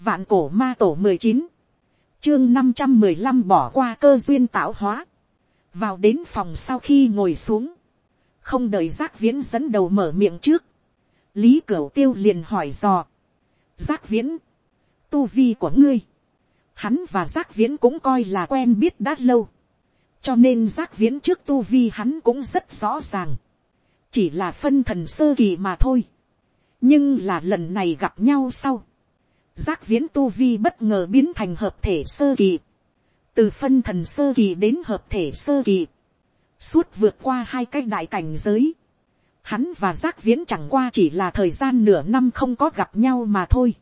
Vạn cổ ma tổ mười chín Chương năm trăm mười lăm bỏ qua cơ duyên tạo hóa. Vào đến phòng sau khi ngồi xuống. Không đợi giác viễn dẫn đầu mở miệng trước. Lý Cửu Tiêu liền hỏi dò. Giác viễn. Tu vi của ngươi. Hắn và giác viễn cũng coi là quen biết đã lâu. Cho nên giác viễn trước tu vi hắn cũng rất rõ ràng. Chỉ là phân thần sơ kỳ mà thôi. Nhưng là lần này gặp nhau sau giác viễn tu vi bất ngờ biến thành hợp thể sơ kỳ, từ phân thần sơ kỳ đến hợp thể sơ kỳ, suốt vượt qua hai cái đại cảnh giới, hắn và giác viễn chẳng qua chỉ là thời gian nửa năm không có gặp nhau mà thôi,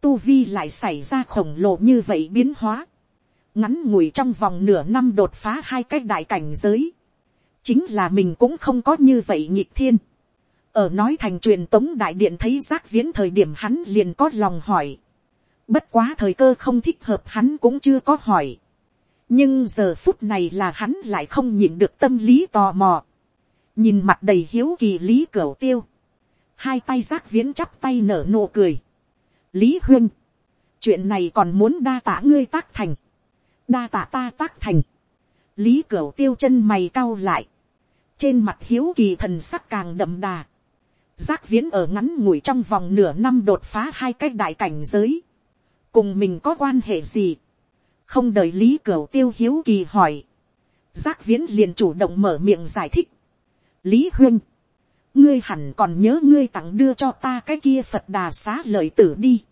tu vi lại xảy ra khổng lồ như vậy biến hóa, ngắn ngủi trong vòng nửa năm đột phá hai cái đại cảnh giới, chính là mình cũng không có như vậy nhịp thiên, ở nói thành truyền tống đại điện thấy giác viễn thời điểm hắn liền có lòng hỏi. Bất quá thời cơ không thích hợp hắn cũng chưa có hỏi. Nhưng giờ phút này là hắn lại không nhịn được tâm lý tò mò. Nhìn mặt đầy hiếu kỳ lý cửa tiêu. Hai tay giác viễn chắp tay nở nụ cười. Lý huyên. Chuyện này còn muốn đa tả ngươi tác thành. Đa tả ta tác thành. Lý cửa tiêu chân mày cau lại. Trên mặt hiếu kỳ thần sắc càng đậm đà Giác viễn ở ngắn ngủi trong vòng nửa năm đột phá hai cái đại cảnh giới. Cùng mình có quan hệ gì? Không đợi Lý Cửu Tiêu hiếu kỳ hỏi. Giác viễn liền chủ động mở miệng giải thích. Lý Huyên. Ngươi hẳn còn nhớ ngươi tặng đưa cho ta cái kia Phật đà xá lợi tử đi.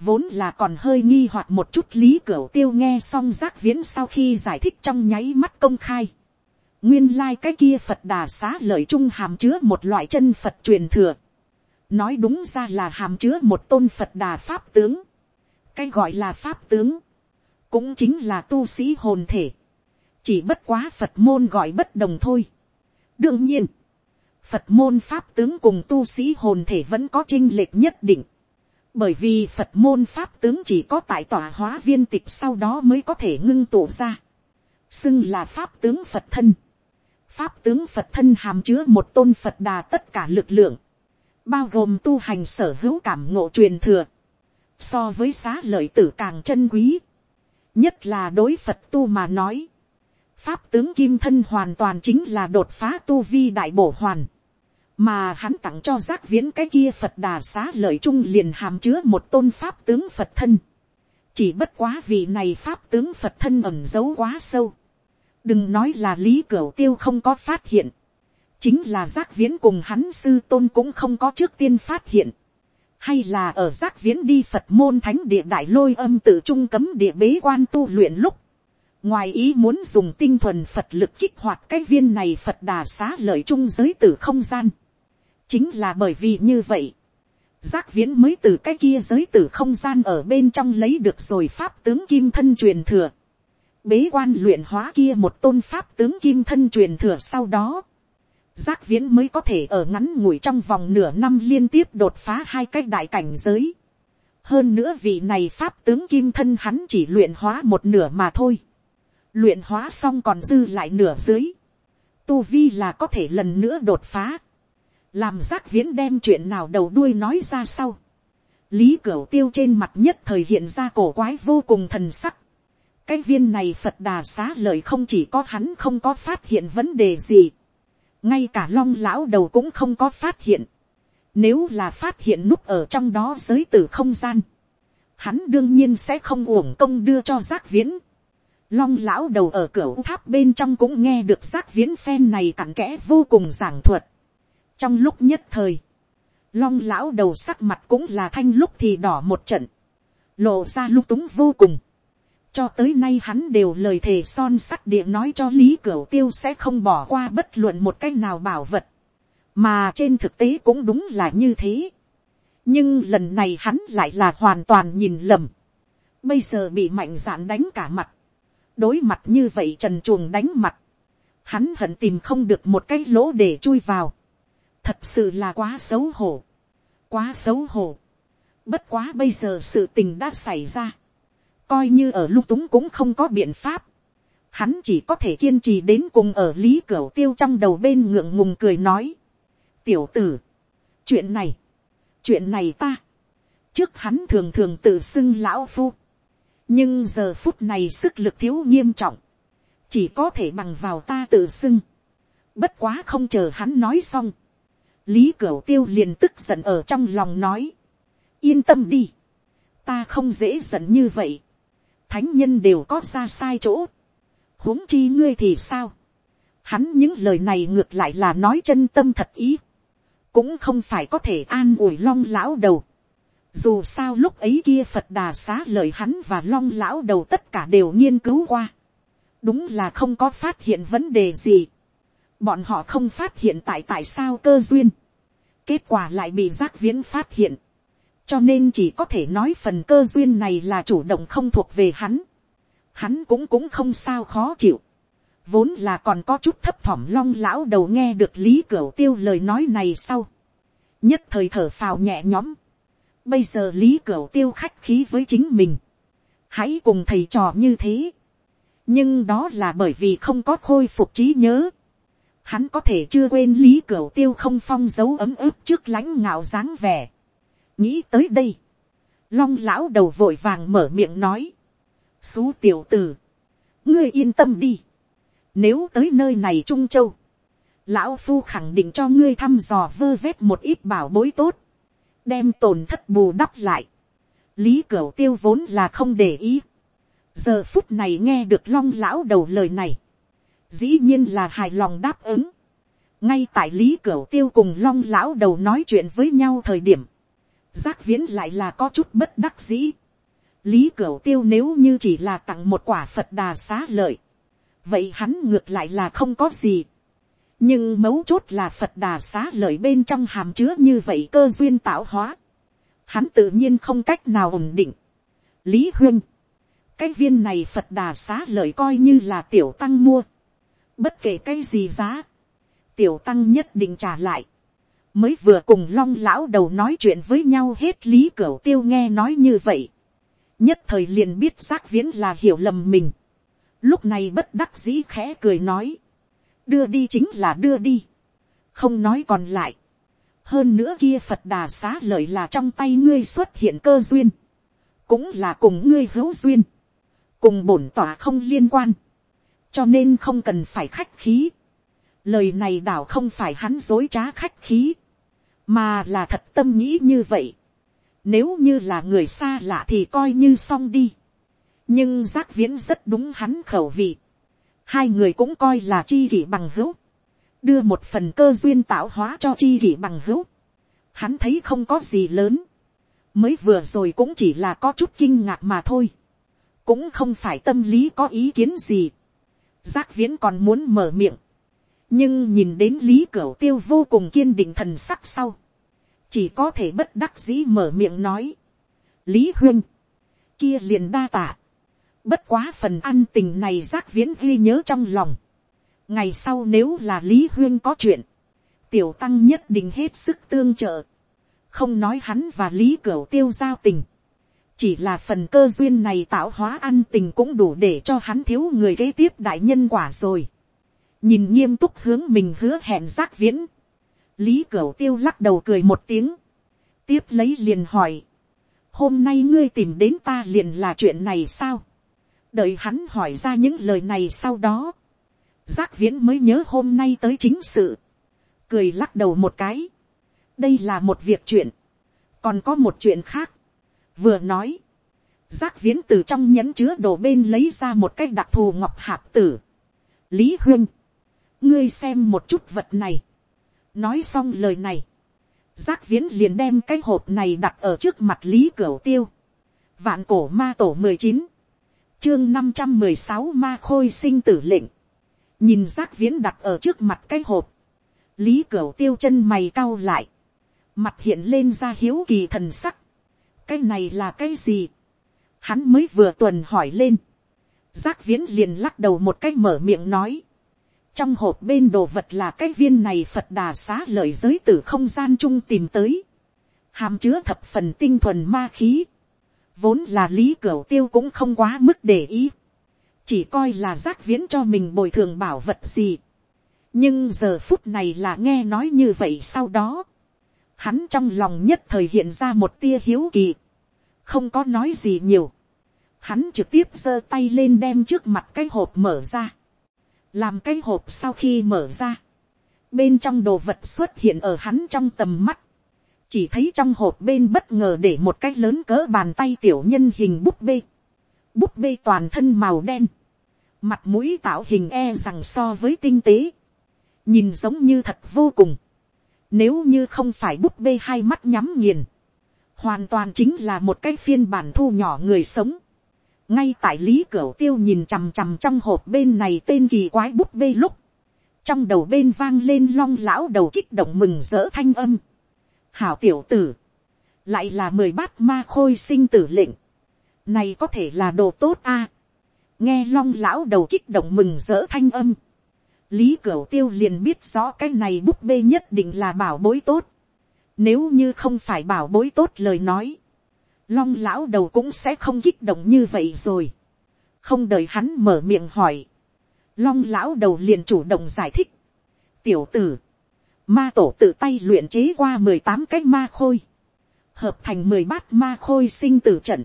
Vốn là còn hơi nghi hoặc một chút Lý Cửu Tiêu nghe xong giác viễn sau khi giải thích trong nháy mắt công khai nguyên lai cái kia phật đà xá lợi trung hàm chứa một loại chân phật truyền thừa. nói đúng ra là hàm chứa một tôn phật đà pháp tướng. cái gọi là pháp tướng, cũng chính là tu sĩ hồn thể. chỉ bất quá phật môn gọi bất đồng thôi. đương nhiên, phật môn pháp tướng cùng tu sĩ hồn thể vẫn có chinh lệch nhất định. bởi vì phật môn pháp tướng chỉ có tại tòa hóa viên tịch sau đó mới có thể ngưng tụ ra xưng là pháp tướng phật thân pháp tướng phật thân hàm chứa một tôn phật đà tất cả lực lượng, bao gồm tu hành sở hữu cảm ngộ truyền thừa, so với xá lợi tử càng chân quý, nhất là đối phật tu mà nói, pháp tướng kim thân hoàn toàn chính là đột phá tu vi đại bổ hoàn, mà hắn tặng cho giác viễn cái kia phật đà xá lợi trung liền hàm chứa một tôn pháp tướng phật thân, chỉ bất quá vì này pháp tướng phật thân ẩm giấu quá sâu, đừng nói là lý cửu tiêu không có phát hiện, chính là giác viễn cùng hắn sư tôn cũng không có trước tiên phát hiện, hay là ở giác viễn đi phật môn thánh địa đại lôi âm tự trung cấm địa bế quan tu luyện lúc, ngoài ý muốn dùng tinh thuần phật lực kích hoạt cái viên này phật đà xá lợi trung giới tử không gian, chính là bởi vì như vậy, giác viễn mới từ cái kia giới tử không gian ở bên trong lấy được rồi pháp tướng kim thân truyền thừa, bế quan luyện hóa kia một tôn pháp tướng kim thân truyền thừa sau đó, giác viễn mới có thể ở ngắn ngủi trong vòng nửa năm liên tiếp đột phá hai cái đại cảnh giới. hơn nữa vị này pháp tướng kim thân hắn chỉ luyện hóa một nửa mà thôi. luyện hóa xong còn dư lại nửa dưới. tu vi là có thể lần nữa đột phá. làm giác viễn đem chuyện nào đầu đuôi nói ra sau. lý cửu tiêu trên mặt nhất thời hiện ra cổ quái vô cùng thần sắc cái viên này phật đà xá lợi không chỉ có hắn không có phát hiện vấn đề gì, ngay cả long lão đầu cũng không có phát hiện, nếu là phát hiện núp ở trong đó giới t không gian, hắn đương nhiên sẽ không uổng công đưa cho giác viễn. Long lão đầu ở cửa tháp bên trong cũng nghe được giác viễn phen này cặn kẽ vô cùng giảng thuật. trong lúc nhất thời, long lão đầu sắc mặt cũng là thanh lúc thì đỏ một trận, lộ ra lung túng vô cùng cho tới nay hắn đều lời thề son sắt địa nói cho lý cửu tiêu sẽ không bỏ qua bất luận một cách nào bảo vật, mà trên thực tế cũng đúng là như thế. nhưng lần này hắn lại là hoàn toàn nhìn lầm, bây giờ bị mạnh dạn đánh cả mặt, đối mặt như vậy trần chuồng đánh mặt, hắn hận tìm không được một cái lỗ để chui vào, thật sự là quá xấu hổ, quá xấu hổ, bất quá bây giờ sự tình đã xảy ra, coi như ở lung túng cũng không có biện pháp, hắn chỉ có thể kiên trì đến cùng ở lý cửa tiêu trong đầu bên ngượng ngùng cười nói, tiểu tử, chuyện này, chuyện này ta, trước hắn thường thường tự xưng lão phu, nhưng giờ phút này sức lực thiếu nghiêm trọng, chỉ có thể bằng vào ta tự xưng, bất quá không chờ hắn nói xong, lý cửu tiêu liền tức giận ở trong lòng nói, yên tâm đi, ta không dễ giận như vậy, thánh nhân đều có ra sai chỗ, huống chi ngươi thì sao, hắn những lời này ngược lại là nói chân tâm thật ý, cũng không phải có thể an ủi long lão đầu, dù sao lúc ấy kia phật đà xá lời hắn và long lão đầu tất cả đều nghiên cứu qua, đúng là không có phát hiện vấn đề gì, bọn họ không phát hiện tại tại sao cơ duyên, kết quả lại bị giác viễn phát hiện, cho nên chỉ có thể nói phần cơ duyên này là chủ động không thuộc về hắn, hắn cũng cũng không sao khó chịu, vốn là còn có chút thấp thỏm long lão đầu nghe được lý cửu tiêu lời nói này sau, nhất thời thở phào nhẹ nhõm, bây giờ lý cửu tiêu khách khí với chính mình, hãy cùng thầy trò như thế, nhưng đó là bởi vì không có khôi phục trí nhớ, hắn có thể chưa quên lý cửu tiêu không phong dấu ấm ức trước lãnh ngạo dáng vẻ, nghĩ tới đây, long lão đầu vội vàng mở miệng nói, xú tiểu tử, ngươi yên tâm đi, nếu tới nơi này Trung Châu, lão phu khẳng định cho ngươi thăm dò vơ vét một ít bảo bối tốt, đem tổn thất bù đắp lại. Lý Cửu tiêu vốn là không để ý. Giờ phút này nghe được long lão đầu lời này. Dĩ nhiên là hài lòng đáp ứng. Ngay tại Lý Cửu tiêu cùng long lão đầu nói chuyện với nhau thời điểm. Giác viễn lại là có chút bất đắc dĩ. Lý Cửu tiêu nếu như chỉ là tặng một quả Phật đà xá lợi vậy hắn ngược lại là không có gì. nhưng mấu chốt là phật đà xá lợi bên trong hàm chứa như vậy cơ duyên tạo hóa. hắn tự nhiên không cách nào ổn định. lý huyên, cái viên này phật đà xá lợi coi như là tiểu tăng mua. bất kể cái gì giá, tiểu tăng nhất định trả lại mới vừa cùng long lão đầu nói chuyện với nhau hết lý cửa tiêu nghe nói như vậy. nhất thời liền biết giác viễn là hiểu lầm mình. Lúc này bất đắc dĩ khẽ cười nói, đưa đi chính là đưa đi, không nói còn lại, hơn nữa kia phật đà xá lợi là trong tay ngươi xuất hiện cơ duyên, cũng là cùng ngươi hữu duyên, cùng bổn tỏa không liên quan, cho nên không cần phải khách khí, lời này đảo không phải hắn dối trá khách khí, mà là thật tâm nghĩ như vậy, nếu như là người xa lạ thì coi như xong đi nhưng giác viễn rất đúng hắn khẩu vị. hai người cũng coi là chi kỷ bằng hữu. đưa một phần cơ duyên tạo hóa cho chi kỷ bằng hữu. hắn thấy không có gì lớn. mới vừa rồi cũng chỉ là có chút kinh ngạc mà thôi. cũng không phải tâm lý có ý kiến gì. giác viễn còn muốn mở miệng nhưng nhìn đến lý cửu tiêu vô cùng kiên định thần sắc sau. chỉ có thể bất đắc dĩ mở miệng nói. lý huyên, kia liền đa tạ Bất quá phần ăn tình này giác viễn ghi nhớ trong lòng. Ngày sau nếu là Lý Huyên có chuyện. Tiểu tăng nhất định hết sức tương trợ. Không nói hắn và Lý Cửu tiêu giao tình. Chỉ là phần cơ duyên này tạo hóa ăn tình cũng đủ để cho hắn thiếu người kế tiếp đại nhân quả rồi. Nhìn nghiêm túc hướng mình hứa hẹn giác viễn. Lý Cửu tiêu lắc đầu cười một tiếng. Tiếp lấy liền hỏi. Hôm nay ngươi tìm đến ta liền là chuyện này sao? đợi hắn hỏi ra những lời này sau đó, giác viễn mới nhớ hôm nay tới chính sự, cười lắc đầu một cái, đây là một việc chuyện, còn có một chuyện khác, vừa nói, giác viễn từ trong nhẫn chứa đồ bên lấy ra một cái đặc thù ngọc hạp tử, lý huynh ngươi xem một chút vật này, nói xong lời này, giác viễn liền đem cái hộp này đặt ở trước mặt lý cửu tiêu, vạn cổ ma tổ mười chín, chương năm trăm mười sáu ma khôi sinh tử lệnh. Nhìn giác viễn đặt ở trước mặt cái hộp. Lý cửu tiêu chân mày cau lại. Mặt hiện lên ra hiếu kỳ thần sắc. Cái này là cái gì? Hắn mới vừa tuần hỏi lên. Giác viễn liền lắc đầu một cái mở miệng nói. Trong hộp bên đồ vật là cái viên này Phật đà xá lợi giới từ không gian chung tìm tới. Hàm chứa thập phần tinh thuần ma khí Vốn là lý cửu tiêu cũng không quá mức để ý. Chỉ coi là giác viễn cho mình bồi thường bảo vật gì. Nhưng giờ phút này là nghe nói như vậy sau đó. Hắn trong lòng nhất thời hiện ra một tia hiếu kỳ. không có nói gì nhiều, hắn trực tiếp giơ tay lên đem trước mặt cái hộp mở ra, làm cái hộp sau khi mở ra, bên trong đồ vật xuất hiện ở hắn trong tầm mắt, chỉ thấy trong hộp bên bất ngờ để một cái lớn cỡ bàn tay tiểu nhân hình búp bê, búp bê toàn thân màu đen, mặt mũi tạo hình e rằng so với tinh tế, nhìn giống như thật vô cùng, nếu như không phải búp bê hai mắt nhắm nghiền, hoàn toàn chính là một cái phiên bản thu nhỏ người sống ngay tại lý cửu tiêu nhìn chằm chằm trong hộp bên này tên kỳ quái búp bê lúc, trong đầu bên vang lên long lão đầu kích động mừng rỡ thanh âm. hảo tiểu tử, lại là mười bát ma khôi sinh tử lệnh, này có thể là đồ tốt a. nghe long lão đầu kích động mừng rỡ thanh âm, lý cửu tiêu liền biết rõ cái này búp bê nhất định là bảo bối tốt. Nếu như không phải bảo bối tốt lời nói, long lão đầu cũng sẽ không kích động như vậy rồi. không đợi hắn mở miệng hỏi, long lão đầu liền chủ động giải thích. tiểu tử, ma tổ tự tay luyện chế qua mười tám cái ma khôi, hợp thành mười bát ma khôi sinh tử trận.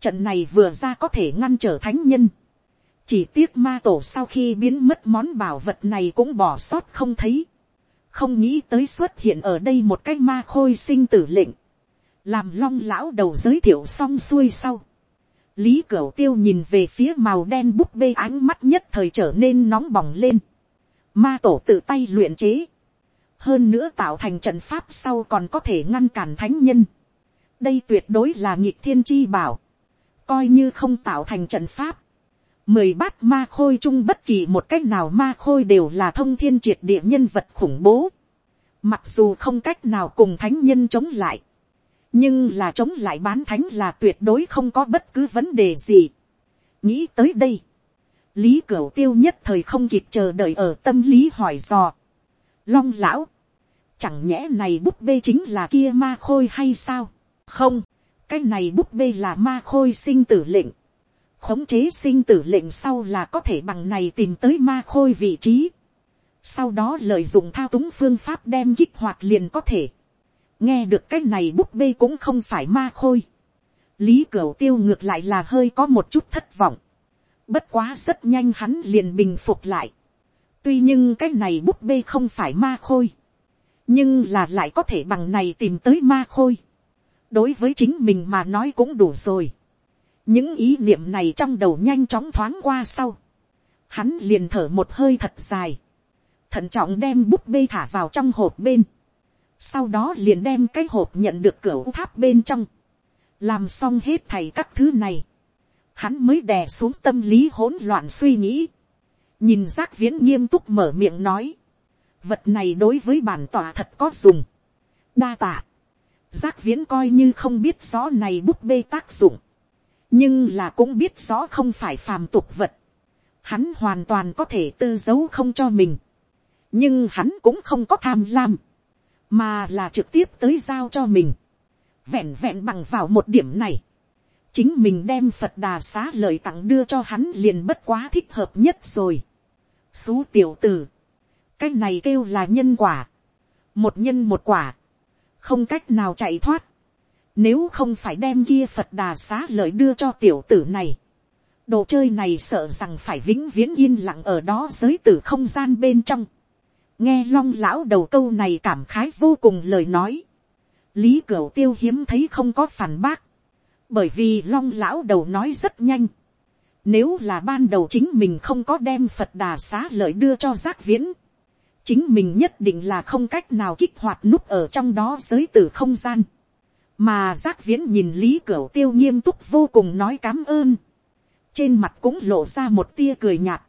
trận này vừa ra có thể ngăn trở thánh nhân chỉ tiếc ma tổ sau khi biến mất món bảo vật này cũng bỏ sót không thấy. không nghĩ tới xuất hiện ở đây một cái ma khôi sinh tử lệnh làm long lão đầu giới thiệu xong xuôi sau. lý cửu tiêu nhìn về phía màu đen búp bê ánh mắt nhất thời trở nên nóng bỏng lên. ma tổ tự tay luyện chế. hơn nữa tạo thành trận pháp sau còn có thể ngăn cản thánh nhân. đây tuyệt đối là nhịp thiên chi bảo. coi như không tạo thành trận pháp mười bát ma khôi chung bất kỳ một cách nào ma khôi đều là thông thiên triệt địa nhân vật khủng bố. Mặc dù không cách nào cùng thánh nhân chống lại. Nhưng là chống lại bán thánh là tuyệt đối không có bất cứ vấn đề gì. Nghĩ tới đây. Lý Cửu tiêu nhất thời không kịp chờ đợi ở tâm lý hỏi dò. Long lão. Chẳng nhẽ này búp bê chính là kia ma khôi hay sao? Không. Cái này búp bê là ma khôi sinh tử lệnh khống chế sinh tử lệnh sau là có thể bằng này tìm tới ma khôi vị trí. Sau đó lợi dụng thao túng phương pháp đem kích hoạt liền có thể. Nghe được cái này búp bê cũng không phải ma khôi. Lý Cửu tiêu ngược lại là hơi có một chút thất vọng. Bất quá rất nhanh hắn liền bình phục lại. Tuy nhưng cái này búp bê không phải ma khôi. Nhưng là lại có thể bằng này tìm tới ma khôi. Đối với chính mình mà nói cũng đủ rồi những ý niệm này trong đầu nhanh chóng thoáng qua sau, hắn liền thở một hơi thật dài, thận trọng đem búp bê thả vào trong hộp bên, sau đó liền đem cái hộp nhận được cửa tháp bên trong, làm xong hết thầy các thứ này, hắn mới đè xuống tâm lý hỗn loạn suy nghĩ, nhìn giác viễn nghiêm túc mở miệng nói, vật này đối với bản tỏa thật có dùng, đa tạ, giác viễn coi như không biết rõ này búp bê tác dụng, nhưng là cũng biết rõ không phải phàm tục vật, hắn hoàn toàn có thể tư giấu không cho mình, nhưng hắn cũng không có tham lam, mà là trực tiếp tới giao cho mình, vẹn vẹn bằng vào một điểm này, chính mình đem phật đà xá lời tặng đưa cho hắn liền bất quá thích hợp nhất rồi. xú tiểu t ử cái này kêu là nhân quả, một nhân một quả, không cách nào chạy thoát, nếu không phải đem kia Phật đà xá lời đưa cho tiểu tử này. Đồ chơi này sợ rằng phải vĩnh viễn yên lặng ở đó giới tử không gian bên trong. Nghe long lão đầu câu này cảm khái vô cùng lời nói. Lý Cửu tiêu hiếm thấy không có phản bác. Bởi vì long lão đầu nói rất nhanh. Nếu là ban đầu chính mình không có đem Phật đà xá lợi đưa cho giác viễn. Chính mình nhất định là không cách nào kích hoạt nút ở trong đó giới tử không gian mà giác viễn nhìn lý cửu tiêu nghiêm túc vô cùng nói cám ơn, trên mặt cũng lộ ra một tia cười nhạt,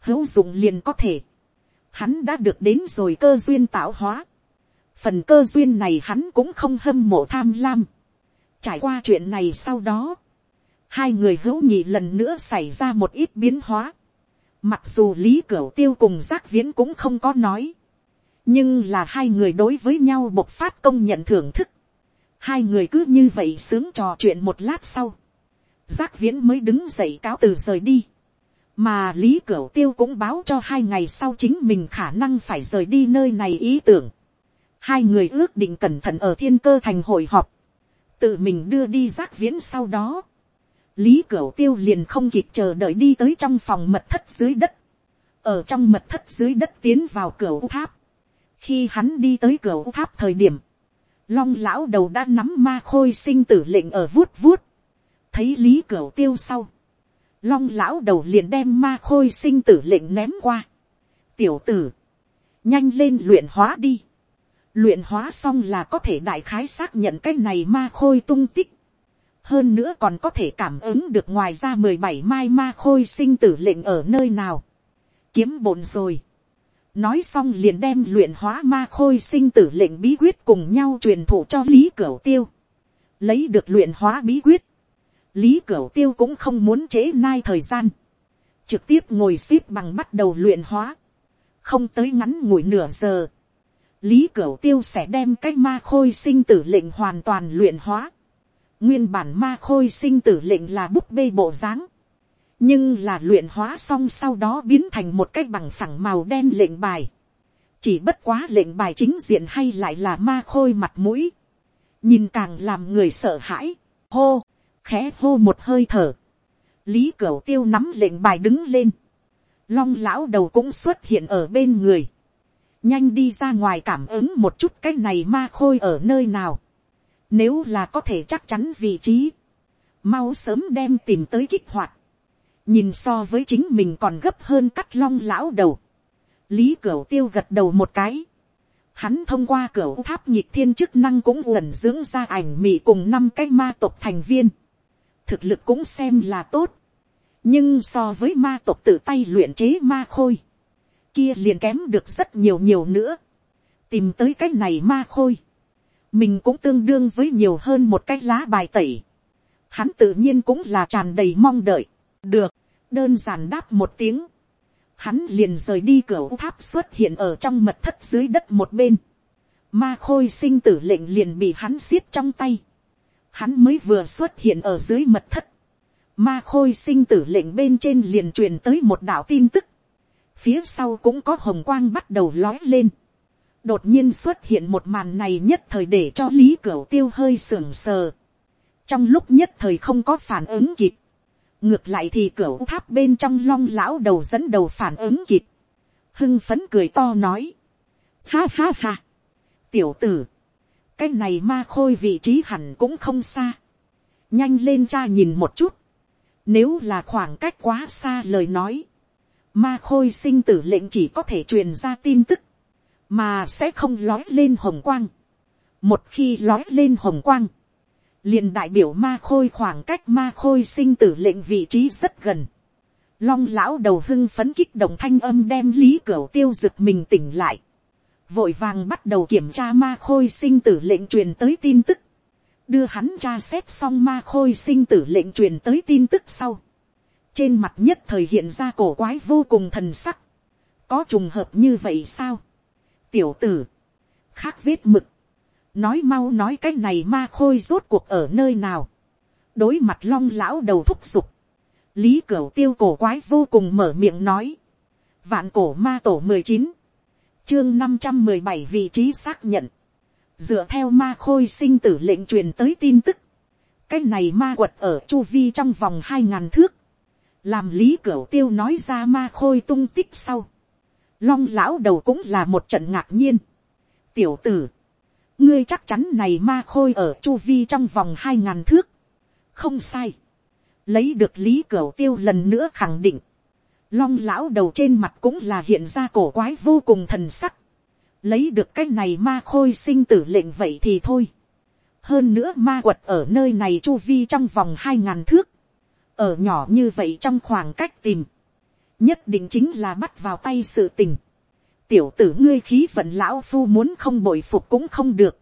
hữu dụng liền có thể, hắn đã được đến rồi cơ duyên tạo hóa, phần cơ duyên này hắn cũng không hâm mộ tham lam, trải qua chuyện này sau đó, hai người hữu nhị lần nữa xảy ra một ít biến hóa, mặc dù lý cửu tiêu cùng giác viễn cũng không có nói, nhưng là hai người đối với nhau bộc phát công nhận thưởng thức, hai người cứ như vậy sướng trò chuyện một lát sau, giác viễn mới đứng dậy cáo từ rời đi, mà lý cửu tiêu cũng báo cho hai ngày sau chính mình khả năng phải rời đi nơi này ý tưởng, hai người ước định cẩn thận ở thiên cơ thành hội họp, tự mình đưa đi giác viễn sau đó, lý cửu tiêu liền không kịp chờ đợi đi tới trong phòng mật thất dưới đất, ở trong mật thất dưới đất tiến vào cửa tháp, khi hắn đi tới cửa tháp thời điểm, long lão đầu đã nắm ma khôi sinh tử lệnh ở vuốt vuốt, thấy lý cửu tiêu sau, long lão đầu liền đem ma khôi sinh tử lệnh ném qua, tiểu tử, nhanh lên luyện hóa đi, luyện hóa xong là có thể đại khái xác nhận cái này ma khôi tung tích, hơn nữa còn có thể cảm ứng được ngoài ra mười bảy mai ma khôi sinh tử lệnh ở nơi nào, kiếm bổn rồi, nói xong liền đem luyện hóa ma khôi sinh tử lệnh bí quyết cùng nhau truyền thụ cho lý cửu tiêu, lấy được luyện hóa bí quyết, lý cửu tiêu cũng không muốn chế nai thời gian, trực tiếp ngồi x ế p bằng bắt đầu luyện hóa, không tới ngắn ngủi nửa giờ, lý cửu tiêu sẽ đem cái ma khôi sinh tử lệnh hoàn toàn luyện hóa, nguyên bản ma khôi sinh tử lệnh là búp bê bộ dáng, nhưng là luyện hóa xong sau đó biến thành một cái bằng phẳng màu đen lệnh bài, chỉ bất quá lệnh bài chính diện hay lại là ma khôi mặt mũi, nhìn càng làm người sợ hãi, hô, khẽ hô một hơi thở, lý cửu tiêu nắm lệnh bài đứng lên, long lão đầu cũng xuất hiện ở bên người, nhanh đi ra ngoài cảm ứng một chút cái này ma khôi ở nơi nào, nếu là có thể chắc chắn vị trí, mau sớm đem tìm tới kích hoạt, nhìn so với chính mình còn gấp hơn cắt long lão đầu, lý cửu tiêu gật đầu một cái, hắn thông qua cửa tháp nhịp thiên chức năng cũng uẩn dưỡng ra ảnh mị cùng năm cái ma tộc thành viên, thực lực cũng xem là tốt, nhưng so với ma tộc tự tay luyện chế ma khôi, kia liền kém được rất nhiều nhiều nữa, tìm tới cái này ma khôi, mình cũng tương đương với nhiều hơn một cái lá bài tẩy, hắn tự nhiên cũng là tràn đầy mong đợi, được, đơn giản đáp một tiếng, hắn liền rời đi cửa tháp xuất hiện ở trong mật thất dưới đất một bên, ma khôi sinh tử lệnh liền bị hắn xiết trong tay, hắn mới vừa xuất hiện ở dưới mật thất, ma khôi sinh tử lệnh bên trên liền truyền tới một đạo tin tức, phía sau cũng có hồng quang bắt đầu lói lên, đột nhiên xuất hiện một màn này nhất thời để cho lý cửu tiêu hơi sưởng sờ, trong lúc nhất thời không có phản ứng kịp, ngược lại thì cửu tháp bên trong long lão đầu dẫn đầu phản ứng kịp, hưng phấn cười to nói, ha ha ha, tiểu tử, cái này ma khôi vị trí hẳn cũng không xa, nhanh lên cha nhìn một chút, nếu là khoảng cách quá xa lời nói, ma khôi sinh tử lệnh chỉ có thể truyền ra tin tức, mà sẽ không lói lên hồng quang. một khi lói lên hồng quang, liền đại biểu ma khôi khoảng cách ma khôi sinh tử lệnh vị trí rất gần. long lão đầu hưng phấn kích động thanh âm đem lý cửa tiêu rực mình tỉnh lại vội vàng bắt đầu kiểm tra ma khôi sinh tử lệnh truyền tới tin tức. đưa hắn tra xét xong ma khôi sinh tử lệnh truyền tới tin tức sau. trên mặt nhất thời hiện ra cổ quái vô cùng thần sắc. có trùng hợp như vậy sao. tiểu tử, khác vết mực nói mau nói cái này ma khôi rốt cuộc ở nơi nào, đối mặt long lão đầu thúc giục, lý cửu tiêu cổ quái vô cùng mở miệng nói, vạn cổ ma tổ mười chín, chương năm trăm mười bảy vị trí xác nhận, dựa theo ma khôi sinh tử lệnh truyền tới tin tức, cái này ma quật ở chu vi trong vòng hai ngàn thước, làm lý cửu tiêu nói ra ma khôi tung tích sau, long lão đầu cũng là một trận ngạc nhiên, tiểu tử, ngươi chắc chắn này ma khôi ở chu vi trong vòng hai ngàn thước. không sai. lấy được lý cửu tiêu lần nữa khẳng định long lão đầu trên mặt cũng là hiện ra cổ quái vô cùng thần sắc. lấy được cái này ma khôi sinh tử lệnh vậy thì thôi. hơn nữa ma quật ở nơi này chu vi trong vòng hai ngàn thước. ở nhỏ như vậy trong khoảng cách tìm. nhất định chính là bắt vào tay sự tình tiểu tử ngươi khí vận lão phu muốn không bội phục cũng không được.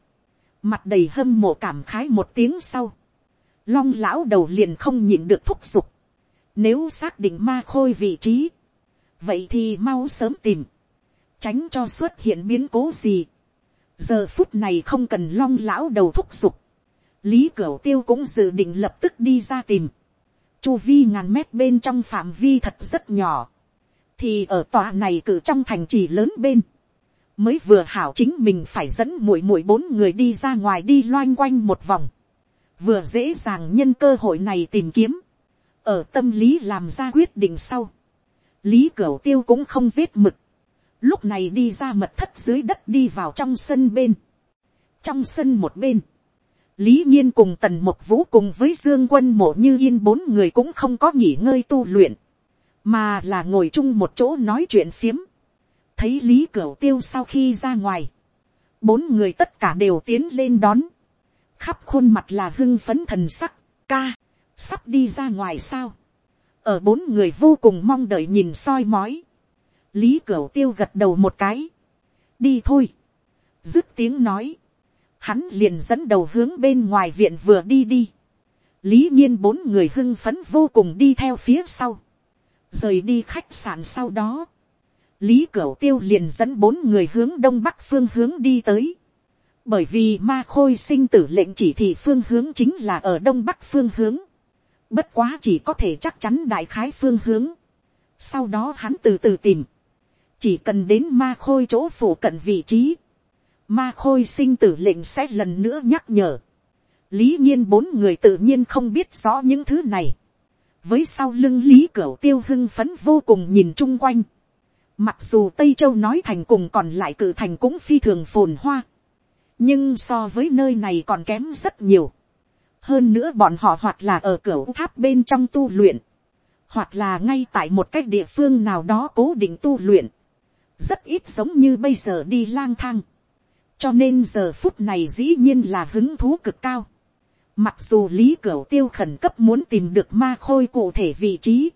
mặt đầy hâm mộ cảm khái một tiếng sau. long lão đầu liền không nhịn được thúc giục nếu xác định ma khôi vị trí, vậy thì mau sớm tìm, tránh cho xuất hiện biến cố gì. giờ phút này không cần long lão đầu thúc giục. lý cửu tiêu cũng dự định lập tức đi ra tìm. chu vi ngàn mét bên trong phạm vi thật rất nhỏ thì ở tòa này cử trong thành trì lớn bên, mới vừa hảo chính mình phải dẫn muội muội bốn người đi ra ngoài đi loanh quanh một vòng, vừa dễ dàng nhân cơ hội này tìm kiếm, ở tâm lý làm ra quyết định sau, lý cửu tiêu cũng không vết mực, lúc này đi ra mật thất dưới đất đi vào trong sân bên, trong sân một bên, lý nhiên cùng tần một vũ cùng với dương quân mộ như yên bốn người cũng không có nghỉ ngơi tu luyện, mà là ngồi chung một chỗ nói chuyện phiếm, thấy lý cửu tiêu sau khi ra ngoài, bốn người tất cả đều tiến lên đón, khắp khuôn mặt là hưng phấn thần sắc, ca, sắp đi ra ngoài sao, ở bốn người vô cùng mong đợi nhìn soi mói, lý cửu tiêu gật đầu một cái, đi thôi, dứt tiếng nói, hắn liền dẫn đầu hướng bên ngoài viện vừa đi đi, lý nhiên bốn người hưng phấn vô cùng đi theo phía sau, rời đi khách sạn sau đó, lý cửu tiêu liền dẫn bốn người hướng đông bắc phương hướng đi tới, bởi vì ma khôi sinh tử lệnh chỉ thị phương hướng chính là ở đông bắc phương hướng, bất quá chỉ có thể chắc chắn đại khái phương hướng, sau đó hắn từ từ tìm, chỉ cần đến ma khôi chỗ phủ cận vị trí, ma khôi sinh tử lệnh sẽ lần nữa nhắc nhở, lý nhiên bốn người tự nhiên không biết rõ những thứ này, với sau lưng lý cửu tiêu hưng phấn vô cùng nhìn chung quanh, mặc dù tây châu nói thành cùng còn lại cử thành cũng phi thường phồn hoa, nhưng so với nơi này còn kém rất nhiều hơn nữa bọn họ hoặc là ở cửa tháp bên trong tu luyện, hoặc là ngay tại một cái địa phương nào đó cố định tu luyện, rất ít giống như bây giờ đi lang thang, cho nên giờ phút này dĩ nhiên là hứng thú cực cao. Mặc dù lý cửa tiêu khẩn cấp muốn tìm được ma khôi cụ thể vị trí,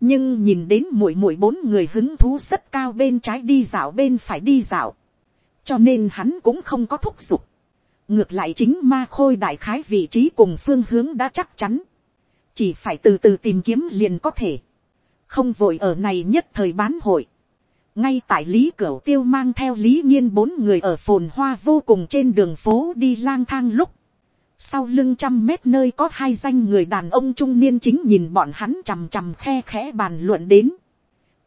nhưng nhìn đến mỗi mỗi bốn người hứng thú rất cao bên trái đi dạo bên phải đi dạo, cho nên hắn cũng không có thúc giục ngược lại chính ma khôi đại khái vị trí cùng phương hướng đã chắc chắn, chỉ phải từ từ tìm kiếm liền có thể, không vội ở này nhất thời bán hội. ngay tại lý cửu tiêu mang theo lý nhiên bốn người ở phồn hoa vô cùng trên đường phố đi lang thang lúc, sau lưng trăm mét nơi có hai danh người đàn ông trung niên chính nhìn bọn hắn chằm chằm khe khẽ bàn luận đến.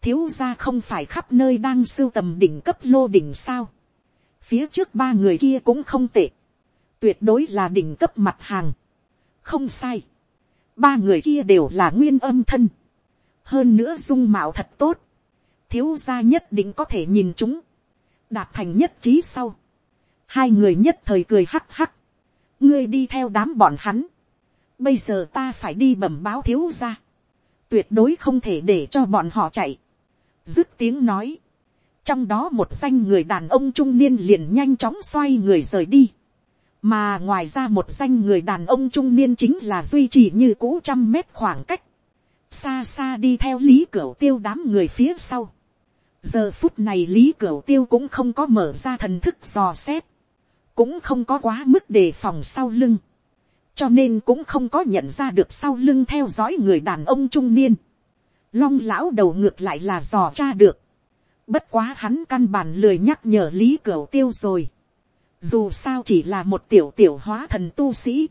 thiếu ra không phải khắp nơi đang sưu tầm đỉnh cấp lô đỉnh sao? Phía trước ba người kia cũng không tệ, tuyệt đối là đỉnh cấp mặt hàng, không sai, ba người kia đều là nguyên âm thân, hơn nữa dung mạo thật tốt, thiếu gia nhất định có thể nhìn chúng, đạt thành nhất trí sau, hai người nhất thời cười hắc hắc, ngươi đi theo đám bọn hắn, bây giờ ta phải đi bẩm báo thiếu gia, tuyệt đối không thể để cho bọn họ chạy, dứt tiếng nói, trong đó một danh người đàn ông trung niên liền nhanh chóng xoay người rời đi mà ngoài ra một danh người đàn ông trung niên chính là duy trì như cũ trăm mét khoảng cách. xa xa đi theo lý cửu tiêu đám người phía sau. giờ phút này lý cửu tiêu cũng không có mở ra thần thức dò xét. cũng không có quá mức đề phòng sau lưng. cho nên cũng không có nhận ra được sau lưng theo dõi người đàn ông trung niên. long lão đầu ngược lại là dò tra được Bất quá hắn căn bản lười nhắc nhở Lý Cửu Tiêu rồi. Dù sao chỉ là một tiểu tiểu hóa thần tu sĩ.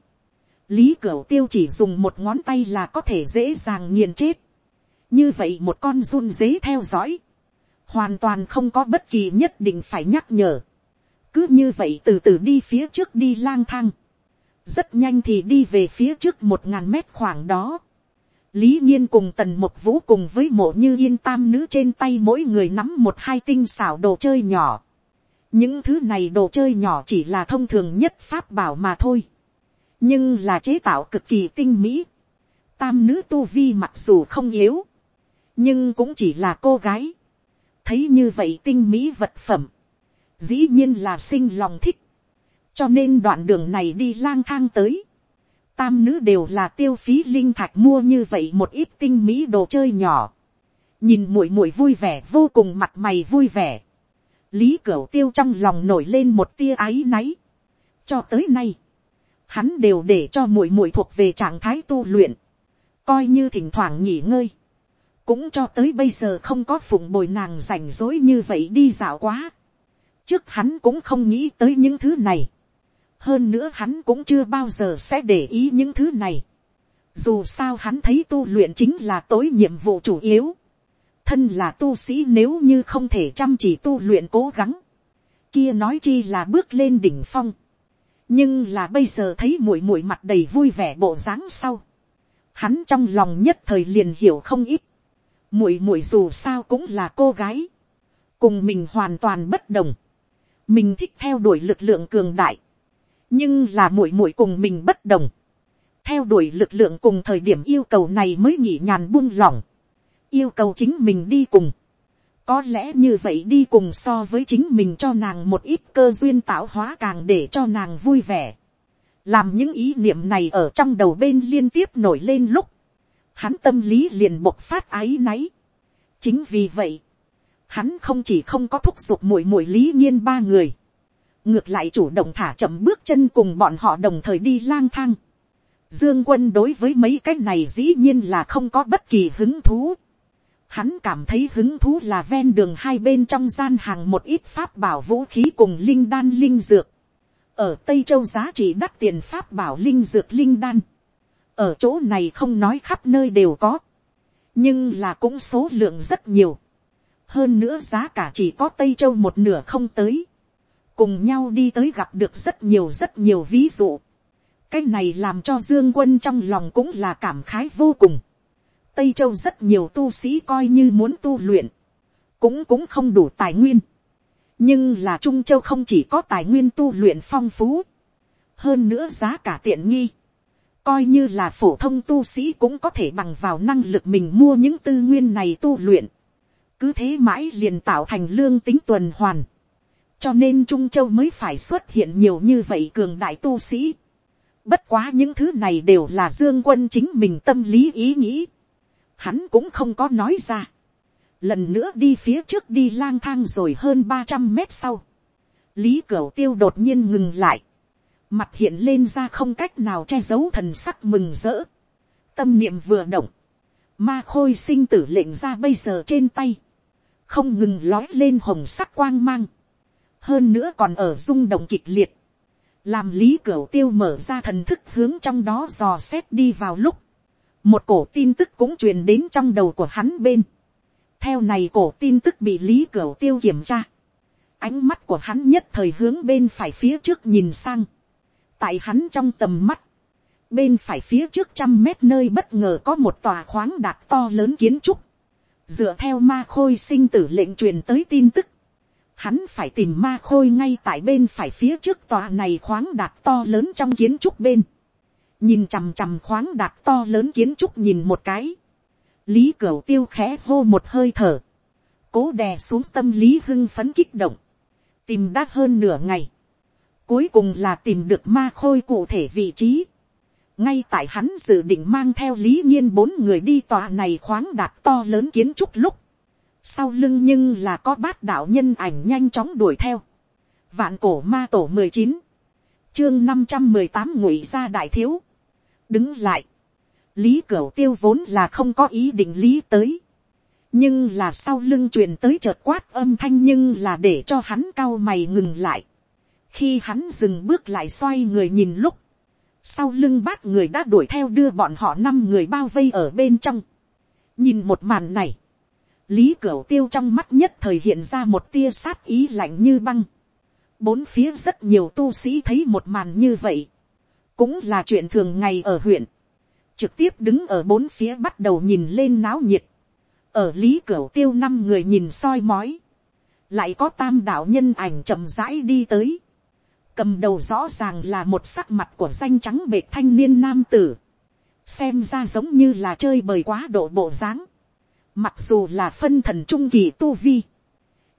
Lý Cửu Tiêu chỉ dùng một ngón tay là có thể dễ dàng nghiền chết. Như vậy một con run dế theo dõi. Hoàn toàn không có bất kỳ nhất định phải nhắc nhở. Cứ như vậy từ từ đi phía trước đi lang thang. Rất nhanh thì đi về phía trước một ngàn mét khoảng đó Lý nhiên cùng tần một vũ cùng với mộ như yên tam nữ trên tay mỗi người nắm một hai tinh xảo đồ chơi nhỏ. Những thứ này đồ chơi nhỏ chỉ là thông thường nhất pháp bảo mà thôi. Nhưng là chế tạo cực kỳ tinh mỹ. Tam nữ tu vi mặc dù không yếu. Nhưng cũng chỉ là cô gái. Thấy như vậy tinh mỹ vật phẩm. Dĩ nhiên là sinh lòng thích. Cho nên đoạn đường này đi lang thang tới, tam nữ đều là tiêu phí linh thạch mua như vậy một ít tinh mỹ đồ chơi nhỏ. nhìn muội muội vui vẻ, vô cùng mặt mày vui vẻ lý cửu tiêu trong lòng nổi lên một tia áy náy. cho tới nay, hắn đều để cho muội muội thuộc về trạng thái tu luyện, coi như thỉnh thoảng nghỉ ngơi. cũng cho tới bây giờ không có phụng bồi nàng rảnh rỗi như vậy đi dạo quá. trước hắn cũng không nghĩ tới những thứ này hơn nữa hắn cũng chưa bao giờ sẽ để ý những thứ này. dù sao hắn thấy tu luyện chính là tối nhiệm vụ chủ yếu thân là tu sĩ nếu như không thể chăm chỉ tu luyện cố gắng, kia nói chi là bước lên đỉnh phong. nhưng là bây giờ thấy muội muội mặt đầy vui vẻ bộ dáng sau, hắn trong lòng nhất thời liền hiểu không ít, muội muội dù sao cũng là cô gái, cùng mình hoàn toàn bất đồng, mình thích theo đuổi lực lượng cường đại, nhưng là muội muội cùng mình bất đồng, theo đuổi lực lượng cùng thời điểm yêu cầu này mới nhỉ nhàn buông lỏng, yêu cầu chính mình đi cùng, có lẽ như vậy đi cùng so với chính mình cho nàng một ít cơ duyên tạo hóa càng để cho nàng vui vẻ. làm những ý niệm này ở trong đầu bên liên tiếp nổi lên lúc, hắn tâm lý liền bộc phát áy náy. chính vì vậy, hắn không chỉ không có thúc giục muội muội lý nhiên ba người, ngược lại chủ động thả chậm bước chân cùng bọn họ đồng thời đi lang thang. Dương quân đối với mấy cái này dĩ nhiên là không có bất kỳ hứng thú. Hắn cảm thấy hứng thú là ven đường hai bên trong gian hàng một ít pháp bảo vũ khí cùng linh đan linh dược. Ở Tây Châu giá trị đắt tiền pháp bảo linh dược linh đan. Ở chỗ này không nói khắp nơi đều có. Nhưng là cũng số lượng rất nhiều. Hơn nữa giá cả chỉ có Tây Châu một nửa không tới. Cùng nhau đi tới gặp được rất nhiều rất nhiều ví dụ. Cái này làm cho Dương Quân trong lòng cũng là cảm khái vô cùng Tây Châu rất nhiều tu sĩ coi như muốn tu luyện. Cũng cũng không đủ tài nguyên. Nhưng là Trung Châu không chỉ có tài nguyên tu luyện phong phú. Hơn nữa giá cả tiện nghi. Coi như là phổ thông tu sĩ cũng có thể bằng vào năng lực mình mua những tư nguyên này tu luyện. Cứ thế mãi liền tạo thành lương tính tuần hoàn. Cho nên Trung Châu mới phải xuất hiện nhiều như vậy cường đại tu sĩ. Bất quá những thứ này đều là dương quân chính mình tâm lý ý nghĩ hắn cũng không có nói ra. lần nữa đi phía trước đi lang thang rồi hơn ba trăm mét sau. lý cửu tiêu đột nhiên ngừng lại. mặt hiện lên ra không cách nào che giấu thần sắc mừng rỡ. tâm niệm vừa động. ma khôi sinh tử lệnh ra bây giờ trên tay. không ngừng lói lên hồng sắc quang mang. hơn nữa còn ở rung động kịch liệt. làm lý cửu tiêu mở ra thần thức hướng trong đó dò xét đi vào lúc một cổ tin tức cũng truyền đến trong đầu của hắn bên. theo này cổ tin tức bị lý cửu tiêu kiểm tra. ánh mắt của hắn nhất thời hướng bên phải phía trước nhìn sang. tại hắn trong tầm mắt, bên phải phía trước trăm mét nơi bất ngờ có một tòa khoáng đạt to lớn kiến trúc. dựa theo ma khôi sinh tử lệnh truyền tới tin tức, hắn phải tìm ma khôi ngay tại bên phải phía trước tòa này khoáng đạt to lớn trong kiến trúc bên nhìn chằm chằm khoáng đạt to lớn kiến trúc nhìn một cái, lý cửu tiêu khẽ hô một hơi thở, cố đè xuống tâm lý hưng phấn kích động, tìm đã hơn nửa ngày, cuối cùng là tìm được ma khôi cụ thể vị trí, ngay tại hắn dự định mang theo lý nhiên bốn người đi tòa này khoáng đạt to lớn kiến trúc lúc, sau lưng nhưng là có bát đạo nhân ảnh nhanh chóng đuổi theo, vạn cổ ma tổ mười chín, chương năm trăm mười tám ngụy ra đại thiếu, đứng lại. lý cửu tiêu vốn là không có ý định lý tới. nhưng là sau lưng truyền tới chợt quát âm thanh nhưng là để cho hắn cao mày ngừng lại. khi hắn dừng bước lại xoay người nhìn lúc, sau lưng bát người đã đuổi theo đưa bọn họ năm người bao vây ở bên trong. nhìn một màn này, lý cửu tiêu trong mắt nhất thời hiện ra một tia sát ý lạnh như băng. bốn phía rất nhiều tu sĩ thấy một màn như vậy cũng là chuyện thường ngày ở huyện, trực tiếp đứng ở bốn phía bắt đầu nhìn lên náo nhiệt, ở lý cửa tiêu năm người nhìn soi mói, lại có tam đạo nhân ảnh chậm rãi đi tới, cầm đầu rõ ràng là một sắc mặt của danh trắng bệt thanh niên nam tử, xem ra giống như là chơi bời quá độ bộ dáng, mặc dù là phân thần trung kỳ tu vi,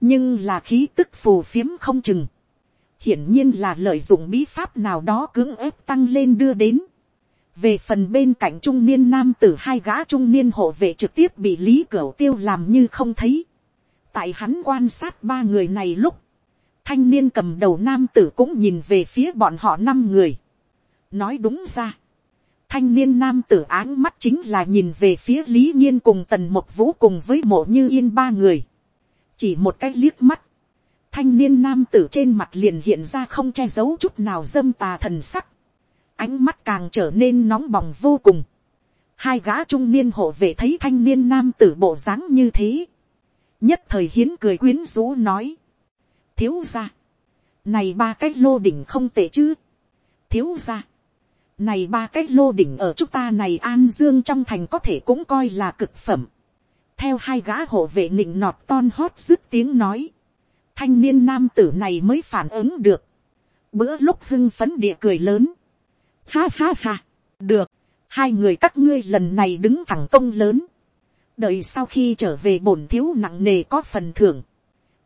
nhưng là khí tức phù phiếm không chừng, hiển nhiên là lợi dụng bí pháp nào đó cưỡng ép tăng lên đưa đến. về phần bên cạnh trung niên nam tử hai gã trung niên hộ vệ trực tiếp bị lý cửu tiêu làm như không thấy. tại hắn quan sát ba người này lúc, thanh niên cầm đầu nam tử cũng nhìn về phía bọn họ năm người. nói đúng ra, thanh niên nam tử áng mắt chính là nhìn về phía lý nhiên cùng tần một vũ cùng với mộ như yên ba người. chỉ một cái liếc mắt, thanh niên nam tử trên mặt liền hiện ra không che giấu chút nào dâm tà thần sắc, ánh mắt càng trở nên nóng bỏng vô cùng. hai gã trung niên hộ vệ thấy thanh niên nam tử bộ dáng như thế, nhất thời hiến cười quyến rũ nói, thiếu ra, này ba cái lô đỉnh không tệ chứ, thiếu ra, này ba cái lô đỉnh ở chúng ta này an dương trong thành có thể cũng coi là cực phẩm, theo hai gã hộ vệ nịnh nọt ton hót dứt tiếng nói, thanh niên nam tử này mới phản ứng được, bữa lúc hưng phấn địa cười lớn, ha ha ha, được, hai người các ngươi lần này đứng thẳng công lớn, đợi sau khi trở về bổn thiếu nặng nề có phần thưởng,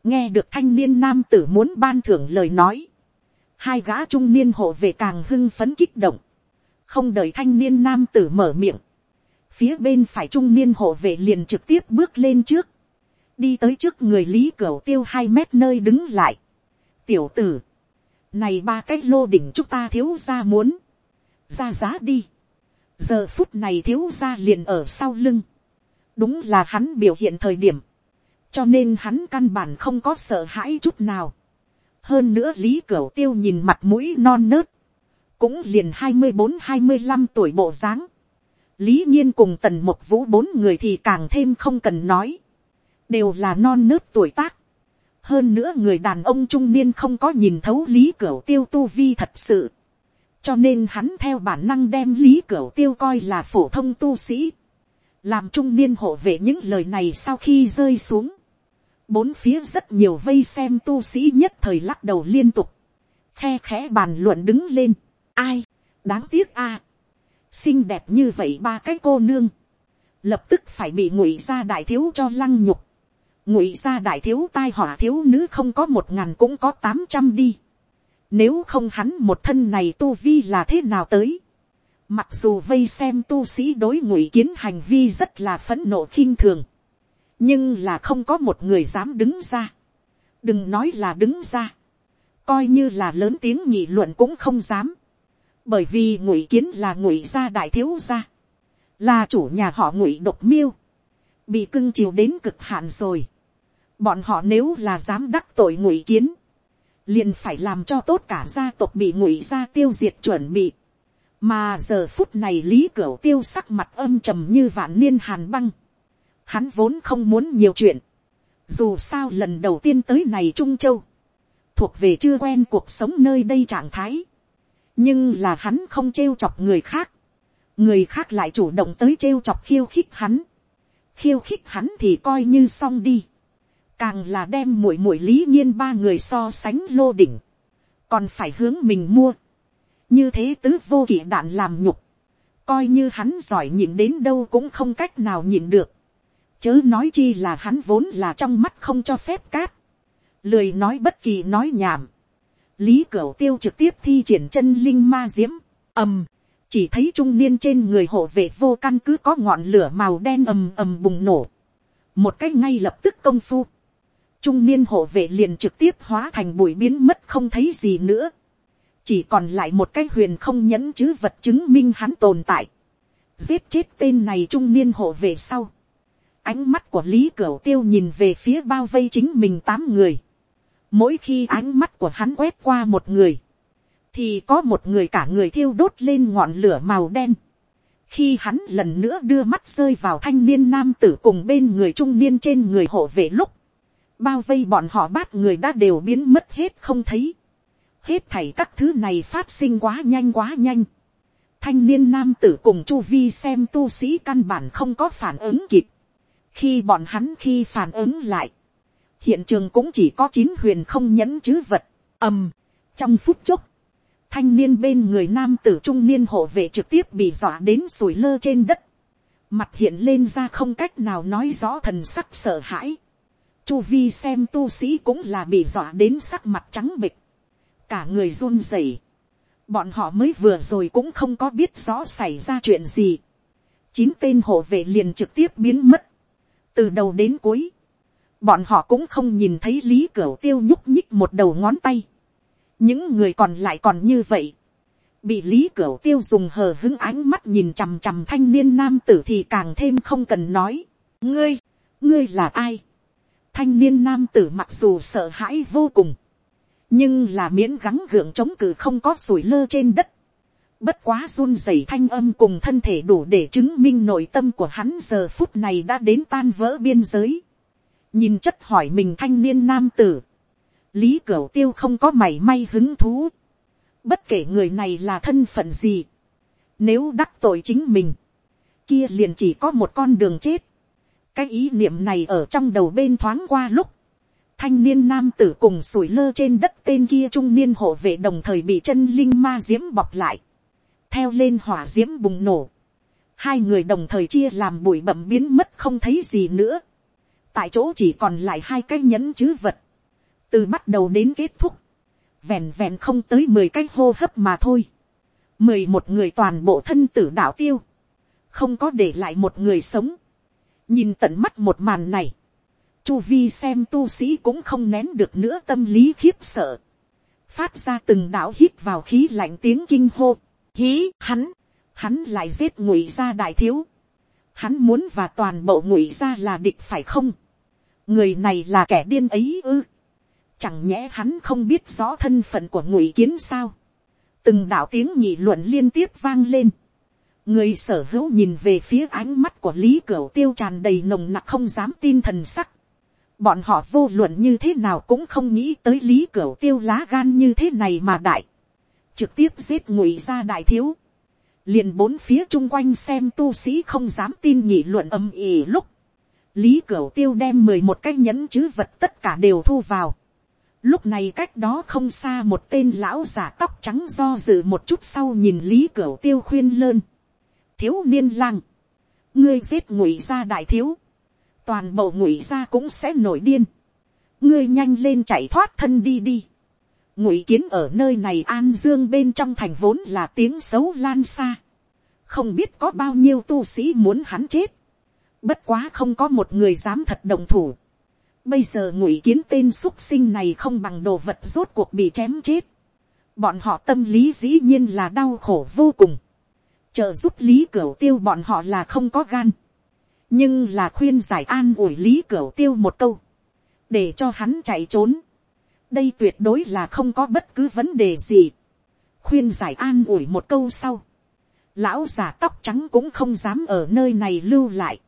nghe được thanh niên nam tử muốn ban thưởng lời nói, hai gã trung niên hộ về càng hưng phấn kích động, không đợi thanh niên nam tử mở miệng, phía bên phải trung niên hộ vệ liền trực tiếp bước lên trước, đi tới trước người lý cẩu tiêu hai mét nơi đứng lại. tiểu tử, này ba cái lô đỉnh chúng ta thiếu ra muốn, ra giá đi. giờ phút này thiếu ra liền ở sau lưng, đúng là hắn biểu hiện thời điểm, cho nên hắn căn bản không có sợ hãi chút nào. hơn nữa lý cửu tiêu nhìn mặt mũi non nớt, cũng liền hai mươi bốn hai mươi năm tuổi bộ dáng. lý nhiên cùng tần một vũ bốn người thì càng thêm không cần nói, đều là non nớt tuổi tác. hơn nữa người đàn ông trung niên không có nhìn thấu lý cửu tiêu tu vi thật sự, cho nên hắn theo bản năng đem lý cửu tiêu coi là phổ thông tu sĩ. Làm trung niên hộ vệ những lời này sau khi rơi xuống, bốn phía rất nhiều vây xem tu sĩ nhất thời lắc đầu liên tục, khe khẽ bàn luận đứng lên, ai, đáng tiếc a, xinh đẹp như vậy ba cái cô nương, lập tức phải bị ngụy gia đại thiếu cho lăng nhục, ngụy gia đại thiếu tai họa thiếu nữ không có một ngàn cũng có tám trăm đi, nếu không hắn một thân này tu vi là thế nào tới, Mặc dù vây xem tu sĩ đối ngụy kiến hành vi rất là phẫn nộ khinh thường. Nhưng là không có một người dám đứng ra. Đừng nói là đứng ra. Coi như là lớn tiếng nghị luận cũng không dám. Bởi vì ngụy kiến là ngụy gia đại thiếu gia. Là chủ nhà họ ngụy độc miêu. Bị cưng chiều đến cực hạn rồi. Bọn họ nếu là dám đắc tội ngụy kiến. Liền phải làm cho tốt cả gia tộc bị ngụy gia tiêu diệt chuẩn bị mà giờ phút này lý cửu tiêu sắc mặt âm trầm như vạn niên hàn băng. hắn vốn không muốn nhiều chuyện. dù sao lần đầu tiên tới này trung châu, thuộc về chưa quen cuộc sống nơi đây trạng thái. nhưng là hắn không trêu chọc người khác. người khác lại chủ động tới trêu chọc khiêu khích hắn. khiêu khích hắn thì coi như xong đi càng là đem muội muội lý nhiên ba người so sánh lô đỉnh. còn phải hướng mình mua. Như thế tứ vô kỵ đạn làm nhục, coi như hắn giỏi nhịn đến đâu cũng không cách nào nhịn được, chớ nói chi là hắn vốn là trong mắt không cho phép cát, lười nói bất kỳ nói nhảm, lý cửu tiêu trực tiếp thi triển chân linh ma diễm, ầm, chỉ thấy trung niên trên người hộ vệ vô căn cứ có ngọn lửa màu đen ầm ầm bùng nổ, một cách ngay lập tức công phu, trung niên hộ vệ liền trực tiếp hóa thành bụi biến mất không thấy gì nữa, chỉ còn lại một cái huyền không nhẫn chứ vật chứng minh hắn tồn tại, giết chết tên này trung niên hộ vệ sau, ánh mắt của lý cửu tiêu nhìn về phía bao vây chính mình tám người, mỗi khi ánh mắt của hắn quét qua một người, thì có một người cả người thiêu đốt lên ngọn lửa màu đen, khi hắn lần nữa đưa mắt rơi vào thanh niên nam tử cùng bên người trung niên trên người hộ vệ lúc, bao vây bọn họ bát người đã đều biến mất hết không thấy hết thảy các thứ này phát sinh quá nhanh quá nhanh. thanh niên nam tử cùng chu vi xem tu sĩ căn bản không có phản ứng kịp. khi bọn hắn khi phản ứng lại, hiện trường cũng chỉ có chín huyền không nhẫn chứ vật, ầm, trong phút chốc, thanh niên bên người nam tử trung niên hộ vệ trực tiếp bị dọa đến sủi lơ trên đất, mặt hiện lên ra không cách nào nói rõ thần sắc sợ hãi. Chu vi xem tu sĩ cũng là bị dọa đến sắc mặt trắng bịch cả người run rẩy. Bọn họ mới vừa rồi cũng không có biết rõ xảy ra chuyện gì. Chín tên hộ vệ liền trực tiếp biến mất. Từ đầu đến cuối. Bọn họ cũng không nhìn thấy Lý Cửu Tiêu nhúc nhích một đầu ngón tay. Những người còn lại còn như vậy. Bị Lý Cửu Tiêu dùng hờ hứng ánh mắt nhìn chằm chằm thanh niên nam tử thì càng thêm không cần nói. Ngươi, ngươi là ai? Thanh niên nam tử mặc dù sợ hãi vô cùng, nhưng là miễn gắng gượng chống cự không có sủi lơ trên đất. Bất quá run rẩy thanh âm cùng thân thể đủ để chứng minh nội tâm của hắn giờ phút này đã đến tan vỡ biên giới. Nhìn chất hỏi mình thanh niên nam tử. Lý Cửu Tiêu không có mảy may hứng thú. Bất kể người này là thân phận gì. Nếu đắc tội chính mình. Kia liền chỉ có một con đường chết. Cái ý niệm này ở trong đầu bên thoáng qua lúc. Thanh niên nam tử cùng sủi lơ trên đất tên kia trung niên hộ vệ đồng thời bị chân linh ma diễm bọc lại. Theo lên hỏa diễm bùng nổ. Hai người đồng thời chia làm bụi bẩm biến mất không thấy gì nữa. Tại chỗ chỉ còn lại hai cái nhẫn chứ vật. Từ bắt đầu đến kết thúc vẹn vẹn không tới mười cái hô hấp mà thôi. mười một người toàn bộ thân tử đạo tiêu, không có để lại một người sống nhìn tận mắt một màn này, chu vi xem tu sĩ cũng không nén được nữa tâm lý khiếp sợ. phát ra từng đạo hít vào khí lạnh tiếng kinh hô. hí hắn, hắn lại giết ngụy ra đại thiếu. hắn muốn và toàn bộ ngụy ra là địch phải không. người này là kẻ điên ấy ư chẳng nhẽ hắn không biết rõ thân phận của ngụy kiến sao. từng đạo tiếng nhị luận liên tiếp vang lên người sở hữu nhìn về phía ánh mắt của lý cửu tiêu tràn đầy nồng nặc không dám tin thần sắc. bọn họ vô luận như thế nào cũng không nghĩ tới lý cửu tiêu lá gan như thế này mà đại. trực tiếp giết ngụy ra đại thiếu. liền bốn phía chung quanh xem tu sĩ không dám tin nhị luận âm ỉ lúc. lý cửu tiêu đem mười một cái nhẫn chứ vật tất cả đều thu vào Lúc này cách đó không xa một tên lão giả tóc trắng do dự một chút sau nhìn Lý Cửu Tiêu khuyên lơn. Thiếu niên lang. Ngươi giết ngụy gia đại thiếu. Toàn bộ ngụy gia cũng sẽ nổi điên. Ngươi nhanh lên chạy thoát thân đi đi. Ngụy kiến ở nơi này an dương bên trong thành vốn là tiếng xấu lan xa. Không biết có bao nhiêu tu sĩ muốn hắn chết. Bất quá không có một người dám thật đồng thủ Bây giờ ngụy kiến tên xúc sinh này không bằng đồ vật rốt cuộc bị chém chết. Bọn họ tâm lý dĩ nhiên là đau khổ vô cùng. Trợ giúp lý cửu tiêu bọn họ là không có gan. Nhưng là khuyên giải an ủi lý cửu tiêu một câu. Để cho hắn chạy trốn. Đây tuyệt đối là không có bất cứ vấn đề gì. Khuyên giải an ủi một câu sau. Lão già tóc trắng cũng không dám ở nơi này lưu lại.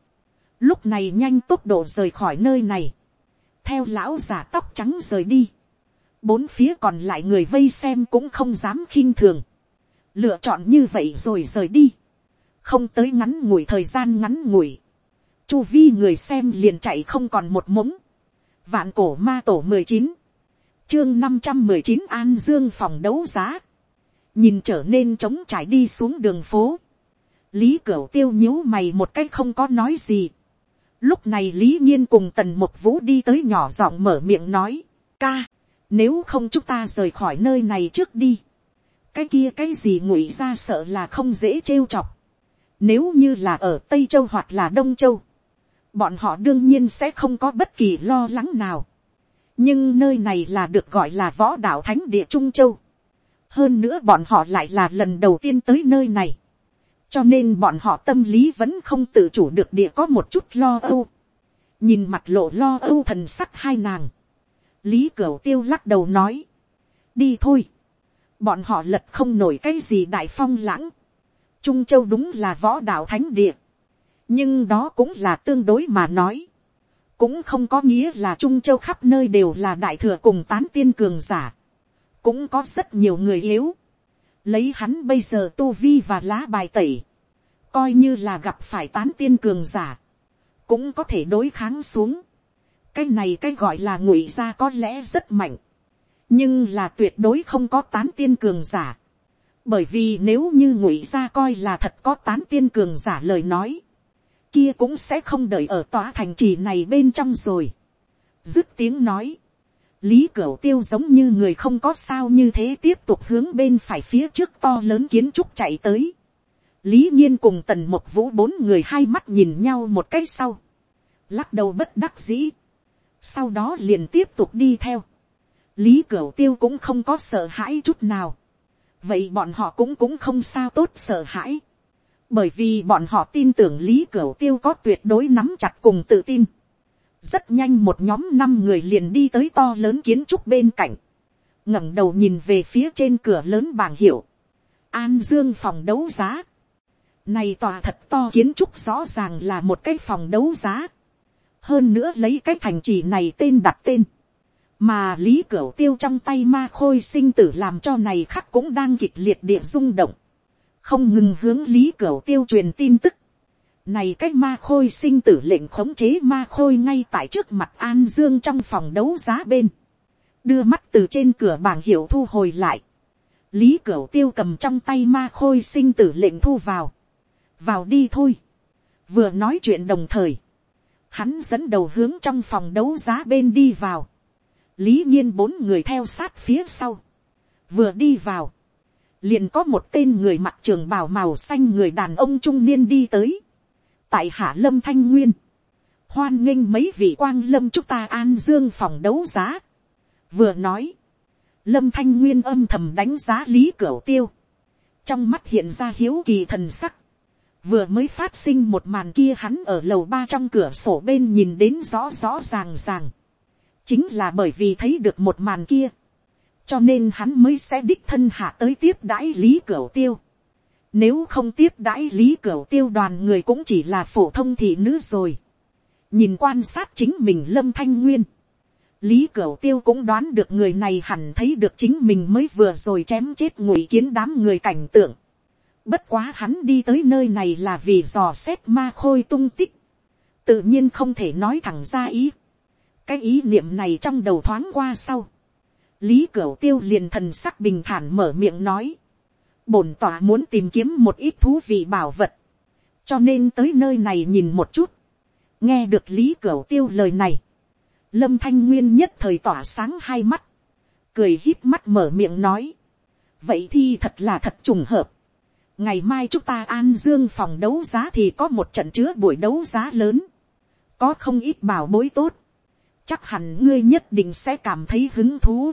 Lúc này nhanh tốc độ rời khỏi nơi này theo lão già tóc trắng rời đi. Bốn phía còn lại người vây xem cũng không dám khinh thường. Lựa chọn như vậy rồi rời đi. Không tới ngắn ngủi thời gian ngắn ngủi. Chu vi người xem liền chạy không còn một mống. Vạn cổ ma tổ mười chín Chương năm trăm mười chín An Dương phòng đấu giá. Nhìn trở nên trống trải đi xuống đường phố. Lý Cửu tiêu nhíu mày một cách không có nói gì Lúc này Lý Nhiên cùng Tần Mục Vũ đi tới nhỏ giọng mở miệng nói. Ca, nếu không chúng ta rời khỏi nơi này trước đi. Cái kia cái gì ngụy ra sợ là không dễ trêu chọc. Nếu như là ở Tây Châu hoặc là Đông Châu. Bọn họ đương nhiên sẽ không có bất kỳ lo lắng nào. Nhưng nơi này là được gọi là võ đạo thánh địa Trung Châu. Hơn nữa bọn họ lại là lần đầu tiên tới nơi này cho nên bọn họ tâm lý vẫn không tự chủ được địa có một chút lo âu. nhìn mặt lộ lo âu thần sắc hai nàng. lý cửu tiêu lắc đầu nói. đi thôi bọn họ lật không nổi cái gì đại phong lãng. trung châu đúng là võ đạo thánh địa. nhưng đó cũng là tương đối mà nói. cũng không có nghĩa là trung châu khắp nơi đều là đại thừa cùng tán tiên cường giả. cũng có rất nhiều người yếu lấy hắn bây giờ tu vi và lá bài tẩy, coi như là gặp phải tán tiên cường giả, cũng có thể đối kháng xuống. cái này cái gọi là ngụy ra có lẽ rất mạnh, nhưng là tuyệt đối không có tán tiên cường giả. bởi vì nếu như ngụy ra coi là thật có tán tiên cường giả lời nói, kia cũng sẽ không đợi ở tòa thành trì này bên trong rồi. dứt tiếng nói, lý cửu tiêu giống như người không có sao như thế tiếp tục hướng bên phải phía trước to lớn kiến trúc chạy tới. lý nhiên cùng tần một vũ bốn người hai mắt nhìn nhau một cái sau. lắc đầu bất đắc dĩ. sau đó liền tiếp tục đi theo lý cửu tiêu cũng không có sợ hãi chút nào. vậy bọn họ cũng cũng không sao tốt sợ hãi. bởi vì bọn họ tin tưởng lý cửu tiêu có tuyệt đối nắm chặt cùng tự tin. Rất nhanh một nhóm năm người liền đi tới to lớn kiến trúc bên cạnh, ngẩng đầu nhìn về phía trên cửa lớn bảng hiệu, an dương phòng đấu giá, này tòa thật to kiến trúc rõ ràng là một cái phòng đấu giá, hơn nữa lấy cái thành trì này tên đặt tên, mà lý cửu tiêu trong tay ma khôi sinh tử làm cho này khắc cũng đang kịch liệt địa rung động, không ngừng hướng lý cửu tiêu truyền tin tức. Này cách ma khôi sinh tử lệnh khống chế ma khôi ngay tại trước mặt an dương trong phòng đấu giá bên, đưa mắt từ trên cửa bảng hiệu thu hồi lại, lý cửu tiêu cầm trong tay ma khôi sinh tử lệnh thu vào, vào đi thôi, vừa nói chuyện đồng thời, hắn dẫn đầu hướng trong phòng đấu giá bên đi vào, lý nhiên bốn người theo sát phía sau, vừa đi vào, liền có một tên người mặc trường bào màu xanh người đàn ông trung niên đi tới, tại hạ lâm thanh nguyên, hoan nghênh mấy vị quang lâm chúng ta an dương phòng đấu giá, vừa nói, lâm thanh nguyên âm thầm đánh giá lý cửa tiêu, trong mắt hiện ra hiếu kỳ thần sắc, vừa mới phát sinh một màn kia hắn ở lầu ba trong cửa sổ bên nhìn đến rõ rõ ràng ràng, chính là bởi vì thấy được một màn kia, cho nên hắn mới sẽ đích thân hạ tới tiếp đãi lý cửu tiêu. Nếu không tiếp đãi lý cửu tiêu đoàn người cũng chỉ là phổ thông thị nữ rồi. nhìn quan sát chính mình lâm thanh nguyên. lý cửu tiêu cũng đoán được người này hẳn thấy được chính mình mới vừa rồi chém chết ngụy kiến đám người cảnh tượng. bất quá hắn đi tới nơi này là vì dò xét ma khôi tung tích. tự nhiên không thể nói thẳng ra ý cái ý niệm này trong đầu thoáng qua sau. lý cửu tiêu liền thần sắc bình thản mở miệng nói. bổn tỏa muốn tìm kiếm một ít thú vị bảo vật. cho nên tới nơi này nhìn một chút. nghe được lý cửu tiêu lời này. lâm thanh nguyên nhất thời tỏa sáng hai mắt. cười híp mắt mở miệng nói. vậy thì thật là thật trùng hợp. ngày mai chúng ta an dương phòng đấu giá thì có một trận chứa buổi đấu giá lớn. có không ít bảo bối tốt chắc hẳn ngươi nhất định sẽ cảm thấy hứng thú.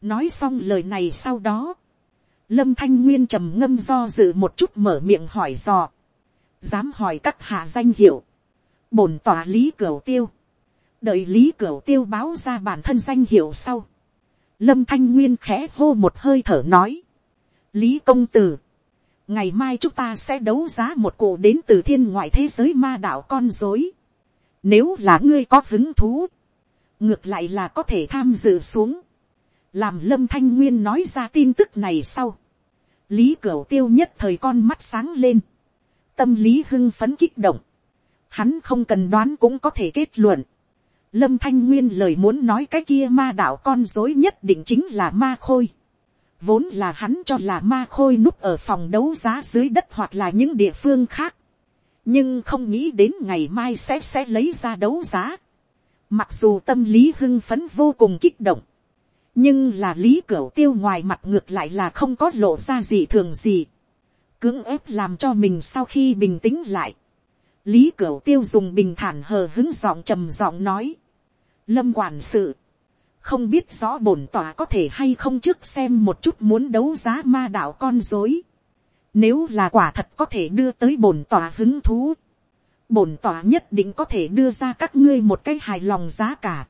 nói xong lời này sau đó, lâm thanh nguyên trầm ngâm do dự một chút mở miệng hỏi dò, dám hỏi các hạ danh hiệu, bổn tỏa lý cửa tiêu, đợi lý cửa tiêu báo ra bản thân danh hiệu sau, lâm thanh nguyên khẽ hô một hơi thở nói, lý công tử, ngày mai chúng ta sẽ đấu giá một cụ đến từ thiên ngoại thế giới ma đạo con dối, nếu là ngươi có hứng thú, ngược lại là có thể tham dự xuống, làm lâm thanh nguyên nói ra tin tức này sau, lý cửu tiêu nhất thời con mắt sáng lên, tâm lý hưng phấn kích động, hắn không cần đoán cũng có thể kết luận, lâm thanh nguyên lời muốn nói cái kia ma đạo con dối nhất định chính là ma khôi, vốn là hắn cho là ma khôi núp ở phòng đấu giá dưới đất hoặc là những địa phương khác, nhưng không nghĩ đến ngày mai sẽ sẽ lấy ra đấu giá. Mặc dù tâm lý hưng phấn vô cùng kích động. Nhưng là lý cửu tiêu ngoài mặt ngược lại là không có lộ ra gì thường gì. Cưỡng ép làm cho mình sau khi bình tĩnh lại. Lý cửu tiêu dùng bình thản hờ hứng giọng trầm giọng nói. Lâm quản sự. Không biết rõ bổn tòa có thể hay không trước xem một chút muốn đấu giá ma đạo con dối. Nếu là quả thật có thể đưa tới bổn tòa hứng thú bổn tỏa nhất định có thể đưa ra các ngươi một cái hài lòng giá cả.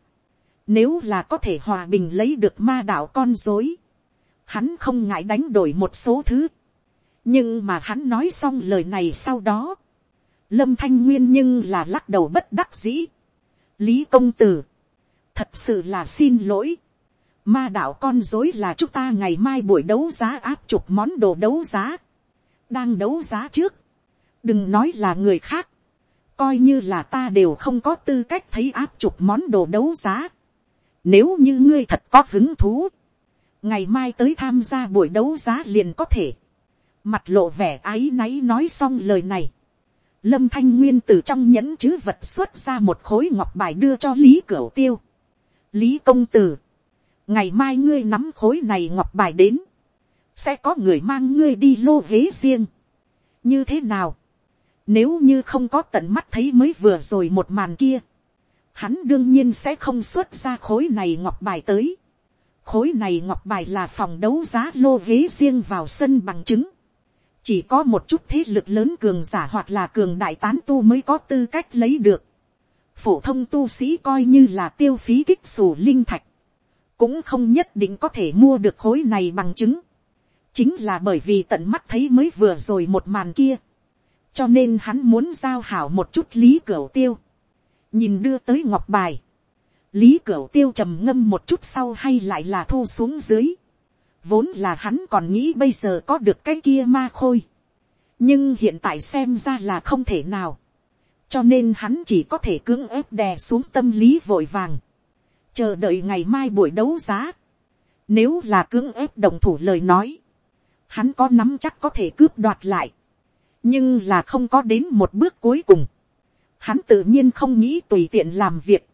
Nếu là có thể hòa bình lấy được ma đạo con dối. Hắn không ngại đánh đổi một số thứ. Nhưng mà hắn nói xong lời này sau đó. Lâm Thanh Nguyên nhưng là lắc đầu bất đắc dĩ. Lý công tử. Thật sự là xin lỗi. Ma đạo con dối là chúng ta ngày mai buổi đấu giá áp chục món đồ đấu giá. Đang đấu giá trước. Đừng nói là người khác coi như là ta đều không có tư cách thấy áp chục món đồ đấu giá. Nếu như ngươi thật có hứng thú, ngày mai tới tham gia buổi đấu giá liền có thể. Mặt lộ vẻ áy náy nói xong lời này. Lâm Thanh Nguyên từ trong nhẫn chứ vật xuất ra một khối ngọc bài đưa cho Lý Cửu Tiêu. Lý Công Tử. Ngày mai ngươi nắm khối này ngọc bài đến. Sẽ có người mang ngươi đi lô ghế riêng. Như thế nào? Nếu như không có tận mắt thấy mới vừa rồi một màn kia. Hắn đương nhiên sẽ không xuất ra khối này ngọc bài tới. Khối này ngọc bài là phòng đấu giá lô ghế riêng vào sân bằng chứng. Chỉ có một chút thế lực lớn cường giả hoặc là cường đại tán tu mới có tư cách lấy được. Phổ thông tu sĩ coi như là tiêu phí kích sủ linh thạch. Cũng không nhất định có thể mua được khối này bằng chứng. Chính là bởi vì tận mắt thấy mới vừa rồi một màn kia cho nên hắn muốn giao hảo một chút lý cửu tiêu, nhìn đưa tới ngọc bài, lý cửu tiêu trầm ngâm một chút sau hay lại là thu xuống dưới. vốn là hắn còn nghĩ bây giờ có được cái kia ma khôi. nhưng hiện tại xem ra là không thể nào. cho nên hắn chỉ có thể cưỡng ép đè xuống tâm lý vội vàng. chờ đợi ngày mai buổi đấu giá. nếu là cưỡng ép đồng thủ lời nói, hắn có nắm chắc có thể cướp đoạt lại nhưng là không có đến một bước cuối cùng. hắn tự nhiên không nghĩ tùy tiện làm việc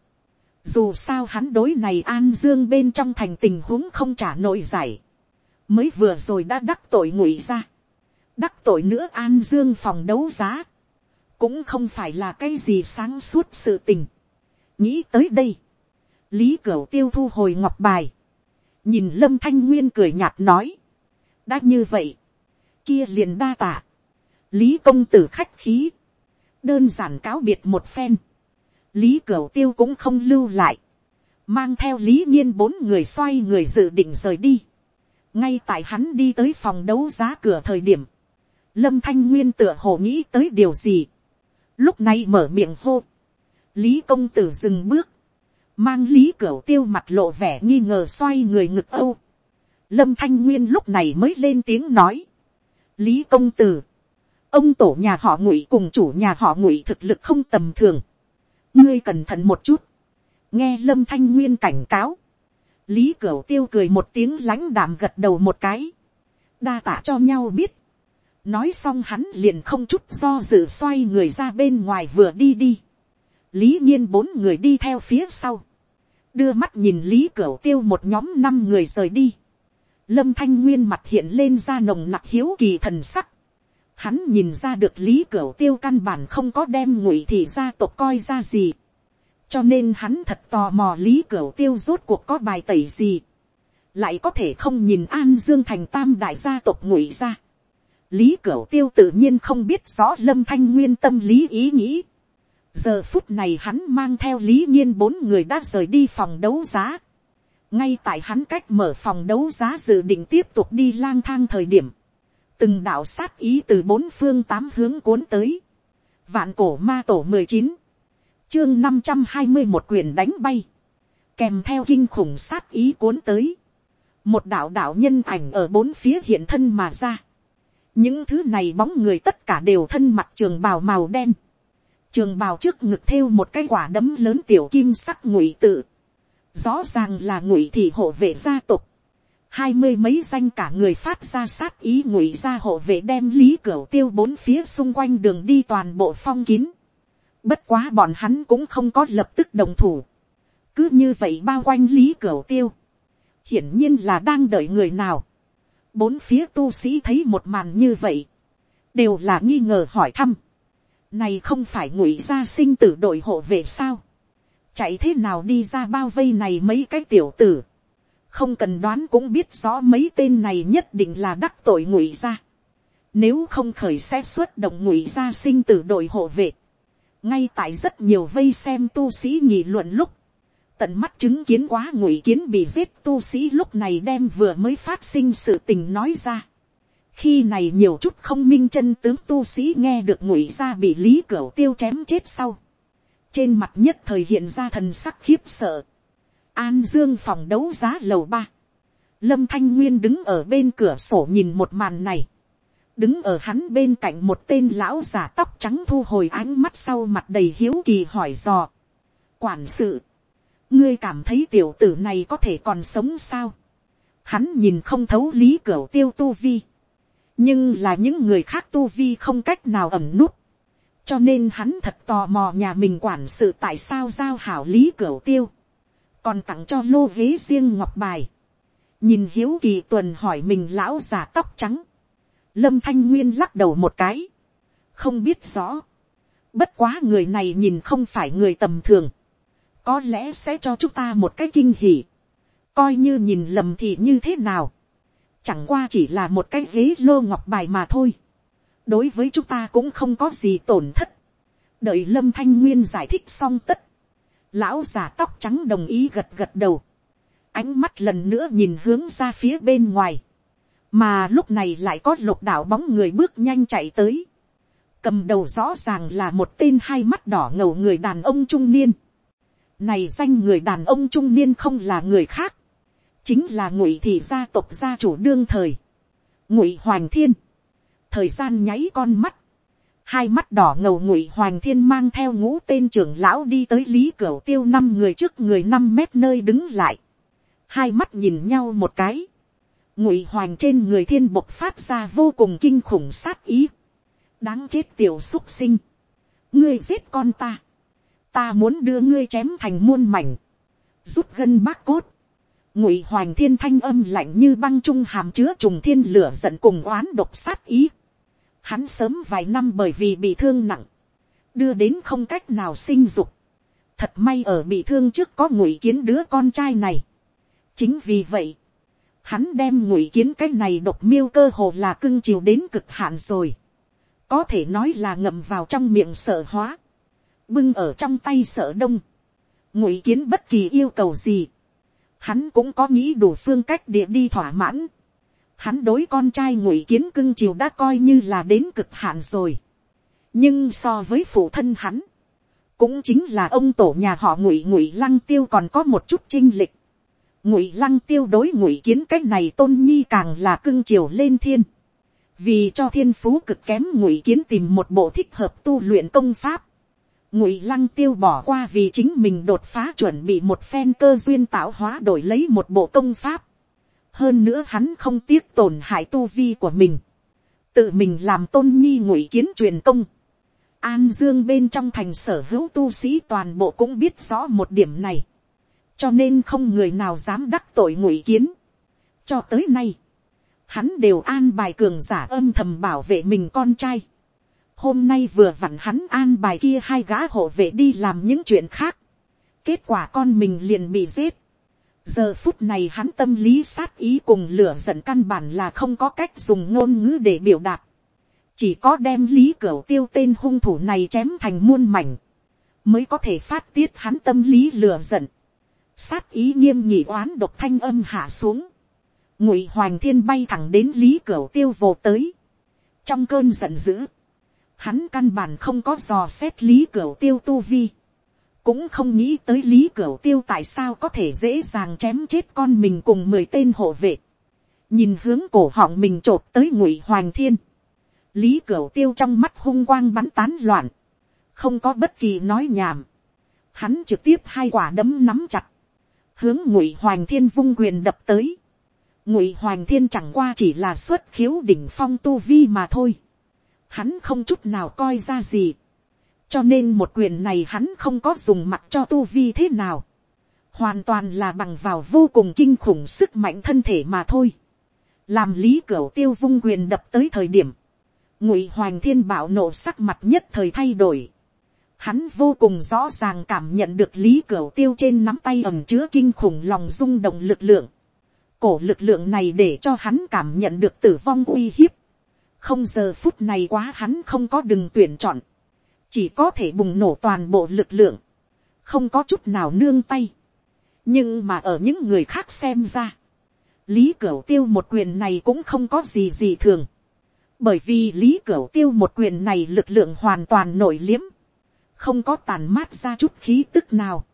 dù sao hắn đối này an dương bên trong thành tình huống không trả nội giải. mới vừa rồi đã đắc tội ngụy ra. đắc tội nữa an dương phòng đấu giá. cũng không phải là cái gì sáng suốt sự tình. nghĩ tới đây. lý cửu tiêu thu hồi ngọc bài. nhìn lâm thanh nguyên cười nhạt nói. đã như vậy. kia liền đa tạ lý công tử khách khí. đơn giản cáo biệt một phen. Lý cửu tiêu cũng không lưu lại, mang theo lý nhiên bốn người xoay người dự định rời đi. ngay tại hắn đi tới phòng đấu giá cửa thời điểm, lâm thanh nguyên tựa hồ nghĩ tới điều gì, lúc này mở miệng hô, lý công tử dừng bước, mang lý cửu tiêu mặt lộ vẻ nghi ngờ xoay người ngực âu, lâm thanh nguyên lúc này mới lên tiếng nói, lý công tử, ông tổ nhà họ ngụy cùng chủ nhà họ ngụy thực lực không tầm thường, ngươi cẩn thận một chút, nghe lâm thanh nguyên cảnh cáo, lý cửu tiêu cười một tiếng lãnh đạm gật đầu một cái, đa tả cho nhau biết, nói xong hắn liền không chút do dự xoay người ra bên ngoài vừa đi đi, lý nhiên bốn người đi theo phía sau, đưa mắt nhìn lý cửu tiêu một nhóm năm người rời đi, lâm thanh nguyên mặt hiện lên ra nồng nặc hiếu kỳ thần sắc, hắn nhìn ra được lý cửu tiêu căn bản không có đem ngụy thị gia tộc coi ra gì. cho nên hắn thật tò mò lý cửu tiêu rốt cuộc có bài tẩy gì. lại có thể không nhìn an dương thành tam đại gia tộc ngụy ra. lý cửu tiêu tự nhiên không biết rõ lâm thanh nguyên tâm lý ý nghĩ. giờ phút này hắn mang theo lý nhiên bốn người đã rời đi phòng đấu giá. ngay tại hắn cách mở phòng đấu giá dự định tiếp tục đi lang thang thời điểm từng đạo sát ý từ bốn phương tám hướng cuốn tới, vạn cổ ma tổ mười chín, chương năm trăm hai mươi một quyền đánh bay, kèm theo kinh khủng sát ý cuốn tới, một đạo đạo nhân ảnh ở bốn phía hiện thân mà ra, những thứ này bóng người tất cả đều thân mặt trường bào màu đen, trường bào trước ngực thêu một cái quả đấm lớn tiểu kim sắc ngụy tự, rõ ràng là ngụy thị hộ vệ gia tộc, hai mươi mấy danh cả người phát ra sát ý ngụy ra hộ vệ đem lý cửa tiêu bốn phía xung quanh đường đi toàn bộ phong kín. Bất quá bọn hắn cũng không có lập tức đồng thủ. Cứ như vậy bao quanh lý cửa tiêu. Hiển nhiên là đang đợi người nào. Bốn phía tu sĩ thấy một màn như vậy. Đều là nghi ngờ hỏi thăm. Này không phải ngụy gia sinh tử đội hộ vệ sao? Chạy thế nào đi ra bao vây này mấy cái tiểu tử không cần đoán cũng biết rõ mấy tên này nhất định là đắc tội ngụy ra. Nếu không khởi sẽ xuất động ngụy ra sinh tử đội hộ vệ. Ngay tại rất nhiều vây xem tu sĩ nghị luận lúc. Tận mắt chứng kiến quá ngụy kiến bị giết tu sĩ lúc này đem vừa mới phát sinh sự tình nói ra. Khi này nhiều chút không minh chân tướng tu sĩ nghe được ngụy ra bị lý cửa tiêu chém chết sau. Trên mặt nhất thời hiện ra thần sắc khiếp sợ An Dương phòng đấu giá lầu ba. Lâm Thanh Nguyên đứng ở bên cửa sổ nhìn một màn này. Đứng ở hắn bên cạnh một tên lão giả tóc trắng thu hồi ánh mắt sau mặt đầy hiếu kỳ hỏi dò. Quản sự. Ngươi cảm thấy tiểu tử này có thể còn sống sao? Hắn nhìn không thấu lý cửa tiêu tu vi. Nhưng là những người khác tu vi không cách nào ẩm nút. Cho nên hắn thật tò mò nhà mình quản sự tại sao giao hảo lý cửa tiêu còn tặng cho lô ghế riêng ngọc bài, nhìn hiếu kỳ tuần hỏi mình lão già tóc trắng, lâm thanh nguyên lắc đầu một cái, không biết rõ, bất quá người này nhìn không phải người tầm thường, có lẽ sẽ cho chúng ta một cái kinh hỉ, coi như nhìn lầm thì như thế nào, chẳng qua chỉ là một cái ghế lô ngọc bài mà thôi, đối với chúng ta cũng không có gì tổn thất, đợi lâm thanh nguyên giải thích xong tất Lão già tóc trắng đồng ý gật gật đầu. Ánh mắt lần nữa nhìn hướng ra phía bên ngoài. Mà lúc này lại có lục đảo bóng người bước nhanh chạy tới. Cầm đầu rõ ràng là một tên hai mắt đỏ ngầu người đàn ông trung niên. Này danh người đàn ông trung niên không là người khác. Chính là ngụy thị gia tộc gia chủ đương thời. Ngụy Hoàng Thiên. Thời gian nháy con mắt. Hai mắt đỏ ngầu ngụy Hoàng Thiên mang theo ngũ tên trưởng lão đi tới Lý Cửu Tiêu năm người trước người năm mét nơi đứng lại. Hai mắt nhìn nhau một cái. Ngụy Hoàng trên người thiên bộc phát ra vô cùng kinh khủng sát ý. Đáng chết tiểu xúc sinh. Ngươi giết con ta ta muốn đưa ngươi chém thành muôn mảnh, rút gân bác cốt, ngụy hoàng thiên thanh âm lạnh như băng trung hàm chứa trùng thiên lửa giận cùng oán độc sát ý. Hắn sớm vài năm bởi vì bị thương nặng, đưa đến không cách nào sinh dục. Thật may ở bị thương trước có ngụy kiến đứa con trai này. Chính vì vậy, hắn đem ngụy kiến cái này độc miêu cơ hồ là cưng chiều đến cực hạn rồi. Có thể nói là ngậm vào trong miệng sợ hóa bưng ở trong tay sợ đông, ngụy kiến bất kỳ yêu cầu gì, hắn cũng có nghĩ đủ phương cách địa đi thỏa mãn, hắn đối con trai ngụy kiến cưng chiều đã coi như là đến cực hạn rồi, nhưng so với phụ thân hắn, cũng chính là ông tổ nhà họ ngụy ngụy lăng tiêu còn có một chút chinh lịch, ngụy lăng tiêu đối ngụy kiến cách này tôn nhi càng là cưng chiều lên thiên, vì cho thiên phú cực kém ngụy kiến tìm một bộ thích hợp tu luyện công pháp, ngụy lăng tiêu bỏ qua vì chính mình đột phá chuẩn bị một phen cơ duyên tạo hóa đổi lấy một bộ công pháp hơn nữa hắn không tiếc tổn hại tu vi của mình. tự mình làm tôn nhi ngụy kiến truyền công. an dương bên trong thành sở hữu tu sĩ toàn bộ cũng biết rõ một điểm này. cho nên không người nào dám đắc tội ngụy kiến. cho tới nay, hắn đều an bài cường giả âm thầm bảo vệ mình con trai Hôm nay vừa vặn hắn an bài kia hai gã hộ vệ đi làm những chuyện khác. Kết quả con mình liền bị giết. Giờ phút này hắn tâm lý sát ý cùng lửa giận căn bản là không có cách dùng ngôn ngữ để biểu đạt. Chỉ có đem lý cửa tiêu tên hung thủ này chém thành muôn mảnh. Mới có thể phát tiết hắn tâm lý lửa giận. Sát ý nghiêm nhị oán độc thanh âm hạ xuống. Ngụy Hoàng Thiên bay thẳng đến lý cửa tiêu vồ tới. Trong cơn giận dữ hắn căn bản không có dò xét lý cửa tiêu tu vi, cũng không nghĩ tới lý cửu tiêu tại sao có thể dễ dàng chém chết con mình cùng mười tên hộ vệ, nhìn hướng cổ họng mình t r ộ p tới ngụy hoàng thiên, lý cửu tiêu trong mắt hung quang bắn tán loạn, không có bất kỳ nói nhảm, hắn trực tiếp hai quả đấm nắm chặt, hướng ngụy hoàng thiên vung quyền đập tới, ngụy hoàng thiên chẳng qua chỉ là xuất khiếu đỉnh phong tu vi mà thôi, hắn không chút nào coi ra gì cho nên một quyền này hắn không có dùng mặt cho tu vi thế nào. hoàn toàn là bằng vào vô cùng kinh khủng sức mạnh thân thể mà thôi. làm lý cửa tiêu vung quyền đập tới thời điểm. ngụy hoàng thiên bảo nộ sắc mặt nhất thời thay đổi. Hắn vô cùng rõ ràng cảm nhận được lý cửa tiêu trên nắm tay ẩm chứa kinh khủng lòng rung động lực lượng. Cổ lực lượng này để cho hắn cảm nhận được tử vong uy hiếp không giờ phút này quá hắn không có đừng tuyển chọn, chỉ có thể bùng nổ toàn bộ lực lượng, không có chút nào nương tay. nhưng mà ở những người khác xem ra, lý cửu tiêu một quyền này cũng không có gì gì thường, bởi vì lý cửu tiêu một quyền này lực lượng hoàn toàn nổi liếm, không có tàn mát ra chút khí tức nào,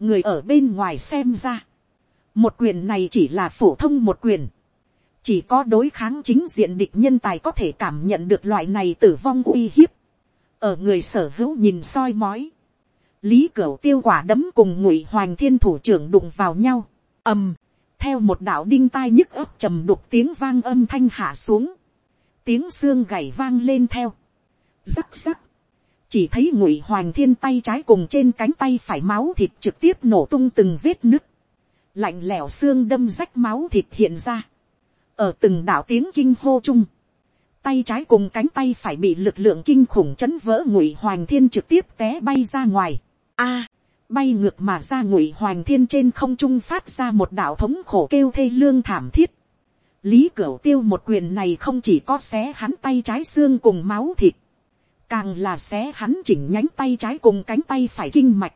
người ở bên ngoài xem ra, một quyền này chỉ là phổ thông một quyền, chỉ có đối kháng chính diện địch nhân tài có thể cảm nhận được loại này tử vong uy hiếp ở người sở hữu nhìn soi mói, lý cửu tiêu quả đấm cùng ngụy hoàng thiên thủ trưởng đụng vào nhau, ầm, theo một đạo đinh tai nhức ấp trầm đục tiếng vang âm thanh hạ xuống, tiếng xương gảy vang lên theo, rắc rắc, chỉ thấy ngụy hoàng thiên tay trái cùng trên cánh tay phải máu thịt trực tiếp nổ tung từng vết nứt, lạnh lẽo xương đâm rách máu thịt hiện ra, ở từng đạo tiếng kinh hô chung, tay trái cùng cánh tay phải bị lực lượng kinh khủng chấn vỡ ngụy hoàng thiên trực tiếp té bay ra ngoài. A, bay ngược mà ra ngụy hoàng thiên trên không trung phát ra một đạo thống khổ kêu thê lương thảm thiết. lý cửu tiêu một quyền này không chỉ có xé hắn tay trái xương cùng máu thịt, càng là xé hắn chỉnh nhánh tay trái cùng cánh tay phải kinh mạch.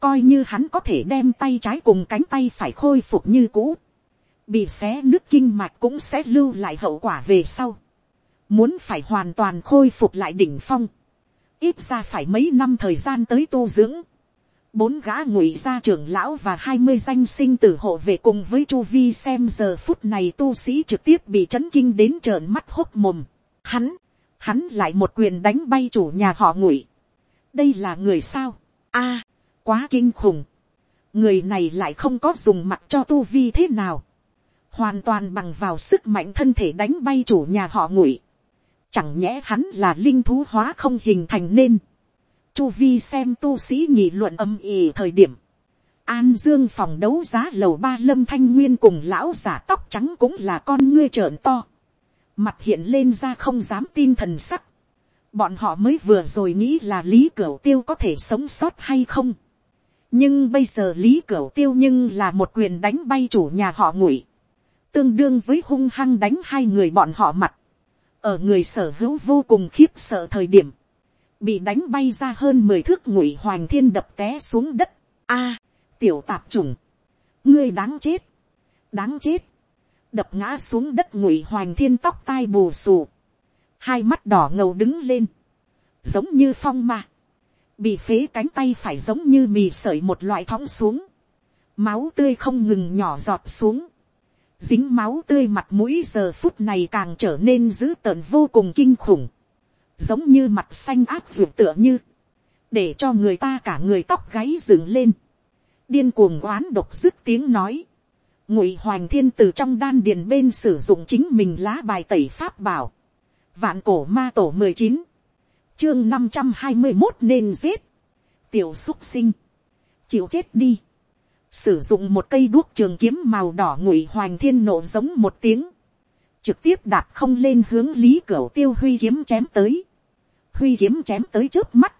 coi như hắn có thể đem tay trái cùng cánh tay phải khôi phục như cũ bị xé nước kinh mạch cũng sẽ lưu lại hậu quả về sau. Muốn phải hoàn toàn khôi phục lại đỉnh phong. Ít ra phải mấy năm thời gian tới tu dưỡng. bốn gã ngụy gia trưởng lão và hai mươi danh sinh tử hộ về cùng với chu vi xem giờ phút này tu sĩ trực tiếp bị chấn kinh đến trợn mắt hốc mồm. Hắn, hắn lại một quyền đánh bay chủ nhà họ ngụy. đây là người sao. a, quá kinh khủng. người này lại không có dùng mặt cho tu vi thế nào. hoàn toàn bằng vào sức mạnh thân thể đánh bay chủ nhà họ ngụy chẳng nhẽ hắn là linh thú hóa không hình thành nên. Chu vi xem tu sĩ nghị luận âm ỉ thời điểm, an dương phòng đấu giá lầu ba lâm thanh nguyên cùng lão giả tóc trắng cũng là con ngươi trợn to, mặt hiện lên ra không dám tin thần sắc, bọn họ mới vừa rồi nghĩ là lý cửu tiêu có thể sống sót hay không, nhưng bây giờ lý cửu tiêu nhưng là một quyền đánh bay chủ nhà họ ngụy, tương đương với hung hăng đánh hai người bọn họ mặt, ở người sở hữu vô cùng khiếp sợ thời điểm, bị đánh bay ra hơn mười thước ngụy hoàng thiên đập té xuống đất. a, tiểu tạp trùng, ngươi đáng chết, đáng chết, đập ngã xuống đất ngụy hoàng thiên tóc tai bù xù, hai mắt đỏ ngầu đứng lên, giống như phong ma, bị phế cánh tay phải giống như mì sợi một loại thóng xuống, máu tươi không ngừng nhỏ giọt xuống, dính máu tươi mặt mũi giờ phút này càng trở nên dữ tợn vô cùng kinh khủng, giống như mặt xanh áp ruột tựa như, để cho người ta cả người tóc gáy dựng lên, điên cuồng oán độc dứt tiếng nói, ngụy hoàng thiên từ trong đan điền bên sử dụng chính mình lá bài tẩy pháp bảo, vạn cổ ma tổ mười chín, chương năm trăm hai mươi một nên giết, tiểu xúc sinh, chịu chết đi, sử dụng một cây đuốc trường kiếm màu đỏ ngụy hoành thiên nổ giống một tiếng, trực tiếp đạp không lên hướng lý cửa tiêu huy kiếm chém tới. huy kiếm chém tới trước mắt,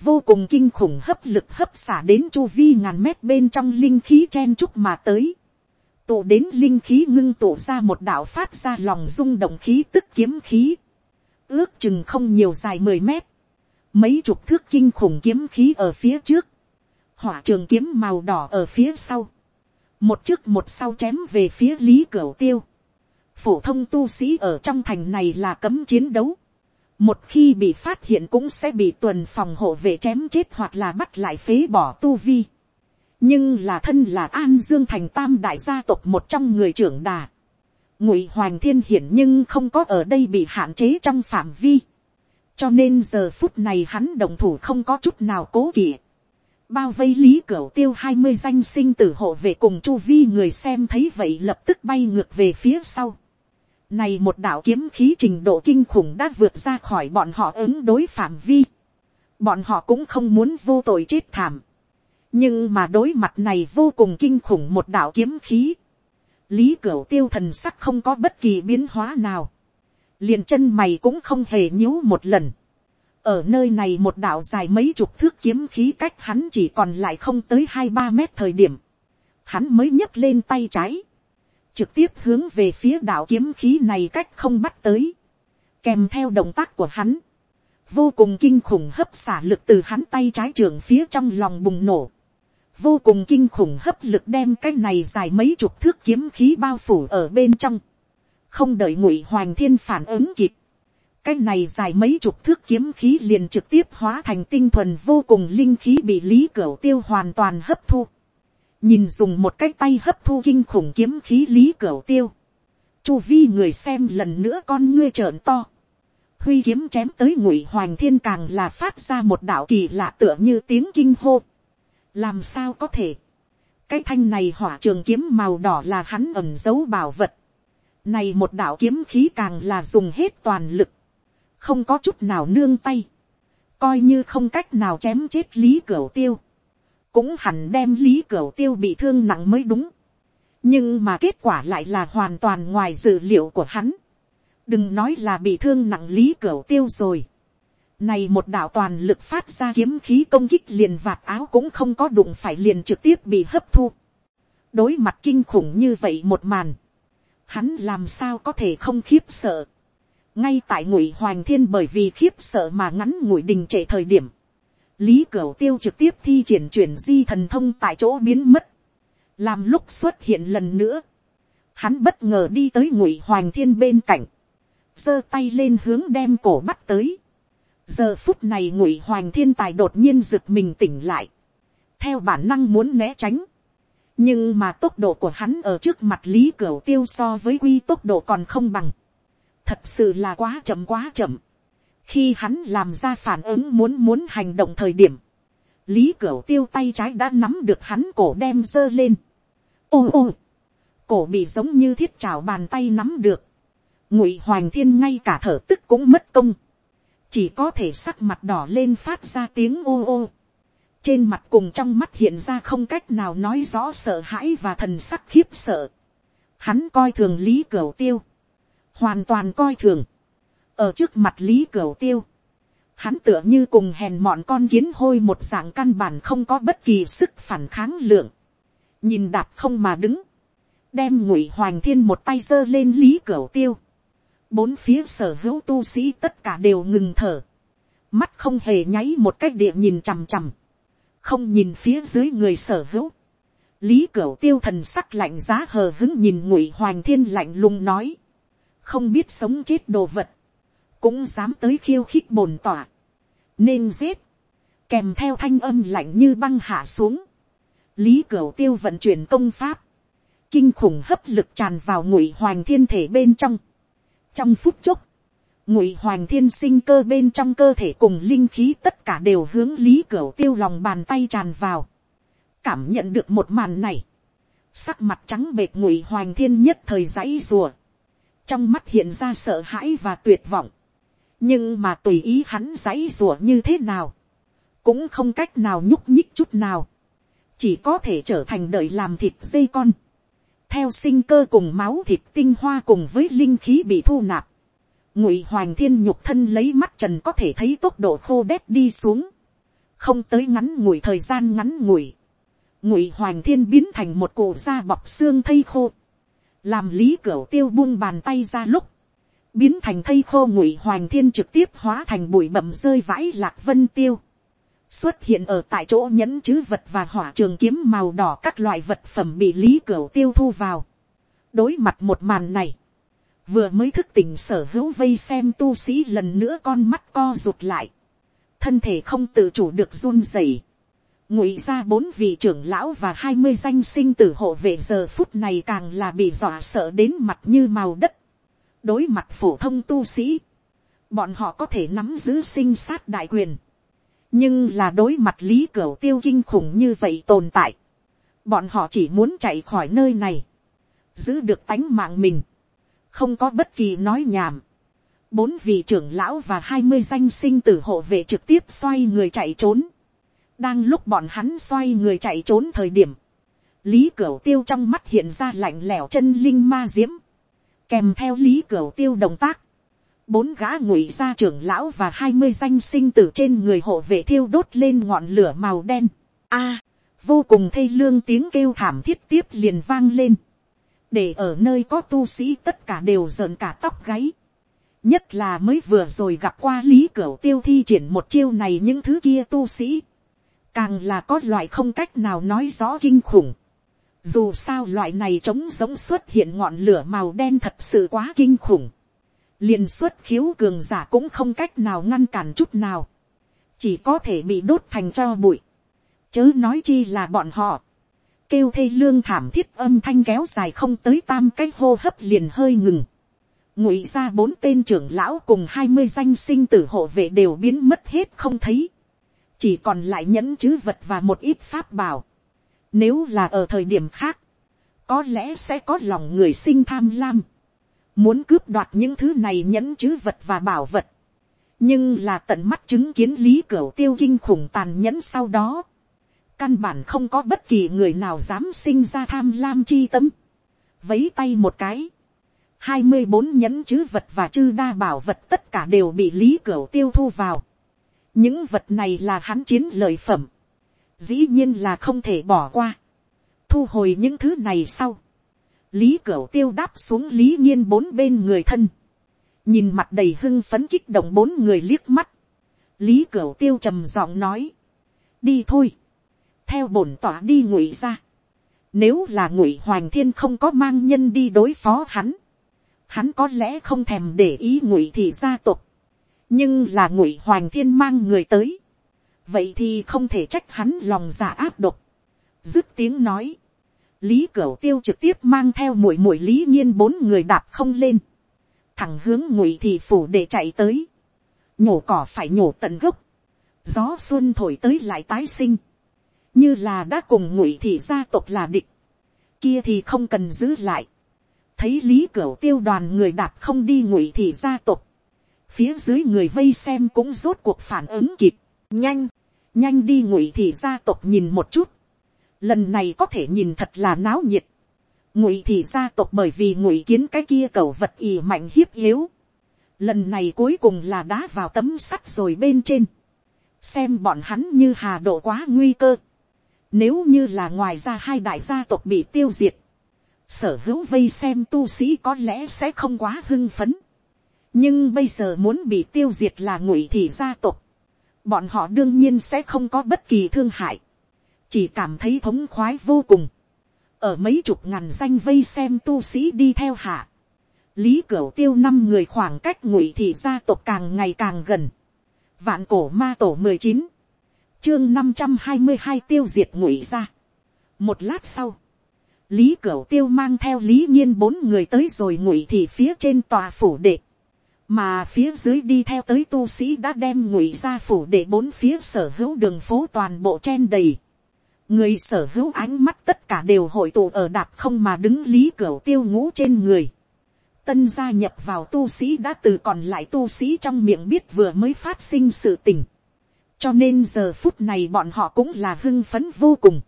vô cùng kinh khủng hấp lực hấp xả đến chu vi ngàn mét bên trong linh khí chen chúc mà tới, tụ đến linh khí ngưng tụ ra một đạo phát ra lòng rung động khí tức kiếm khí, ước chừng không nhiều dài mười mét, mấy chục thước kinh khủng kiếm khí ở phía trước, hỏa trường kiếm màu đỏ ở phía sau, một trước một sau chém về phía lý cửu tiêu, phổ thông tu sĩ ở trong thành này là cấm chiến đấu, một khi bị phát hiện cũng sẽ bị tuần phòng hộ vệ chém chết hoặc là bắt lại phế bỏ tu vi. nhưng là thân là an dương thành tam đại gia tộc một trong người trưởng đà. ngụy hoàng thiên hiển nhưng không có ở đây bị hạn chế trong phạm vi. cho nên giờ phút này hắn đồng thủ không có chút nào cố kỵ bao vây lý cửa tiêu hai mươi danh sinh tử hộ về cùng chu vi người xem thấy vậy lập tức bay ngược về phía sau này một đạo kiếm khí trình độ kinh khủng đã vượt ra khỏi bọn họ ứng đối phạm vi. Bọn họ cũng không muốn vô tội chết thảm. Nhưng mà đối mặt này vô cùng kinh khủng một đạo kiếm khí. Lý Cửu tiêu thần sắc không có bất kỳ biến hóa nào. Liền chân mày cũng không hề nhíu một lần. Ở nơi này một đạo dài mấy chục thước kiếm khí cách hắn chỉ còn lại không tới hai ba mét thời điểm. Hắn mới nhấc lên tay trái. Trực tiếp hướng về phía đạo kiếm khí này cách không bắt tới, kèm theo động tác của hắn, vô cùng kinh khủng hấp xả lực từ hắn tay trái trường phía trong lòng bùng nổ, vô cùng kinh khủng hấp lực đem cái này dài mấy chục thước kiếm khí bao phủ ở bên trong, không đợi ngụy hoàng thiên phản ứng kịp, cái này dài mấy chục thước kiếm khí liền trực tiếp hóa thành tinh thuần vô cùng linh khí bị lý cửu tiêu hoàn toàn hấp thu. Nhìn dùng một cái tay hấp thu kinh khủng kiếm khí lý cửu tiêu, chu vi người xem lần nữa con ngươi trợn to, huy kiếm chém tới ngụy hoàng thiên càng là phát ra một đạo kỳ lạ tựa như tiếng kinh hô, làm sao có thể, cái thanh này hỏa trường kiếm màu đỏ là hắn ẩm dấu bảo vật, này một đạo kiếm khí càng là dùng hết toàn lực, không có chút nào nương tay, coi như không cách nào chém chết lý cửa tiêu, cũng hẳn đem lý cửa tiêu bị thương nặng mới đúng. nhưng mà kết quả lại là hoàn toàn ngoài dự liệu của hắn. đừng nói là bị thương nặng lý cửa tiêu rồi. này một đạo toàn lực phát ra kiếm khí công kích liền vạt áo cũng không có đụng phải liền trực tiếp bị hấp thu. đối mặt kinh khủng như vậy một màn. hắn làm sao có thể không khiếp sợ ngay tại ngụy hoàng thiên bởi vì khiếp sợ mà ngắn ngụy đình trệ thời điểm lý cửu tiêu trực tiếp thi triển chuyển di thần thông tại chỗ biến mất, làm lúc xuất hiện lần nữa, hắn bất ngờ đi tới ngụy hoàng thiên bên cạnh, giơ tay lên hướng đem cổ bắt tới. giờ phút này ngụy hoàng thiên tài đột nhiên rực mình tỉnh lại, theo bản năng muốn né tránh, nhưng mà tốc độ của hắn ở trước mặt lý cửu tiêu so với quy tốc độ còn không bằng, thật sự là quá chậm quá chậm, khi hắn làm ra phản ứng muốn muốn hành động thời điểm, lý cửu tiêu tay trái đã nắm được hắn cổ đem giơ lên, ô ô, cổ bị giống như thiết trào bàn tay nắm được, ngụy hoàng thiên ngay cả thở tức cũng mất công, chỉ có thể sắc mặt đỏ lên phát ra tiếng ô ô, trên mặt cùng trong mắt hiện ra không cách nào nói rõ sợ hãi và thần sắc khiếp sợ. Hắn coi thường lý cửu tiêu, hoàn toàn coi thường, ở trước mặt lý cửu tiêu, hắn tựa như cùng hèn mọn con kiến hôi một dạng căn bản không có bất kỳ sức phản kháng lượng, nhìn đạp không mà đứng, đem ngụy hoàng thiên một tay giơ lên lý cửu tiêu, bốn phía sở hữu tu sĩ tất cả đều ngừng thở, mắt không hề nháy một cách địa nhìn chằm chằm, không nhìn phía dưới người sở hữu, lý cửu tiêu thần sắc lạnh giá hờ hứng nhìn ngụy hoàng thiên lạnh lùng nói, không biết sống chết đồ vật, cũng dám tới khiêu khích bồn tỏa, nên giết, kèm theo thanh âm lạnh như băng hạ xuống, lý cửu tiêu vận chuyển công pháp, kinh khủng hấp lực tràn vào ngụy hoàng thiên thể bên trong, trong phút chốc, ngụy hoàng thiên sinh cơ bên trong cơ thể cùng linh khí tất cả đều hướng lý cửu tiêu lòng bàn tay tràn vào, cảm nhận được một màn này, sắc mặt trắng bệt ngụy hoàng thiên nhất thời dãy rùa, trong mắt hiện ra sợ hãi và tuyệt vọng, nhưng mà tùy ý hắn giãy rủa như thế nào, cũng không cách nào nhúc nhích chút nào, chỉ có thể trở thành đợi làm thịt dây con, theo sinh cơ cùng máu thịt tinh hoa cùng với linh khí bị thu nạp, ngụy Hoàng thiên nhục thân lấy mắt trần có thể thấy tốc độ khô đét đi xuống, không tới ngắn ngủi thời gian ngắn ngủi, ngụy Hoàng thiên biến thành một cổ da bọc xương thây khô, làm lý cửa tiêu buông bàn tay ra lúc, biến thành thây khô ngụy hoành thiên trực tiếp hóa thành bụi bẩm rơi vãi lạc vân tiêu, xuất hiện ở tại chỗ nhẫn chứ vật và hỏa trường kiếm màu đỏ các loại vật phẩm bị lý cửa tiêu thu vào. đối mặt một màn này, vừa mới thức tỉnh sở hữu vây xem tu sĩ lần nữa con mắt co rụt lại, thân thể không tự chủ được run rẩy, ngụy ra bốn vị trưởng lão và hai mươi danh sinh tử hộ vệ giờ phút này càng là bị dọa sợ đến mặt như màu đất, đối mặt phổ thông tu sĩ, bọn họ có thể nắm giữ sinh sát đại quyền, nhưng là đối mặt lý cửa tiêu kinh khủng như vậy tồn tại, bọn họ chỉ muốn chạy khỏi nơi này, giữ được tánh mạng mình, không có bất kỳ nói nhảm. bốn vị trưởng lão và hai mươi danh sinh tử hộ vệ trực tiếp xoay người chạy trốn đang lúc bọn hắn xoay người chạy trốn thời điểm, lý cửu tiêu trong mắt hiện ra lạnh lẽo chân linh ma diễm, kèm theo lý cửu tiêu động tác, bốn gã ngụy gia trưởng lão và hai mươi danh sinh tử trên người hộ vệ thiêu đốt lên ngọn lửa màu đen. A, vô cùng thê lương tiếng kêu thảm thiết tiếp liền vang lên để ở nơi có tu sĩ tất cả đều rợn cả tóc gáy. nhất là mới vừa rồi gặp qua lý cửu tiêu thi triển một chiêu này những thứ kia tu sĩ càng là có loại không cách nào nói rõ kinh khủng. dù sao loại này trống giống xuất hiện ngọn lửa màu đen thật sự quá kinh khủng. liền xuất khiếu cường giả cũng không cách nào ngăn cản chút nào. chỉ có thể bị đốt thành cho bụi. chớ nói chi là bọn họ kêu thê lương thảm thiết âm thanh kéo dài không tới tam cái hô hấp liền hơi ngừng. ngụy ra bốn tên trưởng lão cùng hai mươi danh sinh tử hộ vệ đều biến mất hết không thấy chỉ còn lại nhẫn chứ vật và một ít pháp bảo. nếu là ở thời điểm khác, có lẽ sẽ có lòng người sinh tham lam. muốn cướp đoạt những thứ này nhẫn chứ vật và bảo vật. nhưng là tận mắt chứng kiến lý cửa tiêu kinh khủng tàn nhẫn sau đó căn bản không có bất kỳ người nào dám sinh ra tham lam chi tâm. vấy tay một cái, hai mươi bốn nhẫn chữ vật và chư đa bảo vật tất cả đều bị lý cửu tiêu thu vào những vật này là hắn chiến lợi phẩm, dĩ nhiên là không thể bỏ qua. thu hồi những thứ này sau, lý cửu tiêu đáp xuống lý nhiên bốn bên người thân, nhìn mặt đầy hưng phấn kích động bốn người liếc mắt, lý cửu tiêu trầm giọng nói, đi thôi, theo bổn tỏa đi ngụy ra. Nếu là ngụy hoàng thiên không có mang nhân đi đối phó hắn, hắn có lẽ không thèm để ý ngụy thị gia tộc nhưng là ngụy hoàng thiên mang người tới, vậy thì không thể trách hắn lòng giả áp độc, dứt tiếng nói, lý cửu tiêu trực tiếp mang theo mũi mũi lý nhiên bốn người đạp không lên, thẳng hướng ngụy thị phủ để chạy tới, nhổ cỏ phải nhổ tận gốc, gió xuân thổi tới lại tái sinh, như là đã cùng ngụy thị gia tộc là địch, kia thì không cần giữ lại, thấy lý cửu tiêu đoàn người đạp không đi ngụy thị gia tộc, phía dưới người vây xem cũng rốt cuộc phản ứng kịp, nhanh, nhanh đi ngụy thị gia tộc nhìn một chút, lần này có thể nhìn thật là náo nhiệt, ngụy thị gia tộc bởi vì ngụy kiến cái kia cầu vật ì mạnh hiếp yếu, lần này cuối cùng là đá vào tấm sắt rồi bên trên, xem bọn hắn như hà độ quá nguy cơ, nếu như là ngoài ra hai đại gia tộc bị tiêu diệt, sở hữu vây xem tu sĩ có lẽ sẽ không quá hưng phấn, nhưng bây giờ muốn bị tiêu diệt là ngụy thị gia tộc, bọn họ đương nhiên sẽ không có bất kỳ thương hại, chỉ cảm thấy thống khoái vô cùng, ở mấy chục ngàn danh vây xem tu sĩ đi theo hạ, lý cửu tiêu năm người khoảng cách ngụy thị gia tộc càng ngày càng gần, vạn cổ ma tổ mười chín, chương năm trăm hai mươi hai tiêu diệt ngụy gia. một lát sau, lý cửu tiêu mang theo lý nhiên bốn người tới rồi ngụy thị phía trên tòa phủ đệ, mà phía dưới đi theo tới tu sĩ đã đem ngụy gia phủ để bốn phía sở hữu đường phố toàn bộ chen đầy người sở hữu ánh mắt tất cả đều hội tụ ở đạp không mà đứng lý cửa tiêu ngũ trên người. Tân gia nhập vào tu sĩ đã từ còn lại tu sĩ trong miệng biết vừa mới phát sinh sự tình. Cho nên giờ phút này bọn họ cũng là hưng phấn vô cùng.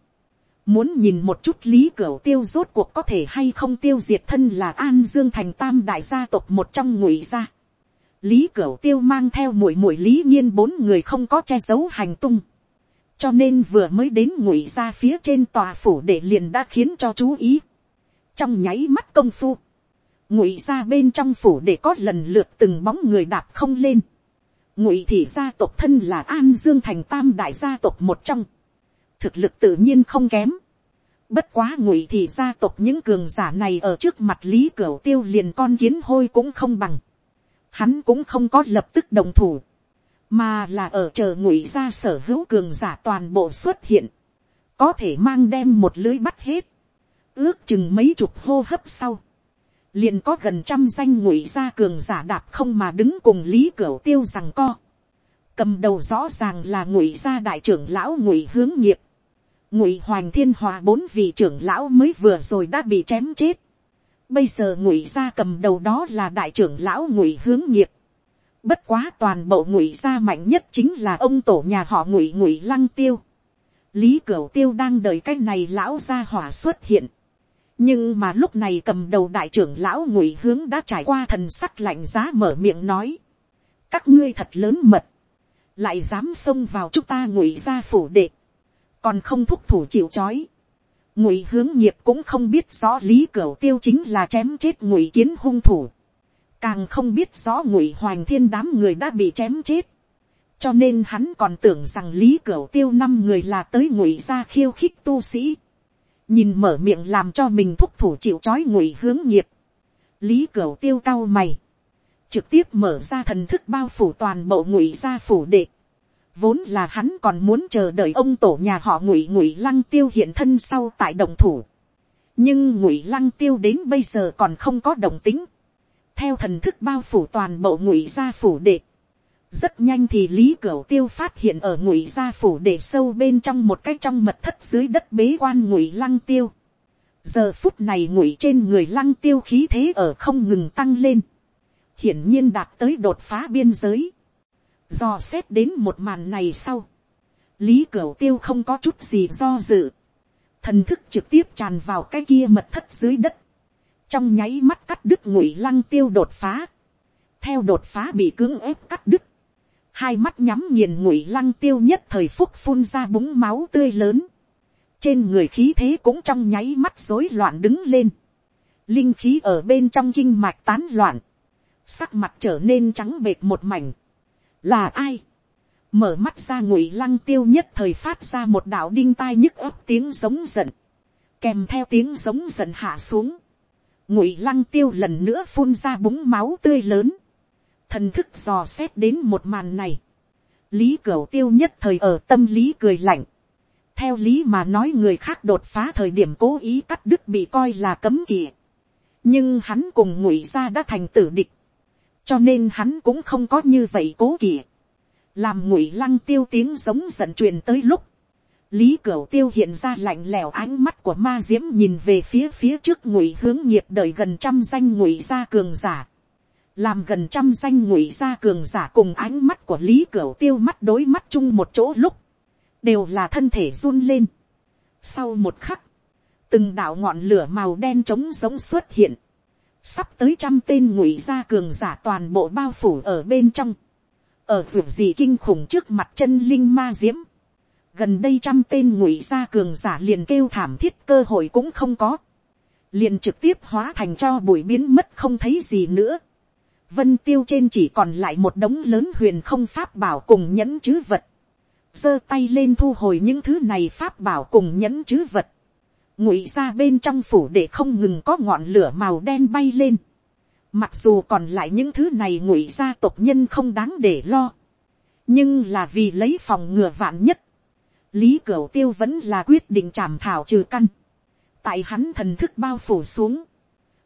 Muốn nhìn một chút lý cửa tiêu rốt cuộc có thể hay không tiêu diệt thân là An Dương thành tam đại gia tộc một trong ngụy gia. Lý Cửu Tiêu mang theo muội muội lý nhiên bốn người không có che giấu hành tung cho nên vừa mới đến ngụy ra phía trên tòa phủ để liền đã khiến cho chú ý. trong nháy mắt công phu, ngụy ra bên trong phủ để có lần lượt từng bóng người đạp không lên. ngụy thị gia tộc thân là an dương thành tam đại gia tộc một trong, thực lực tự nhiên không kém. bất quá ngụy thị gia tộc những cường giả này ở trước mặt lý cửu tiêu liền con kiến hôi cũng không bằng hắn cũng không có lập tức đồng thủ mà là ở chờ ngụy ra sở hữu cường giả toàn bộ xuất hiện, có thể mang đem một lưới bắt hết, ước chừng mấy chục hô hấp sau, liền có gần trăm danh ngụy ra cường giả đạp không mà đứng cùng lý cửa tiêu rằng co, cầm đầu rõ ràng là ngụy gia đại trưởng lão ngụy hướng nghiệp, ngụy hoành thiên hòa bốn vị trưởng lão mới vừa rồi đã bị chém chết, bây giờ ngụy gia cầm đầu đó là đại trưởng lão ngụy hướng nghiệp, Bất quá toàn bộ ngụy gia mạnh nhất chính là ông tổ nhà họ ngụy ngụy lăng tiêu. Lý Cửu Tiêu đang đợi cái này lão gia hỏa xuất hiện. Nhưng mà lúc này cầm đầu đại trưởng lão ngụy hướng đã trải qua thần sắc lạnh giá mở miệng nói. Các ngươi thật lớn mật. Lại dám xông vào chúng ta ngụy gia phủ đệ. Còn không thúc thủ chịu chói. Ngụy hướng nghiệp cũng không biết rõ Lý Cửu Tiêu chính là chém chết ngụy kiến hung thủ. Càng không biết rõ ngụy hoàng thiên đám người đã bị chém chết, cho nên hắn còn tưởng rằng lý cửu tiêu năm người là tới ngụy ra khiêu khích tu sĩ, nhìn mở miệng làm cho mình thúc thủ chịu c h ó i ngụy hướng nghiệp, lý cửu tiêu cao mày, trực tiếp mở ra thần thức bao phủ toàn bộ ngụy ra phủ đệ, vốn là hắn còn muốn chờ đợi ông tổ nhà họ ngụy ngụy lăng tiêu hiện thân sau tại đồng thủ, nhưng ngụy lăng tiêu đến bây giờ còn không có đồng tính, theo thần thức bao phủ toàn bộ ngụy gia phủ đệ. rất nhanh thì lý cửu tiêu phát hiện ở ngụy gia phủ đệ sâu bên trong một cái trong mật thất dưới đất bế quan ngụy lăng tiêu. giờ phút này ngụy trên người lăng tiêu khí thế ở không ngừng tăng lên. hiển nhiên đạt tới đột phá biên giới do xét đến một màn này sau. lý cửu tiêu không có chút gì do dự. thần thức trực tiếp tràn vào cái kia mật thất dưới đất. Trong nháy mắt cắt đứt ngụy lăng tiêu đột phá, theo đột phá bị cưỡng ép cắt đứt, hai mắt nhắm nghiền ngụy lăng tiêu nhất thời phúc phun ra búng máu tươi lớn, trên người khí thế cũng trong nháy mắt rối loạn đứng lên, linh khí ở bên trong kinh mạch tán loạn, sắc mặt trở nên trắng bệt một mảnh, là ai, mở mắt ra ngụy lăng tiêu nhất thời phát ra một đạo đinh tai nhức ấp tiếng giống giận, kèm theo tiếng giống giận hạ xuống, ngụy lăng tiêu lần nữa phun ra búng máu tươi lớn, thần thức dò xét đến một màn này, lý cửu tiêu nhất thời ở tâm lý cười lạnh, theo lý mà nói người khác đột phá thời điểm cố ý cắt đứt bị coi là cấm kỵ, nhưng hắn cùng ngụy gia đã thành tử địch, cho nên hắn cũng không có như vậy cố kỵ, làm ngụy lăng tiêu tiếng giống giận truyền tới lúc, lý cửu tiêu hiện ra lạnh lẽo ánh mắt của ma diễm nhìn về phía phía trước ngụy hướng nghiệp đợi gần trăm danh ngụy gia cường giả, làm gần trăm danh ngụy gia cường giả cùng ánh mắt của lý cửu tiêu mắt đối mắt chung một chỗ lúc, đều là thân thể run lên. Sau một khắc, từng đạo ngọn lửa màu đen trống giống xuất hiện, sắp tới trăm tên ngụy gia cường giả toàn bộ bao phủ ở bên trong, ở ruộng gì kinh khủng trước mặt chân linh ma diễm, gần đây trăm tên ngụy gia cường giả liền kêu thảm thiết cơ hội cũng không có, liền trực tiếp hóa thành cho bụi biến mất không thấy gì nữa. Vân tiêu trên chỉ còn lại một đống lớn huyền không pháp bảo cùng nhẫn chứ vật. Giơ tay lên thu hồi những thứ này pháp bảo cùng nhẫn chứ vật, ngụy ra bên trong phủ để không ngừng có ngọn lửa màu đen bay lên. Mặc dù còn lại những thứ này ngụy ra tộc nhân không đáng để lo, nhưng là vì lấy phòng ngừa vạn nhất, lý cửu tiêu vẫn là quyết định trảm thảo trừ căn. tại hắn thần thức bao phủ xuống,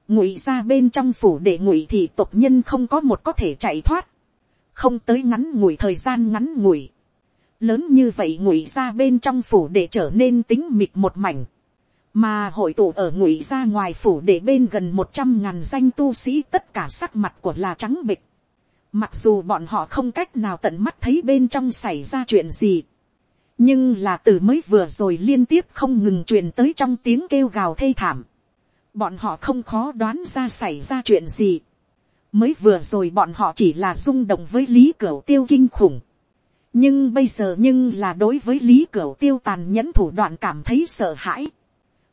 ngụy ra bên trong phủ để ngụy thì tộc nhân không có một có thể chạy thoát, không tới ngắn ngủi thời gian ngắn ngủi, lớn như vậy ngụy ra bên trong phủ để trở nên tính mịt một mảnh, mà hội tụ ở ngụy ra ngoài phủ để bên gần một trăm ngàn danh tu sĩ tất cả sắc mặt của là trắng bịch. Mặc dù bọn họ không cách nào tận mắt thấy bên trong xảy ra chuyện gì, nhưng là từ mới vừa rồi liên tiếp không ngừng truyền tới trong tiếng kêu gào thê thảm. Bọn họ không khó đoán ra xảy ra chuyện gì. Mới vừa rồi bọn họ chỉ là rung động với lý cửa tiêu kinh khủng nhưng bây giờ nhưng là đối với lý cửa tiêu tàn nhẫn thủ đoạn cảm thấy sợ hãi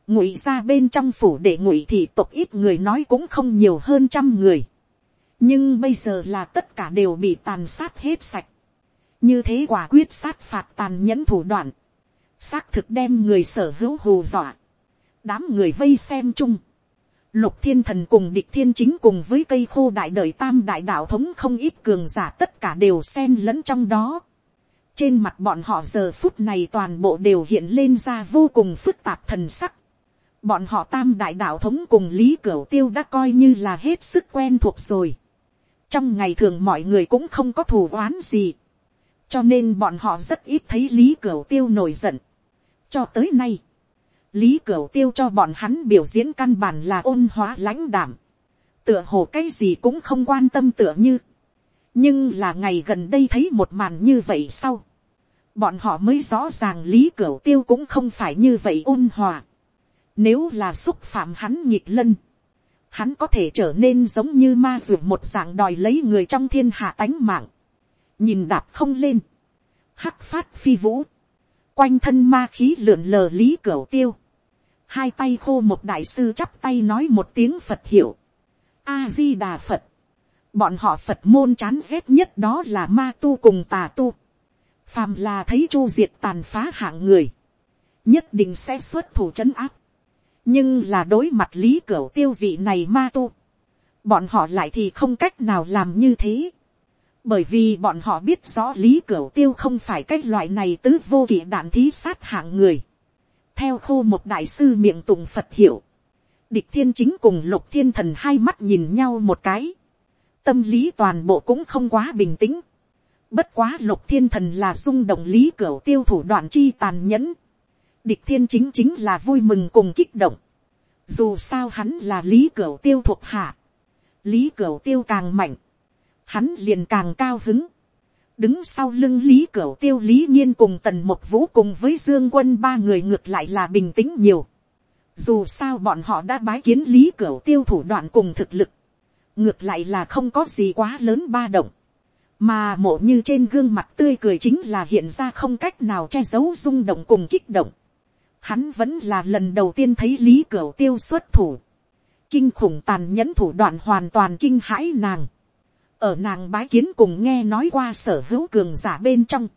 ngụy ra bên trong phủ để ngụy thì tộc ít người nói cũng không nhiều hơn trăm người. nhưng bây giờ là tất cả đều bị tàn sát hết sạch. như thế quả quyết sát phạt tàn nhẫn thủ đoạn. xác thực đem người sở hữu hù dọa. đám người vây xem chung. Lục thiên thần cùng địch thiên chính cùng với cây khô đại đời tam đại đạo thống không ít cường giả tất cả đều xen lẫn trong đó trên mặt bọn họ giờ phút này toàn bộ đều hiện lên ra vô cùng phức tạp thần sắc. Bọn họ tam đại đạo thống cùng Lý Cửu Tiêu đã coi như là hết sức quen thuộc rồi. Trong ngày thường mọi người cũng không có thù oán gì. Cho nên bọn họ rất ít thấy Lý Cửu Tiêu nổi giận. Cho tới nay, Lý Cửu Tiêu cho bọn hắn biểu diễn căn bản là ôn hóa lãnh đảm. Tựa hồ cái gì cũng không quan tâm tựa như. Nhưng là ngày gần đây thấy một màn như vậy sau bọn họ mới rõ ràng lý cửu tiêu cũng không phải như vậy ôn hòa. Nếu là xúc phạm hắn nhịp lân, hắn có thể trở nên giống như ma ruột một dạng đòi lấy người trong thiên hạ tánh mạng. Nhìn đạp không lên, hắc phát phi vũ, quanh thân ma khí lượn lờ lý cửu tiêu. Hai tay khô một đại sư chắp tay nói một tiếng Phật hiệu. A-di-đà Phật. Bọn họ Phật môn chán ghét nhất đó là ma tu cùng tà tu phàm là thấy chu diệt tàn phá hạng người, nhất định sẽ xuất thủ c h ấ n áp nhưng là đối mặt lý cửa tiêu vị này ma tu, bọn họ lại thì không cách nào làm như thế, bởi vì bọn họ biết rõ lý cửa tiêu không phải cái loại này tứ vô kỵ đạn thí sát hạng người. theo khô một đại sư miệng tùng phật hiểu, địch thiên chính cùng lục thiên thần hai mắt nhìn nhau một cái, tâm lý toàn bộ cũng không quá bình tĩnh, Bất quá lục thiên thần là rung động lý cửa tiêu thủ đoạn chi tàn nhẫn. Địch thiên chính chính là vui mừng cùng kích động. Dù sao hắn là lý cửa tiêu thuộc hạ. Lý cửa tiêu càng mạnh. Hắn liền càng cao hứng. Đứng sau lưng lý cửa tiêu lý nhiên cùng tần một vũ cùng với dương quân ba người ngược lại là bình tĩnh nhiều. Dù sao bọn họ đã bái kiến lý cửa tiêu thủ đoạn cùng thực lực. Ngược lại là không có gì quá lớn ba động mà mộ như trên gương mặt tươi cười chính là hiện ra không cách nào che giấu rung động cùng kích động. Hắn vẫn là lần đầu tiên thấy lý cửu tiêu xuất thủ. Kinh khủng tàn nhẫn thủ đoạn hoàn toàn kinh hãi nàng. Ở nàng bái kiến cùng nghe nói qua sở hữu cường giả bên trong.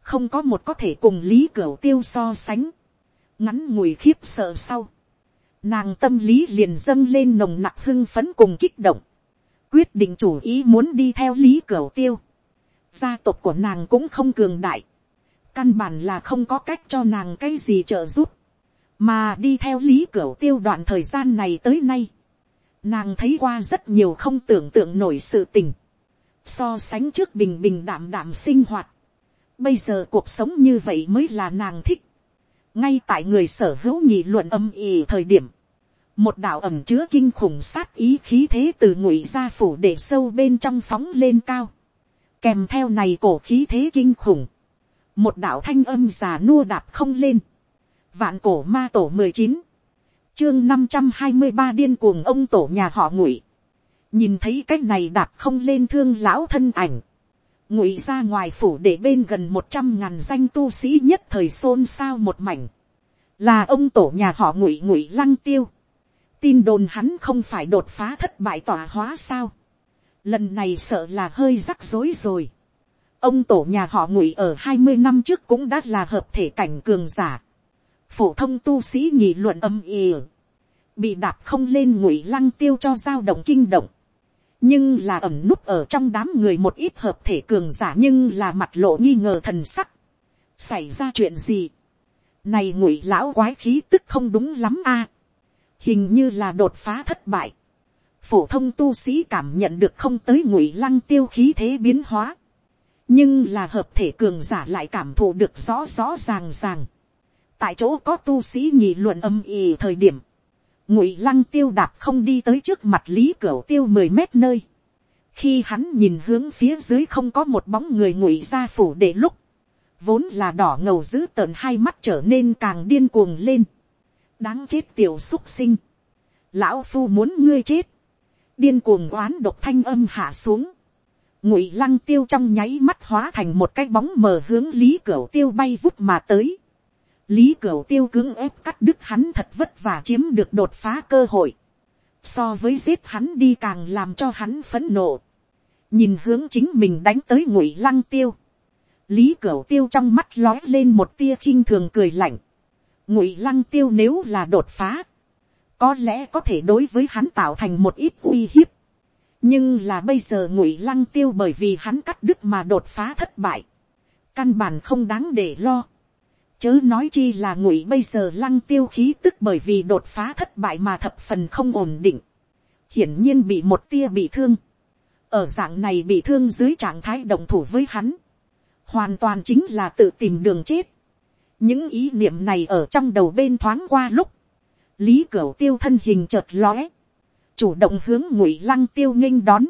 Không có một có thể cùng lý cửu tiêu so sánh. Ngắn ngủi khiếp sợ sau. Nàng tâm lý liền dâng lên nồng nặc hưng phấn cùng kích động quyết định chủ ý muốn đi theo lý cửu tiêu. gia tộc của nàng cũng không cường đại, căn bản là không có cách cho nàng cái gì trợ giúp, mà đi theo lý cửa tiêu đoạn thời gian này tới nay, nàng thấy qua rất nhiều không tưởng tượng nổi sự tình, so sánh trước bình bình đảm đảm sinh hoạt, bây giờ cuộc sống như vậy mới là nàng thích, ngay tại người sở hữu nhị luận âm ỉ thời điểm, một đạo ẩm chứa kinh khủng sát ý khí thế từ ngụy gia phủ để sâu bên trong phóng lên cao, kèm theo này cổ khí thế kinh khủng, một đạo thanh âm già nua đạp không lên, vạn cổ ma tổ mười chín, chương năm trăm hai mươi ba điên cuồng ông tổ nhà họ ngụy, nhìn thấy cái này đạp không lên thương lão thân ảnh, ngụy ra ngoài phủ để bên gần một trăm ngàn danh tu sĩ nhất thời xôn xao một mảnh, là ông tổ nhà họ ngụy ngụy lăng tiêu, tin đồn hắn không phải đột phá thất bại tỏa hóa sao, lần này sợ là hơi rắc rối rồi, ông tổ nhà họ ngụy ở hai mươi năm trước cũng đã là hợp thể cảnh cường giả, phổ thông tu sĩ nhị luận âm ỉ bị đạp không lên ngụy lăng tiêu cho dao động kinh động, nhưng là ẩm núp ở trong đám người một ít hợp thể cường giả nhưng là mặt lộ nghi ngờ thần sắc. xảy ra chuyện gì. này ngụy lão quái khí tức không đúng lắm a. hình như là đột phá thất bại. phổ thông tu sĩ cảm nhận được không tới ngụy lăng tiêu khí thế biến hóa nhưng là hợp thể cường giả lại cảm thụ được rõ rõ ràng ràng. tại chỗ có tu sĩ nhị luận âm ỉ thời điểm ngụy lăng tiêu đạp không đi tới trước mặt lý cửa tiêu mười mét nơi. khi hắn nhìn hướng phía dưới không có một bóng người ngụy ra phủ để lúc, vốn là đỏ ngầu dữ tợn hai mắt trở nên càng điên cuồng lên. đáng chết tiểu xúc sinh. lão phu muốn ngươi chết. điên cuồng oán độc thanh âm hạ xuống ngụy lăng tiêu trong nháy mắt hóa thành một cái bóng mờ hướng lý cửu tiêu bay vút mà tới lý cửu tiêu cứng ép cắt đứt hắn thật vất vả chiếm được đột phá cơ hội. So với giết hắn đi càng làm cho hắn phấn nộ. nhìn hướng chính mình đánh tới ngụy lăng tiêu. lý cửu tiêu trong mắt lói lên một tia khinh thường cười lạnh. ngụy lăng tiêu nếu là đột phá, có lẽ có thể đối với hắn tạo thành một ít uy hiếp nhưng là bây giờ ngụy lăng tiêu bởi vì hắn cắt đứt mà đột phá thất bại. căn bản không đáng để lo Chớ nói chi là ngụy bây giờ lăng tiêu khí tức bởi vì đột phá thất bại mà thập phần không ổn định. Hiển nhiên bị một tia bị thương. Ở dạng này bị thương dưới trạng thái đồng thủ với hắn. Hoàn toàn chính là tự tìm đường chết. Những ý niệm này ở trong đầu bên thoáng qua lúc. Lý Cửu tiêu thân hình chợt lóe. Chủ động hướng ngụy lăng tiêu nghênh đón.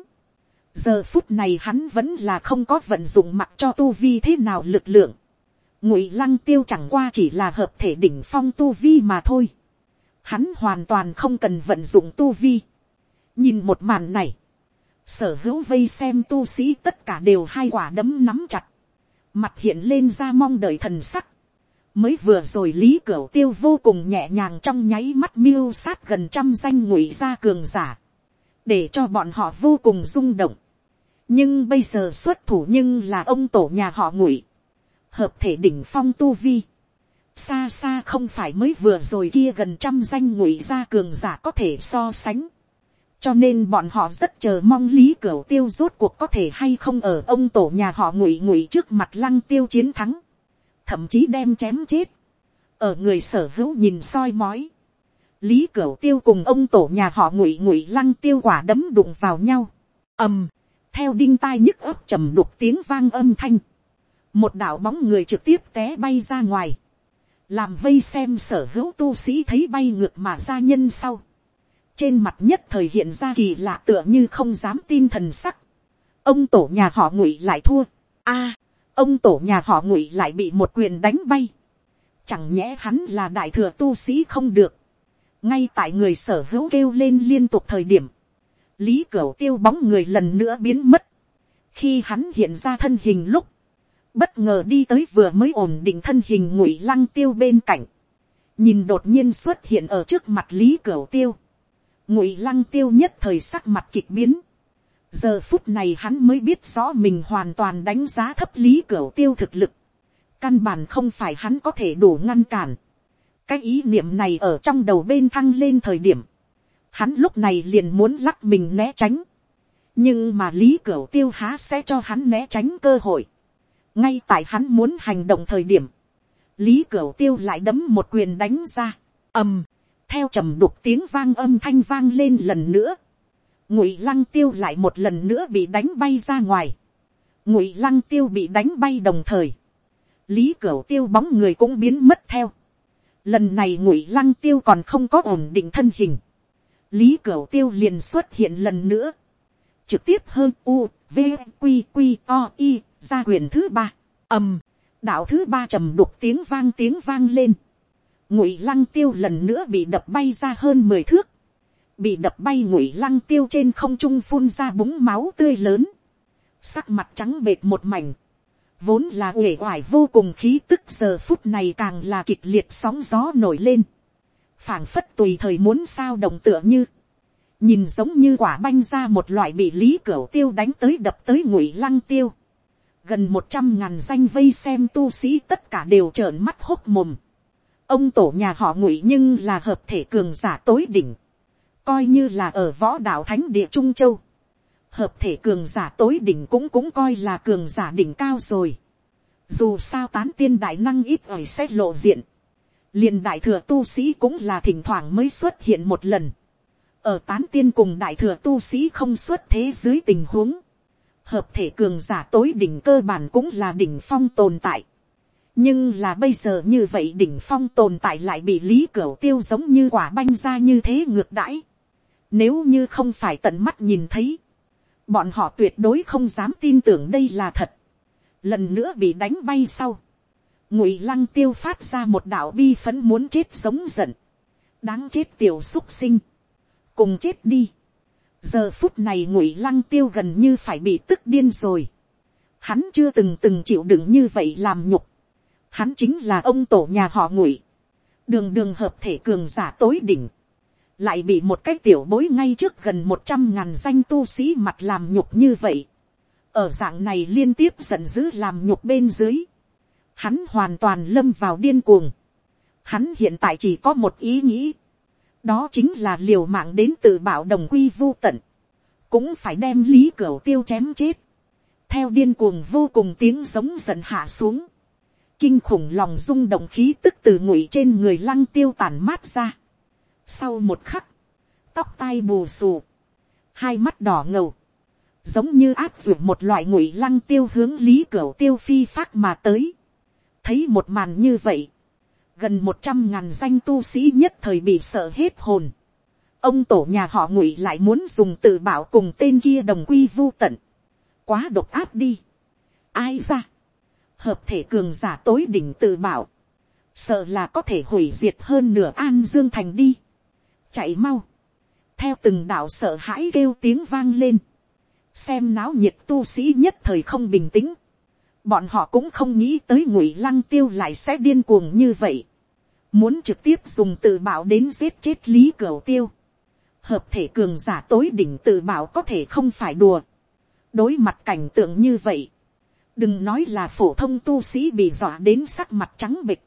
Giờ phút này hắn vẫn là không có vận dụng mặc cho tu vi thế nào lực lượng ngụy lăng tiêu chẳng qua chỉ là hợp thể đỉnh phong tu vi mà thôi. Hắn hoàn toàn không cần vận dụng tu vi. nhìn một màn này, sở hữu vây xem tu sĩ tất cả đều hai quả đấm nắm chặt, mặt hiện lên ra mong đợi thần sắc mới vừa rồi lý cửu tiêu vô cùng nhẹ nhàng trong nháy mắt miêu sát gần trăm danh ngụy gia cường giả, để cho bọn họ vô cùng rung động. nhưng bây giờ xuất thủ nhưng là ông tổ nhà họ ngụy hợp thể đỉnh phong tu vi, xa xa không phải mới vừa rồi kia gần trăm danh ngụy gia cường giả có thể so sánh. cho nên bọn họ rất chờ mong lý cửu tiêu rốt cuộc có thể hay không ở ông tổ nhà họ ngụy ngụy trước mặt lăng tiêu chiến thắng, thậm chí đem chém chết, ở người sở hữu nhìn soi mói. lý cửu tiêu cùng ông tổ nhà họ ngụy ngụy lăng tiêu quả đấm đụng vào nhau, ầm, theo đinh tai nhức ấp trầm đục tiếng vang âm thanh, một đạo bóng người trực tiếp té bay ra ngoài, làm vây xem sở hữu tu sĩ thấy bay ngược mà ra nhân sau, trên mặt nhất thời hiện ra kỳ lạ tựa như không dám tin thần sắc, ông tổ nhà họ ngụy lại thua, a, ông tổ nhà họ ngụy lại bị một quyền đánh bay, chẳng nhẽ hắn là đại thừa tu sĩ không được, ngay tại người sở hữu kêu lên liên tục thời điểm, lý cửu tiêu bóng người lần nữa biến mất, khi hắn hiện ra thân hình lúc, bất ngờ đi tới vừa mới ổn định thân hình ngụy lăng tiêu bên cạnh, nhìn đột nhiên xuất hiện ở trước mặt lý cửu tiêu, ngụy lăng tiêu nhất thời sắc mặt kịch biến, giờ phút này hắn mới biết rõ mình hoàn toàn đánh giá thấp lý cửu tiêu thực lực, căn bản không phải hắn có thể đủ ngăn cản, cái ý niệm này ở trong đầu bên thăng lên thời điểm, hắn lúc này liền muốn lắc mình né tránh, nhưng mà lý cửu tiêu há sẽ cho hắn né tránh cơ hội. ngay tại hắn muốn hành động thời điểm, lý cửu tiêu lại đấm một quyền đánh ra, ầm, theo trầm đục tiếng vang âm thanh vang lên lần nữa, ngụy lăng tiêu lại một lần nữa bị đánh bay ra ngoài, ngụy lăng tiêu bị đánh bay đồng thời, lý cửu tiêu bóng người cũng biến mất theo, lần này ngụy lăng tiêu còn không có ổn định thân hình, lý cửu tiêu liền xuất hiện lần nữa, trực tiếp hơn u, v, q, q, o, i, ra quyền thứ ba, ầm, đạo thứ ba trầm đục tiếng vang tiếng vang lên, ngụy lăng tiêu lần nữa bị đập bay ra hơn mười thước, bị đập bay ngụy lăng tiêu trên không trung phun ra búng máu tươi lớn, sắc mặt trắng bệt một mảnh, vốn là uể oải vô cùng khí tức giờ phút này càng là kịch liệt sóng gió nổi lên, phảng phất tùy thời muốn sao động tựa như, nhìn giống như quả banh ra một loại bị lý cửa tiêu đánh tới đập tới ngụy lăng tiêu, gần một trăm ngàn danh vây xem tu sĩ tất cả đều trợn mắt hốc mồm, ông tổ nhà họ ngụy nhưng là hợp thể cường giả tối đỉnh, coi như là ở võ đạo thánh địa trung châu, hợp thể cường giả tối đỉnh cũng cũng coi là cường giả đỉnh cao rồi. Dù sao tán tiên đại năng ít ỏi sẽ lộ diện. liền đại thừa tu sĩ cũng là thỉnh thoảng mới xuất hiện một lần. Ở tán tiên cùng đại thừa tu sĩ không xuất thế dưới tình huống. Hợp thể cường giả tối đỉnh cơ bản cũng là đỉnh phong tồn tại. Nhưng là bây giờ như vậy đỉnh phong tồn tại lại bị lý cửa tiêu giống như quả banh ra như thế ngược đãi. Nếu như không phải tận mắt nhìn thấy bọn họ tuyệt đối không dám tin tưởng đây là thật. lần nữa bị đánh bay sau, ngụy lăng tiêu phát ra một đạo bi phấn muốn chết sống giận, đáng chết tiểu xúc sinh, cùng chết đi. giờ phút này ngụy lăng tiêu gần như phải bị tức điên rồi. hắn chưa từng từng chịu đựng như vậy làm nhục. hắn chính là ông tổ nhà họ ngụy, đường đường hợp thể cường giả tối đỉnh lại bị một cái tiểu bối ngay trước gần một trăm ngàn danh tu sĩ mặt làm nhục như vậy. ở dạng này liên tiếp giận dữ làm nhục bên dưới. hắn hoàn toàn lâm vào điên cuồng. hắn hiện tại chỉ có một ý nghĩ. đó chính là liều mạng đến tự bảo đồng quy vô tận. cũng phải đem lý cửa tiêu chém chết. theo điên cuồng vô cùng tiếng giống giận hạ xuống. kinh khủng lòng rung động khí tức từ ngụy trên người lăng tiêu tàn mát ra sau một khắc, tóc tai bù xù, hai mắt đỏ ngầu, giống như áp dụng một loại ngụy lăng tiêu hướng lý cửa tiêu phi phát mà tới. thấy một màn như vậy, gần một trăm ngàn danh tu sĩ nhất thời bị sợ hết hồn. ông tổ nhà họ ngụy lại muốn dùng tự bảo cùng tên kia đồng quy vô tận. quá độc áp đi. ai ra. hợp thể cường giả tối đỉnh tự bảo. sợ là có thể hủy diệt hơn nửa an dương thành đi chạy mau, theo từng đạo sợ hãi kêu tiếng vang lên, xem náo nhiệt tu sĩ nhất thời không bình tĩnh, bọn họ cũng không nghĩ tới ngụy lăng tiêu lại sẽ điên cuồng như vậy, muốn trực tiếp dùng tự bảo đến giết chết lý cửu tiêu, hợp thể cường giả tối đỉnh tự bảo có thể không phải đùa, đối mặt cảnh tượng như vậy, đừng nói là phổ thông tu sĩ bị dọa đến sắc mặt trắng bịch,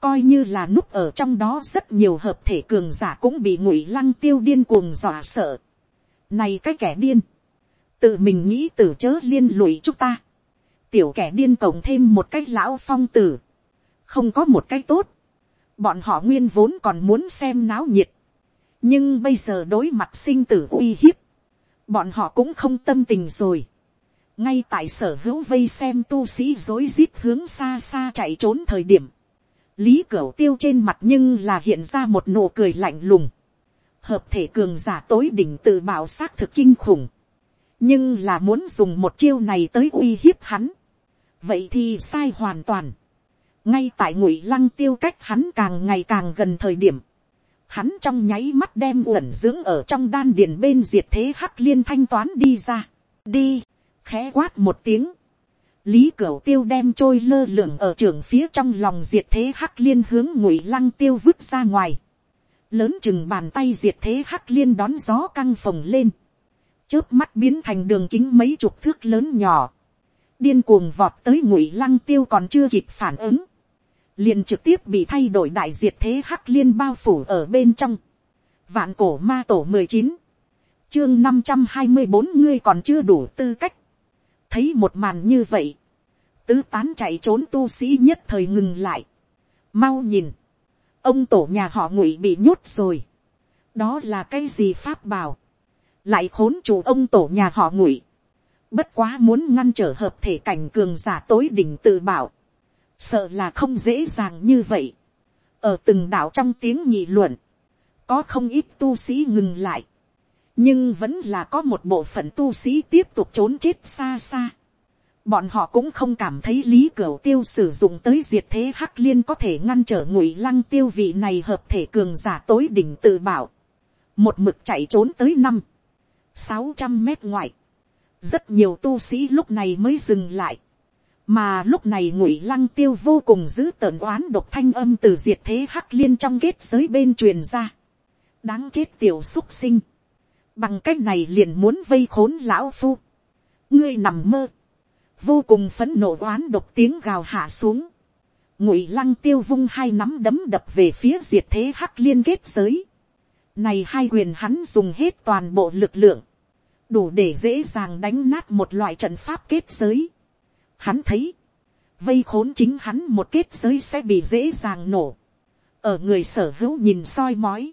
coi như là núp ở trong đó rất nhiều hợp thể cường giả cũng bị ngụy lăng tiêu điên cuồng dọa sợ. Này cái kẻ điên, tự mình nghĩ tử chớ liên lụy chúng ta. Tiểu kẻ điên cộng thêm một cái lão phong tử, không có một cái tốt. Bọn họ nguyên vốn còn muốn xem náo nhiệt, nhưng bây giờ đối mặt sinh tử uy hiếp, bọn họ cũng không tâm tình rồi. ngay tại sở hữu vây xem tu sĩ dối rít hướng xa xa chạy trốn thời điểm, lý cửu tiêu trên mặt nhưng là hiện ra một nụ cười lạnh lùng. hợp thể cường giả tối đỉnh tự bảo xác thực kinh khủng. nhưng là muốn dùng một chiêu này tới uy hiếp hắn. vậy thì sai hoàn toàn. ngay tại ngụy lăng tiêu cách hắn càng ngày càng gần thời điểm. hắn trong nháy mắt đem uẩn dưỡng ở trong đan điền bên diệt thế hắc liên thanh toán đi ra. đi, khẽ quát một tiếng lý cửu tiêu đem trôi lơ lửng ở trường phía trong lòng diệt thế hắc liên hướng ngụy lăng tiêu vứt ra ngoài. lớn chừng bàn tay diệt thế hắc liên đón gió căng phồng lên. chớp mắt biến thành đường kính mấy chục thước lớn nhỏ. điên cuồng vọt tới ngụy lăng tiêu còn chưa kịp phản ứng. liền trực tiếp bị thay đổi đại diệt thế hắc liên bao phủ ở bên trong. vạn cổ ma tổ mười chín chương năm trăm hai mươi bốn, ngươi còn chưa đủ tư cách thấy một màn như vậy, tứ tán chạy trốn tu sĩ nhất thời ngừng lại. mau nhìn, ông tổ nhà họ ngụy bị nhốt rồi. đó là cái gì pháp bảo. lại khốn chủ ông tổ nhà họ ngụy. bất quá muốn ngăn trở hợp thể cảnh cường giả tối đỉnh tự bảo. sợ là không dễ dàng như vậy. ở từng đảo trong tiếng nhị luận, có không ít tu sĩ ngừng lại nhưng vẫn là có một bộ phận tu sĩ tiếp tục trốn chết xa xa. Bọn họ cũng không cảm thấy lý cửu tiêu sử dụng tới diệt thế hắc liên có thể ngăn trở ngụy lăng tiêu vị này hợp thể cường giả tối đỉnh tự bảo. Một mực chạy trốn tới năm, sáu trăm mét ngoại. Rất nhiều tu sĩ lúc này mới dừng lại. Mà lúc này ngụy lăng tiêu vô cùng giữ tợn oán độc thanh âm từ diệt thế hắc liên trong kết giới bên truyền ra. Đáng chết tiểu xúc sinh bằng cách này liền muốn vây khốn lão phu, ngươi nằm mơ, vô cùng phấn nộ oán độc tiếng gào hạ xuống, ngụy lăng tiêu vung hai nắm đấm đập về phía diệt thế hắc liên kết giới, này hai quyền hắn dùng hết toàn bộ lực lượng, đủ để dễ dàng đánh nát một loại trận pháp kết giới. Hắn thấy, vây khốn chính hắn một kết giới sẽ bị dễ dàng nổ. ở người sở hữu nhìn soi mói,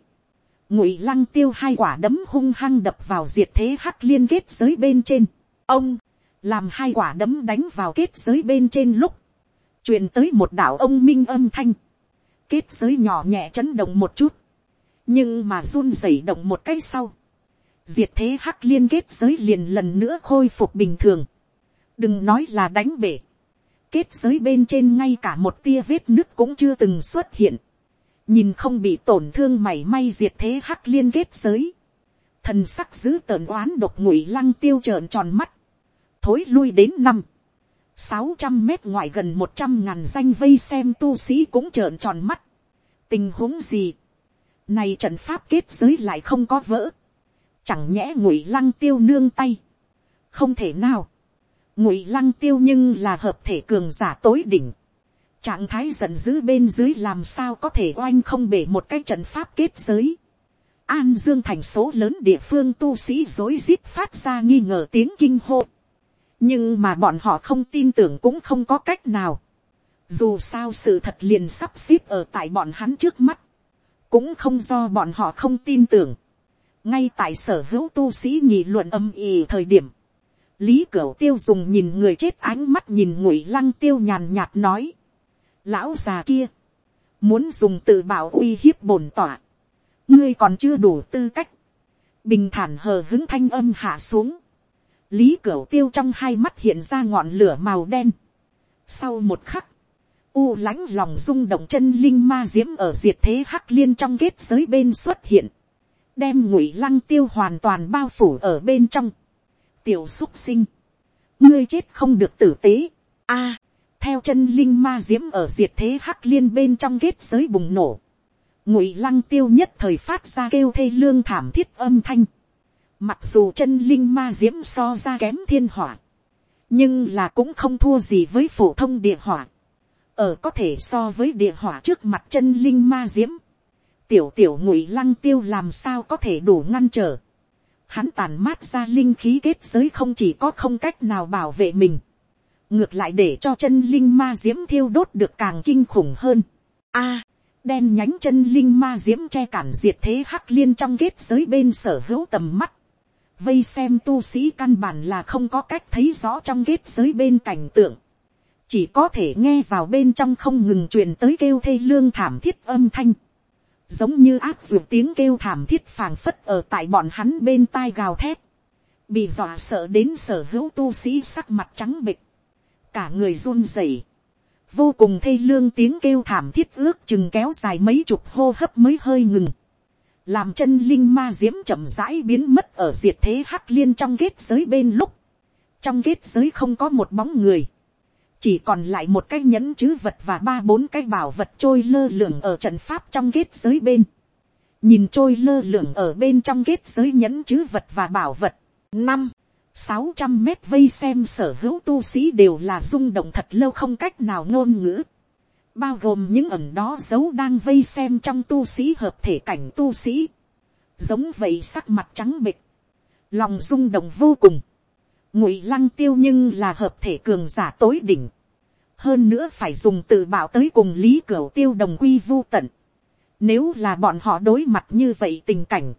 ngụy lăng tiêu hai quả đấm hung hăng đập vào diệt thế hắc liên kết giới bên trên. ông, làm hai quả đấm đánh vào kết giới bên trên lúc, truyền tới một đạo ông minh âm thanh, kết giới nhỏ nhẹ chấn động một chút, nhưng mà run rẩy động một cái sau, diệt thế hắc liên kết giới liền lần nữa khôi phục bình thường, đừng nói là đánh bể, kết giới bên trên ngay cả một tia vết nứt cũng chưa từng xuất hiện, nhìn không bị tổn thương mảy may diệt thế hắc liên kết giới, thần sắc giữ tợn oán độc ngụy lăng tiêu trợn tròn mắt, thối lui đến năm, sáu trăm mét ngoài gần một trăm ngàn danh vây xem tu sĩ cũng trợn tròn mắt, tình huống gì, này trận pháp kết giới lại không có vỡ, chẳng nhẽ ngụy lăng tiêu nương tay, không thể nào, ngụy lăng tiêu nhưng là hợp thể cường giả tối đỉnh, trạng thái giận dữ bên dưới làm sao có thể oanh không bể một cái trận pháp kết giới. An Dương thành số lớn địa phương tu sĩ dối rít phát ra nghi ngờ tiếng kinh hô. Nhưng mà bọn họ không tin tưởng cũng không có cách nào. Dù sao sự thật liền sắp xếp ở tại bọn hắn trước mắt. Cũng không do bọn họ không tin tưởng. Ngay tại sở hữu tu sĩ nhị luận âm ỉ thời điểm. Lý Cửu Tiêu dùng nhìn người chết ánh mắt nhìn ngụy lăng tiêu nhàn nhạt nói lão già kia, muốn dùng tự bảo uy hiếp bổn tỏa, ngươi còn chưa đủ tư cách, bình thản hờ hứng thanh âm hạ xuống, lý cửu tiêu trong hai mắt hiện ra ngọn lửa màu đen. sau một khắc, u lãnh lòng rung động chân linh ma diễm ở diệt thế hắc liên trong kết giới bên xuất hiện, đem ngụy lăng tiêu hoàn toàn bao phủ ở bên trong. tiểu xúc sinh, ngươi chết không được tử tế. a, theo chân linh ma diễm ở diệt thế hắc liên bên trong kết giới bùng nổ, ngụy lăng tiêu nhất thời phát ra kêu thê lương thảm thiết âm thanh. Mặc dù chân linh ma diễm so ra kém thiên hỏa, nhưng là cũng không thua gì với phổ thông địa hỏa. ở có thể so với địa hỏa trước mặt chân linh ma diễm, tiểu tiểu ngụy lăng tiêu làm sao có thể đủ ngăn trở. Hắn tàn mát ra linh khí kết giới không chỉ có không cách nào bảo vệ mình, ngược lại để cho chân linh ma diễm thiêu đốt được càng kinh khủng hơn. A, đen nhánh chân linh ma diễm che cản diệt thế hắc liên trong kết giới bên sở hữu tầm mắt. Vây xem tu sĩ căn bản là không có cách thấy rõ trong kết giới bên cảnh tượng. Chỉ có thể nghe vào bên trong không ngừng truyền tới kêu thê lương thảm thiết âm thanh. Giống như áp dụng tiếng kêu thảm thiết phàng phất ở tại bọn hắn bên tai gào thét. Bị dọa sợ đến sở hữu tu sĩ sắc mặt trắng bịch cả người run rẩy, vô cùng thê lương tiếng kêu thảm thiết ước chừng kéo dài mấy chục hô hấp mới hơi ngừng, làm chân linh ma diễm chậm rãi biến mất ở diệt thế hắc liên trong kết giới bên lúc, trong kết giới không có một bóng người, chỉ còn lại một cái nhẫn chữ vật và ba bốn cái bảo vật trôi lơ lửng ở trận pháp trong kết giới bên, nhìn trôi lơ lửng ở bên trong kết giới nhẫn chữ vật và bảo vật, năm, sáu trăm mét vây xem sở hữu tu sĩ đều là rung động thật lâu không cách nào ngôn ngữ. Bao gồm những ẩn đó dấu đang vây xem trong tu sĩ hợp thể cảnh tu sĩ. Giống vậy sắc mặt trắng bịch. lòng rung động vô cùng, ngụy lăng tiêu nhưng là hợp thể cường giả tối đỉnh, hơn nữa phải dùng tự bảo tới cùng lý cửu tiêu đồng quy vô tận, nếu là bọn họ đối mặt như vậy tình cảnh,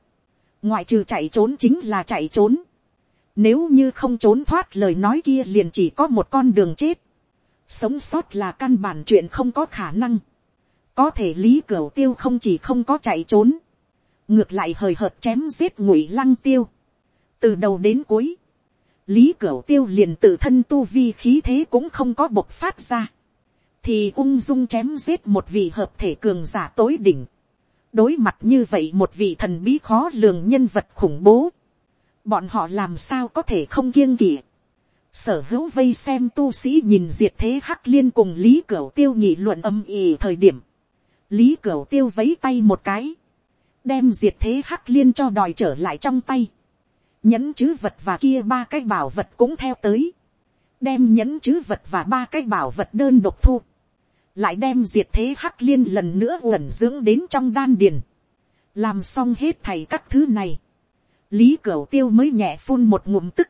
ngoại trừ chạy trốn chính là chạy trốn, nếu như không trốn thoát lời nói kia liền chỉ có một con đường chết, sống sót là căn bản chuyện không có khả năng, có thể lý cửu tiêu không chỉ không có chạy trốn, ngược lại hời hợt chém giết ngụy lăng tiêu, từ đầu đến cuối, lý cửu tiêu liền tự thân tu vi khí thế cũng không có bộc phát ra, thì ung dung chém giết một vị hợp thể cường giả tối đỉnh, đối mặt như vậy một vị thần bí khó lường nhân vật khủng bố, bọn họ làm sao có thể không kiêng kỵ. sở hữu vây xem tu sĩ nhìn diệt thế hắc liên cùng lý cửu tiêu nhị luận âm ỉ thời điểm, lý cửu tiêu vấy tay một cái, đem diệt thế hắc liên cho đòi trở lại trong tay, nhẫn chứ vật và kia ba cái bảo vật cũng theo tới, đem nhẫn chứ vật và ba cái bảo vật đơn độc thu, lại đem diệt thế hắc liên lần nữa uẩn dưỡng đến trong đan điền, làm xong hết thầy các thứ này, lý cửu tiêu mới nhẹ phun một ngụm tức,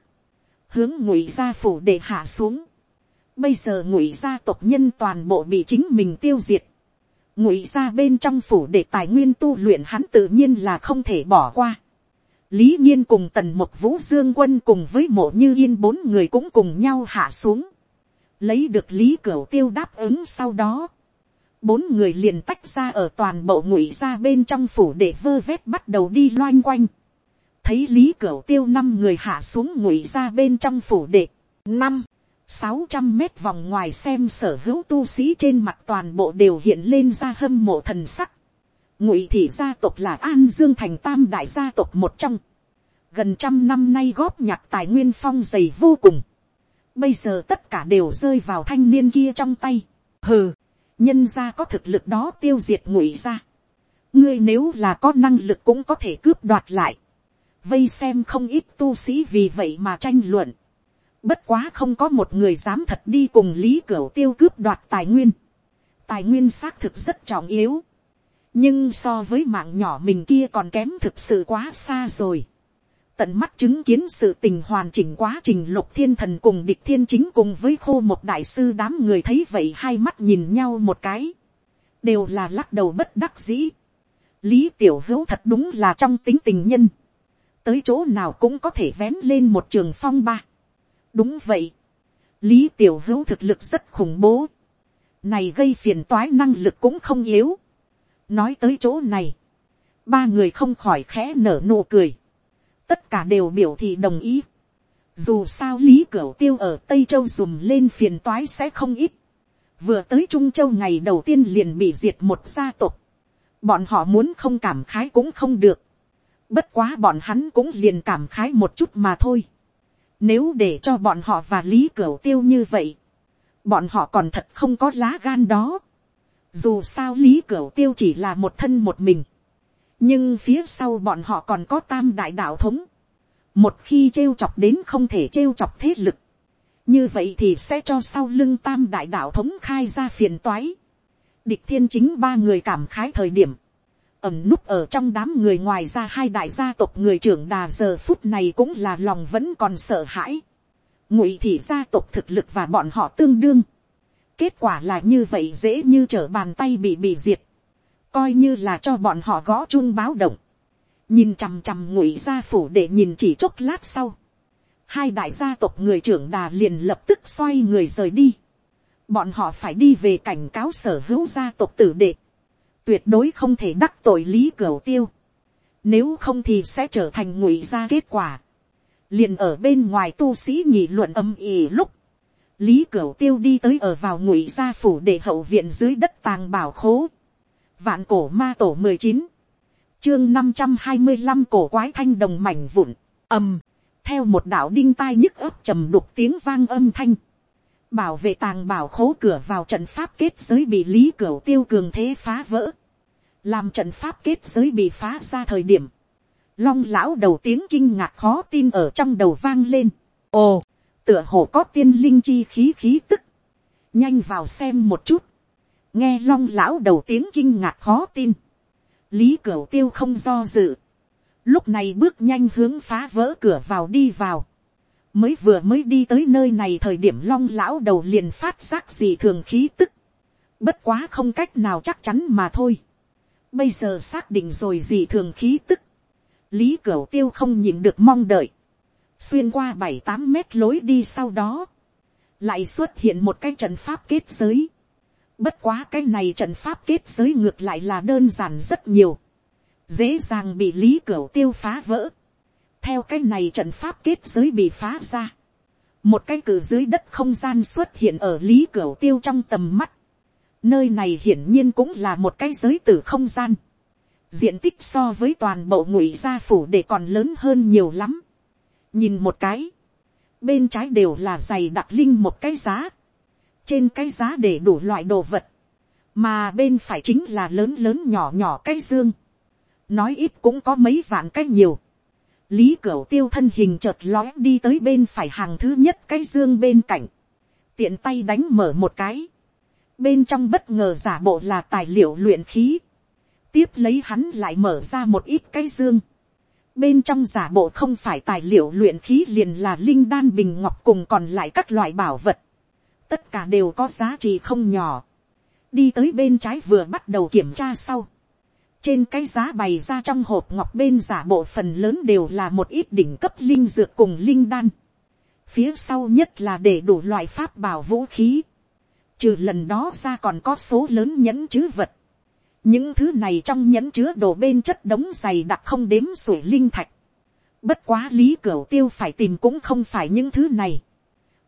hướng ngụy gia phủ để hạ xuống. bây giờ ngụy gia tộc nhân toàn bộ bị chính mình tiêu diệt, ngụy gia bên trong phủ để tài nguyên tu luyện hắn tự nhiên là không thể bỏ qua. lý nhiên cùng tần một vũ dương quân cùng với mộ như yên bốn người cũng cùng nhau hạ xuống, lấy được lý cửu tiêu đáp ứng sau đó, bốn người liền tách ra ở toàn bộ ngụy gia bên trong phủ để vơ vét bắt đầu đi loanh quanh thấy lý cửu tiêu năm người hạ xuống ngụy ra bên trong phủ đệ, năm, sáu trăm mét vòng ngoài xem sở hữu tu sĩ trên mặt toàn bộ đều hiện lên ra hâm mộ thần sắc. ngụy thị gia tộc là an dương thành tam đại gia tộc một trong, gần trăm năm nay góp nhặt tài nguyên phong dày vô cùng. bây giờ tất cả đều rơi vào thanh niên kia trong tay. hừ, nhân gia có thực lực đó tiêu diệt ngụy gia ngươi nếu là có năng lực cũng có thể cướp đoạt lại vây xem không ít tu sĩ vì vậy mà tranh luận. Bất quá không có một người dám thật đi cùng lý cửu tiêu cướp đoạt tài nguyên. Tài nguyên xác thực rất trọng yếu. Nhưng so với mạng nhỏ mình kia còn kém thực sự quá xa rồi. Tận mắt chứng kiến sự tình hoàn chỉnh quá trình lục thiên thần cùng địch thiên chính cùng với khô một đại sư đám người thấy vậy hai mắt nhìn nhau một cái. Đều là lắc đầu bất đắc dĩ. Lý tiểu hữu thật đúng là trong tính tình nhân tới chỗ nào cũng có thể vén lên một trường phong ba. đúng vậy, lý tiểu hữu thực lực rất khủng bố, này gây phiền toái năng lực cũng không yếu. nói tới chỗ này, ba người không khỏi khẽ nở nụ cười, tất cả đều biểu thị đồng ý. dù sao lý cửu tiêu ở tây châu dùm lên phiền toái sẽ không ít, vừa tới trung châu ngày đầu tiên liền bị diệt một gia tộc, bọn họ muốn không cảm khái cũng không được, Bất quá bọn hắn cũng liền cảm khái một chút mà thôi. Nếu để cho bọn họ và Lý Cửu Tiêu như vậy. Bọn họ còn thật không có lá gan đó. Dù sao Lý Cửu Tiêu chỉ là một thân một mình. Nhưng phía sau bọn họ còn có tam đại đạo thống. Một khi trêu chọc đến không thể trêu chọc thế lực. Như vậy thì sẽ cho sau lưng tam đại đạo thống khai ra phiền toái. Địch thiên chính ba người cảm khái thời điểm ẩm núp ở trong đám người ngoài ra hai đại gia tộc người trưởng đà giờ phút này cũng là lòng vẫn còn sợ hãi. ngụy thị gia tộc thực lực và bọn họ tương đương. kết quả là như vậy dễ như trở bàn tay bị bị diệt. coi như là cho bọn họ gõ chung báo động. nhìn chằm chằm ngụy gia phủ để nhìn chỉ chốc lát sau. hai đại gia tộc người trưởng đà liền lập tức xoay người rời đi. bọn họ phải đi về cảnh cáo sở hữu gia tộc tử đệ tuyệt đối không thể đắc tội lý cửu tiêu. Nếu không thì sẽ trở thành ngụy ra kết quả. liền ở bên ngoài tu sĩ nhị luận âm ỉ lúc. Lý cửu tiêu đi tới ở vào ngụy gia phủ để hậu viện dưới đất tàng bảo khố. Vạn cổ ma tổ mười chín Chương năm trăm hai mươi 525 cổ quái thanh đồng mảnh vụn. ầm. Theo một đạo đinh tai nhức ấp trầm đục tiếng vang âm thanh bảo vệ tàng bảo khố cửa vào trận pháp kết giới bị lý cửa tiêu cường thế phá vỡ, làm trận pháp kết giới bị phá ra thời điểm, long lão đầu tiếng kinh ngạc khó tin ở trong đầu vang lên, ồ, tựa hồ có tiên linh chi khí khí tức, nhanh vào xem một chút, nghe long lão đầu tiếng kinh ngạc khó tin, lý cửu tiêu không do dự, lúc này bước nhanh hướng phá vỡ cửa vào đi vào, mới vừa mới đi tới nơi này thời điểm long lão đầu liền phát giác gì thường khí tức, bất quá không cách nào chắc chắn mà thôi, bây giờ xác định rồi gì thường khí tức, lý cửu tiêu không nhìn được mong đợi, xuyên qua bảy tám mét lối đi sau đó, lại xuất hiện một cái trận pháp kết giới, bất quá cái này trận pháp kết giới ngược lại là đơn giản rất nhiều, dễ dàng bị lý cửu tiêu phá vỡ, theo cái này trận pháp kết giới bị phá ra, một cái cử dưới đất không gian xuất hiện ở lý cửu tiêu trong tầm mắt, nơi này hiển nhiên cũng là một cái giới tử không gian, diện tích so với toàn bộ ngụy gia phủ để còn lớn hơn nhiều lắm, nhìn một cái, bên trái đều là giày đặc linh một cái giá, trên cái giá để đủ loại đồ vật, mà bên phải chính là lớn lớn nhỏ nhỏ cái dương, nói ít cũng có mấy vạn cái nhiều, lý cửu tiêu thân hình chợt lói đi tới bên phải hàng thứ nhất cái dương bên cạnh, tiện tay đánh mở một cái, bên trong bất ngờ giả bộ là tài liệu luyện khí, tiếp lấy hắn lại mở ra một ít cái dương, bên trong giả bộ không phải tài liệu luyện khí liền là linh đan bình ngọc cùng còn lại các loại bảo vật, tất cả đều có giá trị không nhỏ, đi tới bên trái vừa bắt đầu kiểm tra sau, trên cái giá bày ra trong hộp ngọc bên giả bộ phần lớn đều là một ít đỉnh cấp linh dược cùng linh đan. Phía sau nhất là để đủ loại pháp bảo vũ khí. Trừ lần đó ra còn có số lớn nhẫn chữ vật. Những thứ này trong nhẫn chứa đồ bên chất đống dày đặc không đếm sủi linh thạch. Bất quá lý cửu tiêu phải tìm cũng không phải những thứ này.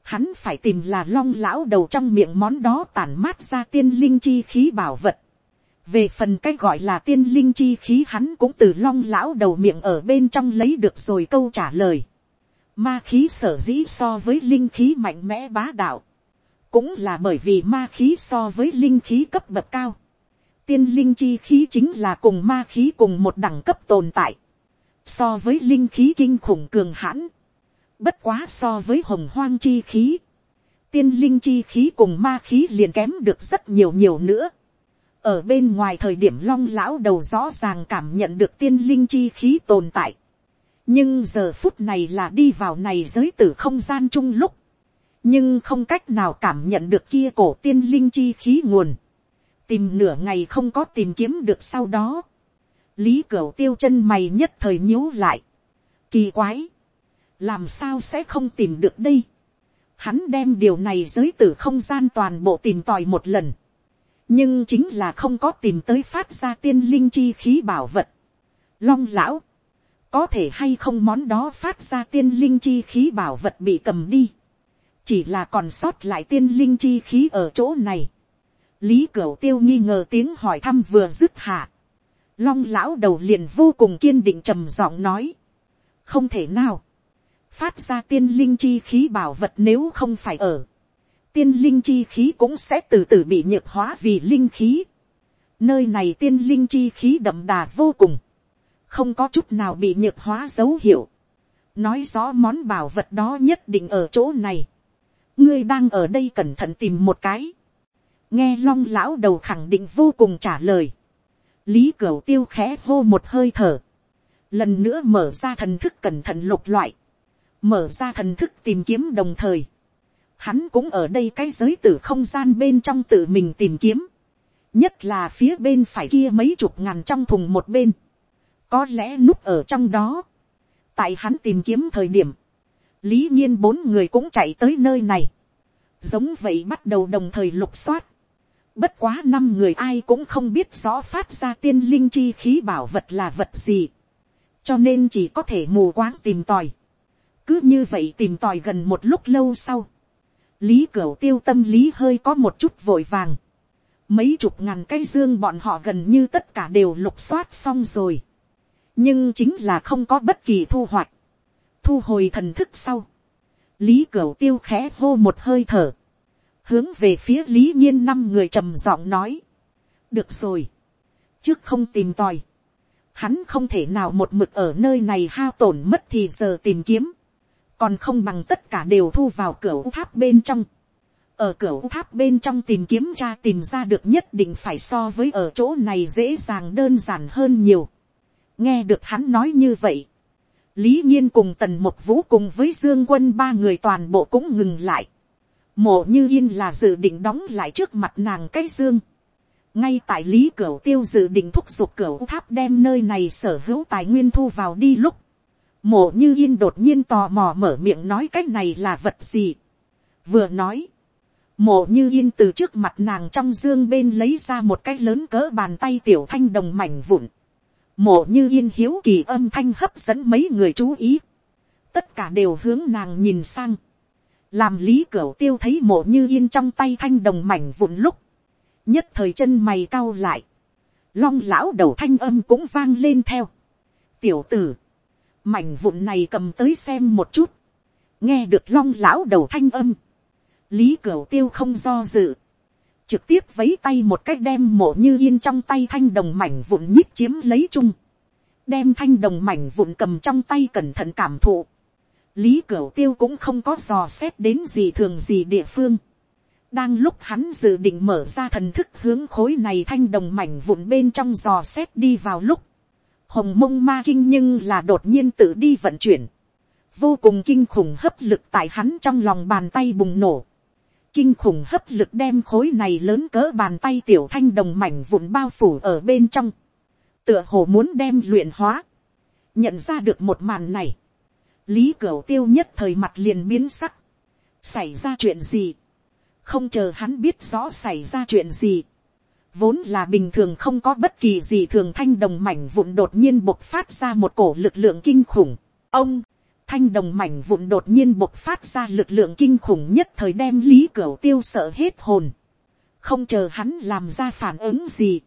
Hắn phải tìm là long lão đầu trong miệng món đó tản mát ra tiên linh chi khí bảo vật về phần cái gọi là tiên linh chi khí hắn cũng từ long lão đầu miệng ở bên trong lấy được rồi câu trả lời. Ma khí sở dĩ so với linh khí mạnh mẽ bá đạo. Cũng là bởi vì ma khí so với linh khí cấp bậc cao. Tiên linh chi khí chính là cùng ma khí cùng một đẳng cấp tồn tại. So với linh khí kinh khủng cường hãn. Bất quá so với hồng hoang chi khí. Tiên linh chi khí cùng ma khí liền kém được rất nhiều nhiều nữa ở bên ngoài thời điểm long lão đầu rõ ràng cảm nhận được tiên linh chi khí tồn tại. nhưng giờ phút này là đi vào này giới tử không gian chung lúc. nhưng không cách nào cảm nhận được kia cổ tiên linh chi khí nguồn. tìm nửa ngày không có tìm kiếm được sau đó. lý cửu tiêu chân mày nhất thời nhíu lại. kỳ quái. làm sao sẽ không tìm được đây. hắn đem điều này giới tử không gian toàn bộ tìm tòi một lần nhưng chính là không có tìm tới phát ra tiên linh chi khí bảo vật. Long lão, có thể hay không món đó phát ra tiên linh chi khí bảo vật bị cầm đi. chỉ là còn sót lại tiên linh chi khí ở chỗ này. lý cửu tiêu nghi ngờ tiếng hỏi thăm vừa dứt hạ. long lão đầu liền vô cùng kiên định trầm giọng nói. không thể nào. phát ra tiên linh chi khí bảo vật nếu không phải ở tiên linh chi khí cũng sẽ từ từ bị nhược hóa vì linh khí. Nơi này tiên linh chi khí đậm đà vô cùng. Không có chút nào bị nhược hóa dấu hiệu. Nói rõ món bảo vật đó nhất định ở chỗ này. Ngươi đang ở đây cẩn thận tìm một cái. Nghe long lão đầu khẳng định vô cùng trả lời. Lý cửu tiêu khẽ hô một hơi thở. Lần nữa mở ra thần thức cẩn thận lục loại. Mở ra thần thức tìm kiếm đồng thời hắn cũng ở đây cái giới tử không gian bên trong tự mình tìm kiếm, nhất là phía bên phải kia mấy chục ngàn trong thùng một bên, có lẽ núp ở trong đó, tại hắn tìm kiếm thời điểm, lý nhiên bốn người cũng chạy tới nơi này, giống vậy bắt đầu đồng thời lục soát, bất quá năm người ai cũng không biết rõ phát ra tiên linh chi khí bảo vật là vật gì, cho nên chỉ có thể mù quáng tìm tòi, cứ như vậy tìm tòi gần một lúc lâu sau, lý cửu tiêu tâm lý hơi có một chút vội vàng. mấy chục ngàn cây dương bọn họ gần như tất cả đều lục soát xong rồi. nhưng chính là không có bất kỳ thu hoạch. thu hồi thần thức sau. lý cửu tiêu khẽ hô một hơi thở. hướng về phía lý nhiên năm người trầm giọng nói. được rồi. trước không tìm tòi. hắn không thể nào một mực ở nơi này hao tổn mất thì giờ tìm kiếm còn không bằng tất cả đều thu vào cửa tháp bên trong. ở cửa tháp bên trong tìm kiếm ra tìm ra được nhất định phải so với ở chỗ này dễ dàng đơn giản hơn nhiều. nghe được hắn nói như vậy, lý nhiên cùng tần một vũ cùng với dương quân ba người toàn bộ cũng ngừng lại, mộ như yên là dự định đóng lại trước mặt nàng cái dương, ngay tại lý cửa tiêu dự định thúc giục cửa tháp đem nơi này sở hữu tài nguyên thu vào đi lúc, mộ như yên đột nhiên tò mò mở miệng nói cái này là vật gì. vừa nói, mộ như yên từ trước mặt nàng trong dương bên lấy ra một cái lớn cỡ bàn tay tiểu thanh đồng mảnh vụn. mộ như yên hiếu kỳ âm thanh hấp dẫn mấy người chú ý. tất cả đều hướng nàng nhìn sang. làm lý cửu tiêu thấy mộ như yên trong tay thanh đồng mảnh vụn lúc. nhất thời chân mày cau lại. long lão đầu thanh âm cũng vang lên theo. tiểu tử mảnh vụn này cầm tới xem một chút, nghe được long lão đầu thanh âm, lý cửu tiêu không do dự, trực tiếp vấy tay một cách đem mộ như yên trong tay thanh đồng mảnh vụn nhích chiếm lấy chung, đem thanh đồng mảnh vụn cầm trong tay cẩn thận cảm thụ, lý cửu tiêu cũng không có dò xét đến gì thường gì địa phương, đang lúc hắn dự định mở ra thần thức hướng khối này thanh đồng mảnh vụn bên trong dò xét đi vào lúc, hồng mông ma kinh nhưng là đột nhiên tự đi vận chuyển, vô cùng kinh khủng hấp lực tại hắn trong lòng bàn tay bùng nổ, kinh khủng hấp lực đem khối này lớn cỡ bàn tay tiểu thanh đồng mảnh vụn bao phủ ở bên trong, tựa hồ muốn đem luyện hóa, nhận ra được một màn này, lý cửu tiêu nhất thời mặt liền biến sắc, xảy ra chuyện gì, không chờ hắn biết rõ xảy ra chuyện gì, vốn là bình thường không có bất kỳ gì thường thanh đồng mảnh vụn đột nhiên bộc phát ra một cổ lực lượng kinh khủng. ông, thanh đồng mảnh vụn đột nhiên bộc phát ra lực lượng kinh khủng nhất thời đem lý cửu tiêu sợ hết hồn. không chờ hắn làm ra phản ứng gì.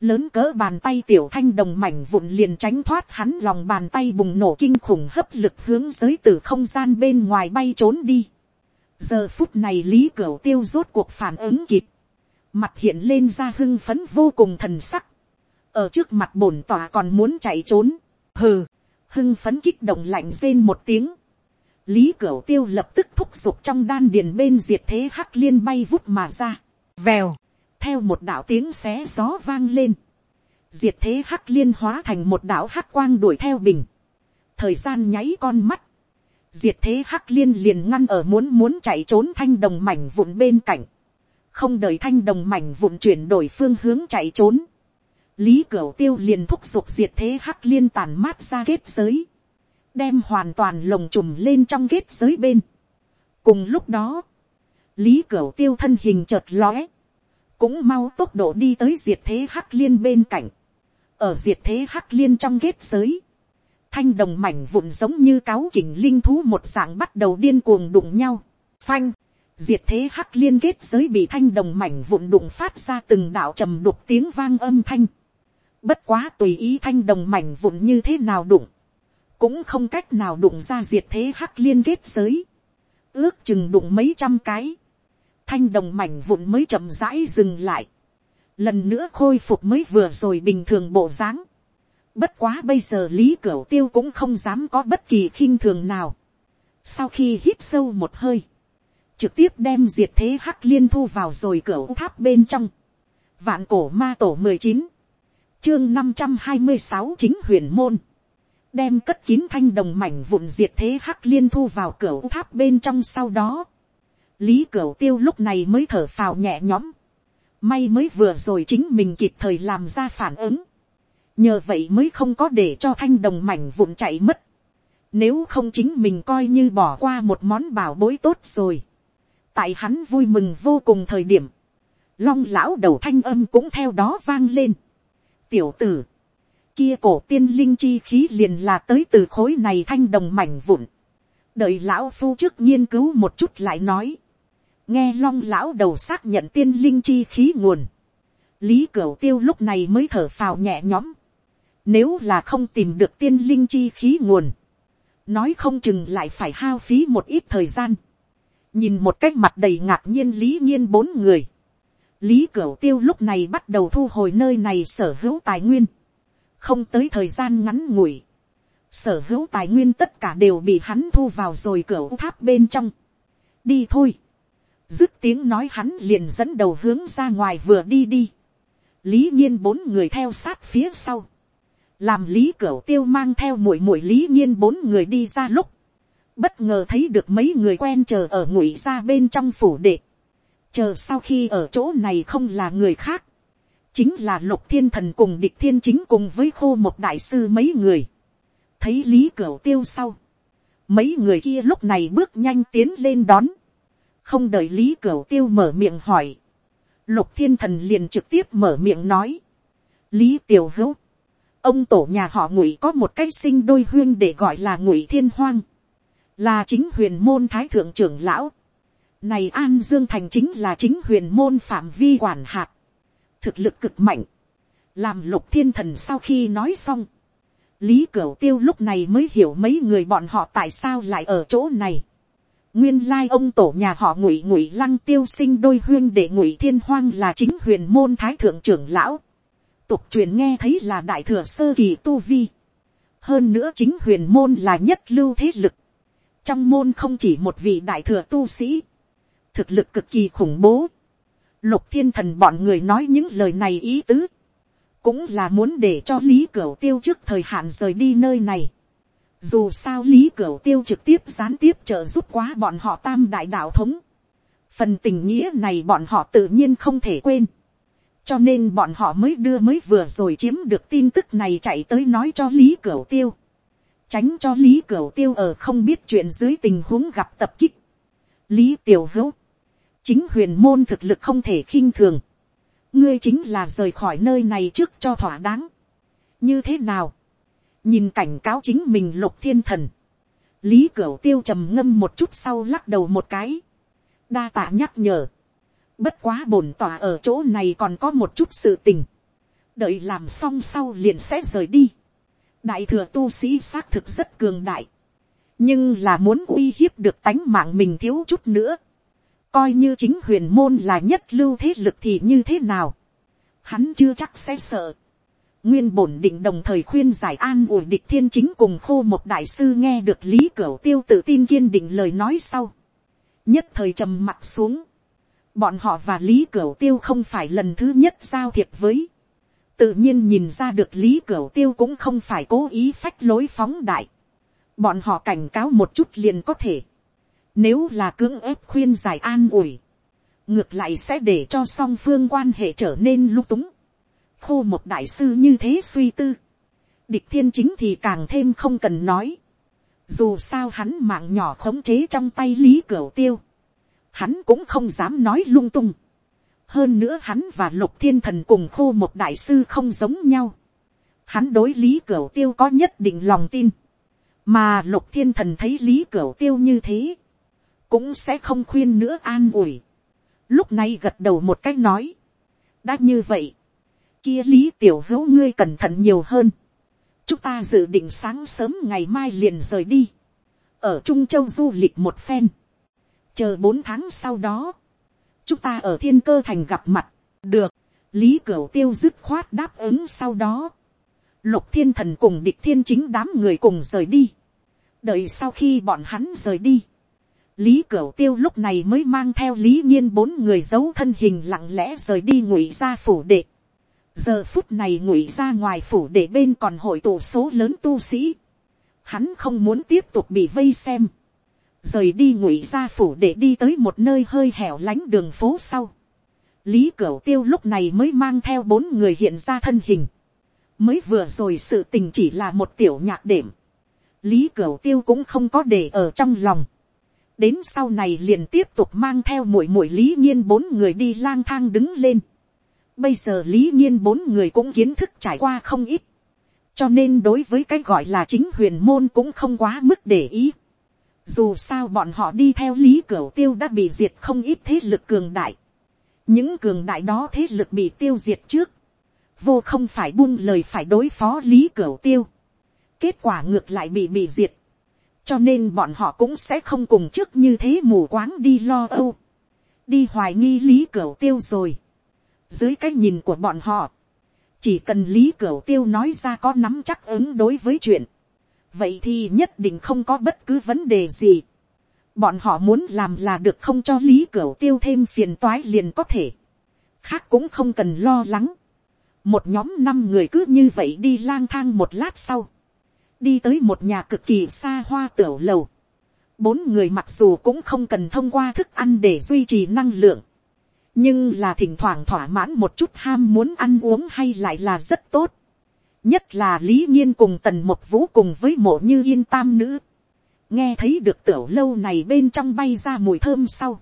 lớn cỡ bàn tay tiểu thanh đồng mảnh vụn liền tránh thoát hắn lòng bàn tay bùng nổ kinh khủng hấp lực hướng giới từ không gian bên ngoài bay trốn đi. giờ phút này lý cửu tiêu rốt cuộc phản ứng kịp mặt hiện lên ra hưng phấn vô cùng thần sắc, ở trước mặt bổn tòa còn muốn chạy trốn, hừ, hưng phấn kích động lạnh rên một tiếng, lý cửu tiêu lập tức thúc giục trong đan điền bên diệt thế hắc liên bay vút mà ra, vèo, theo một đạo tiếng xé gió vang lên, diệt thế hắc liên hóa thành một đạo hắc quang đuổi theo bình, thời gian nháy con mắt, diệt thế hắc liên liền ngăn ở muốn muốn chạy trốn thanh đồng mảnh vụn bên cạnh, không đợi thanh đồng mảnh vụn chuyển đổi phương hướng chạy trốn, lý cửu tiêu liền thúc giục diệt thế hắc liên tàn mát ra kết giới, đem hoàn toàn lồng trùm lên trong kết giới bên. cùng lúc đó, lý cửu tiêu thân hình chợt lóe, cũng mau tốc độ đi tới diệt thế hắc liên bên cạnh, ở diệt thế hắc liên trong kết giới, thanh đồng mảnh vụn giống như cáo kình linh thú một dạng bắt đầu điên cuồng đụng nhau, phanh, diệt thế hắc liên kết giới bị thanh đồng mảnh vụn đụng phát ra từng đạo trầm đục tiếng vang âm thanh. Bất quá tùy ý thanh đồng mảnh vụn như thế nào đụng. Cũng không cách nào đụng ra diệt thế hắc liên kết giới. Ước chừng đụng mấy trăm cái. Thanh đồng mảnh vụn mới chậm rãi dừng lại. Lần nữa khôi phục mới vừa rồi bình thường bộ dáng. Bất quá bây giờ Lý Cửu Tiêu cũng không dám có bất kỳ khinh thường nào. Sau khi hít sâu một hơi trực tiếp đem diệt thế hắc liên thu vào rồi cửa tháp bên trong. Vạn cổ ma tổ mười chín, chương năm trăm hai mươi sáu chính huyền môn. Đem cất kín thanh đồng mảnh vụn diệt thế hắc liên thu vào cửa tháp bên trong sau đó. Lý cửa tiêu lúc này mới thở phào nhẹ nhõm. May mới vừa rồi chính mình kịp thời làm ra phản ứng. Nhờ vậy mới không có để cho thanh đồng mảnh vụn chạy mất. Nếu không chính mình coi như bỏ qua một món bảo bối tốt rồi tại hắn vui mừng vô cùng thời điểm, long lão đầu thanh âm cũng theo đó vang lên. tiểu tử, kia cổ tiên linh chi khí liền là tới từ khối này thanh đồng mảnh vụn. đợi lão phu trước nghiên cứu một chút lại nói. nghe long lão đầu xác nhận tiên linh chi khí nguồn. lý cửu tiêu lúc này mới thở phào nhẹ nhõm. nếu là không tìm được tiên linh chi khí nguồn, nói không chừng lại phải hao phí một ít thời gian nhìn một cách mặt đầy ngạc nhiên lý nhiên bốn người, lý cửu tiêu lúc này bắt đầu thu hồi nơi này sở hữu tài nguyên, không tới thời gian ngắn ngủi, sở hữu tài nguyên tất cả đều bị hắn thu vào rồi cửa tháp bên trong. đi thôi, dứt tiếng nói hắn liền dẫn đầu hướng ra ngoài vừa đi đi, lý nhiên bốn người theo sát phía sau, làm lý cửu tiêu mang theo muội muội lý nhiên bốn người đi ra lúc, bất ngờ thấy được mấy người quen chờ ở ngụy ra bên trong phủ đệ, chờ sau khi ở chỗ này không là người khác, chính là lục thiên thần cùng địch thiên chính cùng với khô một đại sư mấy người, thấy lý cửa tiêu sau, mấy người kia lúc này bước nhanh tiến lên đón, không đợi lý cửa tiêu mở miệng hỏi, lục thiên thần liền trực tiếp mở miệng nói, lý tiểu hữu, ông tổ nhà họ ngụy có một cái sinh đôi huyên để gọi là ngụy thiên hoang, là chính huyền môn thái thượng trưởng lão, này an dương thành chính là chính huyền môn phạm vi quản hạt, thực lực cực mạnh, làm lục thiên thần sau khi nói xong, lý cửu tiêu lúc này mới hiểu mấy người bọn họ tại sao lại ở chỗ này. nguyên lai ông tổ nhà họ ngụy ngụy lăng tiêu sinh đôi huyên để ngụy thiên hoang là chính huyền môn thái thượng trưởng lão. tục truyền nghe thấy là đại thừa sơ kỳ tu vi. hơn nữa chính huyền môn là nhất lưu thế lực trong môn không chỉ một vị đại thừa tu sĩ. thực lực cực kỳ khủng bố. lục thiên thần bọn người nói những lời này ý tứ cũng là muốn để cho lý cửa tiêu trước thời hạn rời đi nơi này. Dù sao lý cửa tiêu trực tiếp gián tiếp trợ giúp quá bọn họ tam đại đạo thống. Phần tình nghĩa này bọn họ tự nhiên không thể quên. Cho nên bọn họ mới đưa mới vừa rồi chiếm được tin tức này chạy tới nói cho lý cửa tiêu. Tránh cho lý cửu tiêu ở không biết chuyện dưới tình huống gặp tập kích. Lý tiểu hữu. Chính huyền môn thực lực không thể khinh thường ngươi chính là rời khỏi nơi này trước cho thỏa đáng. như thế nào, nhìn cảnh cáo chính mình lục thiên thần, lý cửu tiêu trầm ngâm một chút sau lắc đầu một cái, đa tạ nhắc nhở, bất quá bổn tỏa ở chỗ này còn có một chút sự tình, đợi làm xong sau liền sẽ rời đi đại thừa tu sĩ xác thực rất cường đại, nhưng là muốn uy hiếp được tánh mạng mình thiếu chút nữa, coi như chính huyền môn là nhất lưu thế lực thì như thế nào, hắn chưa chắc sẽ sợ. nguyên bổn định đồng thời khuyên giải an ủi địch thiên chính cùng khô một đại sư nghe được lý cửu tiêu tự tin kiên định lời nói sau. nhất thời trầm mặt xuống. bọn họ và lý cửu tiêu không phải lần thứ nhất giao thiệp với tự nhiên nhìn ra được lý cửu tiêu cũng không phải cố ý phách lối phóng đại. bọn họ cảnh cáo một chút liền có thể nếu là cưỡng ép khuyên giải an ủi. Ngược lại sẽ để cho song phương quan hệ trở nên lung túng. Khô một đại sư như thế suy tư. Địch thiên chính thì càng thêm không cần nói. Dù sao hắn mạng nhỏ khống chế trong tay lý cửu tiêu. Hắn cũng không dám nói lung tung. Hơn nữa hắn và lục thiên thần cùng khô một đại sư không giống nhau. Hắn đối lý cửu tiêu có nhất định lòng tin. Mà lục thiên thần thấy lý cửu tiêu như thế cũng sẽ không khuyên nữa an ủi. lúc này gật đầu một cách nói. đã như vậy, kia lý tiểu hữu ngươi cẩn thận nhiều hơn. chúng ta dự định sáng sớm ngày mai liền rời đi. ở trung châu du lịch một phen. chờ bốn tháng sau đó, chúng ta ở thiên cơ thành gặp mặt. được, lý cửu tiêu dứt khoát đáp ứng sau đó. lục thiên thần cùng địch thiên chính đám người cùng rời đi. đợi sau khi bọn hắn rời đi Lý Cửu Tiêu lúc này mới mang theo Lý Nhiên bốn người giấu thân hình lặng lẽ rời đi ngụy ra phủ đệ. Giờ phút này ngụy ra ngoài phủ đệ bên còn hội tụ số lớn tu sĩ. Hắn không muốn tiếp tục bị vây xem. Rời đi ngụy gia phủ để đi tới một nơi hơi hẻo lánh đường phố sau. Lý Cửu Tiêu lúc này mới mang theo bốn người hiện ra thân hình. Mới vừa rồi sự tình chỉ là một tiểu nhạc đệm. Lý Cửu Tiêu cũng không có để ở trong lòng đến sau này liền tiếp tục mang theo muội muội lý nhiên bốn người đi lang thang đứng lên. bây giờ lý nhiên bốn người cũng kiến thức trải qua không ít. cho nên đối với cái gọi là chính huyền môn cũng không quá mức để ý dù sao bọn họ đi theo lý cửu tiêu đã bị diệt không ít thế lực cường đại. những cường đại đó thế lực bị tiêu diệt trước. vô không phải buông lời phải đối phó lý cửu tiêu. kết quả ngược lại bị bị diệt cho nên bọn họ cũng sẽ không cùng trước như thế mù quáng đi lo âu, đi hoài nghi lý cửu tiêu rồi. dưới cái nhìn của bọn họ, chỉ cần lý cửu tiêu nói ra có nắm chắc ứng đối với chuyện, vậy thì nhất định không có bất cứ vấn đề gì. bọn họ muốn làm là được không cho lý cửu tiêu thêm phiền toái liền có thể, khác cũng không cần lo lắng. một nhóm năm người cứ như vậy đi lang thang một lát sau, đi tới một nhà cực kỳ xa hoa tiểu lầu. bốn người mặc dù cũng không cần thông qua thức ăn để duy trì năng lượng, nhưng là thỉnh thoảng thỏa mãn một chút ham muốn ăn uống hay lại là rất tốt nhất là lý nhiên cùng tần một vũ cùng với mộ như yên tam nữ. nghe thấy được tiểu lâu này bên trong bay ra mùi thơm sau.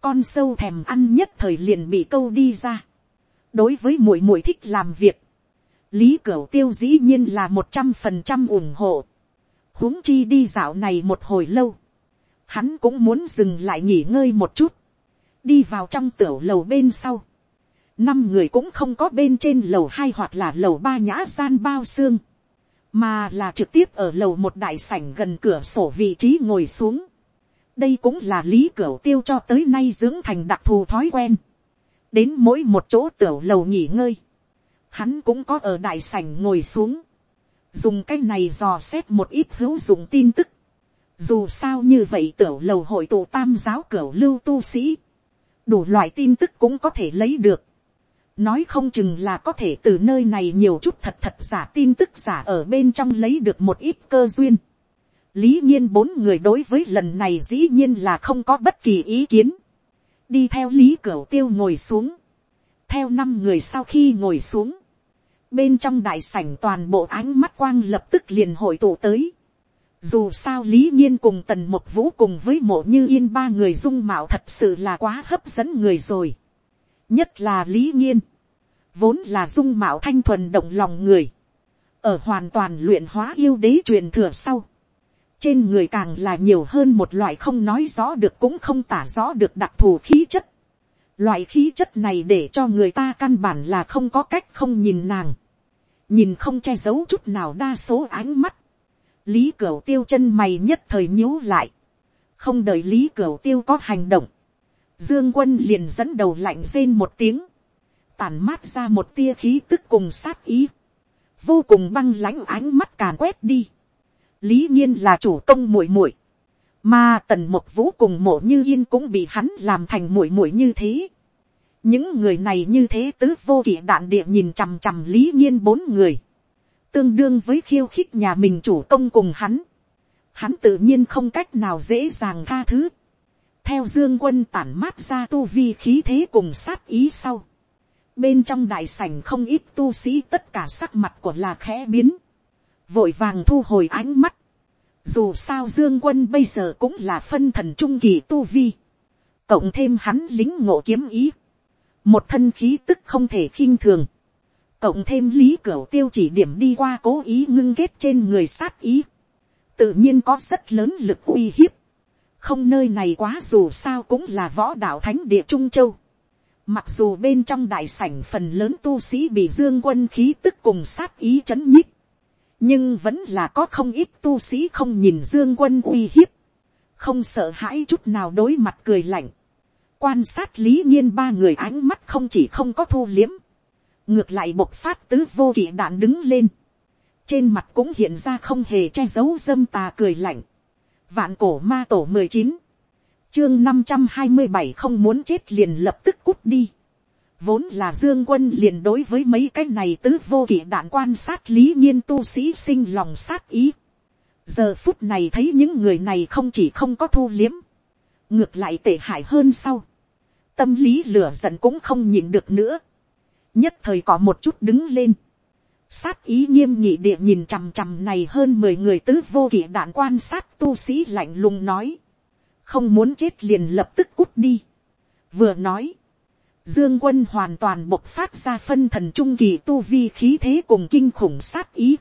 con sâu thèm ăn nhất thời liền bị câu đi ra. đối với mùi mùi thích làm việc, lý cửu tiêu dĩ nhiên là một trăm phần trăm ủng hộ. huống chi đi dạo này một hồi lâu. hắn cũng muốn dừng lại nghỉ ngơi một chút đi vào trong tiểu lầu bên sau, năm người cũng không có bên trên lầu hai hoặc là lầu ba nhã gian bao xương, mà là trực tiếp ở lầu một đại sảnh gần cửa sổ vị trí ngồi xuống. đây cũng là lý cửa tiêu cho tới nay dưỡng thành đặc thù thói quen. đến mỗi một chỗ tiểu lầu nghỉ ngơi, hắn cũng có ở đại sảnh ngồi xuống, dùng cái này dò xét một ít hữu dụng tin tức. dù sao như vậy tiểu lầu hội tụ tam giáo cửa lưu tu sĩ, đủ loại tin tức cũng có thể lấy được nói không chừng là có thể từ nơi này nhiều chút thật thật giả tin tức giả ở bên trong lấy được một ít cơ duyên. lý nhiên bốn người đối với lần này dĩ nhiên là không có bất kỳ ý kiến. đi theo lý cửu tiêu ngồi xuống. theo năm người sau khi ngồi xuống. bên trong đại sảnh toàn bộ ánh mắt quang lập tức liền hội tụ tới dù sao lý nhiên cùng tần một vũ cùng với mộ như yên ba người dung mạo thật sự là quá hấp dẫn người rồi nhất là lý nghiên vốn là dung mạo thanh thuần động lòng người, ở hoàn toàn luyện hóa yêu đế truyền thừa sau. trên người càng là nhiều hơn một loại không nói rõ được cũng không tả rõ được đặc thù khí chất. loại khí chất này để cho người ta căn bản là không có cách không nhìn nàng. nhìn không che giấu chút nào đa số ánh mắt lý cửu tiêu chân mày nhất thời nhíu lại, không đợi lý cửu tiêu có hành động, dương quân liền dẫn đầu lạnh rên một tiếng, tản mát ra một tia khí tức cùng sát ý, vô cùng băng lãnh ánh mắt càn quét đi, lý nhiên là chủ công muội muội, mà tần một vũ cùng mộ như yên cũng bị hắn làm thành muội muội như thế. những người này như thế tứ vô kỷ đạn địa nhìn chằm chằm lý nhiên bốn người tương đương với khiêu khích nhà mình chủ công cùng hắn, hắn tự nhiên không cách nào dễ dàng tha thứ theo dương quân tản mát ra tu vi khí thế cùng sát ý sau. bên trong đại sảnh không ít tu sĩ tất cả sắc mặt của là khẽ biến, vội vàng thu hồi ánh mắt. dù sao dương quân bây giờ cũng là phân thần trung kỳ tu vi, cộng thêm hắn lính ngộ kiếm ý, một thân khí tức không thể khinh thường. Cộng thêm lý cửu tiêu chỉ điểm đi qua cố ý ngưng kết trên người sát ý, tự nhiên có rất lớn lực uy hiếp, không nơi này quá dù sao cũng là võ đạo thánh địa trung châu, mặc dù bên trong đại sảnh phần lớn tu sĩ bị dương quân khí tức cùng sát ý chấn nhích, nhưng vẫn là có không ít tu sĩ không nhìn dương quân uy hiếp, không sợ hãi chút nào đối mặt cười lạnh, quan sát lý nhiên ba người ánh mắt không chỉ không có thu liếm, ngược lại bộc phát tứ vô kỵ đạn đứng lên, trên mặt cũng hiện ra không hề che giấu dâm tà cười lạnh, vạn cổ ma tổ mười chín, chương năm trăm hai mươi bảy không muốn chết liền lập tức cút đi, vốn là dương quân liền đối với mấy cái này tứ vô kỵ đạn quan sát lý nhiên tu sĩ sinh lòng sát ý, giờ phút này thấy những người này không chỉ không có thu liếm, ngược lại tệ hại hơn sau, tâm lý lửa giận cũng không nhịn được nữa, nhất thời có một chút đứng lên, sát ý nghiêm nhị địa nhìn chằm chằm này hơn mười người tứ vô kỷ đạn quan sát tu sĩ lạnh lùng nói, không muốn chết liền lập tức cút đi. vừa nói, dương quân hoàn toàn bộc phát ra phân thần trung kỳ tu vi khí thế cùng kinh khủng sát ý.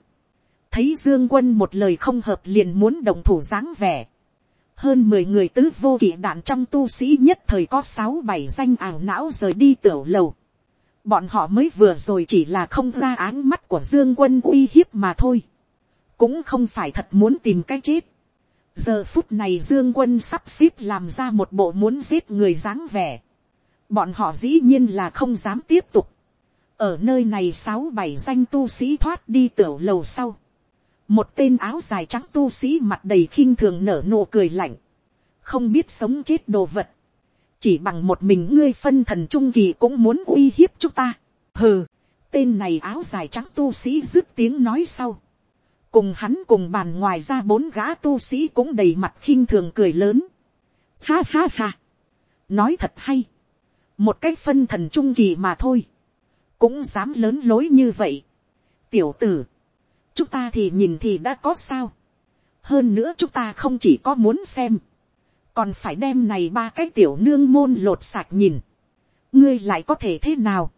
thấy dương quân một lời không hợp liền muốn đồng thủ dáng vẻ. hơn mười người tứ vô kỷ đạn trong tu sĩ nhất thời có sáu bảy danh ảo não rời đi tiểu lầu bọn họ mới vừa rồi chỉ là không ra áng mắt của dương quân uy hiếp mà thôi, cũng không phải thật muốn tìm cái chết. giờ phút này dương quân sắp xếp làm ra một bộ muốn giết người dáng vẻ, bọn họ dĩ nhiên là không dám tiếp tục, ở nơi này sáu bảy danh tu sĩ thoát đi tiểu lầu sau, một tên áo dài trắng tu sĩ mặt đầy khinh thường nở nụ cười lạnh, không biết sống chết đồ vật, chỉ bằng một mình ngươi phân thần trung kỳ cũng muốn uy hiếp chúng ta. hừ, tên này áo dài trắng tu sĩ dứt tiếng nói sau, cùng hắn cùng bàn ngoài ra bốn gã tu sĩ cũng đầy mặt khinh thường cười lớn, ha ha ha, nói thật hay, một cái phân thần trung kỳ mà thôi, cũng dám lớn lối như vậy. tiểu tử, chúng ta thì nhìn thì đã có sao. hơn nữa chúng ta không chỉ có muốn xem, còn phải đem này ba cái tiểu nương môn lột sạch nhìn. ngươi lại có thể thế nào.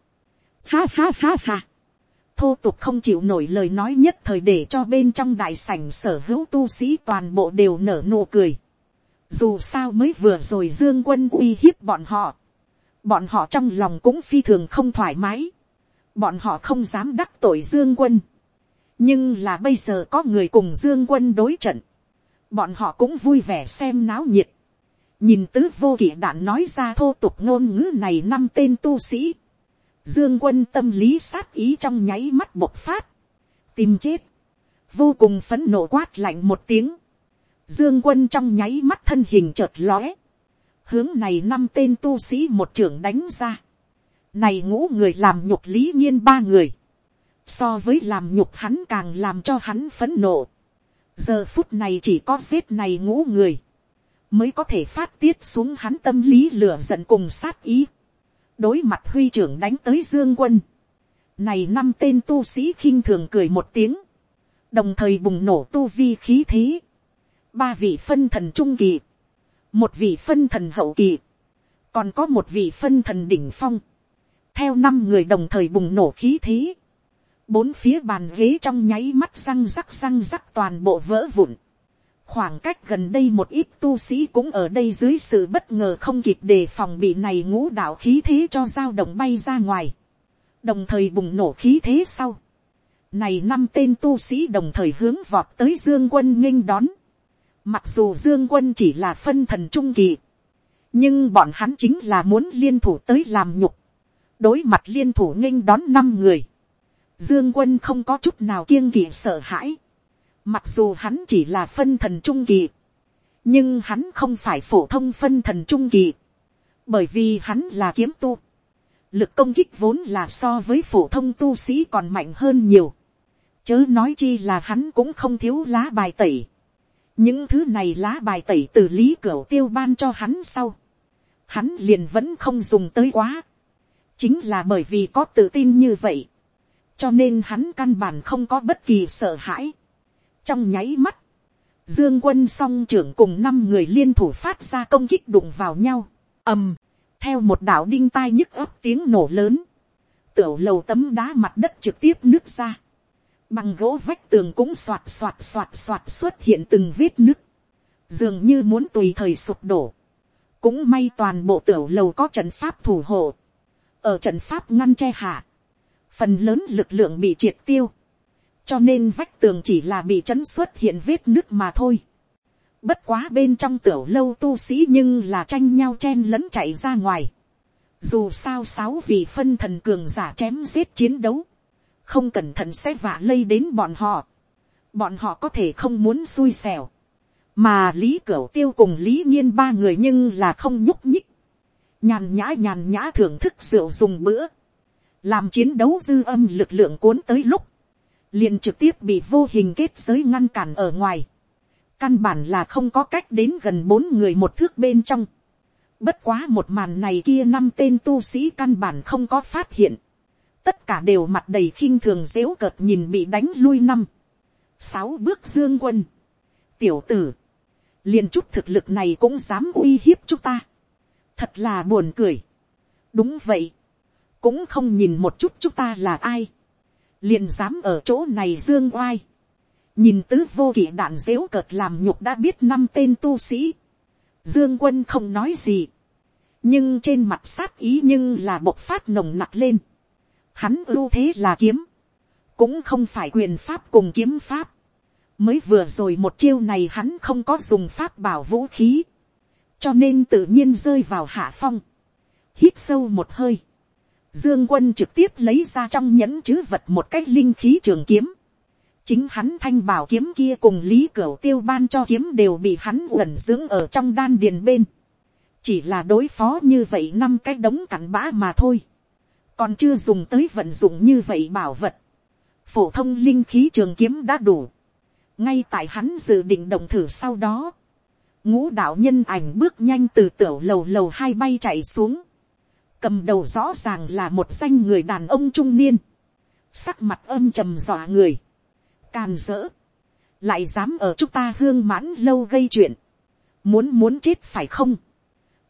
ha ha ha ha. thô tục không chịu nổi lời nói nhất thời để cho bên trong đại sảnh sở hữu tu sĩ toàn bộ đều nở nụ cười. dù sao mới vừa rồi dương quân uy hiếp bọn họ. bọn họ trong lòng cũng phi thường không thoải mái bọn họ không dám đắc tội dương quân, nhưng là bây giờ có người cùng dương quân đối trận, bọn họ cũng vui vẻ xem náo nhiệt, nhìn tứ vô kỵ đạn nói ra thô tục ngôn ngữ này năm tên tu sĩ, dương quân tâm lý sát ý trong nháy mắt bộc phát, tìm chết, vô cùng phấn nộ quát lạnh một tiếng, dương quân trong nháy mắt thân hình chợt lóe, hướng này năm tên tu sĩ một trưởng đánh ra, này ngũ người làm nhục lý nhiên ba người. So với làm nhục hắn càng làm cho hắn phấn nộ. Giờ phút này chỉ có giết này ngũ người. Mới có thể phát tiết xuống hắn tâm lý lửa giận cùng sát ý. Đối mặt huy trưởng đánh tới dương quân. Này năm tên tu sĩ khinh thường cười một tiếng. Đồng thời bùng nổ tu vi khí thế. Ba vị phân thần trung kỳ. Một vị phân thần hậu kỳ. Còn có một vị phân thần đỉnh phong theo năm người đồng thời bùng nổ khí thế, bốn phía bàn ghế trong nháy mắt răng rắc răng rắc toàn bộ vỡ vụn khoảng cách gần đây một ít tu sĩ cũng ở đây dưới sự bất ngờ không kịp đề phòng bị này ngũ đạo khí thế cho dao động bay ra ngoài, đồng thời bùng nổ khí thế sau. này năm tên tu sĩ đồng thời hướng vọt tới dương quân nghênh đón. mặc dù dương quân chỉ là phân thần trung kỳ, nhưng bọn hắn chính là muốn liên thủ tới làm nhục đối mặt liên thủ nghênh đón năm người, dương quân không có chút nào kiêng kỵ sợ hãi, mặc dù hắn chỉ là phân thần trung kỳ, nhưng hắn không phải phổ thông phân thần trung kỳ, bởi vì hắn là kiếm tu, lực công kích vốn là so với phổ thông tu sĩ còn mạnh hơn nhiều, chớ nói chi là hắn cũng không thiếu lá bài tẩy, những thứ này lá bài tẩy từ lý cửa tiêu ban cho hắn sau, hắn liền vẫn không dùng tới quá, chính là bởi vì có tự tin như vậy, cho nên hắn căn bản không có bất kỳ sợ hãi trong nháy mắt, dương quân song trưởng cùng năm người liên thủ phát ra công kích đụng vào nhau, ầm, theo một đạo đinh tai nhức ấp tiếng nổ lớn, tiểu lầu tấm đá mặt đất trực tiếp nước ra, bằng gỗ vách tường cũng soạt soạt soạt soạt xuất hiện từng vết nứt, dường như muốn tùy thời sụp đổ, cũng may toàn bộ tiểu lầu có trận pháp thủ hộ, ở trận pháp ngăn che hạ, phần lớn lực lượng bị triệt tiêu, cho nên vách tường chỉ là bị chấn xuất hiện vết nước mà thôi. Bất quá bên trong tiểu lâu tu sĩ nhưng là tranh nhau chen lẫn chạy ra ngoài. Dù sao sáu vị phân thần cường giả chém giết chiến đấu, không cẩn thận sẽ vả lây đến bọn họ. Bọn họ có thể không muốn xui xẻo. Mà Lý Cửu Tiêu cùng Lý Nhiên ba người nhưng là không nhúc nhích nhàn nhã nhàn nhã thưởng thức rượu dùng bữa, làm chiến đấu dư âm lực lượng cuốn tới lúc, liền trực tiếp bị vô hình kết giới ngăn cản ở ngoài, căn bản là không có cách đến gần bốn người một thước bên trong, bất quá một màn này kia năm tên tu sĩ căn bản không có phát hiện, tất cả đều mặt đầy khinh thường dễu cợt nhìn bị đánh lui năm, sáu bước dương quân, tiểu tử, liền chút thực lực này cũng dám uy hiếp chúng ta, thật là buồn cười. đúng vậy, cũng không nhìn một chút chúng ta là ai, liền dám ở chỗ này dương oai, nhìn tứ vô kỵ đạn dếu cợt làm nhục đã biết năm tên tu sĩ, dương quân không nói gì, nhưng trên mặt sát ý nhưng là bộc phát nồng nặc lên, hắn ưu thế là kiếm, cũng không phải quyền pháp cùng kiếm pháp, mới vừa rồi một chiêu này hắn không có dùng pháp bảo vũ khí, cho nên tự nhiên rơi vào hạ phong, hít sâu một hơi, dương quân trực tiếp lấy ra trong nhẫn chứ vật một cái linh khí trường kiếm, chính hắn thanh bảo kiếm kia cùng lý cửu tiêu ban cho kiếm đều bị hắn uẩn dưỡng ở trong đan điền bên, chỉ là đối phó như vậy năm cái đống cặn bã mà thôi, còn chưa dùng tới vận dụng như vậy bảo vật, phổ thông linh khí trường kiếm đã đủ, ngay tại hắn dự định động thử sau đó, ngũ đạo nhân ảnh bước nhanh từ tiểu lầu lầu hai bay chạy xuống, cầm đầu rõ ràng là một danh người đàn ông trung niên, sắc mặt âm trầm dọa người, càn rỡ, lại dám ở chúng ta hương mãn lâu gây chuyện, muốn muốn chết phải không,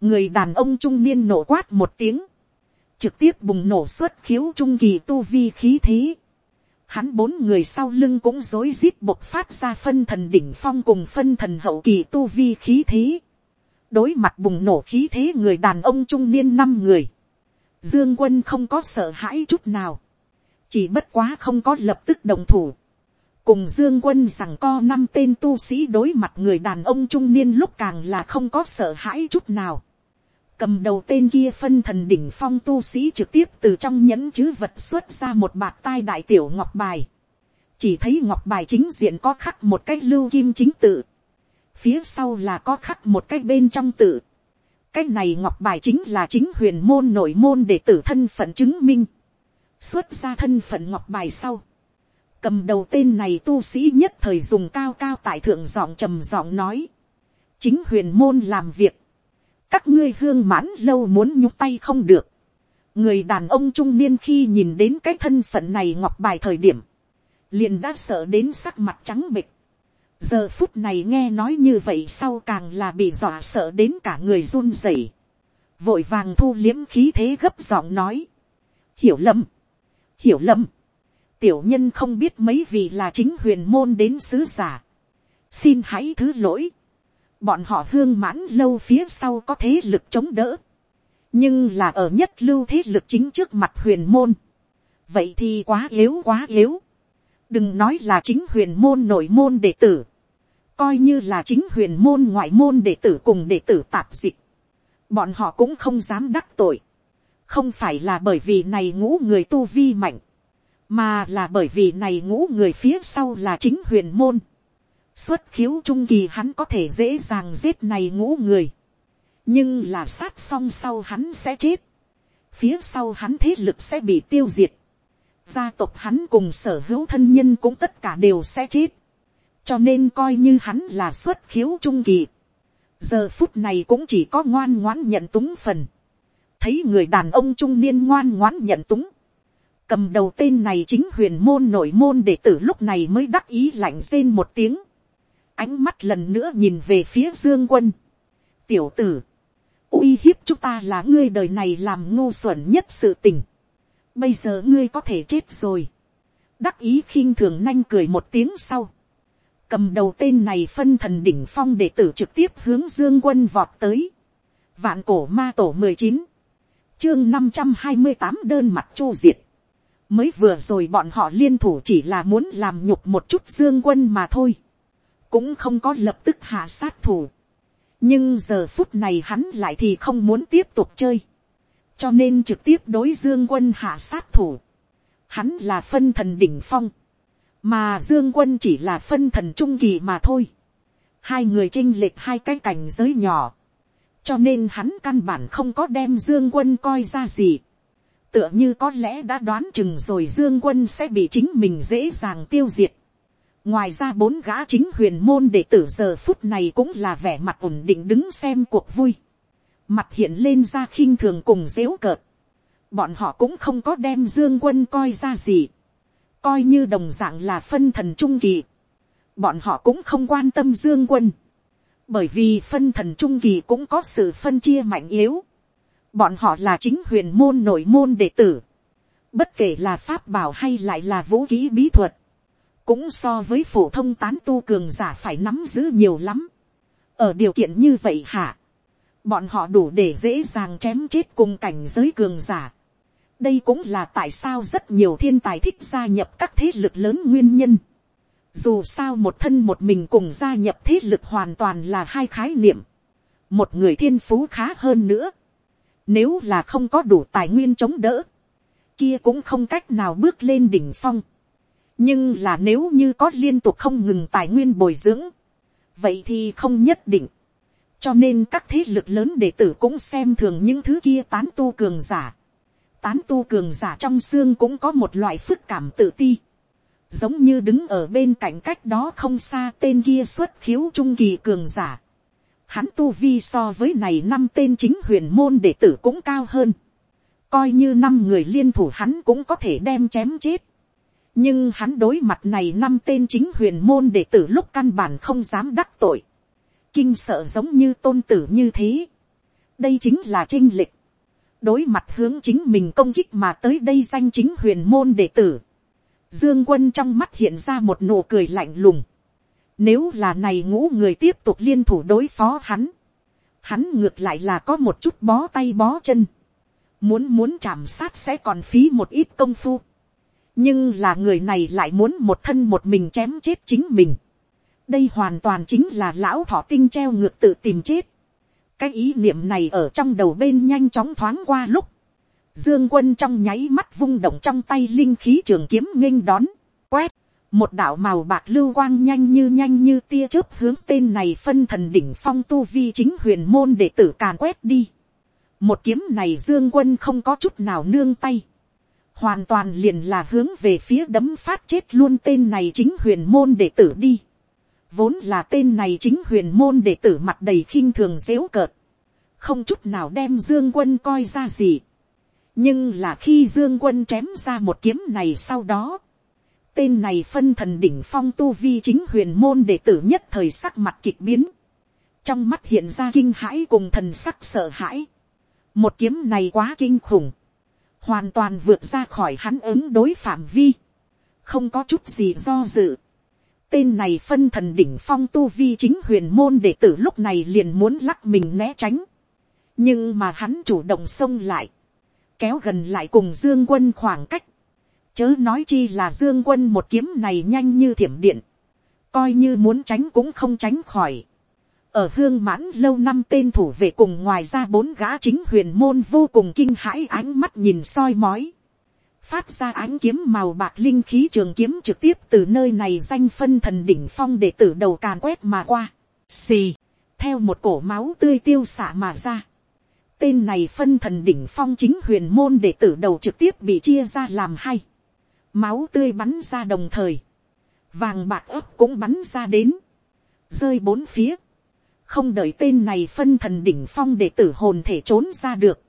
người đàn ông trung niên nổ quát một tiếng, trực tiếp bùng nổ xuất khiếu trung kỳ tu vi khí thế, hắn bốn người sau lưng cũng rối rít bộc phát ra phân thần đỉnh phong cùng phân thần hậu kỳ tu vi khí thế. đối mặt bùng nổ khí thế người đàn ông trung niên năm người dương quân không có sợ hãi chút nào. chỉ bất quá không có lập tức đồng thủ. cùng dương quân rằng co năm tên tu sĩ đối mặt người đàn ông trung niên lúc càng là không có sợ hãi chút nào cầm đầu tên kia phân thần đỉnh phong tu sĩ trực tiếp từ trong nhẫn chứ vật xuất ra một bạt tai đại tiểu ngọc bài. chỉ thấy ngọc bài chính diện có khắc một cái lưu kim chính tự. phía sau là có khắc một cái bên trong tự cái này ngọc bài chính là chính huyền môn nội môn để tử thân phận chứng minh. xuất ra thân phận ngọc bài sau. cầm đầu tên này tu sĩ nhất thời dùng cao cao tại thượng giọng trầm giọng nói. chính huyền môn làm việc các ngươi hương mãn lâu muốn nhúc tay không được. người đàn ông trung niên khi nhìn đến cái thân phận này ngọc bài thời điểm, liền đã sợ đến sắc mặt trắng bịch giờ phút này nghe nói như vậy sau càng là bị dọa sợ đến cả người run rẩy. vội vàng thu liếm khí thế gấp giọng nói. hiểu lầm, hiểu lầm. tiểu nhân không biết mấy vị là chính huyền môn đến sứ giả. xin hãy thứ lỗi bọn họ hương mãn lâu phía sau có thế lực chống đỡ, nhưng là ở nhất lưu thế lực chính trước mặt huyền môn, vậy thì quá yếu quá yếu, đừng nói là chính huyền môn nội môn đệ tử, coi như là chính huyền môn ngoại môn đệ tử cùng đệ tử tạp dịch, bọn họ cũng không dám đắc tội, không phải là bởi vì này ngũ người tu vi mạnh, mà là bởi vì này ngũ người phía sau là chính huyền môn, xuất khiếu trung kỳ hắn có thể dễ dàng giết này ngũ người. nhưng là sát xong sau hắn sẽ chết. phía sau hắn thế lực sẽ bị tiêu diệt. gia tộc hắn cùng sở hữu thân nhân cũng tất cả đều sẽ chết cho nên coi như hắn là xuất khiếu trung kỳ. giờ phút này cũng chỉ có ngoan ngoãn nhận túng phần. thấy người đàn ông trung niên ngoan ngoãn nhận túng cầm đầu tên này chính huyền môn nội môn đệ tử lúc này mới đắc ý lạnh rên một tiếng ánh mắt lần nữa nhìn về phía dương quân. tiểu tử, uy hiếp chúng ta là ngươi đời này làm ngu xuẩn nhất sự tình. bây giờ ngươi có thể chết rồi. đắc ý khinh thường nanh cười một tiếng sau cầm đầu tên này phân thần đỉnh phong để tử trực tiếp hướng dương quân vọt tới. vạn cổ ma tổ mười chín, chương năm trăm hai mươi tám đơn mặt chu diệt. mới vừa rồi bọn họ liên thủ chỉ là muốn làm nhục một chút dương quân mà thôi cũng không có lập tức hạ sát thủ. nhưng giờ phút này hắn lại thì không muốn tiếp tục chơi. cho nên trực tiếp đối dương quân hạ sát thủ. hắn là phân thần đỉnh phong mà dương quân chỉ là phân thần trung kỳ mà thôi. hai người chinh lệch hai cái cảnh giới nhỏ. cho nên hắn căn bản không có đem dương quân coi ra gì. tựa như có lẽ đã đoán chừng rồi dương quân sẽ bị chính mình dễ dàng tiêu diệt ngoài ra bốn gã chính huyền môn đệ tử giờ phút này cũng là vẻ mặt ổn định đứng xem cuộc vui. mặt hiện lên ra khinh thường cùng dếu cợt. bọn họ cũng không có đem dương quân coi ra gì coi như đồng dạng là phân thần trung kỳ. bọn họ cũng không quan tâm dương quân. bởi vì phân thần trung kỳ cũng có sự phân chia mạnh yếu. bọn họ là chính huyền môn nội môn đệ tử. bất kể là pháp bảo hay lại là vũ khí bí thuật cũng so với phổ thông tán tu cường giả phải nắm giữ nhiều lắm. ở điều kiện như vậy hả, bọn họ đủ để dễ dàng chém chết cùng cảnh giới cường giả đây cũng là tại sao rất nhiều thiên tài thích gia nhập các thế lực lớn nguyên nhân. dù sao một thân một mình cùng gia nhập thế lực hoàn toàn là hai khái niệm. một người thiên phú khá hơn nữa. nếu là không có đủ tài nguyên chống đỡ, kia cũng không cách nào bước lên đỉnh phong nhưng là nếu như có liên tục không ngừng tài nguyên bồi dưỡng, vậy thì không nhất định. cho nên các thế lực lớn đệ tử cũng xem thường những thứ kia tán tu cường giả tán tu cường giả trong xương cũng có một loại phức cảm tự ti. Giống như đứng ở bên cạnh cách đó không xa tên kia xuất khiếu trung kỳ cường giả. Hắn tu vi so với này năm tên chính huyền môn đệ tử cũng cao hơn. Coi như năm người liên thủ hắn cũng có thể đem chém chết. Nhưng hắn đối mặt này năm tên chính huyền môn đệ tử lúc căn bản không dám đắc tội. Kinh sợ giống như tôn tử như thế. Đây chính là trinh lịch đối mặt hướng chính mình công kích mà tới đây danh chính huyền môn đệ tử. Dương quân trong mắt hiện ra một nụ cười lạnh lùng. Nếu là này ngũ người tiếp tục liên thủ đối phó hắn. Hắn ngược lại là có một chút bó tay bó chân. Muốn muốn chạm sát sẽ còn phí một ít công phu. Nhưng là người này lại muốn một thân một mình chém chết chính mình. Đây hoàn toàn chính là lão thọ tinh treo ngược tự tìm chết cái ý niệm này ở trong đầu bên nhanh chóng thoáng qua lúc, dương quân trong nháy mắt vung động trong tay linh khí trường kiếm nghênh đón, quét, một đạo màu bạc lưu quang nhanh như nhanh như tia chớp hướng tên này phân thần đỉnh phong tu vi chính huyền môn để tử càn quét đi. một kiếm này dương quân không có chút nào nương tay, hoàn toàn liền là hướng về phía đấm phát chết luôn tên này chính huyền môn để tử đi. Vốn là tên này chính huyền môn đệ tử mặt đầy khinh thường dếu cợt. Không chút nào đem Dương quân coi ra gì. Nhưng là khi Dương quân chém ra một kiếm này sau đó. Tên này phân thần đỉnh phong tu vi chính huyền môn đệ tử nhất thời sắc mặt kịch biến. Trong mắt hiện ra kinh hãi cùng thần sắc sợ hãi. Một kiếm này quá kinh khủng. Hoàn toàn vượt ra khỏi hắn ứng đối phạm vi. Không có chút gì do dự Tên này phân thần đỉnh phong tu vi chính huyền môn đệ tử lúc này liền muốn lắc mình né tránh. Nhưng mà hắn chủ động xông lại. Kéo gần lại cùng Dương quân khoảng cách. Chớ nói chi là Dương quân một kiếm này nhanh như thiểm điện. Coi như muốn tránh cũng không tránh khỏi. Ở hương mãn lâu năm tên thủ vệ cùng ngoài ra bốn gã chính huyền môn vô cùng kinh hãi ánh mắt nhìn soi mói phát ra ánh kiếm màu bạc linh khí trường kiếm trực tiếp từ nơi này danh phân thần đỉnh phong để tử đầu càn quét mà qua. Xì, theo một cổ máu tươi tiêu xạ mà ra. Tên này phân thần đỉnh phong chính huyền môn để tử đầu trực tiếp bị chia ra làm hai. Máu tươi bắn ra đồng thời. Vàng bạc ấp cũng bắn ra đến. Rơi bốn phía. Không đợi tên này phân thần đỉnh phong để tử hồn thể trốn ra được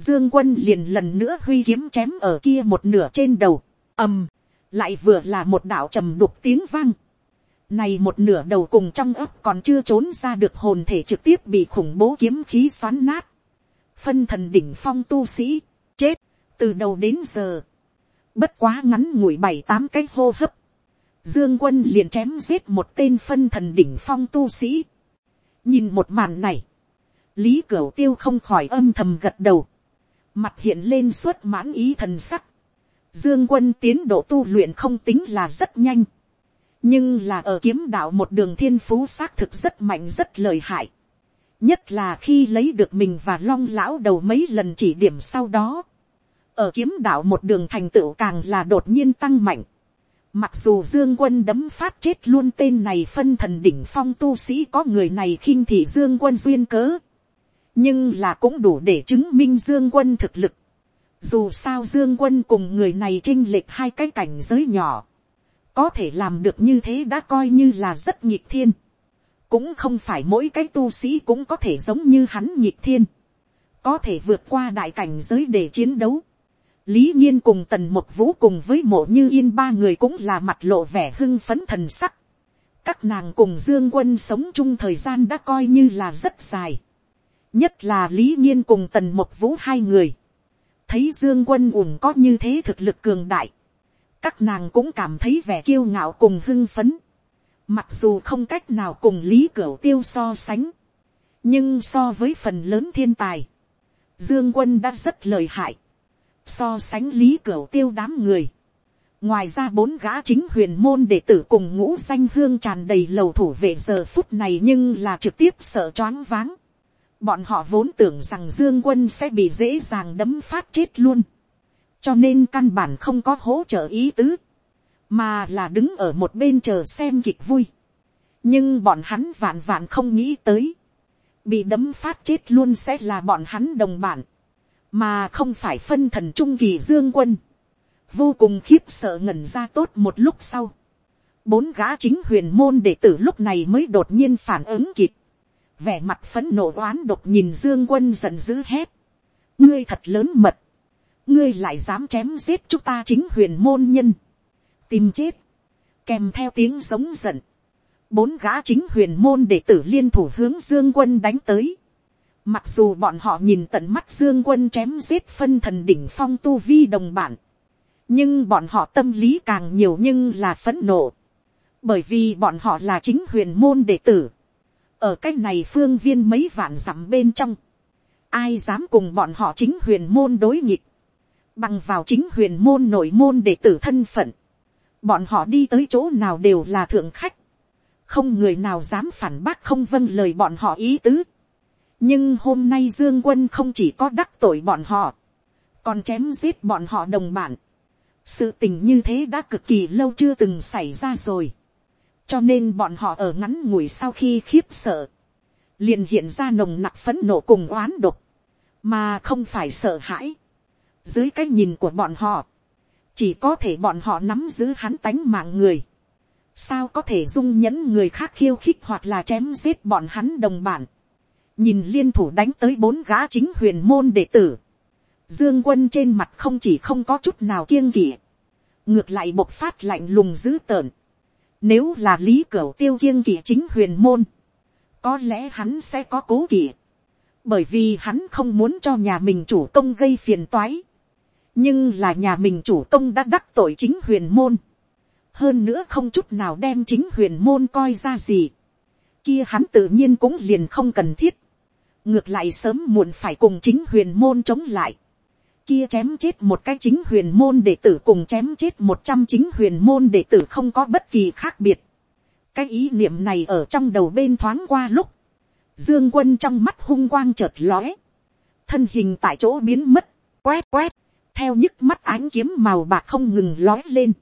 Dương quân liền lần nữa huy kiếm chém ở kia một nửa trên đầu. ầm, lại vừa là một đạo trầm đục tiếng vang. Này một nửa đầu cùng trong ấp còn chưa trốn ra được hồn thể trực tiếp bị khủng bố kiếm khí xoắn nát. Phân thần đỉnh phong tu sĩ, chết, từ đầu đến giờ. Bất quá ngắn ngủi bảy tám cái hô hấp. Dương quân liền chém giết một tên phân thần đỉnh phong tu sĩ. Nhìn một màn này. Lý Cửu Tiêu không khỏi âm thầm gật đầu mặt hiện lên suốt mãn ý thần sắc. Dương quân tiến độ tu luyện không tính là rất nhanh. Nhưng là ở kiếm đạo một đường thiên phú xác thực rất mạnh, rất lợi hại. Nhất là khi lấy được mình và long lão đầu mấy lần chỉ điểm sau đó. Ở kiếm đạo một đường thành tựu càng là đột nhiên tăng mạnh. Mặc dù Dương quân đấm phát chết luôn tên này phân thần đỉnh phong tu sĩ có người này khinh thị Dương quân duyên cớ nhưng là cũng đủ để chứng minh dương quân thực lực. dù sao dương quân cùng người này trinh lệch hai cái cảnh giới nhỏ, có thể làm được như thế đã coi như là rất nhịp thiên. cũng không phải mỗi cái tu sĩ cũng có thể giống như hắn nhịp thiên, có thể vượt qua đại cảnh giới để chiến đấu. lý nhiên cùng tần một vũ cùng với mộ như yên ba người cũng là mặt lộ vẻ hưng phấn thần sắc. các nàng cùng dương quân sống chung thời gian đã coi như là rất dài nhất là lý nhiên cùng tần một vũ hai người, thấy dương quân ủng có như thế thực lực cường đại, các nàng cũng cảm thấy vẻ kiêu ngạo cùng hưng phấn, mặc dù không cách nào cùng lý cửu tiêu so sánh, nhưng so với phần lớn thiên tài, dương quân đã rất lợi hại, so sánh lý cửu tiêu đám người, ngoài ra bốn gã chính huyền môn đệ tử cùng ngũ danh hương tràn đầy lầu thủ vệ giờ phút này nhưng là trực tiếp sợ choáng váng. Bọn họ vốn tưởng rằng Dương quân sẽ bị dễ dàng đấm phát chết luôn. Cho nên căn bản không có hỗ trợ ý tứ. Mà là đứng ở một bên chờ xem kịch vui. Nhưng bọn hắn vạn vạn không nghĩ tới. Bị đấm phát chết luôn sẽ là bọn hắn đồng bản. mà không phải phân thần trung kỳ dương quân, vô cùng khiếp sợ ngẩn ra tốt một lúc sau, bốn gã chính huyền môn đệ tử lúc này mới đột nhiên phản ứng kịp, vẻ mặt phấn nộ oán độc nhìn dương quân giận dữ hét, ngươi thật lớn mật, ngươi lại dám chém giết chúng ta chính huyền môn nhân, tìm chết, kèm theo tiếng giống giận, bốn gã chính huyền môn đệ tử liên thủ hướng dương quân đánh tới, mặc dù bọn họ nhìn tận mắt dương quân chém giết phân thần đỉnh phong tu vi đồng bản, nhưng bọn họ tâm lý càng nhiều nhưng là phấn nộ, bởi vì bọn họ là chính huyền môn đệ tử, ở cái này phương viên mấy vạn dặm bên trong, ai dám cùng bọn họ chính huyền môn đối nghịch, bằng vào chính huyền môn nội môn để tử thân phận, bọn họ đi tới chỗ nào đều là thượng khách, không người nào dám phản bác không vâng lời bọn họ ý tứ. nhưng hôm nay dương quân không chỉ có đắc tội bọn họ, còn chém giết bọn họ đồng bản. sự tình như thế đã cực kỳ lâu chưa từng xảy ra rồi cho nên bọn họ ở ngắn ngủi sau khi khiếp sợ, liền hiện ra nồng nặc phấn nộ cùng oán độc, mà không phải sợ hãi. Dưới cái nhìn của bọn họ, chỉ có thể bọn họ nắm giữ hắn tánh mạng người. Sao có thể dung nhẫn người khác khiêu khích hoặc là chém giết bọn hắn đồng bản. Nhìn liên thủ đánh tới bốn gã chính huyền môn đệ tử. Dương quân trên mặt không chỉ không có chút nào kiêng kỵ. Ngược lại bộc phát lạnh lùng dữ tợn. Nếu là lý cửu tiêu kiêng kỵ chính huyền môn. Có lẽ hắn sẽ có cố kỵ. Bởi vì hắn không muốn cho nhà mình chủ công gây phiền toái. Nhưng là nhà mình chủ công đã đắc tội chính huyền môn. Hơn nữa không chút nào đem chính huyền môn coi ra gì. Kia hắn tự nhiên cũng liền không cần thiết. Ngược lại sớm muộn phải cùng chính huyền môn chống lại kia chém chết một cái chính huyền môn đệ tử cùng chém chết một trăm chính huyền môn đệ tử không có bất kỳ khác biệt. cái ý niệm này ở trong đầu bên thoáng qua lúc, dương quân trong mắt hung quang chợt lóe, thân hình tại chỗ biến mất, quét quét, theo nhức mắt ánh kiếm màu bạc không ngừng lóe lên,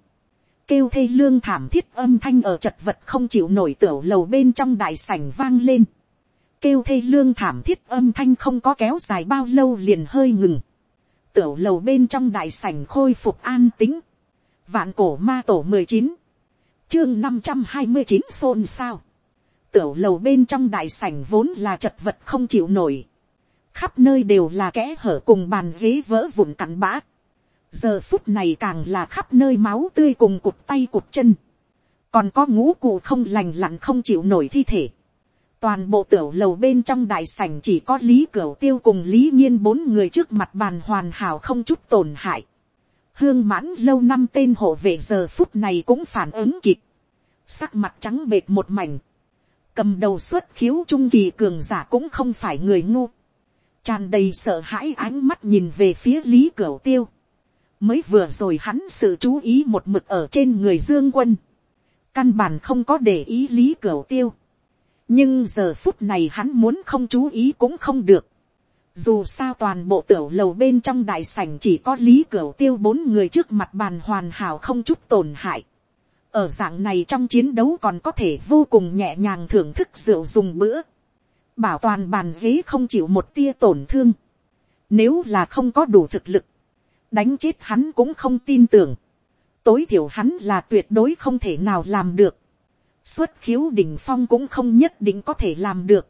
kêu thê lương thảm thiết âm thanh ở chật vật không chịu nổi tiểu lầu bên trong đại sảnh vang lên, kêu thê lương thảm thiết âm thanh không có kéo dài bao lâu liền hơi ngừng, tiểu lầu bên trong đại sảnh khôi phục an tính. Vạn cổ ma tổ mười chín Chương năm trăm hai mươi chín xôn sao. Tiểu lầu bên trong đại sảnh vốn là chật vật không chịu nổi. Khắp nơi đều là kẽ hở cùng bàn ghế vỡ vụn cắn bã. Giờ phút này càng là khắp nơi máu tươi cùng cụt tay cụt chân. Còn có ngũ cụ không lành lặn không chịu nổi thi thể toàn bộ tiểu lầu bên trong đại sảnh chỉ có lý cửu tiêu cùng lý nhiên bốn người trước mặt bàn hoàn hảo không chút tổn hại. hương mãn lâu năm tên hộ vệ giờ phút này cũng phản ứng kịp. sắc mặt trắng bệt một mảnh. cầm đầu xuất khiếu trung kỳ cường giả cũng không phải người ngu. tràn đầy sợ hãi ánh mắt nhìn về phía lý cửu tiêu. mới vừa rồi hắn sự chú ý một mực ở trên người dương quân. căn bản không có để ý lý cửu tiêu nhưng giờ phút này hắn muốn không chú ý cũng không được. dù sao toàn bộ tiểu lầu bên trong đại sảnh chỉ có lý cửu tiêu bốn người trước mặt bàn hoàn hảo không chút tổn hại. ở dạng này trong chiến đấu còn có thể vô cùng nhẹ nhàng thưởng thức rượu dùng bữa. bảo toàn bàn ghế không chịu một tia tổn thương. nếu là không có đủ thực lực, đánh chết hắn cũng không tin tưởng. tối thiểu hắn là tuyệt đối không thể nào làm được xuất khiếu đỉnh phong cũng không nhất định có thể làm được.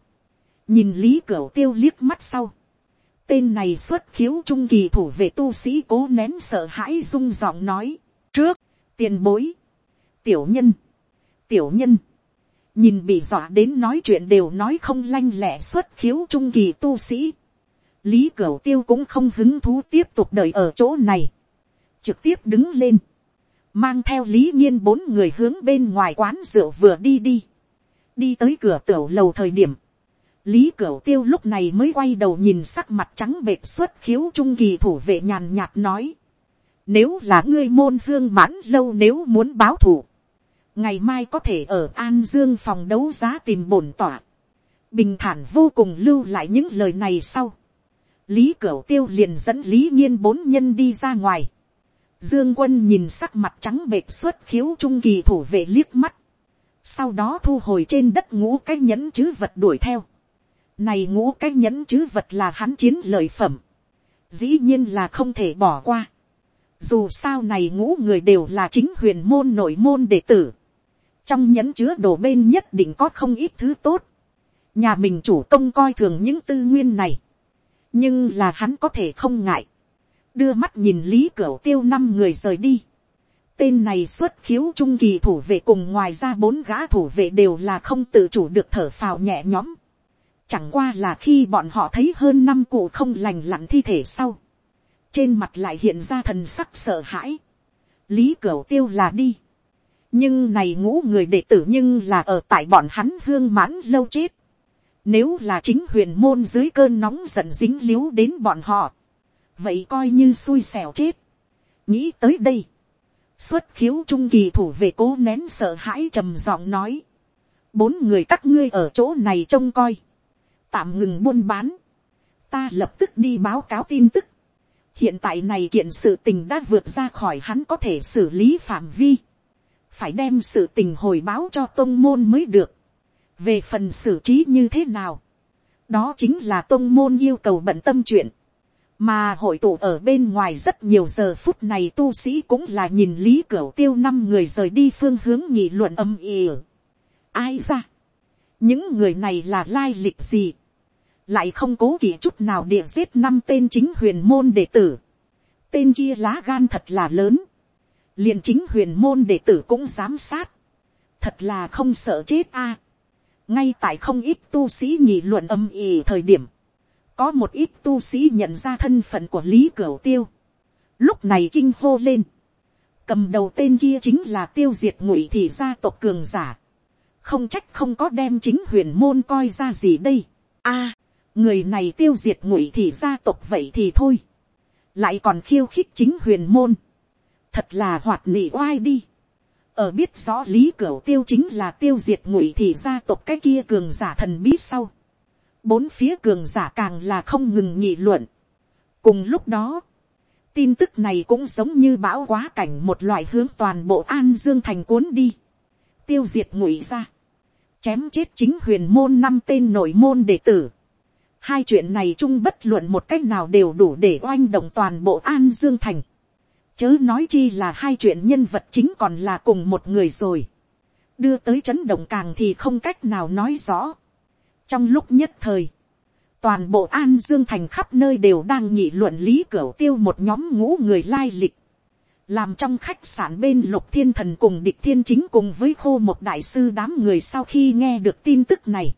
nhìn lý cửu tiêu liếc mắt sau. tên này xuất khiếu trung kỳ thủ về tu sĩ cố nén sợ hãi rung giọng nói. trước, tiền bối, tiểu nhân, tiểu nhân, nhìn bị dọa đến nói chuyện đều nói không lanh lẹ xuất khiếu trung kỳ tu sĩ. lý cửu tiêu cũng không hứng thú tiếp tục đợi ở chỗ này. trực tiếp đứng lên mang theo lý nhiên bốn người hướng bên ngoài quán rượu vừa đi đi, đi tới cửa tiểu lầu thời điểm, lý cửu tiêu lúc này mới quay đầu nhìn sắc mặt trắng bệt xuất khiếu trung kỳ thủ vệ nhàn nhạt nói, nếu là ngươi môn hương mãn lâu nếu muốn báo thù, ngày mai có thể ở an dương phòng đấu giá tìm bổn tỏa, bình thản vô cùng lưu lại những lời này sau, lý cửu tiêu liền dẫn lý nhiên bốn nhân đi ra ngoài, Dương quân nhìn sắc mặt trắng bệt xuất khiếu trung kỳ thủ vệ liếc mắt. Sau đó thu hồi trên đất ngũ cái nhẫn chứ vật đuổi theo. Này ngũ cái nhẫn chứ vật là hắn chiến lợi phẩm. dĩ nhiên là không thể bỏ qua. Dù sao này ngũ người đều là chính huyền môn nội môn đệ tử. Trong nhẫn chứa đồ bên nhất định có không ít thứ tốt. Nhà mình chủ công coi thường những tư nguyên này. Nhưng là hắn có thể không ngại. Đưa mắt nhìn Lý Cửu tiêu năm người rời đi. Tên này xuất khiếu trung kỳ thủ vệ cùng ngoài ra bốn gã thủ vệ đều là không tự chủ được thở phào nhẹ nhõm. Chẳng qua là khi bọn họ thấy hơn năm cụ không lành lặn thi thể sau. Trên mặt lại hiện ra thần sắc sợ hãi. Lý Cửu tiêu là đi. Nhưng này ngũ người đệ tử nhưng là ở tại bọn hắn hương mãn lâu chết. Nếu là chính huyền môn dưới cơn nóng giận dính líu đến bọn họ. Vậy coi như xui xẻo chết. Nghĩ tới đây xuất khiếu trung kỳ thủ về cố nén sợ hãi trầm giọng nói. bốn người các ngươi ở chỗ này trông coi. tạm ngừng buôn bán. ta lập tức đi báo cáo tin tức. hiện tại này kiện sự tình đã vượt ra khỏi hắn có thể xử lý phạm vi. phải đem sự tình hồi báo cho tôn môn mới được. về phần xử trí như thế nào. đó chính là tôn môn yêu cầu bận tâm chuyện mà hội tụ ở bên ngoài rất nhiều giờ phút này tu sĩ cũng là nhìn lý cửu tiêu năm người rời đi phương hướng nghị luận âm ỉ. Ai ra? Những người này là lai lịch gì? Lại không cố kỵ chút nào địa giết năm tên chính huyền môn đệ tử. Tên kia lá gan thật là lớn. Liền chính huyền môn đệ tử cũng giám sát. Thật là không sợ chết a. Ngay tại không ít tu sĩ nghị luận âm ỉ thời điểm có một ít tu sĩ nhận ra thân phận của lý cửu tiêu, lúc này kinh hô lên, cầm đầu tên kia chính là tiêu diệt ngụy thị gia tộc cường giả, không trách không có đem chính huyền môn coi ra gì đây, a, người này tiêu diệt ngụy thị gia tộc vậy thì thôi, lại còn khiêu khích chính huyền môn, thật là hoạt nị oai đi, ở biết rõ lý cửu tiêu chính là tiêu diệt ngụy thị gia tộc cái kia cường giả thần bí sau, bốn phía cường giả càng là không ngừng nghị luận. cùng lúc đó, tin tức này cũng giống như bão quá cảnh một loại hướng toàn bộ an dương thành cuốn đi, tiêu diệt ngụy ra, chém chết chính huyền môn năm tên nội môn đệ tử. hai chuyện này chung bất luận một cách nào đều đủ để oanh động toàn bộ an dương thành. chớ nói chi là hai chuyện nhân vật chính còn là cùng một người rồi. đưa tới chấn động càng thì không cách nào nói rõ trong lúc nhất thời, toàn bộ an dương thành khắp nơi đều đang nghị luận lý cửa tiêu một nhóm ngũ người lai lịch, làm trong khách sạn bên lục thiên thần cùng địch thiên chính cùng với khô một đại sư đám người sau khi nghe được tin tức này,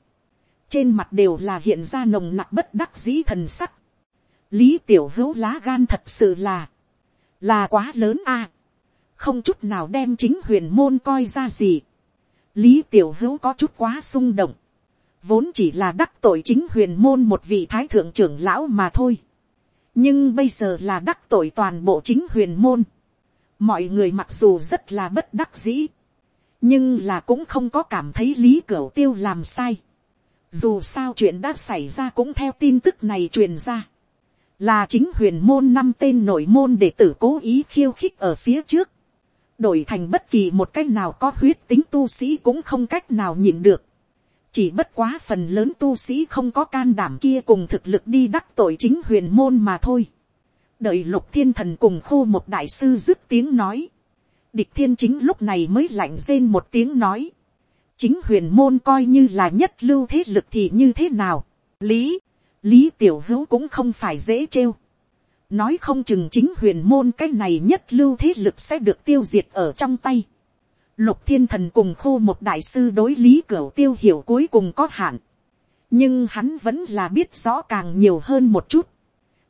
trên mặt đều là hiện ra nồng nặc bất đắc dĩ thần sắc, lý tiểu hữu lá gan thật sự là, là quá lớn a, không chút nào đem chính huyền môn coi ra gì, lý tiểu hữu có chút quá xung động, vốn chỉ là đắc tội chính huyền môn một vị thái thượng trưởng lão mà thôi. nhưng bây giờ là đắc tội toàn bộ chính huyền môn. mọi người mặc dù rất là bất đắc dĩ, nhưng là cũng không có cảm thấy lý cửa tiêu làm sai. dù sao chuyện đã xảy ra cũng theo tin tức này truyền ra. là chính huyền môn năm tên nội môn để tử cố ý khiêu khích ở phía trước. đổi thành bất kỳ một cách nào có huyết tính tu sĩ cũng không cách nào nhịn được chỉ bất quá phần lớn tu sĩ không có can đảm kia cùng thực lực đi đắc tội chính huyền môn mà thôi. đợi lục thiên thần cùng khô một đại sư dứt tiếng nói. địch thiên chính lúc này mới lạnh rên một tiếng nói. chính huyền môn coi như là nhất lưu thế lực thì như thế nào. lý, lý tiểu hữu cũng không phải dễ trêu. nói không chừng chính huyền môn cái này nhất lưu thế lực sẽ được tiêu diệt ở trong tay Lục thiên thần cùng khô một đại sư đối lý cửa tiêu hiểu cuối cùng có hạn. Nhưng hắn vẫn là biết rõ càng nhiều hơn một chút.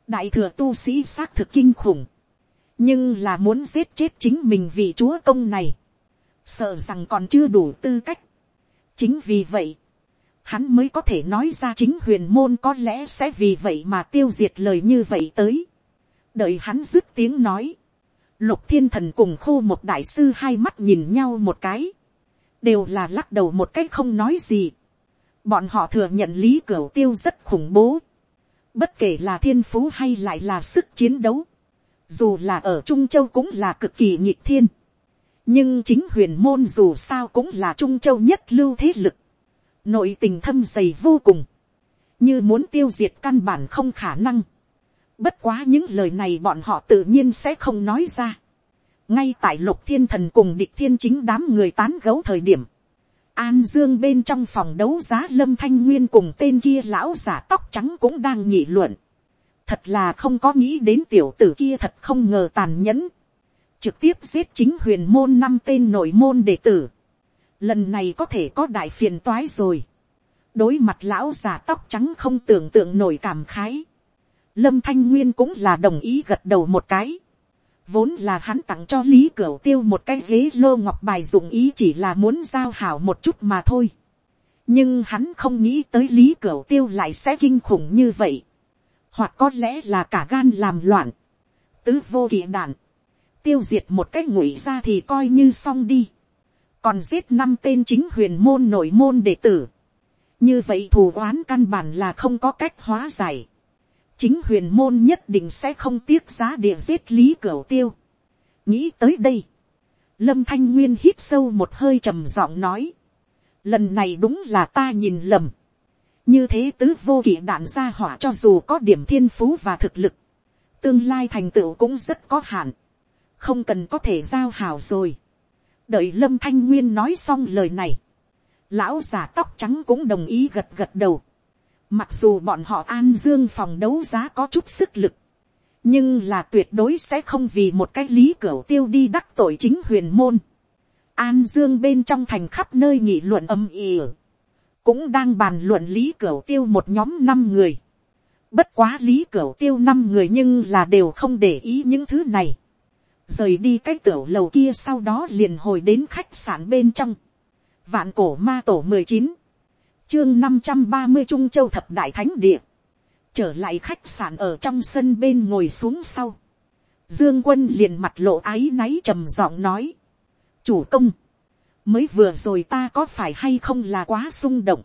Đại thừa tu sĩ xác thực kinh khủng. Nhưng là muốn giết chết chính mình vì chúa công này. Sợ rằng còn chưa đủ tư cách. Chính vì vậy. Hắn mới có thể nói ra chính huyền môn có lẽ sẽ vì vậy mà tiêu diệt lời như vậy tới. Đợi hắn dứt tiếng nói Lục thiên thần cùng khô một đại sư hai mắt nhìn nhau một cái. Đều là lắc đầu một cái không nói gì. Bọn họ thừa nhận lý cửu tiêu rất khủng bố. Bất kể là thiên phú hay lại là sức chiến đấu. Dù là ở Trung Châu cũng là cực kỳ nhịp thiên. Nhưng chính huyền môn dù sao cũng là Trung Châu nhất lưu thế lực. Nội tình thâm dày vô cùng. Như muốn tiêu diệt căn bản không khả năng Bất quá những lời này bọn họ tự nhiên sẽ không nói ra. Ngay tại lục thiên thần cùng địch thiên chính đám người tán gấu thời điểm. An Dương bên trong phòng đấu giá Lâm Thanh Nguyên cùng tên kia lão giả tóc trắng cũng đang nhị luận. Thật là không có nghĩ đến tiểu tử kia thật không ngờ tàn nhẫn. Trực tiếp giết chính huyền môn năm tên nội môn đệ tử. Lần này có thể có đại phiền toái rồi. Đối mặt lão giả tóc trắng không tưởng tượng nổi cảm khái. Lâm Thanh Nguyên cũng là đồng ý gật đầu một cái. Vốn là hắn tặng cho Lý Cửu Tiêu một cái ghế lô ngọc bài dụng ý chỉ là muốn giao hảo một chút mà thôi. Nhưng hắn không nghĩ tới Lý Cửu Tiêu lại sẽ kinh khủng như vậy. Hoặc có lẽ là cả gan làm loạn. Tứ vô kỵ đạn. Tiêu diệt một cách ngụy ra thì coi như xong đi. Còn giết năm tên chính huyền môn nội môn đệ tử. Như vậy thù oán căn bản là không có cách hóa giải chính huyền môn nhất định sẽ không tiếc giá địa giết lý cửa tiêu. nghĩ tới đây, lâm thanh nguyên hít sâu một hơi trầm giọng nói, lần này đúng là ta nhìn lầm, như thế tứ vô kỵ đạn gia hỏa cho dù có điểm thiên phú và thực lực, tương lai thành tựu cũng rất có hạn, không cần có thể giao hảo rồi. đợi lâm thanh nguyên nói xong lời này, lão già tóc trắng cũng đồng ý gật gật đầu. Mặc dù bọn họ an dương phòng đấu giá có chút sức lực. Nhưng là tuyệt đối sẽ không vì một cái lý cửa tiêu đi đắc tội chính huyền môn. An dương bên trong thành khắp nơi nghị luận âm ỉ. Cũng đang bàn luận lý cửa tiêu một nhóm năm người. Bất quá lý cửa tiêu năm người nhưng là đều không để ý những thứ này. Rời đi cái tiểu lầu kia sau đó liền hồi đến khách sạn bên trong. Vạn cổ ma tổ mười chín chương năm trăm ba mươi trung châu thập đại thánh địa, trở lại khách sạn ở trong sân bên ngồi xuống sau, dương quân liền mặt lộ áy náy trầm giọng nói, chủ công, mới vừa rồi ta có phải hay không là quá xung động,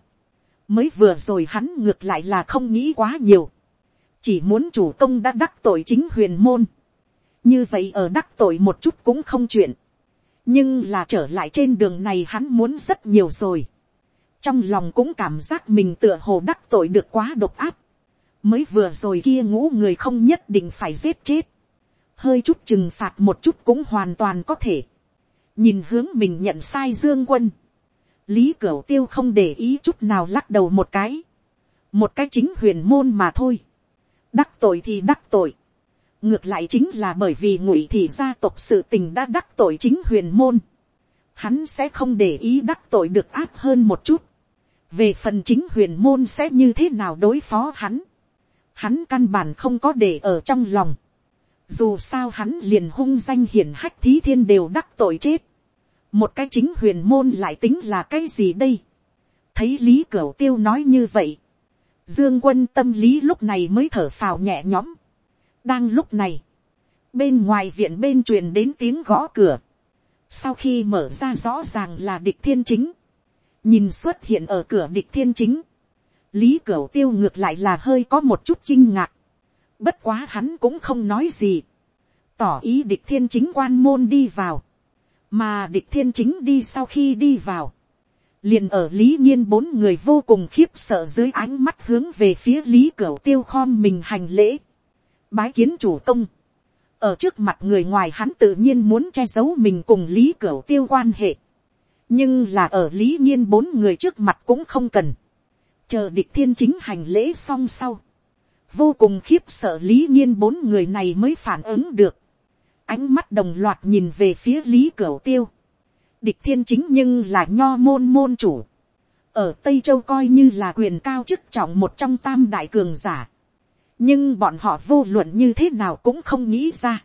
mới vừa rồi hắn ngược lại là không nghĩ quá nhiều, chỉ muốn chủ công đã đắc tội chính huyền môn, như vậy ở đắc tội một chút cũng không chuyện, nhưng là trở lại trên đường này hắn muốn rất nhiều rồi, trong lòng cũng cảm giác mình tựa hồ đắc tội được quá độc áp, mới vừa rồi kia ngũ người không nhất định phải giết chết, hơi chút trừng phạt một chút cũng hoàn toàn có thể, nhìn hướng mình nhận sai dương quân, lý cửu tiêu không để ý chút nào lắc đầu một cái, một cái chính huyền môn mà thôi, đắc tội thì đắc tội, ngược lại chính là bởi vì ngụy thì gia tộc sự tình đã đắc tội chính huyền môn, hắn sẽ không để ý đắc tội được áp hơn một chút, về phần chính huyền môn sẽ như thế nào đối phó hắn, hắn căn bản không có để ở trong lòng, dù sao hắn liền hung danh hiển hách thí thiên đều đắc tội chết, một cái chính huyền môn lại tính là cái gì đây, thấy lý cửu tiêu nói như vậy, dương quân tâm lý lúc này mới thở phào nhẹ nhõm, đang lúc này, bên ngoài viện bên truyền đến tiếng gõ cửa, sau khi mở ra rõ ràng là địch thiên chính, nhìn xuất hiện ở cửa địch thiên chính, lý cửa tiêu ngược lại là hơi có một chút kinh ngạc, bất quá hắn cũng không nói gì, tỏ ý địch thiên chính quan môn đi vào, mà địch thiên chính đi sau khi đi vào, liền ở lý nhiên bốn người vô cùng khiếp sợ dưới ánh mắt hướng về phía lý cửa tiêu khom mình hành lễ, bái kiến chủ công, ở trước mặt người ngoài hắn tự nhiên muốn che giấu mình cùng lý cửa tiêu quan hệ, nhưng là ở lý nhiên bốn người trước mặt cũng không cần, chờ địch thiên chính hành lễ xong sau, vô cùng khiếp sợ lý nhiên bốn người này mới phản ứng được, ánh mắt đồng loạt nhìn về phía lý cửu tiêu, địch thiên chính nhưng là nho môn môn chủ, ở tây châu coi như là quyền cao chức trọng một trong tam đại cường giả, nhưng bọn họ vô luận như thế nào cũng không nghĩ ra,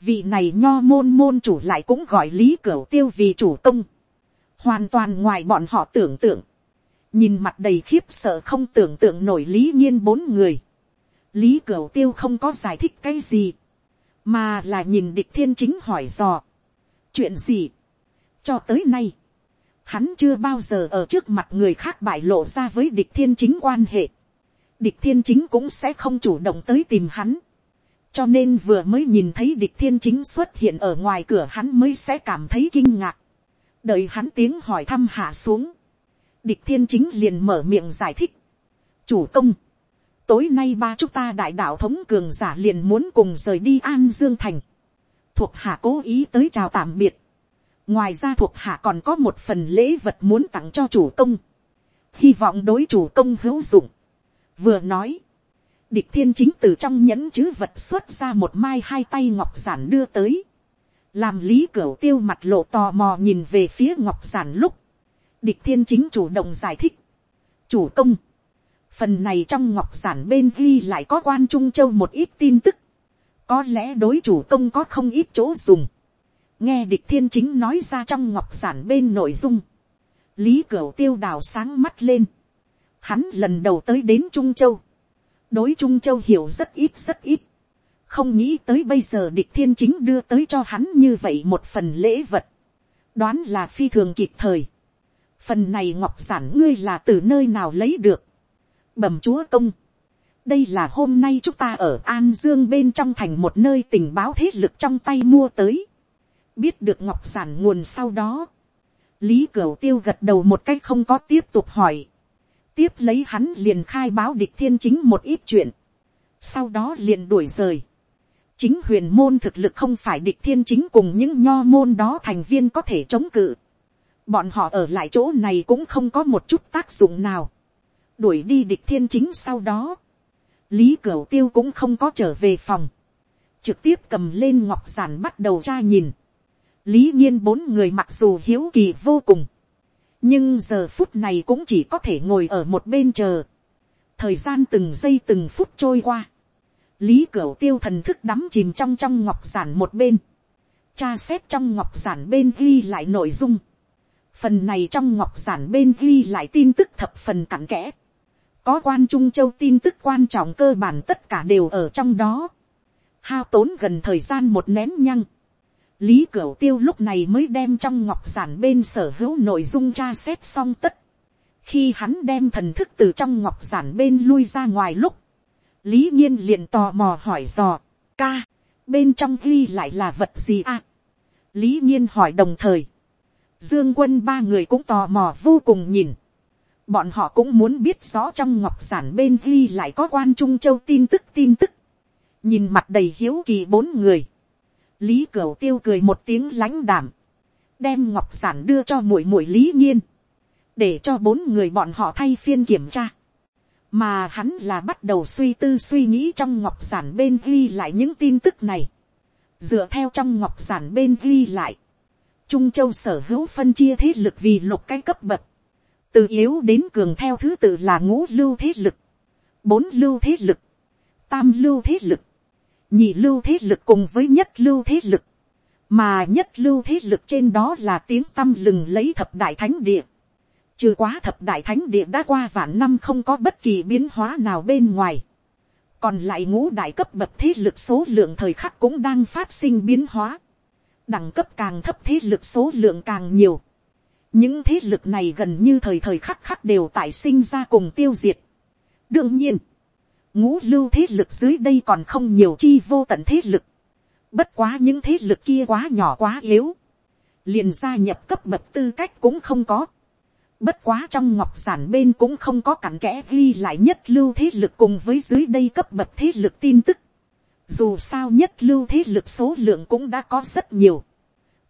vị này nho môn môn chủ lại cũng gọi lý cửu tiêu vì chủ công, hoàn toàn ngoài bọn họ tưởng tượng, nhìn mặt đầy khiếp sợ không tưởng tượng nổi lý nhiên bốn người, lý cửu tiêu không có giải thích cái gì, mà là nhìn địch thiên chính hỏi dò, chuyện gì, cho tới nay, hắn chưa bao giờ ở trước mặt người khác bại lộ ra với địch thiên chính quan hệ, địch thiên chính cũng sẽ không chủ động tới tìm hắn, cho nên vừa mới nhìn thấy địch thiên chính xuất hiện ở ngoài cửa hắn mới sẽ cảm thấy kinh ngạc đợi hắn tiếng hỏi thăm hạ xuống, địch thiên chính liền mở miệng giải thích. chủ công, tối nay ba chúng ta đại đạo thống cường giả liền muốn cùng rời đi an dương thành, thuộc hạ cố ý tới chào tạm biệt, ngoài ra thuộc hạ còn có một phần lễ vật muốn tặng cho chủ công, hy vọng đối chủ công hữu dụng, vừa nói, địch thiên chính từ trong nhẫn chứ vật xuất ra một mai hai tay ngọc giản đưa tới, làm lý cửu tiêu mặt lộ tò mò nhìn về phía ngọc giản lúc, địch thiên chính chủ động giải thích, chủ công, phần này trong ngọc giản bên ghi lại có quan trung châu một ít tin tức, có lẽ đối chủ công có không ít chỗ dùng, nghe địch thiên chính nói ra trong ngọc giản bên nội dung, lý cửu tiêu đào sáng mắt lên, hắn lần đầu tới đến trung châu, đối trung châu hiểu rất ít rất ít, không nghĩ tới bây giờ địch thiên chính đưa tới cho hắn như vậy một phần lễ vật, đoán là phi thường kịp thời, phần này ngọc giản ngươi là từ nơi nào lấy được, bẩm chúa công, đây là hôm nay chúng ta ở an dương bên trong thành một nơi tình báo thế lực trong tay mua tới, biết được ngọc giản nguồn sau đó, lý cửu tiêu gật đầu một cách không có tiếp tục hỏi, tiếp lấy hắn liền khai báo địch thiên chính một ít chuyện, sau đó liền đuổi rời, chính huyền môn thực lực không phải địch thiên chính cùng những nho môn đó thành viên có thể chống cự, bọn họ ở lại chỗ này cũng không có một chút tác dụng nào, đuổi đi địch thiên chính sau đó, lý cửu tiêu cũng không có trở về phòng, trực tiếp cầm lên ngọc giản bắt đầu tra nhìn, lý nhiên bốn người mặc dù hiếu kỳ vô cùng, nhưng giờ phút này cũng chỉ có thể ngồi ở một bên chờ, thời gian từng giây từng phút trôi qua, lý cửu tiêu thần thức đắm chìm trong trong ngọc giản một bên, tra xét trong ngọc giản bên ghi lại nội dung, phần này trong ngọc giản bên ghi lại tin tức thập phần cặn kẽ, có quan trung châu tin tức quan trọng cơ bản tất cả đều ở trong đó, hao tốn gần thời gian một nén nhăng, lý cửu tiêu lúc này mới đem trong ngọc giản bên sở hữu nội dung tra xét xong tất, khi hắn đem thần thức từ trong ngọc giản bên lui ra ngoài lúc, lý nhiên liền tò mò hỏi dò, ca, bên trong ghi lại là vật gì à? lý nhiên hỏi đồng thời, dương quân ba người cũng tò mò vô cùng nhìn, bọn họ cũng muốn biết rõ trong ngọc Sản bên ghi lại có quan trung châu tin tức tin tức, nhìn mặt đầy hiếu kỳ bốn người, lý cửu tiêu cười một tiếng lãnh đảm, đem ngọc Sản đưa cho muội muội lý nhiên, để cho bốn người bọn họ thay phiên kiểm tra, mà hắn là bắt đầu suy tư suy nghĩ trong ngọc giản bên ghi lại những tin tức này, dựa theo trong ngọc giản bên ghi lại, trung châu sở hữu phân chia thế lực vì lục cái cấp bậc, từ yếu đến cường theo thứ tự là ngũ lưu thế lực, bốn lưu thế lực, tam lưu thế lực, nhị lưu thế lực cùng với nhất lưu thế lực, mà nhất lưu thế lực trên đó là tiếng tâm lừng lấy thập đại thánh địa. Trừ quá thập đại thánh địa đã qua vạn năm không có bất kỳ biến hóa nào bên ngoài. Còn lại ngũ đại cấp bậc thế lực số lượng thời khắc cũng đang phát sinh biến hóa. Đẳng cấp càng thấp thế lực số lượng càng nhiều. Những thế lực này gần như thời thời khắc khắc đều tại sinh ra cùng tiêu diệt. Đương nhiên, ngũ lưu thế lực dưới đây còn không nhiều chi vô tận thế lực. Bất quá những thế lực kia quá nhỏ quá yếu. Liền gia nhập cấp bậc tư cách cũng không có. Bất quá trong ngọc giản bên cũng không có cản kẽ ghi lại nhất lưu thế lực cùng với dưới đây cấp bậc thế lực tin tức. Dù sao nhất lưu thế lực số lượng cũng đã có rất nhiều.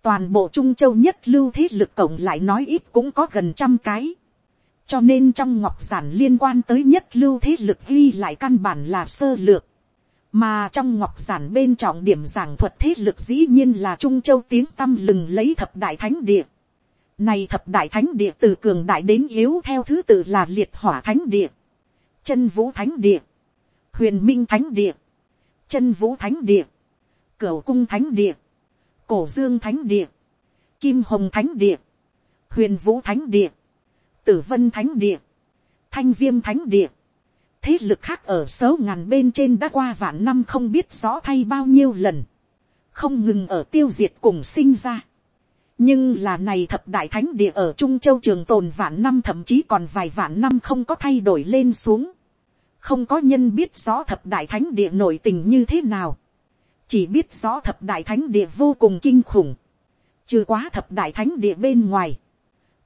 Toàn bộ Trung Châu nhất lưu thế lực cộng lại nói ít cũng có gần trăm cái cho nên trong ngọc giản liên quan tới nhất lưu thế lực ghi lại căn bản là sơ lược, mà trong ngọc giản bên trọng điểm giảng thuật thế lực dĩ nhiên là trung châu tiếng tâm lừng lấy thập đại thánh địa. Này thập đại thánh địa từ cường đại đến yếu theo thứ tự là liệt hỏa thánh địa, chân vũ thánh địa, huyền minh thánh địa, chân vũ thánh địa, cửu cung thánh địa, cổ dương thánh địa, kim hồng thánh địa, huyền vũ thánh địa, tử vân thánh địa, thanh viêm thánh địa, thế lực khác ở số ngàn bên trên đã qua vạn năm không biết rõ thay bao nhiêu lần, không ngừng ở tiêu diệt cùng sinh ra nhưng là này thập đại thánh địa ở trung châu trường tồn vạn năm thậm chí còn vài vạn năm không có thay đổi lên xuống. không có nhân biết rõ thập đại thánh địa nổi tình như thế nào. chỉ biết rõ thập đại thánh địa vô cùng kinh khủng. trừ quá thập đại thánh địa bên ngoài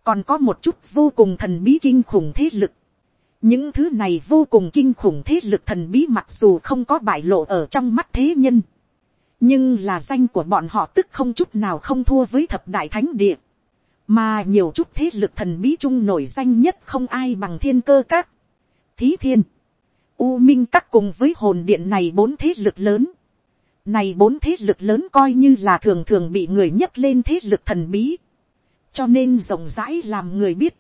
còn có một chút vô cùng thần bí kinh khủng thế lực, những thứ này vô cùng kinh khủng thế lực thần bí mặc dù không có bại lộ ở trong mắt thế nhân, nhưng là danh của bọn họ tức không chút nào không thua với thập đại thánh địa, mà nhiều chút thế lực thần bí chung nổi danh nhất không ai bằng thiên cơ các, thí thiên, u minh các cùng với hồn điện này bốn thế lực lớn, này bốn thế lực lớn coi như là thường thường bị người nhấc lên thế lực thần bí, cho nên rộng rãi làm người biết,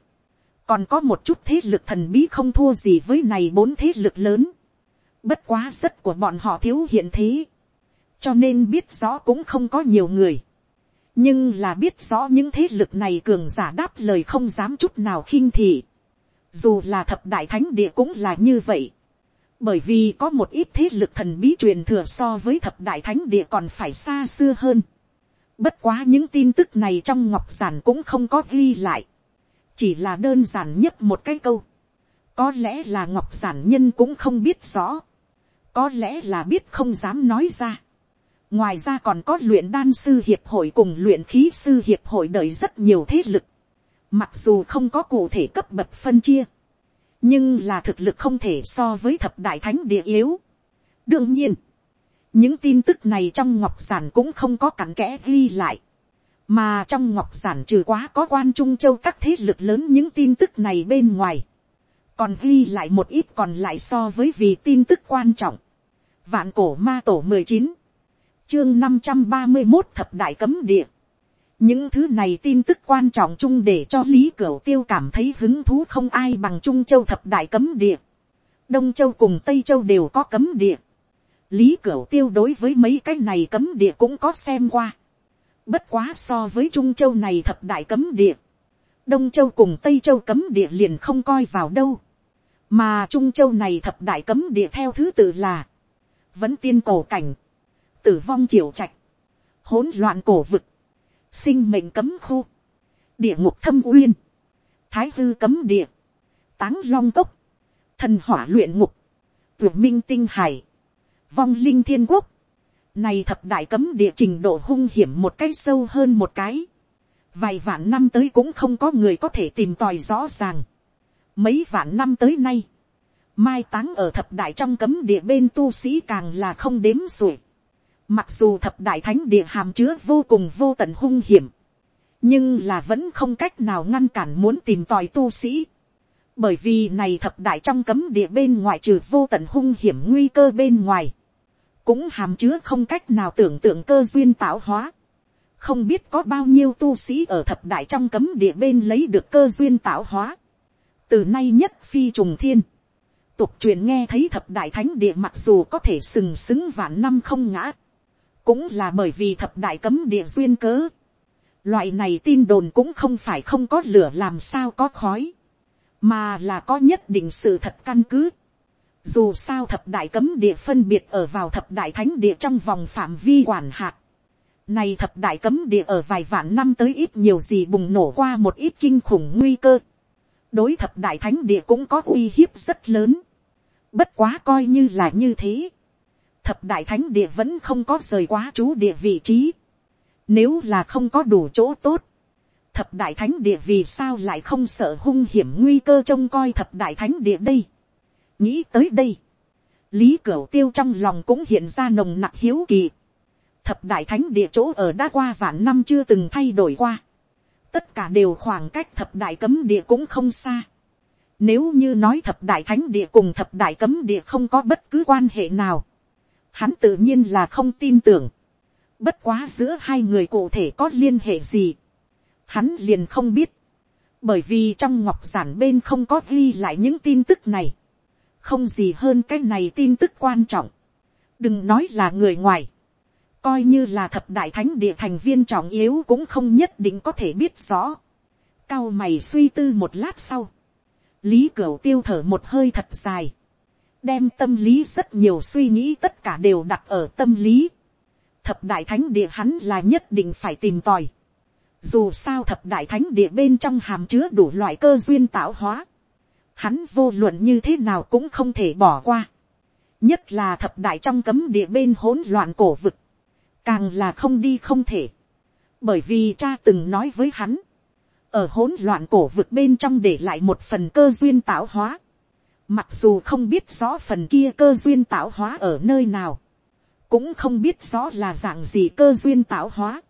còn có một chút thế lực thần bí không thua gì với này bốn thế lực lớn, bất quá rất của bọn họ thiếu hiện thế, cho nên biết rõ cũng không có nhiều người, nhưng là biết rõ những thế lực này cường giả đáp lời không dám chút nào khinh thị, dù là thập đại thánh địa cũng là như vậy, bởi vì có một ít thế lực thần bí truyền thừa so với thập đại thánh địa còn phải xa xưa hơn. Bất quá những tin tức này trong ngọc giản cũng không có ghi lại, chỉ là đơn giản nhất một cái câu. có lẽ là ngọc giản nhân cũng không biết rõ, có lẽ là biết không dám nói ra ngoài ra còn có luyện đan sư hiệp hội cùng luyện khí sư hiệp hội đợi rất nhiều thế lực, mặc dù không có cụ thể cấp bậc phân chia, nhưng là thực lực không thể so với thập đại thánh địa yếu. đương nhiên, những tin tức này trong ngọc giản cũng không có cặn kẽ ghi lại, mà trong ngọc giản trừ quá có quan trung châu các thế lực lớn những tin tức này bên ngoài, còn ghi lại một ít còn lại so với vì tin tức quan trọng. vạn cổ ma tổ mười chín, chương năm trăm ba mươi một thập đại cấm địa, những thứ này tin tức quan trọng chung để cho lý cửu tiêu cảm thấy hứng thú không ai bằng trung châu thập đại cấm địa. đông châu cùng tây châu đều có cấm địa. lý cửu tiêu đối với mấy cái này cấm địa cũng có xem qua. bất quá so với trung châu này thập đại cấm địa. đông châu cùng tây châu cấm địa liền không coi vào đâu. mà trung châu này thập đại cấm địa theo thứ tự là vẫn tiên cổ cảnh, tử vong triều trạch, hỗn loạn cổ vực, sinh mệnh cấm khu, địa ngục thâm uyên, thái hư cấm địa, táng long cốc, thần hỏa luyện ngục, tuyệt minh tinh hải, vong linh thiên quốc, này thập đại cấm địa trình độ hung hiểm một cái sâu hơn một cái, vài vạn năm tới cũng không có người có thể tìm tòi rõ ràng, mấy vạn năm tới nay, mai táng ở thập đại trong cấm địa bên tu sĩ càng là không đếm xuể, Mặc dù thập đại thánh địa hàm chứa vô cùng vô tận hung hiểm. Nhưng là vẫn không cách nào ngăn cản muốn tìm tòi tu sĩ. Bởi vì này thập đại trong cấm địa bên ngoài trừ vô tận hung hiểm nguy cơ bên ngoài. Cũng hàm chứa không cách nào tưởng tượng cơ duyên tạo hóa. Không biết có bao nhiêu tu sĩ ở thập đại trong cấm địa bên lấy được cơ duyên tạo hóa. Từ nay nhất phi trùng thiên tục truyền nghe thấy thập đại thánh địa mặc dù có thể sừng sững vạn năm không ngã, cũng là bởi vì thập đại cấm địa duyên cớ. Loại này tin đồn cũng không phải không có lửa làm sao có khói, mà là có nhất định sự thật căn cứ. Dù sao thập đại cấm địa phân biệt ở vào thập đại thánh địa trong vòng phạm vi quản hạt. Này thập đại cấm địa ở vài vạn năm tới ít nhiều gì bùng nổ qua một ít kinh khủng nguy cơ. Đối thập đại thánh địa cũng có uy hiếp rất lớn. Bất quá coi như là như thế thập đại thánh địa vẫn không có rời quá chú địa vị trí. Nếu là không có đủ chỗ tốt, thập đại thánh địa vì sao lại không sợ hung hiểm nguy cơ trông coi thập đại thánh địa đây. nghĩ tới đây, lý cửu tiêu trong lòng cũng hiện ra nồng nặc hiếu kỳ. thập đại thánh địa chỗ ở đã qua vạn năm chưa từng thay đổi qua. tất cả đều khoảng cách thập đại cấm địa cũng không xa. Nếu như nói thập đại thánh địa cùng thập đại cấm địa không có bất cứ quan hệ nào hắn tự nhiên là không tin tưởng. Bất quá giữa hai người cụ thể có liên hệ gì, hắn liền không biết. Bởi vì trong ngọc giản bên không có ghi lại những tin tức này. Không gì hơn cái này tin tức quan trọng. Đừng nói là người ngoài. Coi như là thập đại thánh địa thành viên trọng yếu cũng không nhất định có thể biết rõ. Cao mày suy tư một lát sau. Lý Cửu tiêu thở một hơi thật dài đem tâm lý rất nhiều suy nghĩ tất cả đều đặt ở tâm lý. Thập đại thánh địa hắn là nhất định phải tìm tòi. Dù sao thập đại thánh địa bên trong hàm chứa đủ loại cơ duyên tạo hóa. Hắn vô luận như thế nào cũng không thể bỏ qua. Nhất là thập đại trong cấm địa bên hỗn loạn cổ vực. Càng là không đi không thể. Bởi vì cha từng nói với hắn. Ở hỗn loạn cổ vực bên trong để lại một phần cơ duyên tạo hóa Mặc dù không biết rõ phần kia cơ duyên tạo hóa ở nơi nào. Cũng không biết rõ là dạng gì cơ duyên tạo hóa.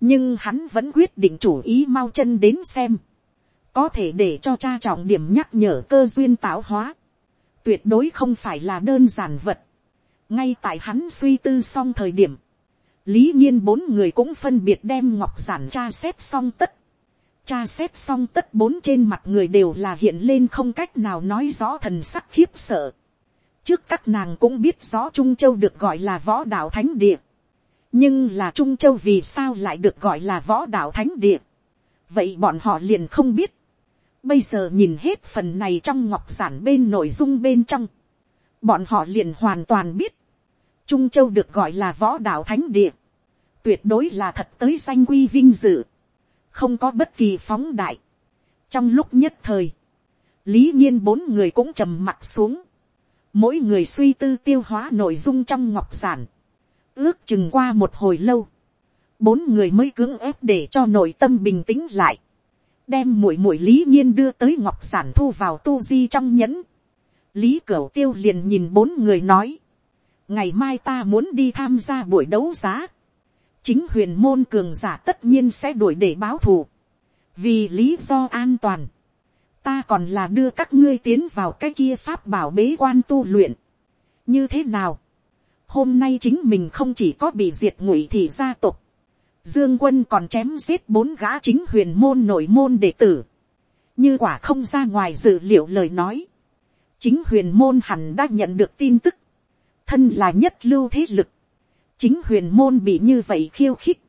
Nhưng hắn vẫn quyết định chủ ý mau chân đến xem. Có thể để cho cha trọng điểm nhắc nhở cơ duyên tạo hóa. Tuyệt đối không phải là đơn giản vật. Ngay tại hắn suy tư xong thời điểm. Lý nhiên bốn người cũng phân biệt đem ngọc giản tra xét xong tất tra xét xong tất bốn trên mặt người đều là hiện lên không cách nào nói rõ thần sắc khiếp sợ. trước các nàng cũng biết rõ trung châu được gọi là võ đạo thánh địa. nhưng là trung châu vì sao lại được gọi là võ đạo thánh địa. vậy bọn họ liền không biết. bây giờ nhìn hết phần này trong ngọc giản bên nội dung bên trong. bọn họ liền hoàn toàn biết. trung châu được gọi là võ đạo thánh địa. tuyệt đối là thật tới danh quy vinh dự không có bất kỳ phóng đại. trong lúc nhất thời, lý nhiên bốn người cũng trầm mặt xuống, mỗi người suy tư tiêu hóa nội dung trong ngọc giản, ước chừng qua một hồi lâu, bốn người mới cưỡng ép để cho nội tâm bình tĩnh lại, đem mũi mũi lý nhiên đưa tới ngọc giản thu vào tu di trong nhẫn, lý cửu tiêu liền nhìn bốn người nói, ngày mai ta muốn đi tham gia buổi đấu giá, chính huyền môn cường giả tất nhiên sẽ đuổi để báo thù. vì lý do an toàn, ta còn là đưa các ngươi tiến vào cái kia pháp bảo bế quan tu luyện. như thế nào, hôm nay chính mình không chỉ có bị diệt ngụy thì gia tộc, dương quân còn chém giết bốn gã chính huyền môn nội môn đệ tử, như quả không ra ngoài dự liệu lời nói, chính huyền môn hẳn đã nhận được tin tức, thân là nhất lưu thế lực, chính huyền môn bị như vậy khiêu khích,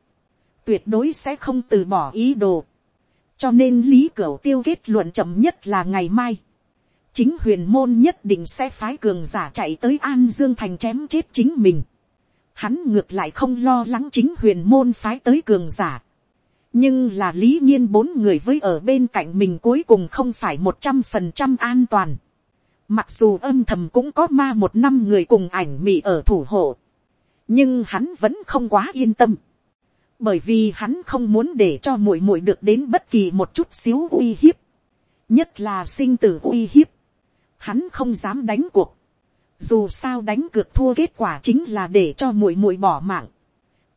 tuyệt đối sẽ không từ bỏ ý đồ. cho nên lý cửu tiêu kết luận chậm nhất là ngày mai. chính huyền môn nhất định sẽ phái cường giả chạy tới an dương thành chém chết chính mình. hắn ngược lại không lo lắng chính huyền môn phái tới cường giả. nhưng là lý nhiên bốn người với ở bên cạnh mình cuối cùng không phải một trăm phần trăm an toàn. Mặc dù âm thầm cũng có ma một năm người cùng ảnh mị ở thủ hộ nhưng hắn vẫn không quá yên tâm, bởi vì hắn không muốn để cho muội muội được đến bất kỳ một chút xíu uy hiếp, nhất là sinh tử uy hiếp, hắn không dám đánh cuộc, dù sao đánh cược thua kết quả chính là để cho muội muội bỏ mạng,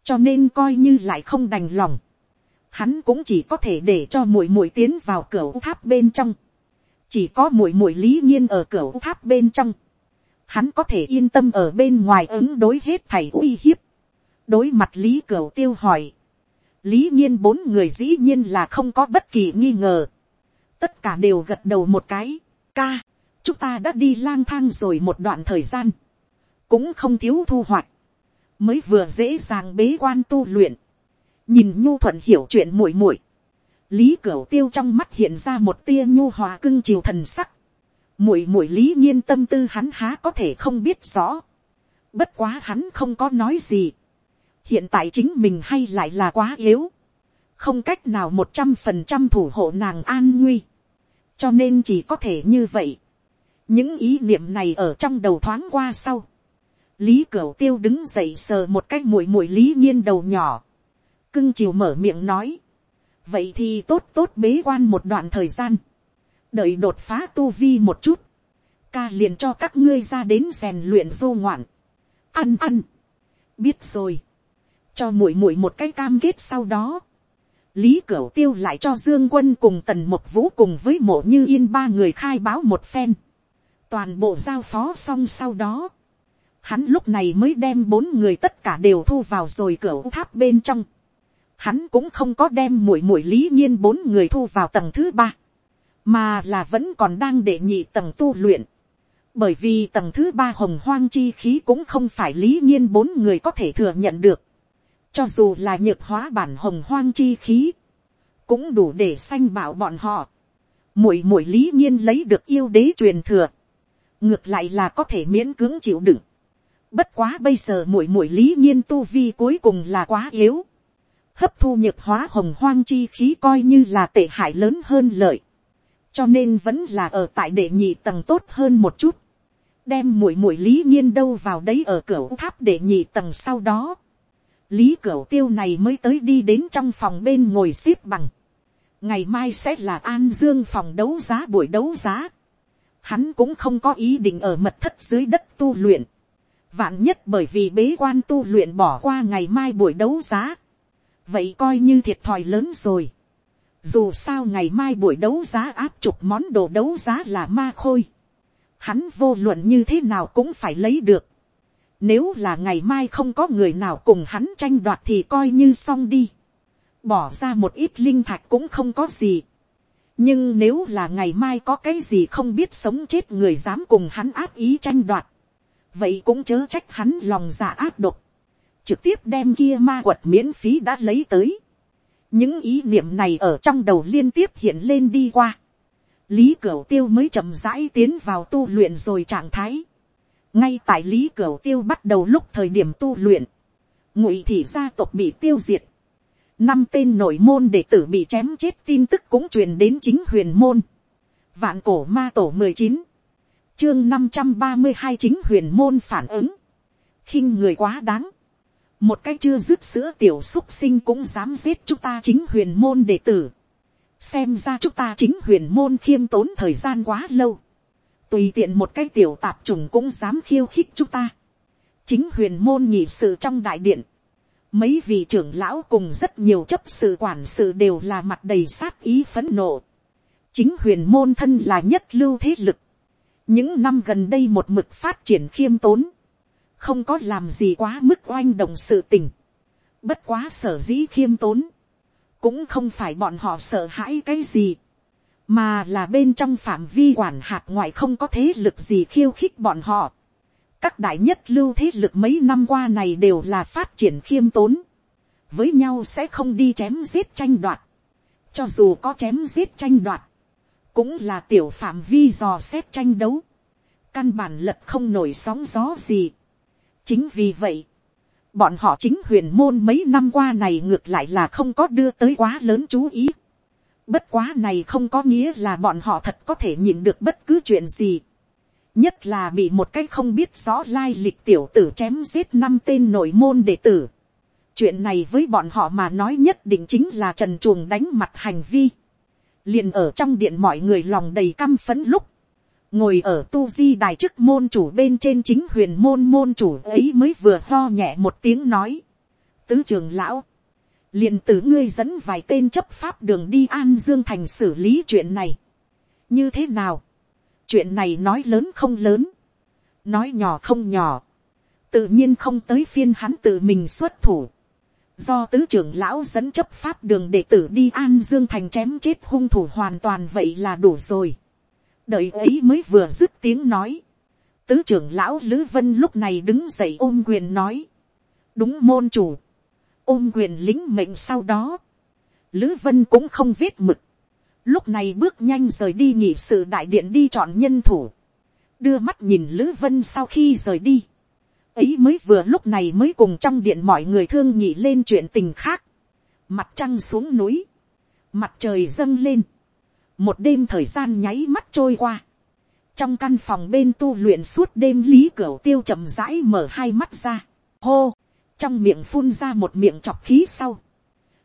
cho nên coi như lại không đành lòng, hắn cũng chỉ có thể để cho muội muội tiến vào cửa tháp bên trong, chỉ có muội muội lý nhiên ở cửa tháp bên trong, hắn có thể yên tâm ở bên ngoài ứng đối hết thầy uy hiếp. đối mặt lý cửu tiêu hỏi, lý nhiên bốn người dĩ nhiên là không có bất kỳ nghi ngờ. tất cả đều gật đầu một cái, ca, chúng ta đã đi lang thang rồi một đoạn thời gian, cũng không thiếu thu hoạch, mới vừa dễ dàng bế quan tu luyện, nhìn nhu thuận hiểu chuyện muội muội, lý cửu tiêu trong mắt hiện ra một tia nhu hòa cưng chiều thần sắc, muội muội lý nhiên tâm tư hắn há có thể không biết rõ. Bất quá hắn không có nói gì. Hiện tại chính mình hay lại là quá yếu. Không cách nào một trăm phần trăm thủ hộ nàng an nguy. Cho nên chỉ có thể như vậy. Những ý niệm này ở trong đầu thoáng qua sau. Lý Cửu Tiêu đứng dậy sờ một cái muội muội lý nhiên đầu nhỏ. Cưng chiều mở miệng nói. Vậy thì tốt tốt bế quan một đoạn thời gian đợi đột phá tu vi một chút, ca liền cho các ngươi ra đến rèn luyện dô ngoạn, ăn ăn, biết rồi, cho muội muội một cái cam kết sau đó, lý cửu tiêu lại cho dương quân cùng tần một vũ cùng với mộ như yên ba người khai báo một phen, toàn bộ giao phó xong sau đó, hắn lúc này mới đem bốn người tất cả đều thu vào rồi cửa tháp bên trong, hắn cũng không có đem muội muội lý nhiên bốn người thu vào tầng thứ ba mà là vẫn còn đang để nhị tầng tu luyện. Bởi vì tầng thứ ba hồng hoang chi khí cũng không phải lý nhiên bốn người có thể thừa nhận được. Cho dù là nhược hóa bản hồng hoang chi khí, cũng đủ để sanh bảo bọn họ. Mỗi mỗi lý nhiên lấy được yêu đế truyền thừa. Ngược lại là có thể miễn cưỡng chịu đựng. Bất quá bây giờ mỗi mỗi lý nhiên tu vi cuối cùng là quá yếu. Hấp thu nhược hóa hồng hoang chi khí coi như là tệ hại lớn hơn lợi cho nên vẫn là ở tại đệ nhị tầng tốt hơn một chút, đem muội muội lý nhiên đâu vào đấy ở cửa tháp đệ nhị tầng sau đó, lý cửa tiêu này mới tới đi đến trong phòng bên ngồi xếp bằng, ngày mai sẽ là an dương phòng đấu giá buổi đấu giá, hắn cũng không có ý định ở mật thất dưới đất tu luyện, vạn nhất bởi vì bế quan tu luyện bỏ qua ngày mai buổi đấu giá, vậy coi như thiệt thòi lớn rồi. Dù sao ngày mai buổi đấu giá áp chục món đồ đấu giá là ma khôi. Hắn vô luận như thế nào cũng phải lấy được. Nếu là ngày mai không có người nào cùng hắn tranh đoạt thì coi như xong đi. Bỏ ra một ít linh thạch cũng không có gì. Nhưng nếu là ngày mai có cái gì không biết sống chết người dám cùng hắn áp ý tranh đoạt. Vậy cũng chớ trách hắn lòng dạ áp độc. Trực tiếp đem kia ma quật miễn phí đã lấy tới những ý niệm này ở trong đầu liên tiếp hiện lên đi qua. lý cửu tiêu mới chậm rãi tiến vào tu luyện rồi trạng thái. ngay tại lý cửu tiêu bắt đầu lúc thời điểm tu luyện, ngụy thị gia tộc bị tiêu diệt. năm tên nội môn đệ tử bị chém chết tin tức cũng truyền đến chính huyền môn. vạn cổ ma tổ mười chín, chương năm trăm ba mươi hai chính huyền môn phản ứng. khinh người quá đáng một cái chưa dứt sữa tiểu xúc sinh cũng dám giết chúng ta chính huyền môn đệ tử. xem ra chúng ta chính huyền môn khiêm tốn thời gian quá lâu. tùy tiện một cái tiểu tạp trùng cũng dám khiêu khích chúng ta. chính huyền môn nhị sự trong đại điện. mấy vị trưởng lão cùng rất nhiều chấp sự quản sự đều là mặt đầy sát ý phấn nộ. chính huyền môn thân là nhất lưu thế lực. những năm gần đây một mực phát triển khiêm tốn không có làm gì quá mức oanh động sự tình, bất quá sở dĩ khiêm tốn, cũng không phải bọn họ sợ hãi cái gì, mà là bên trong phạm vi quản hạt ngoại không có thế lực gì khiêu khích bọn họ. các đại nhất lưu thế lực mấy năm qua này đều là phát triển khiêm tốn, với nhau sẽ không đi chém giết tranh đoạt, cho dù có chém giết tranh đoạt, cũng là tiểu phạm vi dò xét tranh đấu, căn bản lật không nổi sóng gió gì chính vì vậy, bọn họ chính huyền môn mấy năm qua này ngược lại là không có đưa tới quá lớn chú ý. Bất quá này không có nghĩa là bọn họ thật có thể nhìn được bất cứ chuyện gì. Nhất là bị một cái không biết rõ lai lịch tiểu tử chém giết năm tên nội môn đệ tử. Chuyện này với bọn họ mà nói nhất định chính là trần chuồng đánh mặt hành vi. liền ở trong điện mọi người lòng đầy căm phấn lúc ngồi ở tu di đài chức môn chủ bên trên chính huyền môn môn chủ ấy mới vừa lo nhẹ một tiếng nói. tứ trường lão, liền tử ngươi dẫn vài tên chấp pháp đường đi an dương thành xử lý chuyện này. như thế nào, chuyện này nói lớn không lớn, nói nhỏ không nhỏ, tự nhiên không tới phiên hắn tự mình xuất thủ. do tứ trưởng lão dẫn chấp pháp đường đệ tử đi an dương thành chém chết hung thủ hoàn toàn vậy là đủ rồi đợi ấy mới vừa dứt tiếng nói. Tứ trưởng lão Lữ Vân lúc này đứng dậy ôm quyền nói. Đúng môn chủ. Ôm quyền lính mệnh sau đó. Lữ Vân cũng không viết mực. Lúc này bước nhanh rời đi nhị sự đại điện đi chọn nhân thủ. Đưa mắt nhìn Lữ Vân sau khi rời đi. Ấy mới vừa lúc này mới cùng trong điện mọi người thương nhị lên chuyện tình khác. Mặt trăng xuống núi. Mặt trời dâng lên một đêm thời gian nháy mắt trôi qua, trong căn phòng bên tu luyện suốt đêm lý cửa tiêu chậm rãi mở hai mắt ra, hô, trong miệng phun ra một miệng chọc khí sau,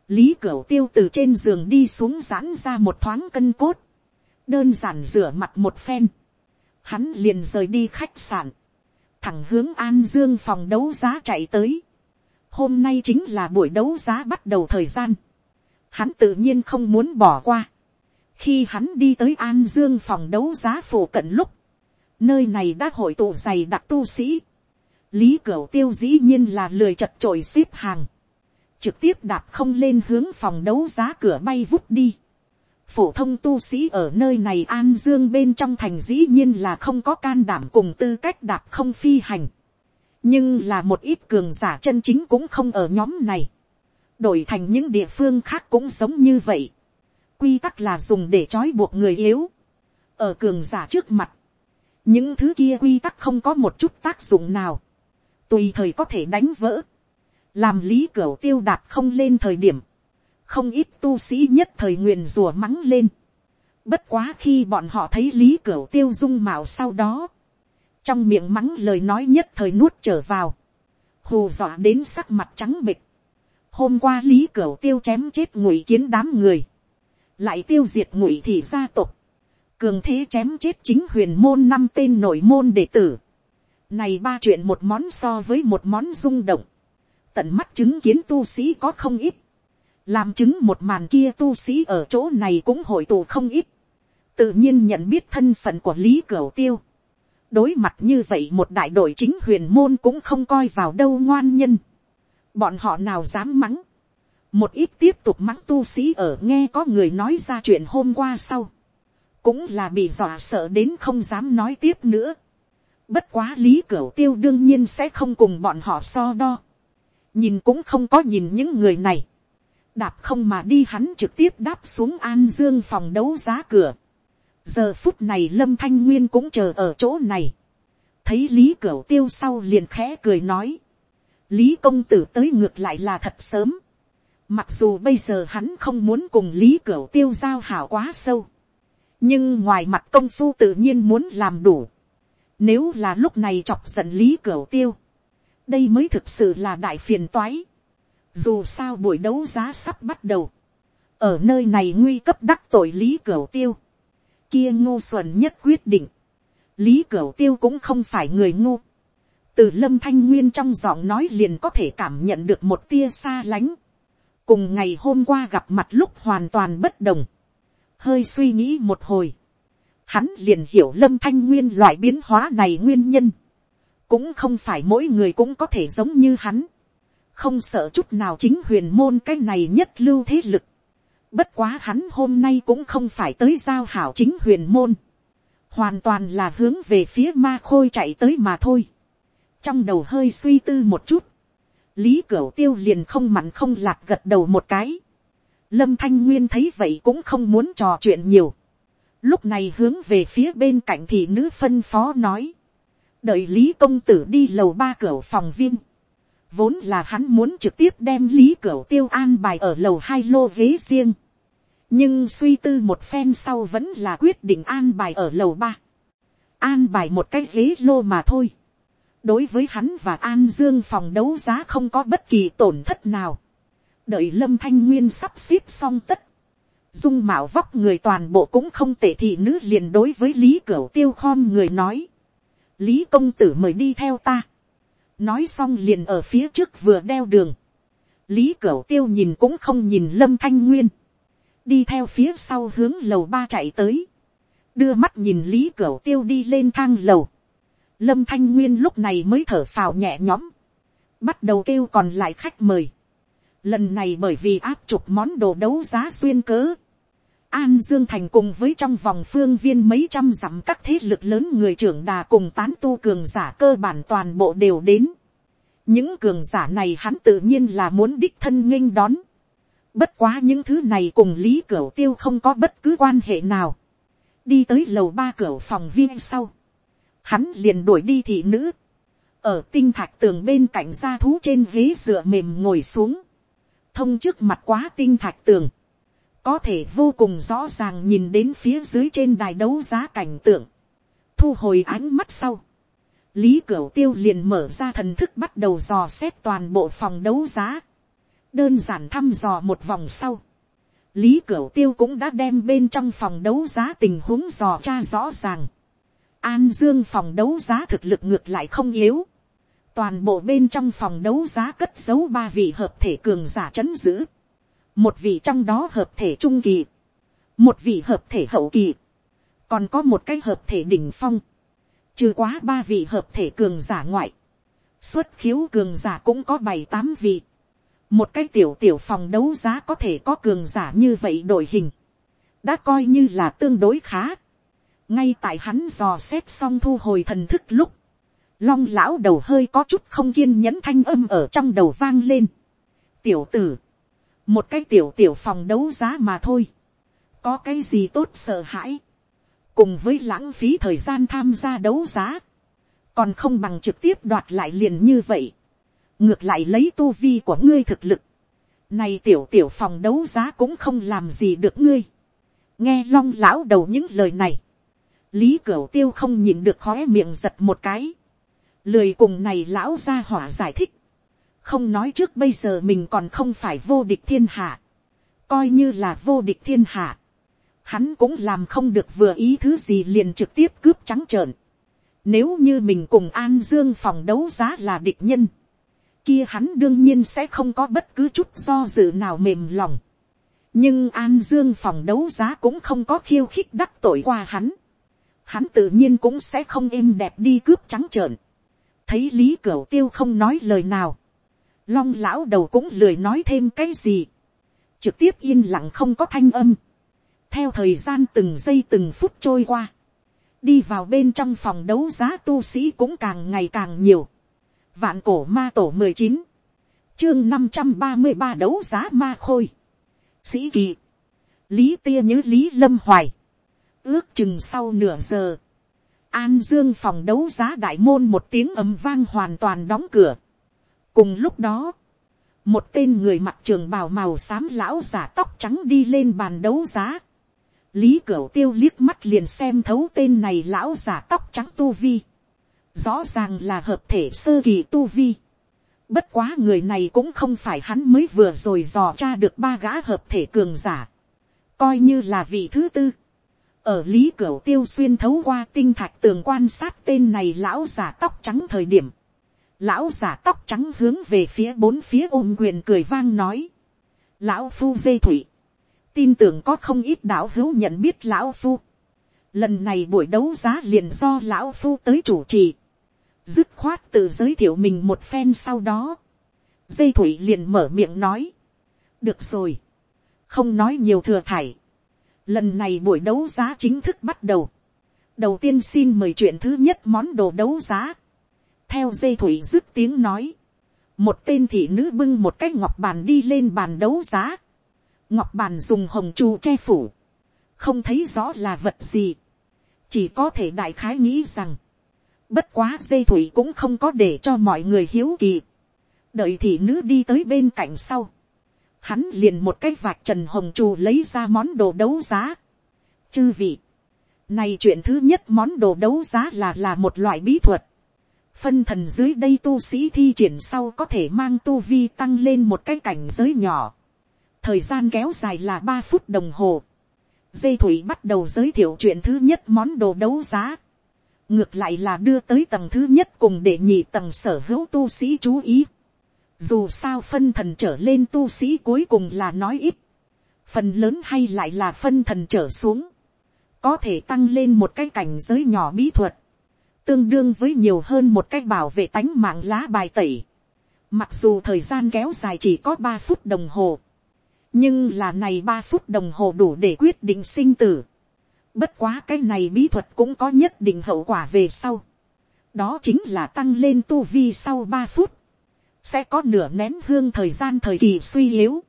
lý cửa tiêu từ trên giường đi xuống giãn ra một thoáng cân cốt, đơn giản rửa mặt một phen, hắn liền rời đi khách sạn, thẳng hướng an dương phòng đấu giá chạy tới, hôm nay chính là buổi đấu giá bắt đầu thời gian, hắn tự nhiên không muốn bỏ qua, khi hắn đi tới an dương phòng đấu giá phổ cận lúc, nơi này đã hội tụ dày đặc tu sĩ, lý cửu tiêu dĩ nhiên là lười chật trội xếp hàng, trực tiếp đạp không lên hướng phòng đấu giá cửa bay vút đi. phổ thông tu sĩ ở nơi này an dương bên trong thành dĩ nhiên là không có can đảm cùng tư cách đạp không phi hành, nhưng là một ít cường giả chân chính cũng không ở nhóm này, đổi thành những địa phương khác cũng giống như vậy quy tắc là dùng để trói buộc người yếu, ở cường giả trước mặt, những thứ kia quy tắc không có một chút tác dụng nào, tùy thời có thể đánh vỡ, làm lý cửa tiêu đạt không lên thời điểm, không ít tu sĩ nhất thời nguyền rùa mắng lên, bất quá khi bọn họ thấy lý cửa tiêu dung mạo sau đó, trong miệng mắng lời nói nhất thời nuốt trở vào, hù dọa đến sắc mặt trắng bịch, hôm qua lý cửa tiêu chém chết ngụy kiến đám người, lại tiêu diệt ngụy thị gia tộc, cường thế chém chết chính huyền môn năm tên nội môn đệ tử. Này ba chuyện một món so với một món rung động. Tận mắt chứng kiến tu sĩ có không ít. Làm chứng một màn kia tu sĩ ở chỗ này cũng hội tụ không ít. Tự nhiên nhận biết thân phận của Lý Cửu Tiêu. Đối mặt như vậy một đại đội chính huyền môn cũng không coi vào đâu ngoan nhân. Bọn họ nào dám mắng. Một ít tiếp tục mắng tu sĩ ở nghe có người nói ra chuyện hôm qua sau cũng là bị dọa sợ đến không dám nói tiếp nữa. Bất quá lý cửu tiêu đương nhiên sẽ không cùng bọn họ so đo. Nhìn cũng không có nhìn những người này. Đạp không mà đi hắn trực tiếp đáp xuống an dương phòng đấu giá cửa. Giờ phút này lâm thanh nguyên cũng chờ ở chỗ này. Thấy lý cửu tiêu sau liền khẽ cười nói. Lý công tử tới ngược lại là thật sớm. Mặc dù bây giờ hắn không muốn cùng lý cửu tiêu giao hảo quá sâu nhưng ngoài mặt công phu tự nhiên muốn làm đủ. Nếu là lúc này chọc giận lý cửu tiêu, đây mới thực sự là đại phiền toái. Dù sao buổi đấu giá sắp bắt đầu, ở nơi này nguy cấp đắc tội lý cửu tiêu, kia ngu xuẩn nhất quyết định. Lý cửu tiêu cũng không phải người ngu. Từ lâm thanh nguyên trong giọng nói liền có thể cảm nhận được một tia xa lánh. Cùng ngày hôm qua gặp mặt lúc hoàn toàn bất đồng. Hơi suy nghĩ một hồi, hắn liền hiểu lâm thanh nguyên loại biến hóa này nguyên nhân, cũng không phải mỗi người cũng có thể giống như hắn, không sợ chút nào chính huyền môn cái này nhất lưu thế lực, bất quá hắn hôm nay cũng không phải tới giao hảo chính huyền môn, hoàn toàn là hướng về phía ma khôi chạy tới mà thôi, trong đầu hơi suy tư một chút, lý cửu tiêu liền không mặn không lạc gật đầu một cái, Lâm Thanh Nguyên thấy vậy cũng không muốn trò chuyện nhiều. Lúc này hướng về phía bên cạnh thị nữ phân phó nói. Đợi Lý Công Tử đi lầu ba cửa phòng viên. Vốn là hắn muốn trực tiếp đem Lý Cửu Tiêu an bài ở lầu hai lô ghế riêng. Nhưng suy tư một phen sau vẫn là quyết định an bài ở lầu ba. An bài một cái ghế lô mà thôi. Đối với hắn và An Dương phòng đấu giá không có bất kỳ tổn thất nào. Đợi lâm thanh nguyên sắp xếp xong tất, dung mạo vóc người toàn bộ cũng không tệ thị nữ liền đối với lý cửu tiêu khom người nói, lý công tử mời đi theo ta, nói xong liền ở phía trước vừa đeo đường, lý cửu tiêu nhìn cũng không nhìn lâm thanh nguyên, đi theo phía sau hướng lầu ba chạy tới, đưa mắt nhìn lý cửu tiêu đi lên thang lầu, lâm thanh nguyên lúc này mới thở phào nhẹ nhõm, bắt đầu kêu còn lại khách mời, Lần này bởi vì áp chục món đồ đấu giá xuyên cớ. An Dương Thành cùng với trong vòng phương viên mấy trăm dặm các thế lực lớn người trưởng đà cùng tán tu cường giả cơ bản toàn bộ đều đến. Những cường giả này hắn tự nhiên là muốn đích thân nghênh đón. Bất quá những thứ này cùng Lý Cửu Tiêu không có bất cứ quan hệ nào. Đi tới lầu ba cửa phòng viên sau. Hắn liền đuổi đi thị nữ. Ở tinh thạch tường bên cạnh gia thú trên ghế dựa mềm ngồi xuống. Thông trước mặt quá tinh thạch tường, có thể vô cùng rõ ràng nhìn đến phía dưới trên đài đấu giá cảnh tượng, thu hồi ánh mắt sau, lý cửu tiêu liền mở ra thần thức bắt đầu dò xét toàn bộ phòng đấu giá, đơn giản thăm dò một vòng sau, lý cửu tiêu cũng đã đem bên trong phòng đấu giá tình huống dò tra rõ ràng, an dương phòng đấu giá thực lực ngược lại không yếu, toàn bộ bên trong phòng đấu giá cất giấu ba vị hợp thể cường giả chấn giữ, một vị trong đó hợp thể trung kỳ, một vị hợp thể hậu kỳ, còn có một cái hợp thể đỉnh phong, trừ quá ba vị hợp thể cường giả ngoại, xuất khiếu cường giả cũng có bảy tám vị, một cái tiểu tiểu phòng đấu giá có thể có cường giả như vậy đổi hình, đã coi như là tương đối khá, ngay tại hắn dò xét xong thu hồi thần thức lúc, long lão đầu hơi có chút không kiên nhẫn thanh âm ở trong đầu vang lên. tiểu tử, một cái tiểu tiểu phòng đấu giá mà thôi, có cái gì tốt sợ hãi, cùng với lãng phí thời gian tham gia đấu giá, còn không bằng trực tiếp đoạt lại liền như vậy, ngược lại lấy tu vi của ngươi thực lực, này tiểu tiểu phòng đấu giá cũng không làm gì được ngươi, nghe long lão đầu những lời này, lý cửu tiêu không nhìn được khóe miệng giật một cái, lười cùng này lão gia hỏa giải thích, không nói trước bây giờ mình còn không phải vô địch thiên hạ, coi như là vô địch thiên hạ, hắn cũng làm không được vừa ý thứ gì liền trực tiếp cướp trắng trợn. Nếu như mình cùng An Dương phòng đấu giá là địch nhân, kia hắn đương nhiên sẽ không có bất cứ chút do dự nào mềm lòng. Nhưng An Dương phòng đấu giá cũng không có khiêu khích đắc tội qua hắn. Hắn tự nhiên cũng sẽ không êm đẹp đi cướp trắng trợn. Thấy Lý Cửu Tiêu không nói lời nào. Long lão đầu cũng lười nói thêm cái gì. Trực tiếp yên lặng không có thanh âm theo thời gian từng giây từng phút trôi qua, đi vào bên trong phòng đấu giá tu sĩ cũng càng ngày càng nhiều. vạn cổ ma tổ mười chín, chương năm trăm ba mươi ba đấu giá ma khôi, sĩ kỳ, lý tia nhớ lý lâm hoài, ước chừng sau nửa giờ, an dương phòng đấu giá đại môn một tiếng ầm vang hoàn toàn đóng cửa. cùng lúc đó, một tên người mặc trường bào màu xám lão giả tóc trắng đi lên bàn đấu giá. Lý Cửu Tiêu liếc mắt liền xem thấu tên này lão giả tóc trắng tu vi. Rõ ràng là hợp thể sơ kỳ tu vi. Bất quá người này cũng không phải hắn mới vừa rồi dò tra được ba gã hợp thể cường giả. Coi như là vị thứ tư. Ở Lý Cửu Tiêu xuyên thấu qua tinh thạch tường quan sát tên này lão giả tóc trắng thời điểm. Lão giả tóc trắng hướng về phía bốn phía ôm quyền cười vang nói. Lão phu dê thủy tin tưởng có không ít đạo hữu nhận biết lão phu. Lần này buổi đấu giá liền do lão phu tới chủ trì. Dứt khoát tự giới thiệu mình một phen sau đó. Dây thủy liền mở miệng nói. Được rồi. Không nói nhiều thừa thải. Lần này buổi đấu giá chính thức bắt đầu. Đầu tiên xin mời chuyện thứ nhất món đồ đấu giá. Theo dây thủy dứt tiếng nói. Một tên thị nữ bưng một cái ngọc bàn đi lên bàn đấu giá ngọc bàn dùng hồng chu che phủ, không thấy rõ là vật gì, chỉ có thể đại khái nghĩ rằng, bất quá dây thủy cũng không có để cho mọi người hiếu kỳ, đợi thị nữ đi tới bên cạnh sau, hắn liền một cái vạch trần hồng trù lấy ra món đồ đấu giá, chư vị, này chuyện thứ nhất món đồ đấu giá là là một loại bí thuật, phân thần dưới đây tu sĩ thi triển sau có thể mang tu vi tăng lên một cái cảnh giới nhỏ thời gian kéo dài là ba phút đồng hồ. dây thủy bắt đầu giới thiệu chuyện thứ nhất món đồ đấu giá. ngược lại là đưa tới tầng thứ nhất cùng để nhị tầng sở hữu tu sĩ chú ý dù sao phân thần trở lên tu sĩ cuối cùng là nói ít. phần lớn hay lại là phân thần trở xuống. có thể tăng lên một cái cảnh giới nhỏ bí thuật. tương đương với nhiều hơn một cái bảo vệ tánh mạng lá bài tẩy. Mặc dù thời gian kéo dài chỉ có ba phút đồng hồ nhưng là này ba phút đồng hồ đủ để quyết định sinh tử. bất quá cái này bí thuật cũng có nhất định hậu quả về sau. đó chính là tăng lên tu vi sau ba phút sẽ có nửa nén hương thời gian thời kỳ suy yếu.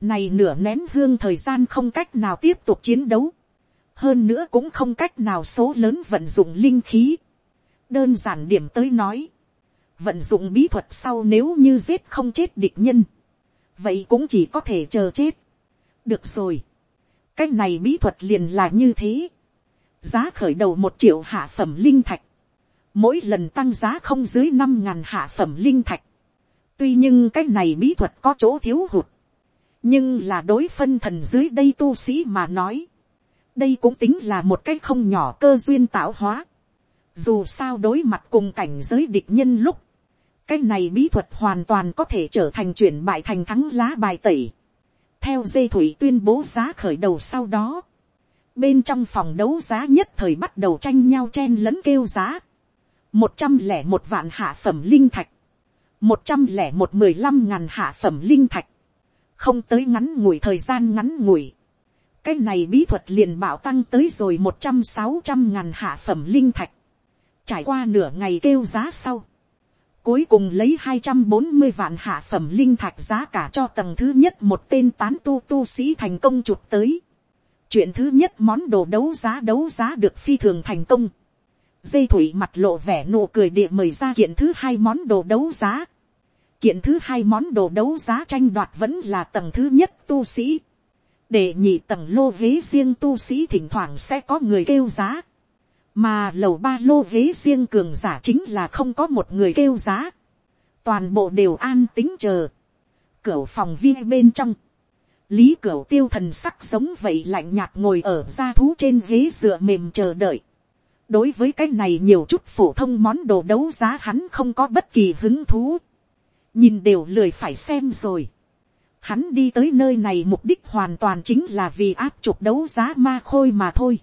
này nửa nén hương thời gian không cách nào tiếp tục chiến đấu. hơn nữa cũng không cách nào số lớn vận dụng linh khí. đơn giản điểm tới nói. vận dụng bí thuật sau nếu như giết không chết địch nhân vậy cũng chỉ có thể chờ chết. được rồi. cái này bí thuật liền là như thế. giá khởi đầu một triệu hạ phẩm linh thạch. mỗi lần tăng giá không dưới năm ngàn hạ phẩm linh thạch tuy nhưng cái này bí thuật có chỗ thiếu hụt. nhưng là đối phân thần dưới đây tu sĩ mà nói. đây cũng tính là một cái không nhỏ cơ duyên tạo hóa. dù sao đối mặt cùng cảnh giới địch nhân lúc cái này bí thuật hoàn toàn có thể trở thành chuyển bại thành thắng lá bài tẩy. theo dây thủy tuyên bố giá khởi đầu sau đó, bên trong phòng đấu giá nhất thời bắt đầu tranh nhau chen lẫn kêu giá. một trăm lẻ một vạn hạ phẩm linh thạch, một trăm lẻ một mười lăm ngàn hạ phẩm linh thạch, không tới ngắn ngủi thời gian ngắn ngủi. cái này bí thuật liền bảo tăng tới rồi một trăm sáu trăm ngàn hạ phẩm linh thạch. trải qua nửa ngày kêu giá sau, Cuối cùng lấy hai trăm bốn mươi vạn hạ phẩm linh thạch giá cả cho tầng thứ nhất một tên tán tu tu sĩ thành công chụp tới. Chuyện thứ nhất món đồ đấu giá đấu giá được phi thường thành công. Dây thủy mặt lộ vẻ nụ cười địa mời ra kiện thứ hai món đồ đấu giá. Kiện thứ hai món đồ đấu giá tranh đoạt vẫn là tầng thứ nhất tu sĩ. Để nhị tầng lô ghế riêng tu sĩ thỉnh thoảng sẽ có người kêu giá mà lầu ba lô ghế riêng cường giả chính là không có một người kêu giá, toàn bộ đều an tính chờ, cửa phòng viên bên trong, lý cửu tiêu thần sắc sống vậy lạnh nhạt ngồi ở gia thú trên ghế dựa mềm chờ đợi. đối với cái này nhiều chút phổ thông món đồ đấu giá hắn không có bất kỳ hứng thú nhìn đều lười phải xem rồi. hắn đi tới nơi này mục đích hoàn toàn chính là vì áp trục đấu giá ma khôi mà thôi.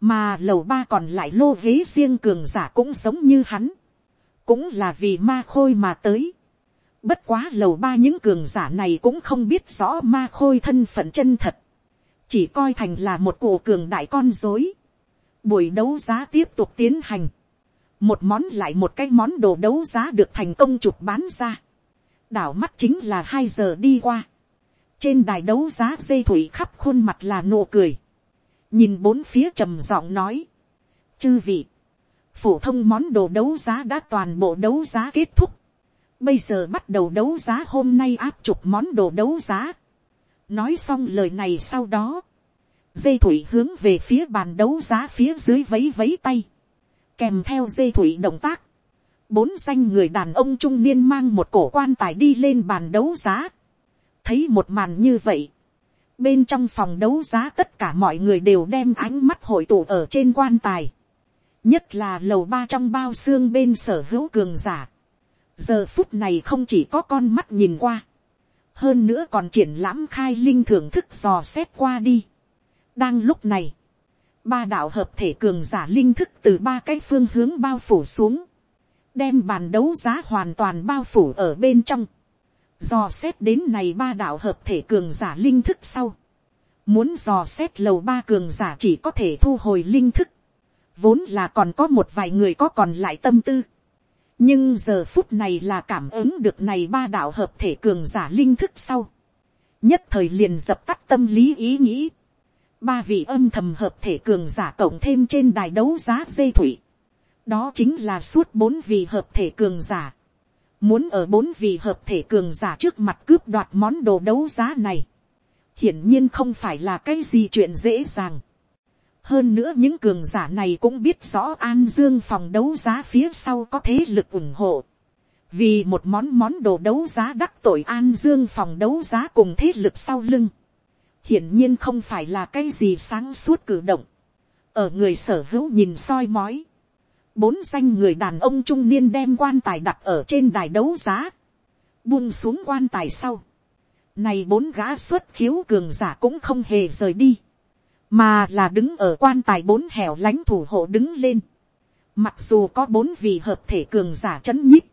mà lầu ba còn lại lô ghế riêng cường giả cũng giống như hắn. cũng là vì ma khôi mà tới Bất quá lầu ba những cường giả này cũng không biết rõ ma khôi thân phận chân thật. Chỉ coi thành là một cổ cường đại con dối. Buổi đấu giá tiếp tục tiến hành. Một món lại một cái món đồ đấu giá được thành công chụp bán ra. Đảo mắt chính là hai giờ đi qua. Trên đài đấu giá dây thủy khắp khuôn mặt là nụ cười. Nhìn bốn phía trầm giọng nói. Chư vị. Phổ thông món đồ đấu giá đã toàn bộ đấu giá kết thúc Bây giờ bắt đầu đấu giá hôm nay áp chục món đồ đấu giá. Nói xong lời này sau đó. Dây thủy hướng về phía bàn đấu giá phía dưới vấy vấy tay. Kèm theo dây thủy động tác. Bốn danh người đàn ông trung niên mang một cổ quan tài đi lên bàn đấu giá. Thấy một màn như vậy. Bên trong phòng đấu giá tất cả mọi người đều đem ánh mắt hội tụ ở trên quan tài. Nhất là lầu ba trong bao xương bên sở hữu cường giả giờ phút này không chỉ có con mắt nhìn qua, hơn nữa còn triển lãm khai linh thưởng thức dò xét qua đi. đang lúc này, ba đạo hợp thể cường giả linh thức từ ba cái phương hướng bao phủ xuống, đem bàn đấu giá hoàn toàn bao phủ ở bên trong, dò xét đến này ba đạo hợp thể cường giả linh thức sau, muốn dò xét lầu ba cường giả chỉ có thể thu hồi linh thức, vốn là còn có một vài người có còn lại tâm tư, nhưng giờ phút này là cảm ứng được này ba đạo hợp thể cường giả linh thức sau. nhất thời liền dập tắt tâm lý ý nghĩ. ba vị âm thầm hợp thể cường giả cộng thêm trên đài đấu giá dây thủy đó chính là suốt bốn vị hợp thể cường giả. muốn ở bốn vị hợp thể cường giả trước mặt cướp đoạt món đồ đấu giá này. hiển nhiên không phải là cái gì chuyện dễ dàng hơn nữa những cường giả này cũng biết rõ an dương phòng đấu giá phía sau có thế lực ủng hộ. vì một món món đồ đấu giá đắc tội an dương phòng đấu giá cùng thế lực sau lưng. hiển nhiên không phải là cái gì sáng suốt cử động. ở người sở hữu nhìn soi mói bốn danh người đàn ông trung niên đem quan tài đặt ở trên đài đấu giá. buông xuống quan tài sau. này bốn gã xuất khiếu cường giả cũng không hề rời đi mà là đứng ở quan tài bốn hẻo lánh thủ hộ đứng lên. Mặc dù có bốn vị hợp thể cường giả chấn nhích,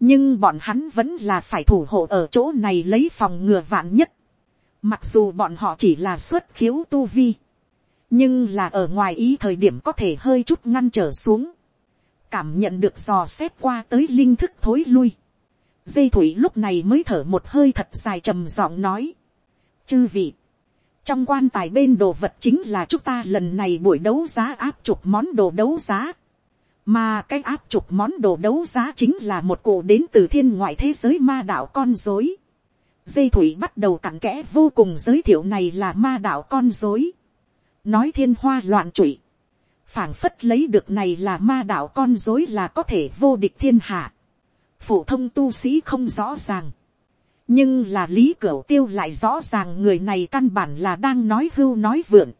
nhưng bọn hắn vẫn là phải thủ hộ ở chỗ này lấy phòng ngừa vạn nhất. Mặc dù bọn họ chỉ là xuất khiếu tu vi, nhưng là ở ngoài ý thời điểm có thể hơi chút ngăn trở xuống. Cảm nhận được dò xét qua tới linh thức thối lui. Dây thủy lúc này mới thở một hơi thật dài trầm giọng nói. Chư vị, trong quan tài bên đồ vật chính là chúng ta lần này buổi đấu giá áp chục món đồ đấu giá. mà cái áp chục món đồ đấu giá chính là một cụ đến từ thiên ngoại thế giới ma đạo con dối. dây thủy bắt đầu cặn kẽ vô cùng giới thiệu này là ma đạo con dối. nói thiên hoa loạn trụy phảng phất lấy được này là ma đạo con dối là có thể vô địch thiên hạ. phổ thông tu sĩ không rõ ràng nhưng là lý cửu tiêu lại rõ ràng người này căn bản là đang nói hưu nói vượn.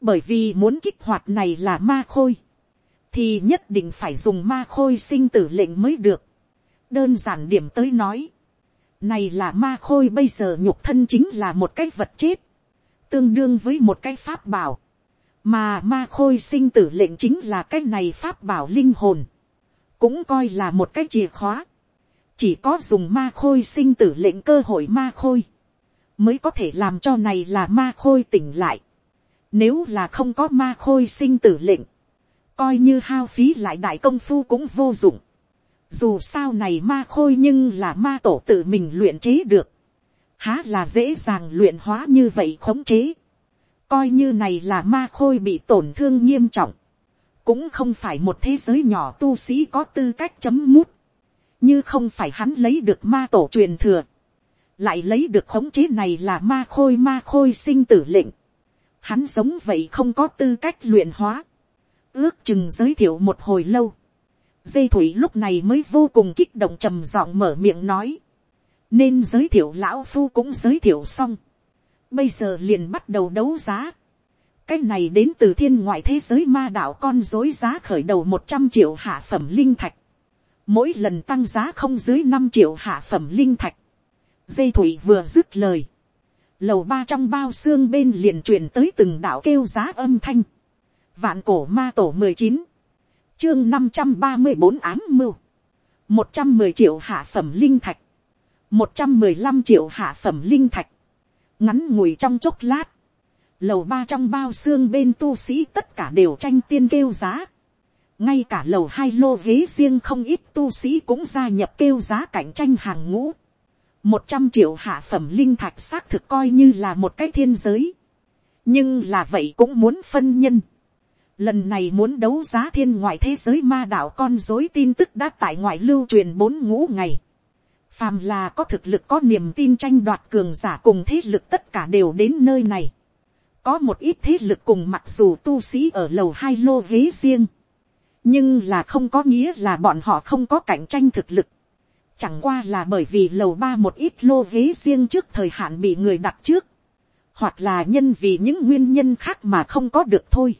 bởi vì muốn kích hoạt này là ma khôi, thì nhất định phải dùng ma khôi sinh tử lệnh mới được. đơn giản điểm tới nói, này là ma khôi bây giờ nhục thân chính là một cái vật chết, tương đương với một cái pháp bảo, mà ma khôi sinh tử lệnh chính là cái này pháp bảo linh hồn, cũng coi là một cái chìa khóa chỉ có dùng ma khôi sinh tử lệnh cơ hội ma khôi, mới có thể làm cho này là ma khôi tỉnh lại. Nếu là không có ma khôi sinh tử lệnh, coi như hao phí lại đại công phu cũng vô dụng. Dù sao này ma khôi nhưng là ma tổ tự mình luyện chế được. Há là dễ dàng luyện hóa như vậy khống chế. Coi như này là ma khôi bị tổn thương nghiêm trọng. Cũng không phải một thế giới nhỏ tu sĩ có tư cách chấm mút. Như không phải hắn lấy được ma tổ truyền thừa, lại lấy được khống chế này là ma khôi ma khôi sinh tử lệnh, hắn giống vậy không có tư cách luyện hóa, ước chừng giới thiệu một hồi lâu, dây thủy lúc này mới vô cùng kích động trầm giọng mở miệng nói, nên giới thiệu lão phu cũng giới thiệu xong, bây giờ liền bắt đầu đấu giá. cái này đến từ thiên ngoại thế giới ma đạo con dối giá khởi đầu một trăm triệu hạ phẩm linh thạch. mỗi lần tăng giá không dưới năm triệu hạ phẩm linh thạch. dây thủy vừa dứt lời. lầu ba trong bao xương bên liền truyền tới từng đạo kêu giá âm thanh. vạn cổ ma tổ mười chín, chương năm trăm ba mươi bốn ám mưu. một trăm mười triệu hạ phẩm linh thạch. một trăm mười lăm triệu hạ phẩm linh thạch ngắn ngủi trong chốc lát, lầu ba trong bao xương bên tu sĩ tất cả đều tranh tiên kêu giá, ngay cả lầu hai lô ghế riêng không ít tu sĩ cũng gia nhập kêu giá cạnh tranh hàng ngũ, một trăm triệu hạ phẩm linh thạch xác thực coi như là một cái thiên giới, nhưng là vậy cũng muốn phân nhân, lần này muốn đấu giá thiên ngoại thế giới ma đạo con dối tin tức đã tại ngoại lưu truyền bốn ngũ ngày, phàm là có thực lực có niềm tin tranh đoạt cường giả cùng thế lực tất cả đều đến nơi này. có một ít thế lực cùng mặc dù tu sĩ ở lầu hai lô ghế riêng, nhưng là không có nghĩa là bọn họ không có cạnh tranh thực lực. chẳng qua là bởi vì lầu ba một ít lô ghế riêng trước thời hạn bị người đặt trước, hoặc là nhân vì những nguyên nhân khác mà không có được thôi.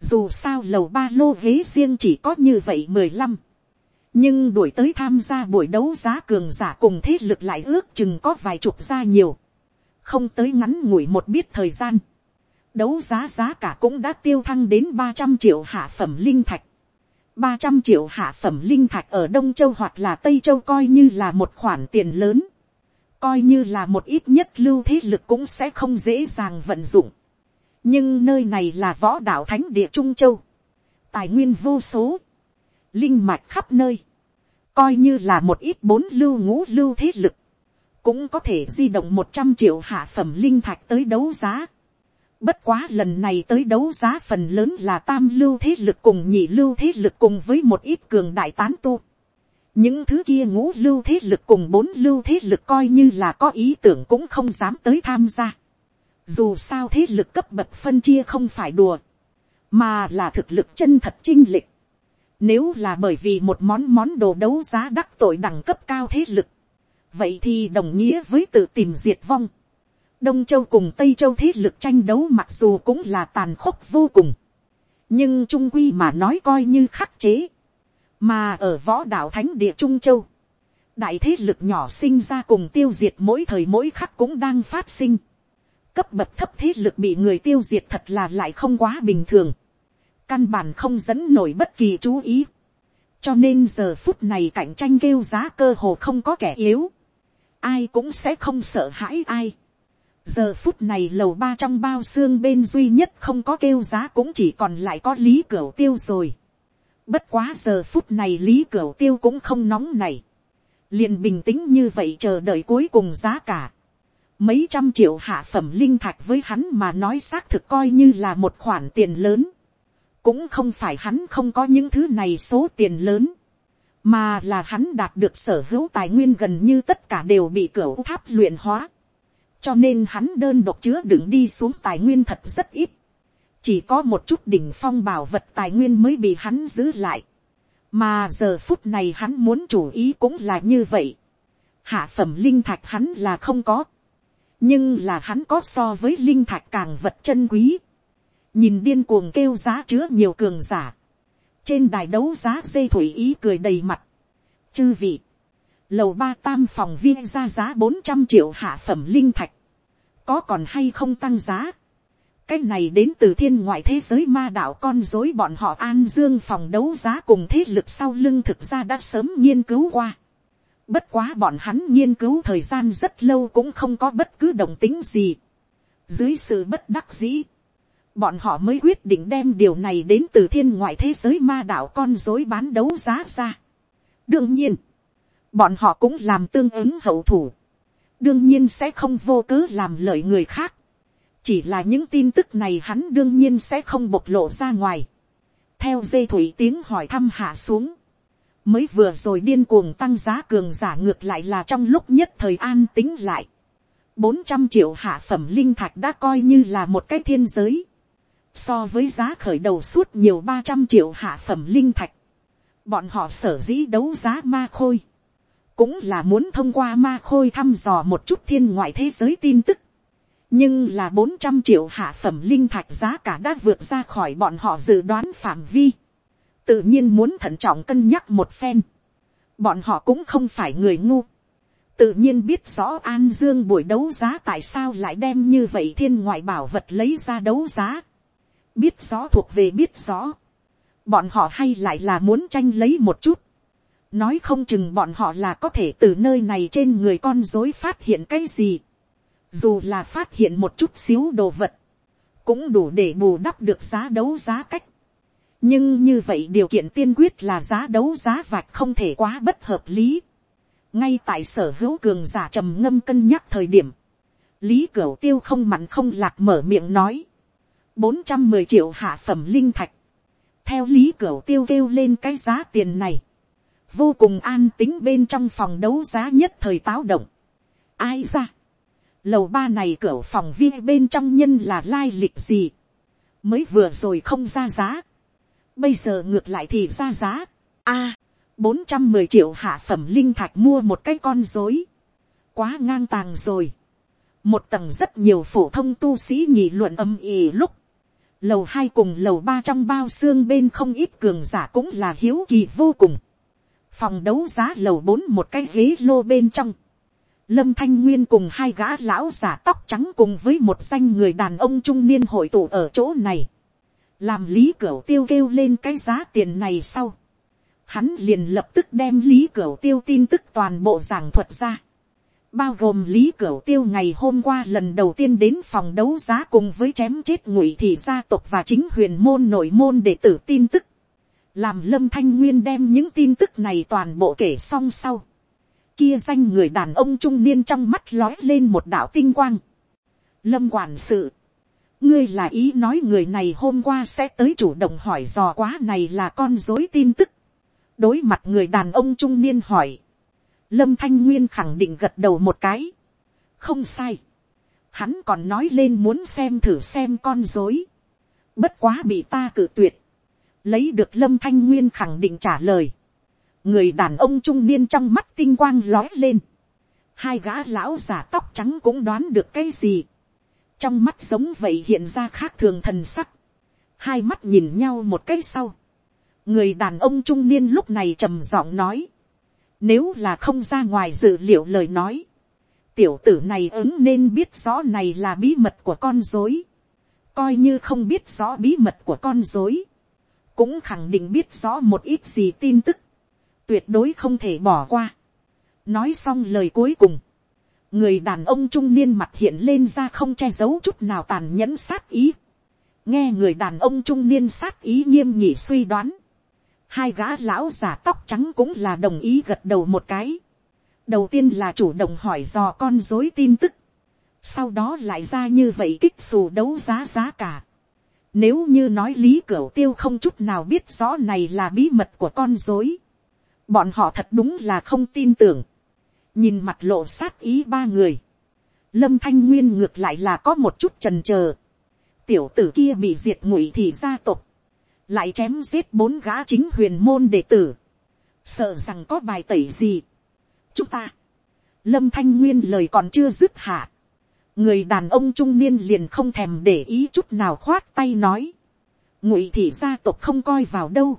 dù sao lầu ba lô ghế riêng chỉ có như vậy mười lăm nhưng đuổi tới tham gia buổi đấu giá cường giả cùng thế lực lại ước chừng có vài chục gia nhiều, không tới ngắn ngủi một biết thời gian, đấu giá giá cả cũng đã tiêu thăng đến ba trăm triệu hạ phẩm linh thạch, ba trăm triệu hạ phẩm linh thạch ở đông châu hoặc là tây châu coi như là một khoản tiền lớn, coi như là một ít nhất lưu thế lực cũng sẽ không dễ dàng vận dụng, nhưng nơi này là võ đạo thánh địa trung châu, tài nguyên vô số, linh mạch khắp nơi, coi như là một ít bốn lưu ngũ lưu thế lực, cũng có thể di động một trăm triệu hạ phẩm linh thạch tới đấu giá. Bất quá lần này tới đấu giá phần lớn là tam lưu thế lực cùng nhị lưu thế lực cùng với một ít cường đại tán tu. Những thứ kia ngũ lưu thế lực cùng bốn lưu thế lực coi như là có ý tưởng cũng không dám tới tham gia. Dù sao thế lực cấp bậc phân chia không phải đùa, mà là thực lực chân thật trinh lịch. Nếu là bởi vì một món món đồ đấu giá đắc tội đẳng cấp cao thế lực. Vậy thì đồng nghĩa với tự tìm diệt vong. Đông Châu cùng Tây Châu thế lực tranh đấu mặc dù cũng là tàn khốc vô cùng. Nhưng Trung Quy mà nói coi như khắc chế. Mà ở võ đạo thánh địa Trung Châu. Đại thế lực nhỏ sinh ra cùng tiêu diệt mỗi thời mỗi khắc cũng đang phát sinh. Cấp bậc thấp thế lực bị người tiêu diệt thật là lại không quá bình thường căn bản không dẫn nổi bất kỳ chú ý. cho nên giờ phút này cạnh tranh kêu giá cơ hồ không có kẻ yếu. ai cũng sẽ không sợ hãi ai. giờ phút này lầu ba trong bao xương bên duy nhất không có kêu giá cũng chỉ còn lại có lý cửa tiêu rồi. bất quá giờ phút này lý cửa tiêu cũng không nóng này. liền bình tĩnh như vậy chờ đợi cuối cùng giá cả mấy trăm triệu hạ phẩm linh thạch với hắn mà nói xác thực coi như là một khoản tiền lớn cũng không phải hắn không có những thứ này số tiền lớn, mà là hắn đạt được sở hữu tài nguyên gần như tất cả đều bị cửa tháp luyện hóa, cho nên hắn đơn độc chứa đựng đi xuống tài nguyên thật rất ít, chỉ có một chút đỉnh phong bảo vật tài nguyên mới bị hắn giữ lại, mà giờ phút này hắn muốn chủ ý cũng là như vậy, hạ phẩm linh thạch hắn là không có, nhưng là hắn có so với linh thạch càng vật chân quý, nhìn điên cuồng kêu giá chứa nhiều cường giả, trên đài đấu giá dây thủy ý cười đầy mặt, chư vị, lầu ba tam phòng viên ra giá bốn trăm triệu hạ phẩm linh thạch, có còn hay không tăng giá, cái này đến từ thiên ngoại thế giới ma đạo con dối bọn họ an dương phòng đấu giá cùng thế lực sau lưng thực ra đã sớm nghiên cứu qua. Bất quá bọn hắn nghiên cứu thời gian rất lâu cũng không có bất cứ đồng tính gì. Dưới sự bất đắc dĩ, bọn họ mới quyết định đem điều này đến từ thiên ngoại thế giới ma đạo con dối bán đấu giá ra. đương nhiên, bọn họ cũng làm tương ứng hậu thủ. đương nhiên sẽ không vô cớ làm lợi người khác. chỉ là những tin tức này hắn đương nhiên sẽ không bộc lộ ra ngoài. theo dây thủy tiếng hỏi thăm hạ xuống. mới vừa rồi điên cuồng tăng giá cường giả ngược lại là trong lúc nhất thời an tính lại. bốn trăm triệu hạ phẩm linh thạch đã coi như là một cái thiên giới so với giá khởi đầu suốt nhiều ba trăm triệu hạ phẩm linh thạch, bọn họ sở dĩ đấu giá ma khôi, cũng là muốn thông qua ma khôi thăm dò một chút thiên ngoại thế giới tin tức, nhưng là bốn trăm triệu hạ phẩm linh thạch giá cả đã vượt ra khỏi bọn họ dự đoán phạm vi, tự nhiên muốn thận trọng cân nhắc một phen, bọn họ cũng không phải người ngu, tự nhiên biết rõ an dương buổi đấu giá tại sao lại đem như vậy thiên ngoại bảo vật lấy ra đấu giá, biết rõ thuộc về biết rõ, bọn họ hay lại là muốn tranh lấy một chút, nói không chừng bọn họ là có thể từ nơi này trên người con dối phát hiện cái gì, dù là phát hiện một chút xíu đồ vật, cũng đủ để bù đắp được giá đấu giá cách. nhưng như vậy điều kiện tiên quyết là giá đấu giá vạch không thể quá bất hợp lý. ngay tại sở hữu cường giả trầm ngâm cân nhắc thời điểm, lý cửu tiêu không mặn không lạc mở miệng nói, bốn trăm mười triệu hạ phẩm linh thạch, theo lý cửu tiêu kêu lên cái giá tiền này, vô cùng an tính bên trong phòng đấu giá nhất thời táo động. ai ra, lầu ba này cửa phòng viên bên trong nhân là lai lịch gì, mới vừa rồi không ra giá, bây giờ ngược lại thì ra giá, a, bốn trăm mười triệu hạ phẩm linh thạch mua một cái con dối, quá ngang tàng rồi, một tầng rất nhiều phổ thông tu sĩ nhị luận âm ỉ lúc, lầu hai cùng lầu ba trong bao xương bên không ít cường giả cũng là hiếu kỳ vô cùng, phòng đấu giá lầu bốn một cái ghế lô bên trong, Lâm Thanh Nguyên cùng hai gã lão giả tóc trắng cùng với một danh người đàn ông trung niên hội tụ ở chỗ này. Làm Lý Cửu Tiêu kêu lên cái giá tiền này sau. Hắn liền lập tức đem Lý Cửu Tiêu tin tức toàn bộ giảng thuật ra. Bao gồm Lý Cửu Tiêu ngày hôm qua lần đầu tiên đến phòng đấu giá cùng với chém chết ngụy thị gia tộc và chính huyền môn nội môn để tử tin tức. Làm Lâm Thanh Nguyên đem những tin tức này toàn bộ kể xong sau kia danh người đàn ông trung niên trong mắt lói lên một đạo tinh quang. Lâm quản sự. Ngươi là ý nói người này hôm qua sẽ tới chủ động hỏi dò quá này là con dối tin tức. Đối mặt người đàn ông trung niên hỏi. Lâm Thanh Nguyên khẳng định gật đầu một cái. Không sai. Hắn còn nói lên muốn xem thử xem con dối. Bất quá bị ta cử tuyệt. Lấy được Lâm Thanh Nguyên khẳng định trả lời người đàn ông trung niên trong mắt tinh quang lói lên, hai gã lão giả tóc trắng cũng đoán được cái gì, trong mắt giống vậy hiện ra khác thường thần sắc, hai mắt nhìn nhau một cái sau, người đàn ông trung niên lúc này trầm giọng nói, nếu là không ra ngoài dự liệu lời nói, tiểu tử này ứng nên biết rõ này là bí mật của con dối, coi như không biết rõ bí mật của con dối, cũng khẳng định biết rõ một ít gì tin tức, tuyệt đối không thể bỏ qua. nói xong lời cuối cùng, người đàn ông trung niên mặt hiện lên ra không che giấu chút nào tàn nhẫn sát ý. nghe người đàn ông trung niên sát ý nghiêm nhị suy đoán hai gã lão giả tóc trắng cũng là đồng ý gật đầu một cái. đầu tiên là chủ động hỏi dò con dối tin tức. sau đó lại ra như vậy kích xù đấu giá giá cả. Nếu như nói lý cửa tiêu không chút nào biết rõ này là bí mật của con dối bọn họ thật đúng là không tin tưởng, nhìn mặt lộ sát ý ba người, lâm thanh nguyên ngược lại là có một chút trần trờ, tiểu tử kia bị diệt ngụy thì gia tộc, lại chém giết bốn gã chính huyền môn đệ tử, sợ rằng có bài tẩy gì. chúng ta, lâm thanh nguyên lời còn chưa dứt hạ, người đàn ông trung niên liền không thèm để ý chút nào khoát tay nói, ngụy thị gia tộc không coi vào đâu,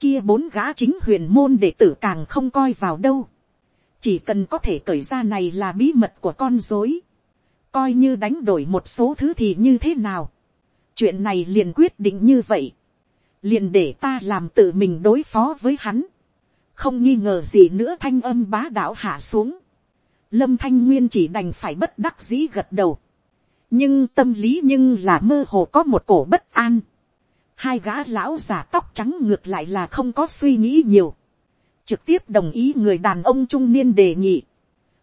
kia bốn gã chính huyền môn đệ tử càng không coi vào đâu. chỉ cần có thể cởi ra này là bí mật của con dối. coi như đánh đổi một số thứ thì như thế nào. chuyện này liền quyết định như vậy liền để ta làm tự mình đối phó với hắn. không nghi ngờ gì nữa thanh âm bá đạo hạ xuống. lâm thanh nguyên chỉ đành phải bất đắc dĩ gật đầu. nhưng tâm lý nhưng là mơ hồ có một cổ bất an hai gã lão già tóc trắng ngược lại là không có suy nghĩ nhiều, trực tiếp đồng ý người đàn ông trung niên đề nghị,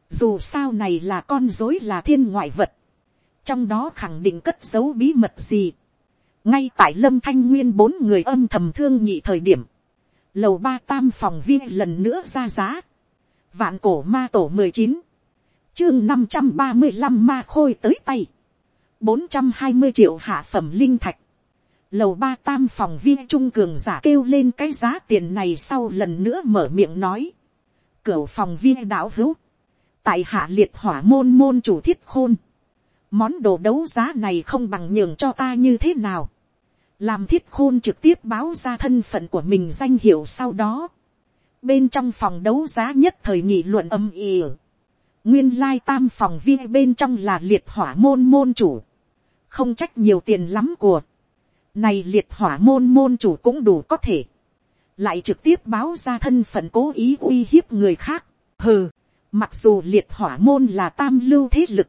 dù sao này là con dối là thiên ngoại vật, trong đó khẳng định cất giấu bí mật gì, ngay tại lâm thanh nguyên bốn người âm thầm thương nhị thời điểm, lầu ba tam phòng viên lần nữa ra giá, vạn cổ ma tổ mười chín, chương năm trăm ba mươi năm ma khôi tới tay, bốn trăm hai mươi triệu hạ phẩm linh thạch, lầu ba tam phòng viên trung cường giả kêu lên cái giá tiền này sau lần nữa mở miệng nói. cửa phòng viên đạo hữu. Tại hạ liệt hỏa môn môn chủ thiết khôn. món đồ đấu giá này không bằng nhường cho ta như thế nào làm thiết khôn trực tiếp báo ra thân phận của mình danh hiệu sau đó. bên trong phòng đấu giá nhất thời nghị luận âm ỉ. nguyên lai tam phòng viên bên trong là liệt hỏa môn môn chủ. không trách nhiều tiền lắm của. này liệt hỏa môn môn chủ cũng đủ có thể. lại trực tiếp báo ra thân phận cố ý uy hiếp người khác. hừ, mặc dù liệt hỏa môn là tam lưu thế lực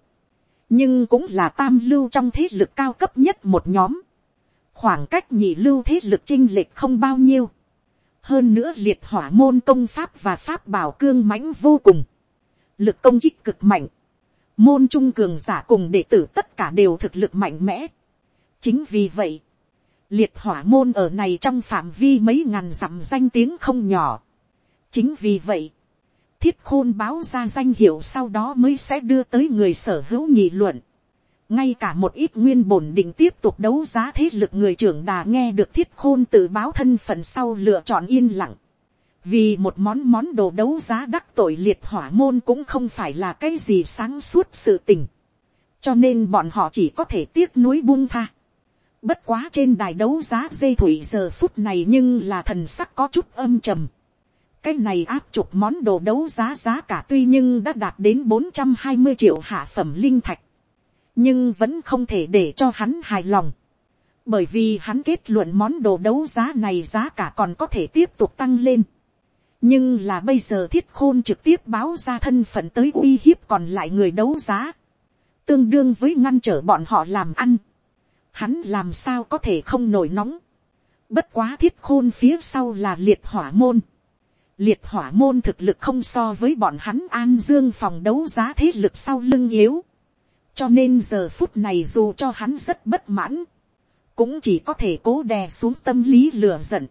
nhưng cũng là tam lưu trong thế lực cao cấp nhất một nhóm, khoảng cách nhị lưu thế lực chinh lệch không bao nhiêu, hơn nữa liệt hỏa môn công pháp và pháp bảo cương mãnh vô cùng, lực công kích cực mạnh, môn trung cường giả cùng đệ tử tất cả đều thực lực mạnh mẽ. chính vì vậy, liệt hỏa môn ở này trong phạm vi mấy ngàn dặm danh tiếng không nhỏ. chính vì vậy, thiết khôn báo ra danh hiệu sau đó mới sẽ đưa tới người sở hữu nghị luận ngay cả một ít nguyên bổn định tiếp tục đấu giá thế lực người trưởng đà nghe được thiết khôn tự báo thân phận sau lựa chọn yên lặng. vì một món món đồ đấu giá đắc tội liệt hỏa môn cũng không phải là cái gì sáng suốt sự tình. cho nên bọn họ chỉ có thể tiếc nuối buông tha. bất quá trên đài đấu giá dây thủy giờ phút này nhưng là thần sắc có chút âm trầm cái này áp chục món đồ đấu giá giá cả tuy nhưng đã đạt đến bốn trăm hai mươi triệu hạ phẩm linh thạch, nhưng vẫn không thể để cho hắn hài lòng, bởi vì hắn kết luận món đồ đấu giá này giá cả còn có thể tiếp tục tăng lên. nhưng là bây giờ thiết khôn trực tiếp báo ra thân phận tới uy hiếp còn lại người đấu giá, tương đương với ngăn trở bọn họ làm ăn. hắn làm sao có thể không nổi nóng. bất quá thiết khôn phía sau là liệt hỏa môn liệt hỏa môn thực lực không so với bọn hắn an dương phòng đấu giá thế lực sau lưng yếu cho nên giờ phút này dù cho hắn rất bất mãn, cũng chỉ có thể cố đè xuống tâm lý lửa giận.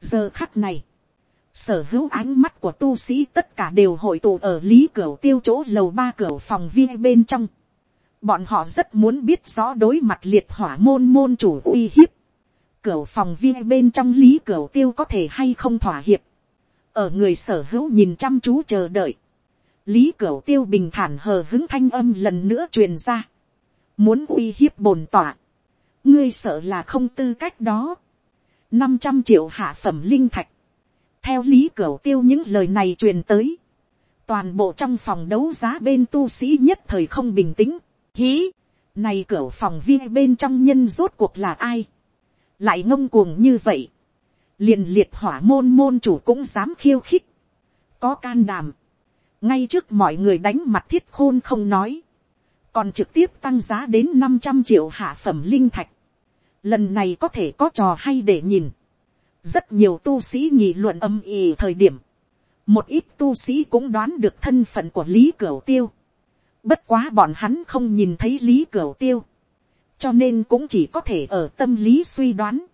giờ khắc này, sở hữu ánh mắt của tu sĩ tất cả đều hội tụ ở lý cửa tiêu chỗ lầu ba cửa phòng viên bên trong. bọn họ rất muốn biết rõ đối mặt liệt hỏa môn môn chủ uy hiếp. cửa phòng viên bên trong lý cửa tiêu có thể hay không thỏa hiệp ở người sở hữu nhìn chăm chú chờ đợi, lý cửu tiêu bình thản hờ hứng thanh âm lần nữa truyền ra, muốn uy hiếp bồn tỏa, ngươi sợ là không tư cách đó, năm trăm triệu hạ phẩm linh thạch, theo lý cửu tiêu những lời này truyền tới, toàn bộ trong phòng đấu giá bên tu sĩ nhất thời không bình tĩnh, hí, này cửa phòng viên bên trong nhân rốt cuộc là ai, lại ngông cuồng như vậy, liền liệt hỏa môn môn chủ cũng dám khiêu khích, có can đảm, ngay trước mọi người đánh mặt thiết khôn không nói, còn trực tiếp tăng giá đến năm trăm triệu hạ phẩm linh thạch, lần này có thể có trò hay để nhìn, rất nhiều tu sĩ nghị luận âm ỉ thời điểm, một ít tu sĩ cũng đoán được thân phận của lý cửu tiêu, bất quá bọn hắn không nhìn thấy lý cửu tiêu, cho nên cũng chỉ có thể ở tâm lý suy đoán,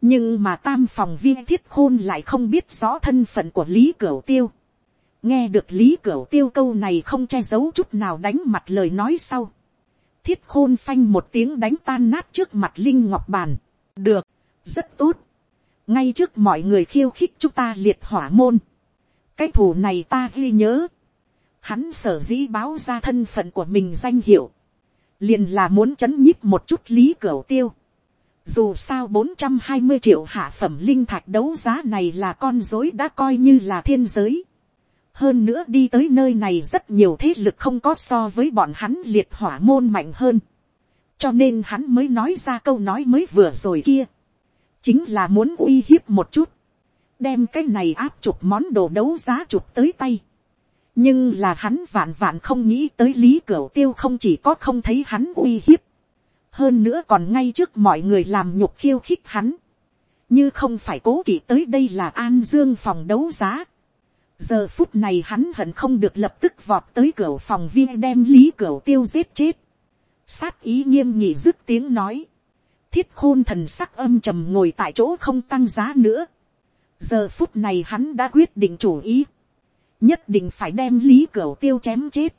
nhưng mà tam phòng viên thiết khôn lại không biết rõ thân phận của lý cửu tiêu nghe được lý cửu tiêu câu này không che giấu chút nào đánh mặt lời nói sau. thiết khôn phanh một tiếng đánh tan nát trước mặt linh ngọc bàn. được, rất tốt. ngay trước mọi người khiêu khích chúng ta liệt hỏa môn. cái thù này ta ghi nhớ. hắn sở dĩ báo ra thân phận của mình danh hiệu. liền là muốn chấn nhíp một chút lý cửu tiêu dù sao bốn trăm hai mươi triệu hạ phẩm linh thạch đấu giá này là con dối đã coi như là thiên giới. Hơn nữa đi tới nơi này rất nhiều thế lực không có so với bọn hắn liệt hỏa môn mạnh hơn. Cho nên hắn mới nói ra câu nói mới vừa rồi kia. Chính là muốn uy hiếp một chút. Đem cái này áp chục món đồ đấu giá chục tới tay. Nhưng là hắn vạn vạn không nghĩ tới lý cửa tiêu không chỉ có không thấy hắn uy hiếp hơn nữa còn ngay trước mọi người làm nhục khiêu khích hắn, như không phải cố kỵ tới đây là an dương phòng đấu giá giờ phút này hắn hận không được lập tức vọt tới cửa phòng viên đem lý cửa tiêu giết chết. sát ý nghiêm nhị dứt tiếng nói. thiết khôn thần sắc âm trầm ngồi tại chỗ không tăng giá nữa. giờ phút này hắn đã quyết định chủ ý. nhất định phải đem lý cửa tiêu chém chết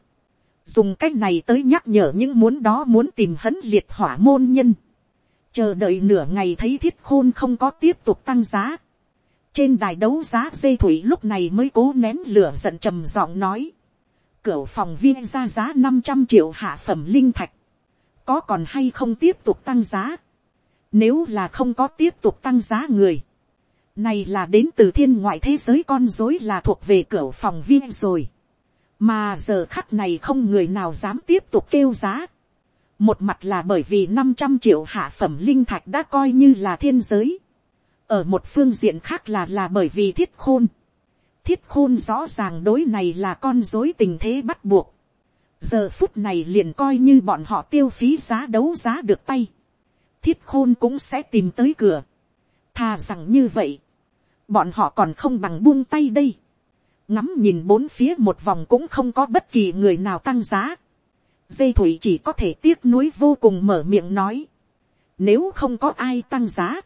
dùng cách này tới nhắc nhở những muốn đó muốn tìm hấn liệt hỏa môn nhân, chờ đợi nửa ngày thấy thiết khôn không có tiếp tục tăng giá, trên đài đấu giá dây thủy lúc này mới cố nén lửa giận trầm giọng nói, cửa phòng viên ra giá năm trăm triệu hạ phẩm linh thạch, có còn hay không tiếp tục tăng giá, nếu là không có tiếp tục tăng giá người, này là đến từ thiên ngoại thế giới con dối là thuộc về cửa phòng viên rồi. Mà giờ khắc này không người nào dám tiếp tục kêu giá. Một mặt là bởi vì năm trăm triệu hạ phẩm linh thạch đã coi như là thiên giới. Ở một phương diện khác là là bởi vì thiết khôn. Thiết khôn rõ ràng đối này là con dối tình thế bắt buộc. Giờ phút này liền coi như bọn họ tiêu phí giá đấu giá được tay. Thiết khôn cũng sẽ tìm tới cửa. Thà rằng như vậy bọn họ còn không bằng buông tay đây. ngắm nhìn bốn phía một vòng cũng không có bất kỳ người nào tăng giá. dây thủy chỉ có thể tiếc nuối vô cùng mở miệng nói. nếu không có ai tăng giá,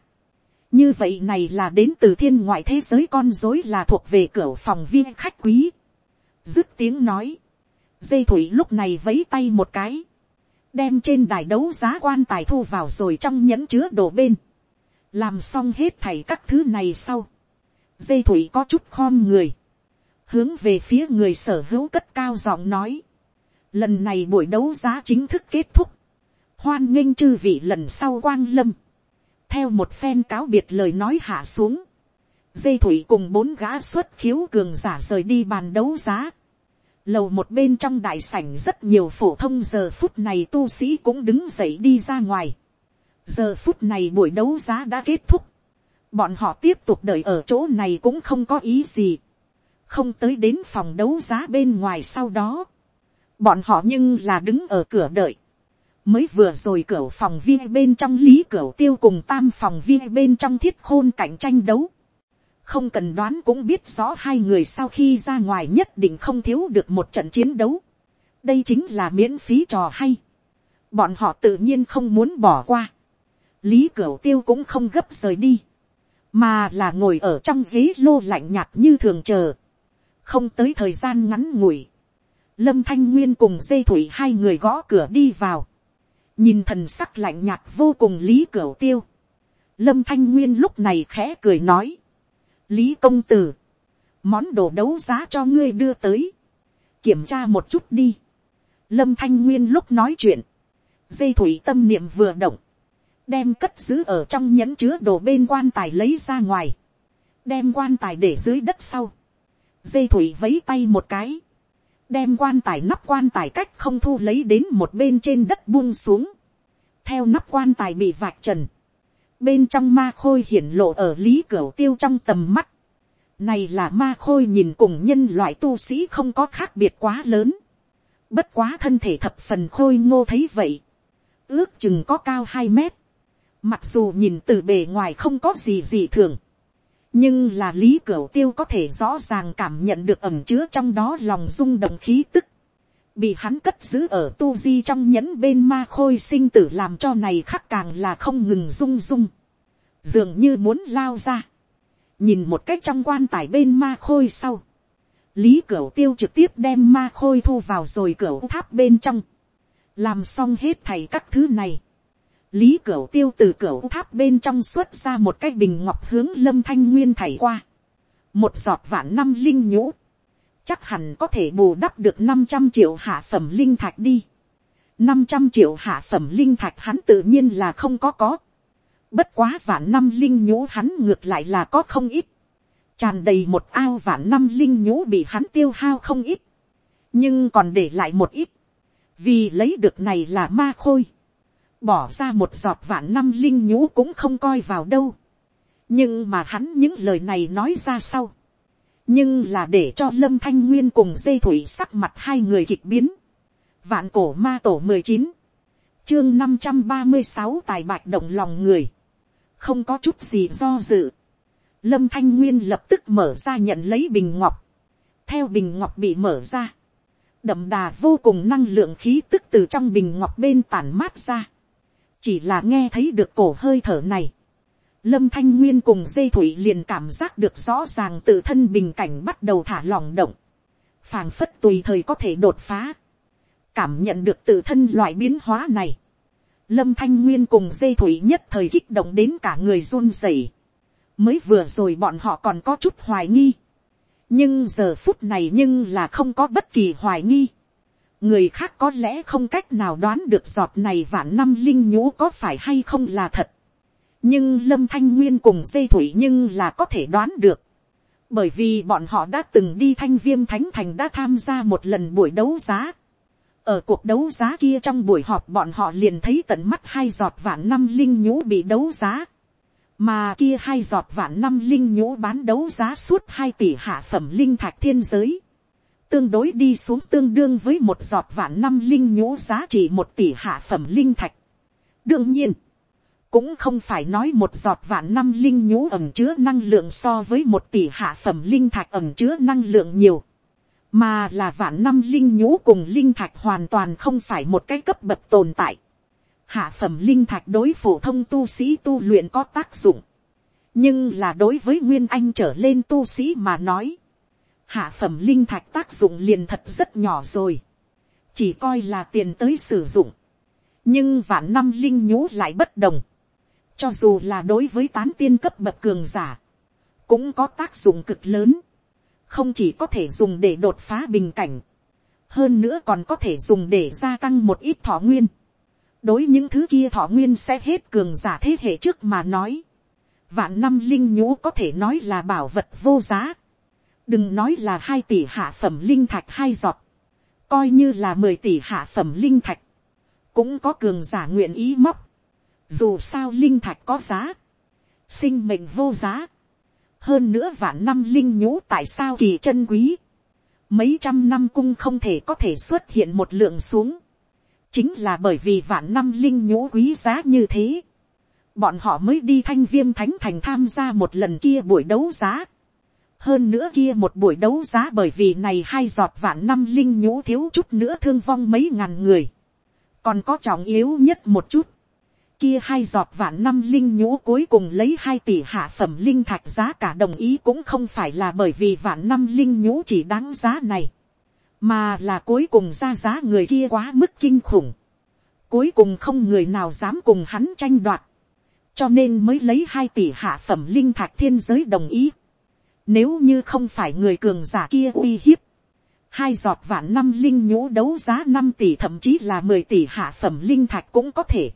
như vậy này là đến từ thiên ngoại thế giới con dối là thuộc về cửa phòng viên khách quý. dứt tiếng nói, dây thủy lúc này vấy tay một cái, đem trên đài đấu giá quan tài thu vào rồi trong nhẫn chứa đồ bên, làm xong hết thảy các thứ này sau, dây thủy có chút khom người, hướng về phía người sở hữu cất cao giọng nói, lần này buổi đấu giá chính thức kết thúc, hoan nghênh chư vị lần sau quang lâm, theo một phen cáo biệt lời nói hạ xuống, dây thủy cùng bốn gã xuất khiếu cường giả rời đi bàn đấu giá, lầu một bên trong đại sảnh rất nhiều phổ thông giờ phút này tu sĩ cũng đứng dậy đi ra ngoài, giờ phút này buổi đấu giá đã kết thúc, bọn họ tiếp tục đợi ở chỗ này cũng không có ý gì, không tới đến phòng đấu giá bên ngoài sau đó, bọn họ nhưng là đứng ở cửa đợi, mới vừa rồi cửa phòng viên bên trong lý cửa tiêu cùng tam phòng viên bên trong thiết khôn cạnh tranh đấu, không cần đoán cũng biết rõ hai người sau khi ra ngoài nhất định không thiếu được một trận chiến đấu, đây chính là miễn phí trò hay, bọn họ tự nhiên không muốn bỏ qua, lý cửa tiêu cũng không gấp rời đi, mà là ngồi ở trong ghế lô lạnh nhạt như thường chờ, không tới thời gian ngắn ngủi, lâm thanh nguyên cùng dây thủy hai người gõ cửa đi vào, nhìn thần sắc lạnh nhạt vô cùng lý cửu tiêu, lâm thanh nguyên lúc này khẽ cười nói, lý công tử, món đồ đấu giá cho ngươi đưa tới, kiểm tra một chút đi, lâm thanh nguyên lúc nói chuyện, dây thủy tâm niệm vừa động, đem cất giữ ở trong nhẫn chứa đồ bên quan tài lấy ra ngoài, đem quan tài để dưới đất sau, dây thủy vấy tay một cái, đem quan tài nắp quan tài cách không thu lấy đến một bên trên đất buông xuống, theo nắp quan tài bị vạch trần, bên trong ma khôi hiển lộ ở lý cửa tiêu trong tầm mắt, này là ma khôi nhìn cùng nhân loại tu sĩ không có khác biệt quá lớn, bất quá thân thể thập phần khôi ngô thấy vậy, ước chừng có cao hai mét, Mặc dù nhìn từ bề ngoài không có gì gì thường. Nhưng là lý cửu tiêu có thể rõ ràng cảm nhận được ẩm chứa trong đó lòng rung động khí tức. Bị hắn cất giữ ở tu di trong nhẫn bên ma khôi sinh tử làm cho này khắc càng là không ngừng rung rung. Dường như muốn lao ra. Nhìn một cách trong quan tài bên ma khôi sau. Lý Cửu Tiêu trực tiếp đem ma khôi thu vào rồi cửu tháp bên trong. Làm xong hết thảy các thứ này lý cửu tiêu từ cửu tháp bên trong xuất ra một cái bình ngọc hướng lâm thanh nguyên thảy qua. một giọt vạn năm linh nhũ. chắc hẳn có thể bù đắp được năm trăm triệu hạ phẩm linh thạch đi. năm trăm triệu hạ phẩm linh thạch hắn tự nhiên là không có có. bất quá vạn năm linh nhũ hắn ngược lại là có không ít. tràn đầy một ao vạn năm linh nhũ bị hắn tiêu hao không ít. nhưng còn để lại một ít. vì lấy được này là ma khôi bỏ ra một giọt vạn năm linh nhũ cũng không coi vào đâu. nhưng mà hắn những lời này nói ra sau. nhưng là để cho lâm thanh nguyên cùng dây thủy sắc mặt hai người kịch biến. vạn cổ ma tổ mười chín, chương năm trăm ba mươi sáu tài bạch động lòng người. không có chút gì do dự. lâm thanh nguyên lập tức mở ra nhận lấy bình ngọc. theo bình ngọc bị mở ra đậm đà vô cùng năng lượng khí tức từ trong bình ngọc bên tản mát ra chỉ là nghe thấy được cổ hơi thở này, lâm thanh nguyên cùng dây thủy liền cảm giác được rõ ràng tự thân bình cảnh bắt đầu thả lỏng động, phàng phất tùy thời có thể đột phá, cảm nhận được tự thân loại biến hóa này, lâm thanh nguyên cùng dây thủy nhất thời kích động đến cả người run rẩy, mới vừa rồi bọn họ còn có chút hoài nghi, nhưng giờ phút này nhưng là không có bất kỳ hoài nghi, người khác có lẽ không cách nào đoán được giọt này vạn năm linh nhũ có phải hay không là thật. nhưng lâm thanh nguyên cùng dây thủy nhưng là có thể đoán được. bởi vì bọn họ đã từng đi thanh viêm thánh thành đã tham gia một lần buổi đấu giá. ở cuộc đấu giá kia trong buổi họp bọn họ liền thấy tận mắt hai giọt vạn năm linh nhũ bị đấu giá. mà kia hai giọt vạn năm linh nhũ bán đấu giá suốt hai tỷ hạ phẩm linh thạch thiên giới tương đối đi xuống tương đương với một giọt vạn năm linh nhũ giá trị một tỷ hạ phẩm linh thạch. đương nhiên, cũng không phải nói một giọt vạn năm linh nhũ ẩm chứa năng lượng so với một tỷ hạ phẩm linh thạch ẩm chứa năng lượng nhiều, mà là vạn năm linh nhũ cùng linh thạch hoàn toàn không phải một cái cấp bậc tồn tại. Hạ phẩm linh thạch đối phổ thông tu sĩ tu luyện có tác dụng, nhưng là đối với nguyên anh trở lên tu sĩ mà nói, hạ phẩm linh thạch tác dụng liền thật rất nhỏ rồi, chỉ coi là tiền tới sử dụng, nhưng vạn năm linh nhũ lại bất đồng, cho dù là đối với tán tiên cấp bậc cường giả, cũng có tác dụng cực lớn, không chỉ có thể dùng để đột phá bình cảnh, hơn nữa còn có thể dùng để gia tăng một ít thọ nguyên. đối những thứ kia thọ nguyên sẽ hết cường giả thế hệ trước mà nói, vạn năm linh nhũ có thể nói là bảo vật vô giá đừng nói là hai tỷ hạ phẩm linh thạch hai giọt, coi như là mười tỷ hạ phẩm linh thạch, cũng có cường giả nguyện ý móc, dù sao linh thạch có giá, sinh mệnh vô giá, hơn nữa vạn năm linh nhũ tại sao kỳ chân quý, mấy trăm năm cung không thể có thể xuất hiện một lượng xuống, chính là bởi vì vạn năm linh nhũ quý giá như thế, bọn họ mới đi thanh viêm thánh thành tham gia một lần kia buổi đấu giá, hơn nữa kia một buổi đấu giá bởi vì này hai giọt vạn năm linh nhũ thiếu chút nữa thương vong mấy ngàn người. còn có trọng yếu nhất một chút. kia hai giọt vạn năm linh nhũ cuối cùng lấy hai tỷ hạ phẩm linh thạch giá cả đồng ý cũng không phải là bởi vì vạn năm linh nhũ chỉ đáng giá này. mà là cuối cùng ra giá người kia quá mức kinh khủng. cuối cùng không người nào dám cùng hắn tranh đoạt. cho nên mới lấy hai tỷ hạ phẩm linh thạch thiên giới đồng ý nếu như không phải người cường giả kia uy hiếp. Hai giọt vạn năm linh nhũ đấu giá năm tỷ thậm chí là mười tỷ hạ phẩm linh thạch cũng có thể.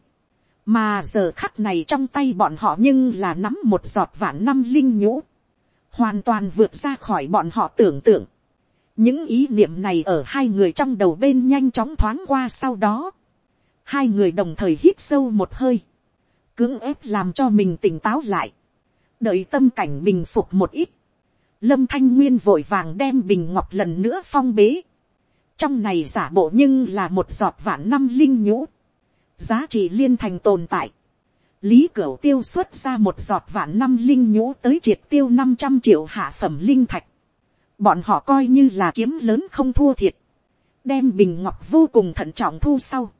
Mà giờ khắc này trong tay bọn họ nhưng là nắm một giọt vạn năm linh nhũ. Hoàn toàn vượt ra khỏi bọn họ tưởng tượng. Những ý niệm này ở hai người trong đầu bên nhanh chóng thoáng qua sau đó. Hai người đồng thời hít sâu một hơi. Cưỡng ép làm cho mình tỉnh táo lại. Đợi tâm cảnh bình phục một ít lâm thanh nguyên vội vàng đem bình ngọc lần nữa phong bế. trong này giả bộ nhưng là một giọt vạn năm linh nhũ. giá trị liên thành tồn tại. lý cửu tiêu xuất ra một giọt vạn năm linh nhũ tới triệt tiêu năm trăm triệu hạ phẩm linh thạch. bọn họ coi như là kiếm lớn không thua thiệt. đem bình ngọc vô cùng thận trọng thu sau.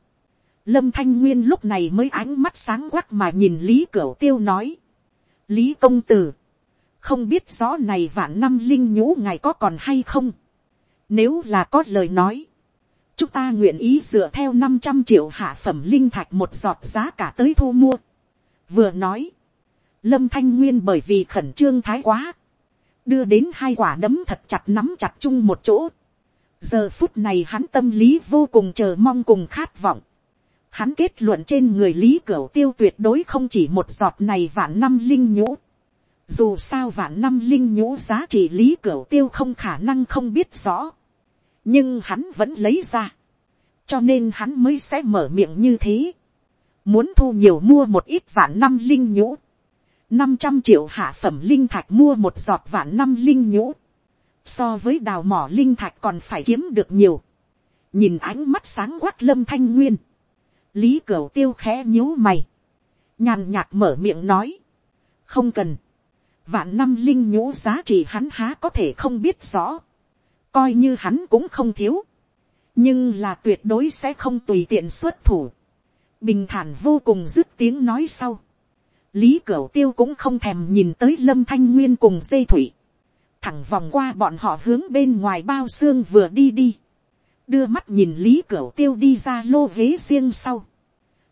lâm thanh nguyên lúc này mới ánh mắt sáng quắc mà nhìn lý cửu tiêu nói. lý công tử không biết rõ này vạn năm linh nhũ ngài có còn hay không. Nếu là có lời nói, chúng ta nguyện ý dựa theo năm trăm triệu hạ phẩm linh thạch một giọt giá cả tới thu mua. Vừa nói, lâm thanh nguyên bởi vì khẩn trương thái quá, đưa đến hai quả đấm thật chặt nắm chặt chung một chỗ. giờ phút này hắn tâm lý vô cùng chờ mong cùng khát vọng. hắn kết luận trên người lý cửu tiêu tuyệt đối không chỉ một giọt này vạn năm linh nhũ dù sao vạn năm linh nhũ giá trị lý cửa tiêu không khả năng không biết rõ. nhưng hắn vẫn lấy ra. cho nên hắn mới sẽ mở miệng như thế. muốn thu nhiều mua một ít vạn năm linh nhũ. năm trăm triệu hạ phẩm linh thạch mua một giọt vạn năm linh nhũ. so với đào mỏ linh thạch còn phải kiếm được nhiều. nhìn ánh mắt sáng quát lâm thanh nguyên. lý cửa tiêu khẽ nhíu mày. nhàn nhạt mở miệng nói. không cần vạn năm linh nhũ giá trị hắn há có thể không biết rõ, coi như hắn cũng không thiếu, nhưng là tuyệt đối sẽ không tùy tiện xuất thủ, bình thản vô cùng dứt tiếng nói sau, lý cửu tiêu cũng không thèm nhìn tới lâm thanh nguyên cùng dây thủy, thẳng vòng qua bọn họ hướng bên ngoài bao xương vừa đi đi, đưa mắt nhìn lý cửu tiêu đi ra lô ghế riêng sau,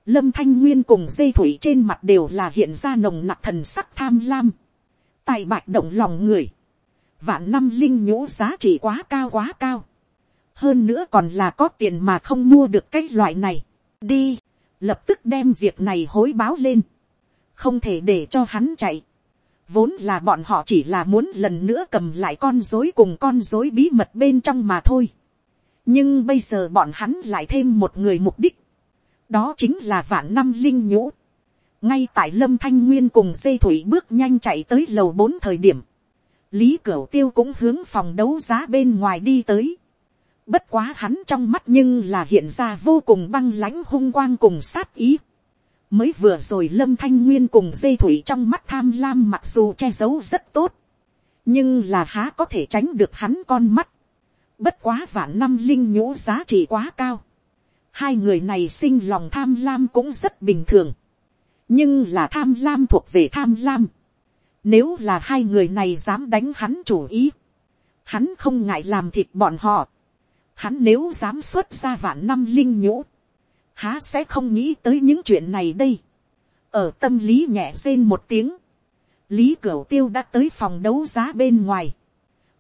lâm thanh nguyên cùng dây thủy trên mặt đều là hiện ra nồng nặc thần sắc tham lam, tài bạch động lòng người, vạn năm linh nhũ giá trị quá cao quá cao, hơn nữa còn là có tiền mà không mua được cái loại này, đi, lập tức đem việc này hối báo lên, không thể để cho hắn chạy, vốn là bọn họ chỉ là muốn lần nữa cầm lại con dối cùng con dối bí mật bên trong mà thôi, nhưng bây giờ bọn hắn lại thêm một người mục đích, đó chính là vạn năm linh nhũ, ngay tại lâm thanh nguyên cùng dây thủy bước nhanh chạy tới lầu bốn thời điểm, lý cửu tiêu cũng hướng phòng đấu giá bên ngoài đi tới. bất quá hắn trong mắt nhưng là hiện ra vô cùng băng lãnh hung quang cùng sát ý. mới vừa rồi lâm thanh nguyên cùng dây thủy trong mắt tham lam mặc dù che giấu rất tốt, nhưng là há có thể tránh được hắn con mắt. bất quá vạn năm linh nhũ giá trị quá cao. hai người này sinh lòng tham lam cũng rất bình thường nhưng là tham lam thuộc về tham lam. Nếu là hai người này dám đánh hắn chủ ý, hắn không ngại làm thịt bọn họ. Hắn nếu dám xuất ra vạn năm linh nhũ, há sẽ không nghĩ tới những chuyện này đây. Ở tâm lý nhẹ rên một tiếng, lý cửu tiêu đã tới phòng đấu giá bên ngoài.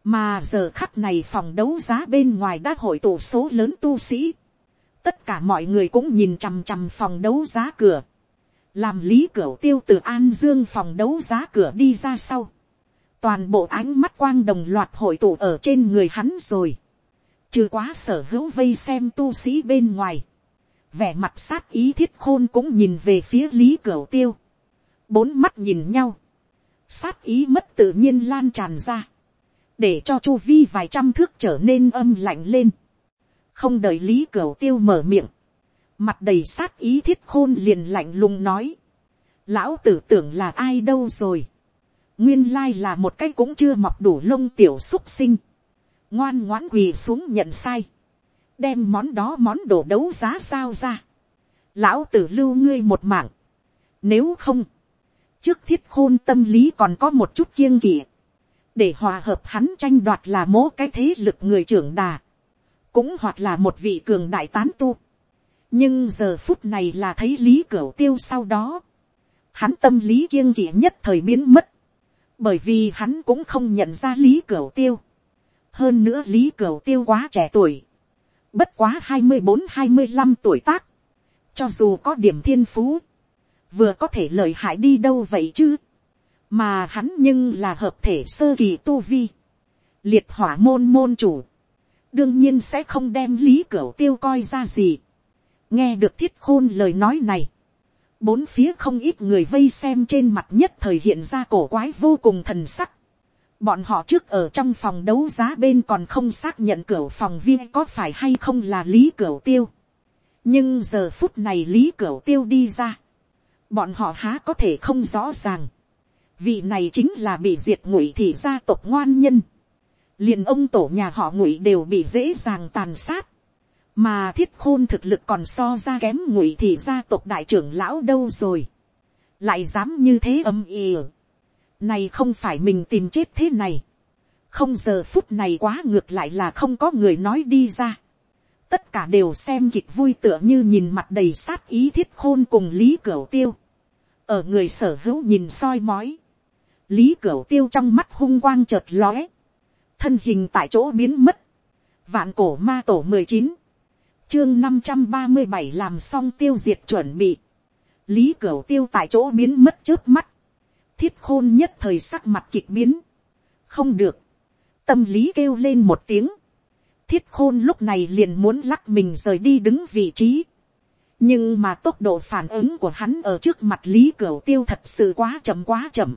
Mà giờ khắc này phòng đấu giá bên ngoài đã hội tụ số lớn tu sĩ. Tất cả mọi người cũng nhìn chằm chằm phòng đấu giá cửa làm lý cửa tiêu từ an dương phòng đấu giá cửa đi ra sau, toàn bộ ánh mắt quang đồng loạt hội tụ ở trên người hắn rồi, trừ quá sở hữu vây xem tu sĩ bên ngoài, vẻ mặt sát ý thiết khôn cũng nhìn về phía lý cửa tiêu, bốn mắt nhìn nhau, sát ý mất tự nhiên lan tràn ra, để cho chu vi vài trăm thước trở nên âm lạnh lên, không đợi lý cửa tiêu mở miệng, mặt đầy sát ý thiết khôn liền lạnh lùng nói, lão tử tưởng là ai đâu rồi, nguyên lai là một cái cũng chưa mọc đủ lông tiểu xúc sinh, ngoan ngoãn quỳ xuống nhận sai, đem món đó món đồ đấu giá sao ra, lão tử lưu ngươi một mạng, nếu không, trước thiết khôn tâm lý còn có một chút kiêng kỵ, để hòa hợp hắn tranh đoạt là mố cái thế lực người trưởng đà, cũng hoặc là một vị cường đại tán tu, nhưng giờ phút này là thấy lý cửu tiêu sau đó, hắn tâm lý kiêng kỵ nhất thời biến mất, bởi vì hắn cũng không nhận ra lý cửu tiêu. hơn nữa lý cửu tiêu quá trẻ tuổi, bất quá hai mươi bốn hai mươi năm tuổi tác, cho dù có điểm thiên phú, vừa có thể lợi hại đi đâu vậy chứ, mà hắn nhưng là hợp thể sơ kỳ tu vi, liệt hỏa môn môn chủ, đương nhiên sẽ không đem lý cửu tiêu coi ra gì nghe được thiết khôn lời nói này, bốn phía không ít người vây xem trên mặt nhất thời hiện ra cổ quái vô cùng thần sắc. Bọn họ trước ở trong phòng đấu giá bên còn không xác nhận cửa phòng viên có phải hay không là lý Cửu tiêu. nhưng giờ phút này lý Cửu tiêu đi ra. bọn họ há có thể không rõ ràng. vị này chính là bị diệt ngụy thì gia tộc ngoan nhân. liền ông tổ nhà họ ngụy đều bị dễ dàng tàn sát mà thiết khôn thực lực còn so ra kém ngụy thì gia tộc đại trưởng lão đâu rồi, lại dám như thế âm ỉ, này không phải mình tìm chết thế này, không giờ phút này quá ngược lại là không có người nói đi ra, tất cả đều xem kịch vui tựa như nhìn mặt đầy sát ý thiết khôn cùng lý cửu tiêu, ở người sở hữu nhìn soi mói, lý cửu tiêu trong mắt hung quang chợt lóe, thân hình tại chỗ biến mất, vạn cổ ma tổ mười chín, chương năm trăm ba mươi bảy làm xong tiêu diệt chuẩn bị. lý cửu tiêu tại chỗ biến mất trước mắt. thiết khôn nhất thời sắc mặt kịch biến. không được. tâm lý kêu lên một tiếng. thiết khôn lúc này liền muốn lắc mình rời đi đứng vị trí. nhưng mà tốc độ phản ứng của hắn ở trước mặt lý cửu tiêu thật sự quá chậm quá chậm.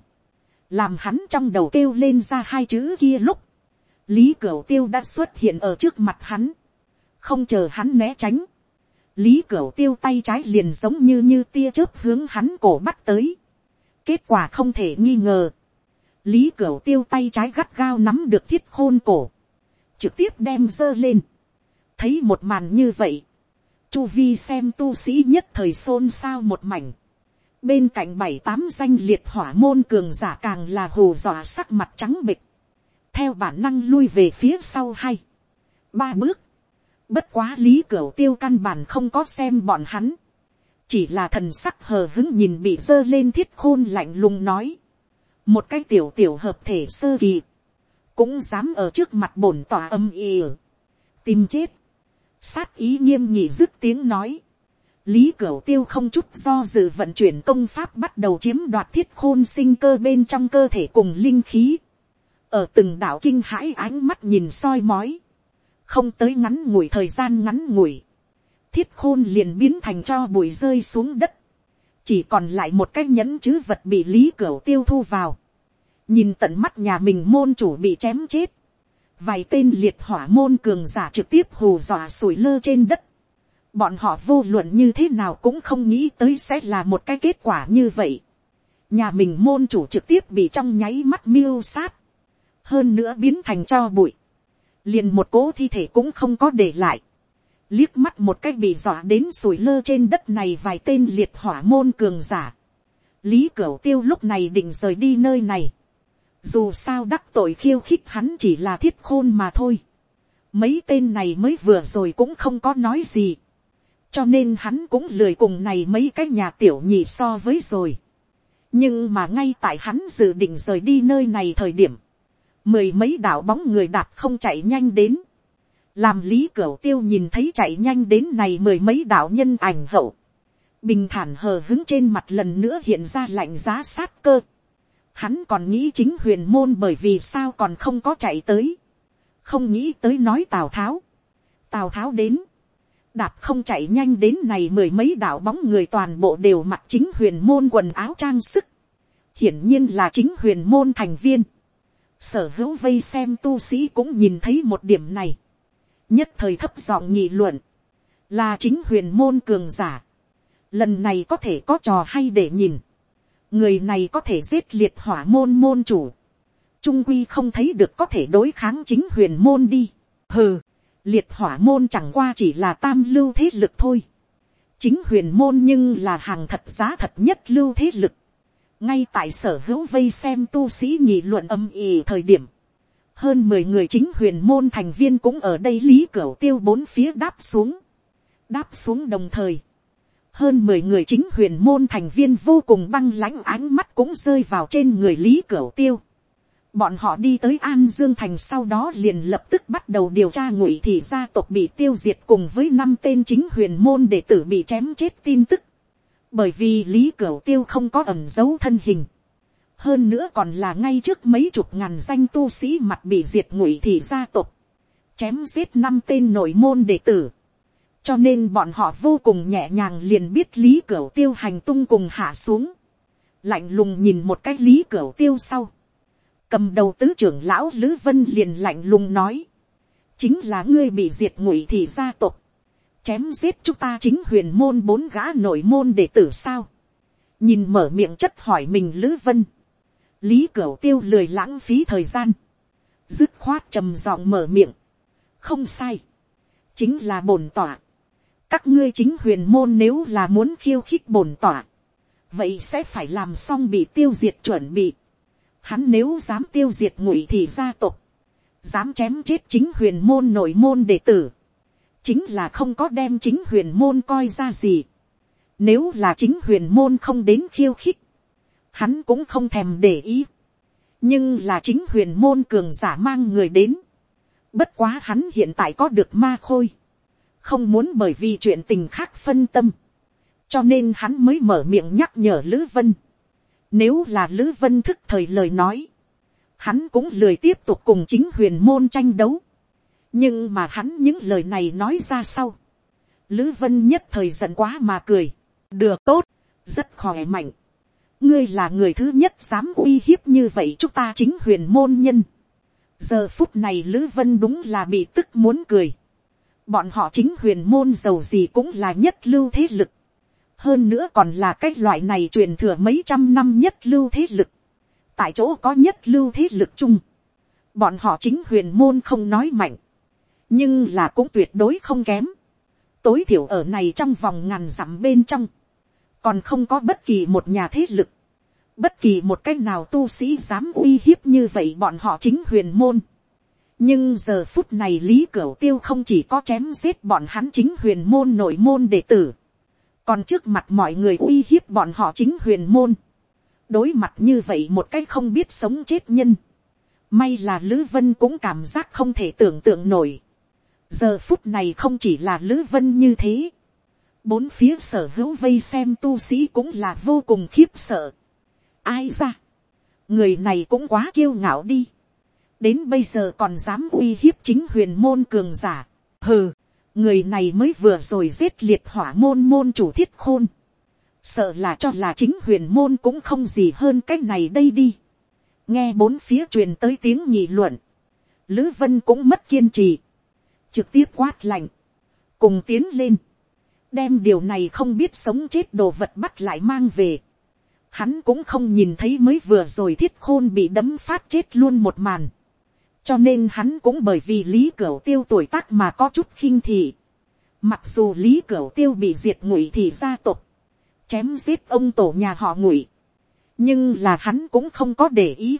làm hắn trong đầu kêu lên ra hai chữ kia lúc. lý cửu tiêu đã xuất hiện ở trước mặt hắn không chờ hắn né tránh, lý cửu tiêu tay trái liền giống như như tia chớp hướng hắn cổ bắt tới. kết quả không thể nghi ngờ, lý cửu tiêu tay trái gắt gao nắm được thiết khôn cổ, trực tiếp đem dơ lên, thấy một màn như vậy, chu vi xem tu sĩ nhất thời xôn xao một mảnh, bên cạnh bảy tám danh liệt hỏa môn cường giả càng là hồ dọa sắc mặt trắng bịch, theo bản năng lui về phía sau hai, ba bước, Bất quá lý cửu tiêu căn bản không có xem bọn hắn. Chỉ là thần sắc hờ hứng nhìn bị dơ lên thiết khôn lạnh lùng nói. Một cái tiểu tiểu hợp thể sơ kỳ. Cũng dám ở trước mặt bổn tòa âm ỉ tìm chết, sát ý nghiêm nhị dứt tiếng nói, lý cửu tiêu không chút do dự vận chuyển công pháp bắt đầu chiếm đoạt thiết khôn sinh cơ bên trong cơ thể cùng linh khí, ở từng đạo kinh hãi ánh mắt nhìn soi mói, không tới ngắn ngủi thời gian ngắn ngủi, thiết khôn liền biến thành cho bụi rơi xuống đất, chỉ còn lại một cái nhẫn chứ vật bị lý cửa tiêu thu vào, nhìn tận mắt nhà mình môn chủ bị chém chết, vài tên liệt hỏa môn cường giả trực tiếp hù dọa sủi lơ trên đất, bọn họ vô luận như thế nào cũng không nghĩ tới sẽ là một cái kết quả như vậy. nhà mình môn chủ trực tiếp bị trong nháy mắt miêu sát, hơn nữa biến thành cho bụi, liền một cố thi thể cũng không có để lại, liếc mắt một cách bị dọa đến sủi lơ trên đất này vài tên liệt hỏa môn cường giả. lý cửu tiêu lúc này định rời đi nơi này, dù sao đắc tội khiêu khích hắn chỉ là thiết khôn mà thôi, mấy tên này mới vừa rồi cũng không có nói gì, cho nên hắn cũng lười cùng này mấy cái nhà tiểu nhị so với rồi. nhưng mà ngay tại hắn dự định rời đi nơi này thời điểm, mười mấy đạo bóng người đạp không chạy nhanh đến, làm lý cửu tiêu nhìn thấy chạy nhanh đến này mười mấy đạo nhân ảnh hậu, bình thản hờ hứng trên mặt lần nữa hiện ra lạnh giá sát cơ, hắn còn nghĩ chính huyền môn bởi vì sao còn không có chạy tới, không nghĩ tới nói tào tháo, tào tháo đến, đạp không chạy nhanh đến này mười mấy đạo bóng người toàn bộ đều mặc chính huyền môn quần áo trang sức, hiển nhiên là chính huyền môn thành viên, sở hữu vây xem tu sĩ cũng nhìn thấy một điểm này, nhất thời thấp giọng nghị luận, là chính huyền môn cường giả, lần này có thể có trò hay để nhìn, người này có thể giết liệt hỏa môn môn chủ, trung quy không thấy được có thể đối kháng chính huyền môn đi, hừ, liệt hỏa môn chẳng qua chỉ là tam lưu thế lực thôi, chính huyền môn nhưng là hàng thật giá thật nhất lưu thế lực, ngay tại sở hữu vây xem tu sĩ nghị luận âm ỉ thời điểm, hơn mười người chính huyền môn thành viên cũng ở đây lý cửa tiêu bốn phía đáp xuống, đáp xuống đồng thời, hơn mười người chính huyền môn thành viên vô cùng băng lãnh ánh mắt cũng rơi vào trên người lý cửa tiêu. Bọn họ đi tới An Dương Thành sau đó liền lập tức bắt đầu điều tra ngụy thị gia tộc bị tiêu diệt cùng với năm tên chính huyền môn đệ tử bị chém chết tin tức. Bởi vì Lý Cửu Tiêu không có ẩn dấu thân hình. Hơn nữa còn là ngay trước mấy chục ngàn danh tu sĩ mặt bị diệt ngụy thị gia tộc. Chém giết năm tên nội môn đệ tử cho nên bọn họ vô cùng nhẹ nhàng liền biết lý cửu tiêu hành tung cùng hạ xuống, lạnh lùng nhìn một cái lý cửu tiêu sau, cầm đầu tứ trưởng lão lữ vân liền lạnh lùng nói, chính là ngươi bị diệt ngụy thì gia tộc, chém giết chúng ta chính huyền môn bốn gã nội môn đệ tử sao, nhìn mở miệng chất hỏi mình lữ vân, lý cửu tiêu lười lãng phí thời gian, dứt khoát trầm giọng mở miệng, không sai, chính là bổn tỏa, các ngươi chính huyền môn nếu là muốn khiêu khích bổn tỏa, vậy sẽ phải làm xong bị tiêu diệt chuẩn bị. Hắn nếu dám tiêu diệt ngụy thì gia tộc, dám chém chết chính huyền môn nội môn đệ tử, chính là không có đem chính huyền môn coi ra gì. Nếu là chính huyền môn không đến khiêu khích, hắn cũng không thèm để ý. nhưng là chính huyền môn cường giả mang người đến. bất quá hắn hiện tại có được ma khôi không muốn bởi vì chuyện tình khác phân tâm, cho nên hắn mới mở miệng nhắc nhở lữ vân. Nếu là lữ vân thức thời lời nói, hắn cũng lười tiếp tục cùng chính huyền môn tranh đấu nhưng mà hắn những lời này nói ra sau, lữ vân nhất thời giận quá mà cười, được tốt, rất khỏe mạnh. ngươi là người thứ nhất dám uy hiếp như vậy chúng ta chính huyền môn nhân. giờ phút này lữ vân đúng là bị tức muốn cười Bọn họ chính huyền môn giàu gì cũng là nhất lưu thế lực. Hơn nữa còn là cái loại này truyền thừa mấy trăm năm nhất lưu thế lực. Tại chỗ có nhất lưu thế lực chung. Bọn họ chính huyền môn không nói mạnh. Nhưng là cũng tuyệt đối không kém. Tối thiểu ở này trong vòng ngàn dặm bên trong. Còn không có bất kỳ một nhà thế lực. Bất kỳ một cách nào tu sĩ dám uy hiếp như vậy bọn họ chính huyền môn nhưng giờ phút này lý cửu tiêu không chỉ có chém giết bọn hắn chính huyền môn nội môn đệ tử, còn trước mặt mọi người uy hiếp bọn họ chính huyền môn, đối mặt như vậy một cách không biết sống chết nhân, may là lữ vân cũng cảm giác không thể tưởng tượng nổi, giờ phút này không chỉ là lữ vân như thế, bốn phía sở hữu vây xem tu sĩ cũng là vô cùng khiếp sợ. ai ra, người này cũng quá kiêu ngạo đi, đến bây giờ còn dám uy hiếp chính huyền môn cường giả, hừ, người này mới vừa rồi giết liệt hỏa môn môn chủ thiết khôn, sợ là cho là chính huyền môn cũng không gì hơn cái này đây đi, nghe bốn phía truyền tới tiếng nhị luận, lữ vân cũng mất kiên trì, trực tiếp quát lạnh, cùng tiến lên, đem điều này không biết sống chết đồ vật bắt lại mang về. Hắn cũng không nhìn thấy mới vừa rồi thiết khôn bị đấm phát chết luôn một màn. cho nên hắn cũng bởi vì lý cửu tiêu tuổi tác mà có chút khinh thị. mặc dù lý cửu tiêu bị diệt ngụy thì gia tộc, chém giết ông tổ nhà họ ngụy, nhưng là hắn cũng không có để ý,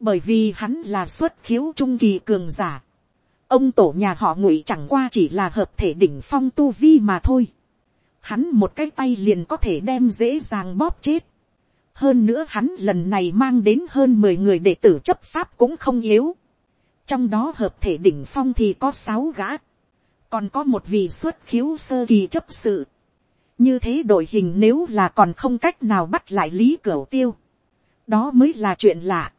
bởi vì hắn là xuất khiếu trung kỳ cường giả ông tổ nhà họ ngụy chẳng qua chỉ là hợp thể đỉnh phong tu vi mà thôi. Hắn một cái tay liền có thể đem dễ dàng bóp chết. Hơn nữa hắn lần này mang đến hơn mười người đệ tử chấp pháp cũng không yếu. Trong đó hợp thể đỉnh phong thì có sáu gã. Còn có một vị xuất khiếu sơ kỳ chấp sự. Như thế đội hình nếu là còn không cách nào bắt lại lý cửu tiêu. Đó mới là chuyện lạ.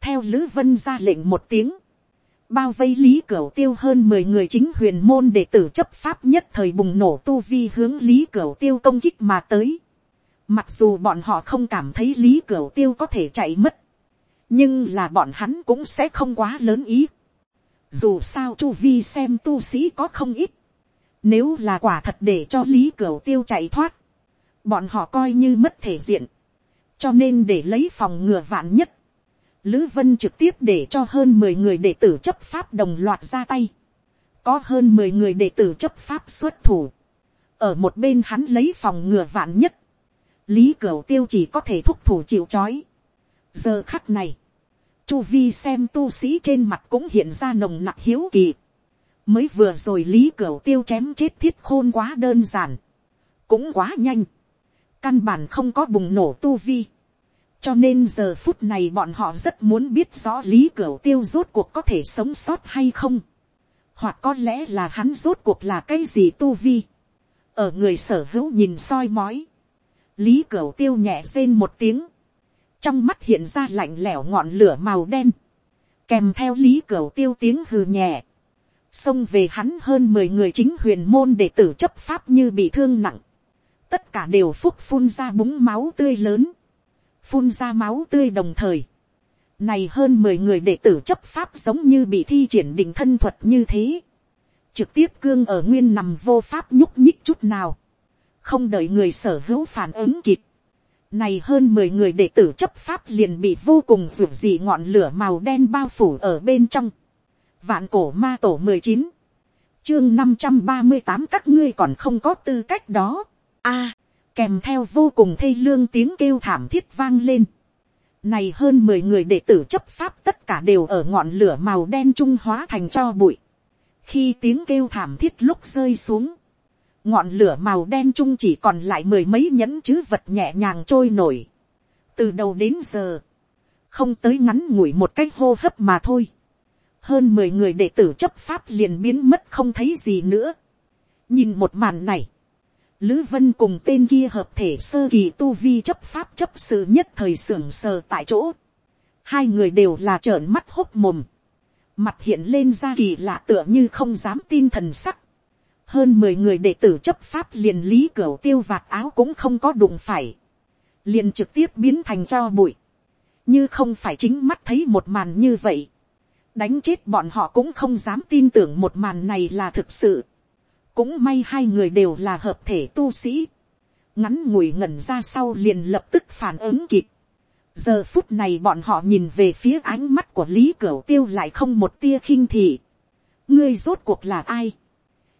Theo Lữ Vân ra lệnh một tiếng bao vây lý cửu tiêu hơn mười người chính huyền môn đệ tử chấp pháp nhất thời bùng nổ tu vi hướng lý cửu tiêu công kích mà tới. Mặc dù bọn họ không cảm thấy lý cửu tiêu có thể chạy mất, nhưng là bọn hắn cũng sẽ không quá lớn ý. Dù sao chu vi xem tu sĩ có không ít, nếu là quả thật để cho lý cửu tiêu chạy thoát, bọn họ coi như mất thể diện, cho nên để lấy phòng ngừa vạn nhất, Lữ Vân trực tiếp để cho hơn mười người đệ tử chấp pháp đồng loạt ra tay. Có hơn mười người đệ tử chấp pháp xuất thủ. Ở một bên hắn lấy phòng ngừa vạn nhất. Lý Cửu Tiêu chỉ có thể thúc thủ chịu chói. Giờ khắc này. Chu Vi xem tu sĩ trên mặt cũng hiện ra nồng nặc hiếu kỳ. Mới vừa rồi Lý Cửu Tiêu chém chết thiết khôn quá đơn giản. Cũng quá nhanh. Căn bản không có bùng nổ tu vi cho nên giờ phút này bọn họ rất muốn biết rõ lý cửu tiêu rốt cuộc có thể sống sót hay không. hoặc có lẽ là hắn rốt cuộc là cái gì tu vi. ở người sở hữu nhìn soi mói. lý cửu tiêu nhẹ rên một tiếng. trong mắt hiện ra lạnh lẽo ngọn lửa màu đen. kèm theo lý cửu tiêu tiếng hừ nhẹ. xông về hắn hơn mười người chính huyền môn để tử chấp pháp như bị thương nặng. tất cả đều phúc phun ra búng máu tươi lớn phun ra máu tươi đồng thời. Này hơn mười người đệ tử chấp pháp giống như bị thi triển định thân thuật như thế. Trực tiếp cương ở nguyên nằm vô pháp nhúc nhích chút nào. Không đợi người sở hữu phản ứng kịp. Này hơn mười người đệ tử chấp pháp liền bị vô cùng rủ dị ngọn lửa màu đen bao phủ ở bên trong. Vạn cổ ma tổ mười chín Chương năm trăm ba mươi tám các ngươi còn không có tư cách đó. a kèm theo vô cùng thê lương tiếng kêu thảm thiết vang lên. Này hơn mười người đệ tử chấp pháp tất cả đều ở ngọn lửa màu đen trung hóa thành cho bụi. Khi tiếng kêu thảm thiết lúc rơi xuống, ngọn lửa màu đen trung chỉ còn lại mười mấy nhẫn chứ vật nhẹ nhàng trôi nổi. Từ đầu đến giờ, không tới ngắn ngủi một cái hô hấp mà thôi. Hơn mười người đệ tử chấp pháp liền biến mất không thấy gì nữa. Nhìn một màn này, Lữ Vân cùng tên kia hợp thể sơ kỳ tu vi chấp pháp chấp sự nhất thời sưởng sờ tại chỗ. Hai người đều là trợn mắt hốc mồm. Mặt hiện lên ra kỳ lạ tựa như không dám tin thần sắc. Hơn mười người đệ tử chấp pháp liền lý cửa tiêu vạt áo cũng không có đụng phải. Liền trực tiếp biến thành cho bụi. Như không phải chính mắt thấy một màn như vậy. Đánh chết bọn họ cũng không dám tin tưởng một màn này là thực sự cũng may hai người đều là hợp thể tu sĩ. ngắn ngủi ngẩn ra sau liền lập tức phản ứng kịp. giờ phút này bọn họ nhìn về phía ánh mắt của lý cửu tiêu lại không một tia khinh thị. ngươi rốt cuộc là ai.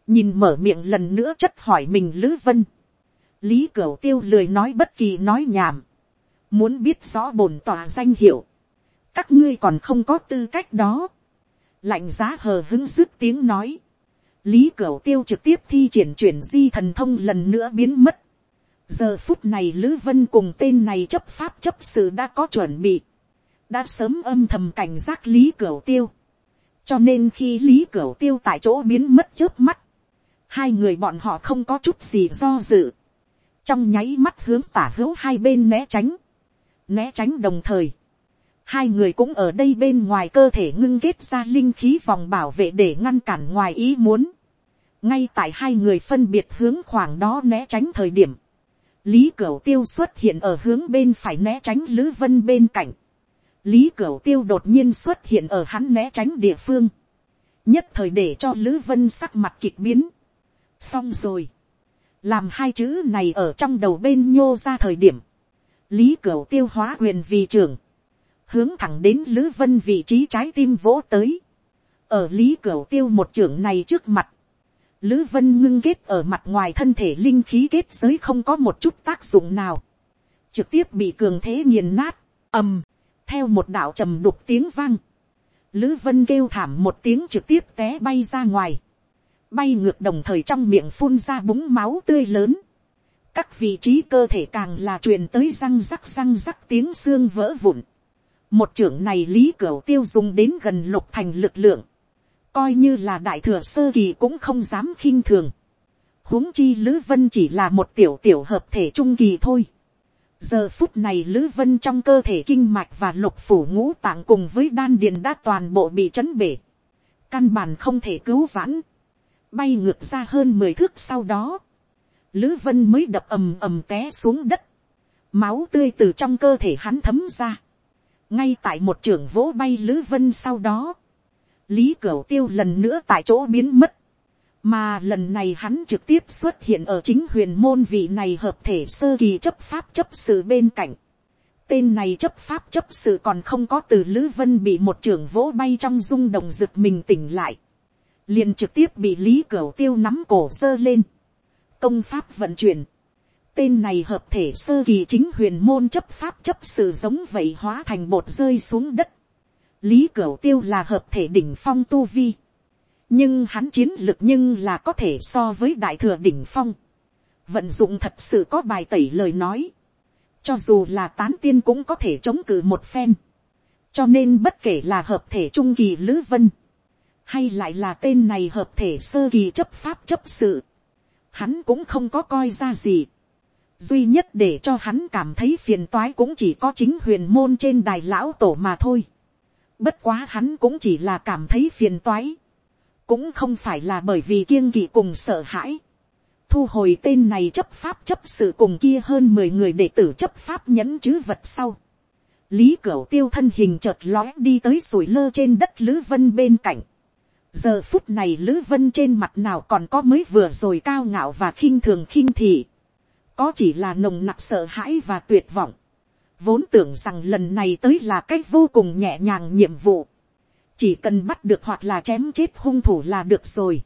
nhìn mở miệng lần nữa chất hỏi mình lữ vân. lý cửu tiêu lười nói bất kỳ nói nhảm. muốn biết rõ bổn tòa danh hiệu. các ngươi còn không có tư cách đó. lạnh giá hờ hứng dứt tiếng nói lý cửu tiêu trực tiếp thi triển chuyển di thần thông lần nữa biến mất. giờ phút này lữ vân cùng tên này chấp pháp chấp sự đã có chuẩn bị, đã sớm âm thầm cảnh giác lý cửu tiêu, cho nên khi lý cửu tiêu tại chỗ biến mất trước mắt, hai người bọn họ không có chút gì do dự, trong nháy mắt hướng tả hữu hai bên né tránh, né tránh đồng thời, hai người cũng ở đây bên ngoài cơ thể ngưng kết ra linh khí vòng bảo vệ để ngăn cản ngoài ý muốn. ngay tại hai người phân biệt hướng khoảng đó né tránh thời điểm, lý cửu tiêu xuất hiện ở hướng bên phải né tránh lữ vân bên cạnh. lý cửu tiêu đột nhiên xuất hiện ở hắn né tránh địa phương, nhất thời để cho lữ vân sắc mặt kịch biến. xong rồi, làm hai chữ này ở trong đầu bên nhô ra thời điểm, lý cửu tiêu hóa quyền vì trưởng, hướng thẳng đến lữ vân vị trí trái tim vỗ tới, ở lý cửu tiêu một trưởng này trước mặt, lữ vân ngưng kết ở mặt ngoài thân thể linh khí kết giới không có một chút tác dụng nào, trực tiếp bị cường thế nghiền nát, ầm, theo một đạo trầm đục tiếng vang, lữ vân kêu thảm một tiếng trực tiếp té bay ra ngoài, bay ngược đồng thời trong miệng phun ra búng máu tươi lớn, các vị trí cơ thể càng là truyền tới răng rắc răng rắc tiếng xương vỡ vụn, một trưởng này lý cửu tiêu dùng đến gần lục thành lực lượng, coi như là đại thừa sơ kỳ cũng không dám khinh thường. huống chi lữ vân chỉ là một tiểu tiểu hợp thể trung kỳ thôi. giờ phút này lữ vân trong cơ thể kinh mạch và lục phủ ngũ tạng cùng với đan điền đã toàn bộ bị chấn bể. căn bản không thể cứu vãn. bay ngược ra hơn mười thước sau đó. lữ vân mới đập ầm ầm té xuống đất. máu tươi từ trong cơ thể hắn thấm ra ngay tại một trưởng vỗ bay lữ vân sau đó, lý cửu tiêu lần nữa tại chỗ biến mất, mà lần này hắn trực tiếp xuất hiện ở chính huyền môn vị này hợp thể sơ kỳ chấp pháp chấp sự bên cạnh. Tên này chấp pháp chấp sự còn không có từ Lữ Vân bị một trưởng vỗ bay trong rung động rực mình tỉnh lại. liền trực tiếp bị Lý Cửu Tiêu nắm cổ dơ lên. Công pháp vận chuyển tên này hợp thể sơ kỳ chính huyền môn chấp pháp chấp sự giống vậy hóa thành bột rơi xuống đất. Lý Cửu Tiêu là hợp thể đỉnh phong tu vi. Nhưng hắn chiến lực nhưng là có thể so với đại thừa đỉnh phong. Vận dụng thật sự có bài tẩy lời nói. Cho dù là tán tiên cũng có thể chống cự một phen. Cho nên bất kể là hợp thể trung kỳ Lữ Vân. Hay lại là tên này hợp thể sơ kỳ chấp pháp chấp sự. Hắn cũng không có coi ra gì duy nhất để cho hắn cảm thấy phiền toái cũng chỉ có chính huyền môn trên đài lão tổ mà thôi. Bất quá hắn cũng chỉ là cảm thấy phiền toái. Cũng không phải là bởi vì kiêng kỵ cùng sợ hãi. Thu hồi tên này chấp pháp chấp sự cùng kia hơn mười người đệ tử chấp pháp nhẫn chứ vật sau. Lý Cửu tiêu thân hình chợt lóe đi tới sủi lơ trên đất Lữ Vân bên cạnh. Giờ phút này Lữ Vân trên mặt nào còn có mới vừa rồi cao ngạo và khinh thường khinh thị có chỉ là nồng nặc sợ hãi và tuyệt vọng. Vốn tưởng rằng lần này tới là cách vô cùng nhẹ nhàng nhiệm vụ. Chỉ cần bắt được hoặc là chém chết hung thủ là được rồi.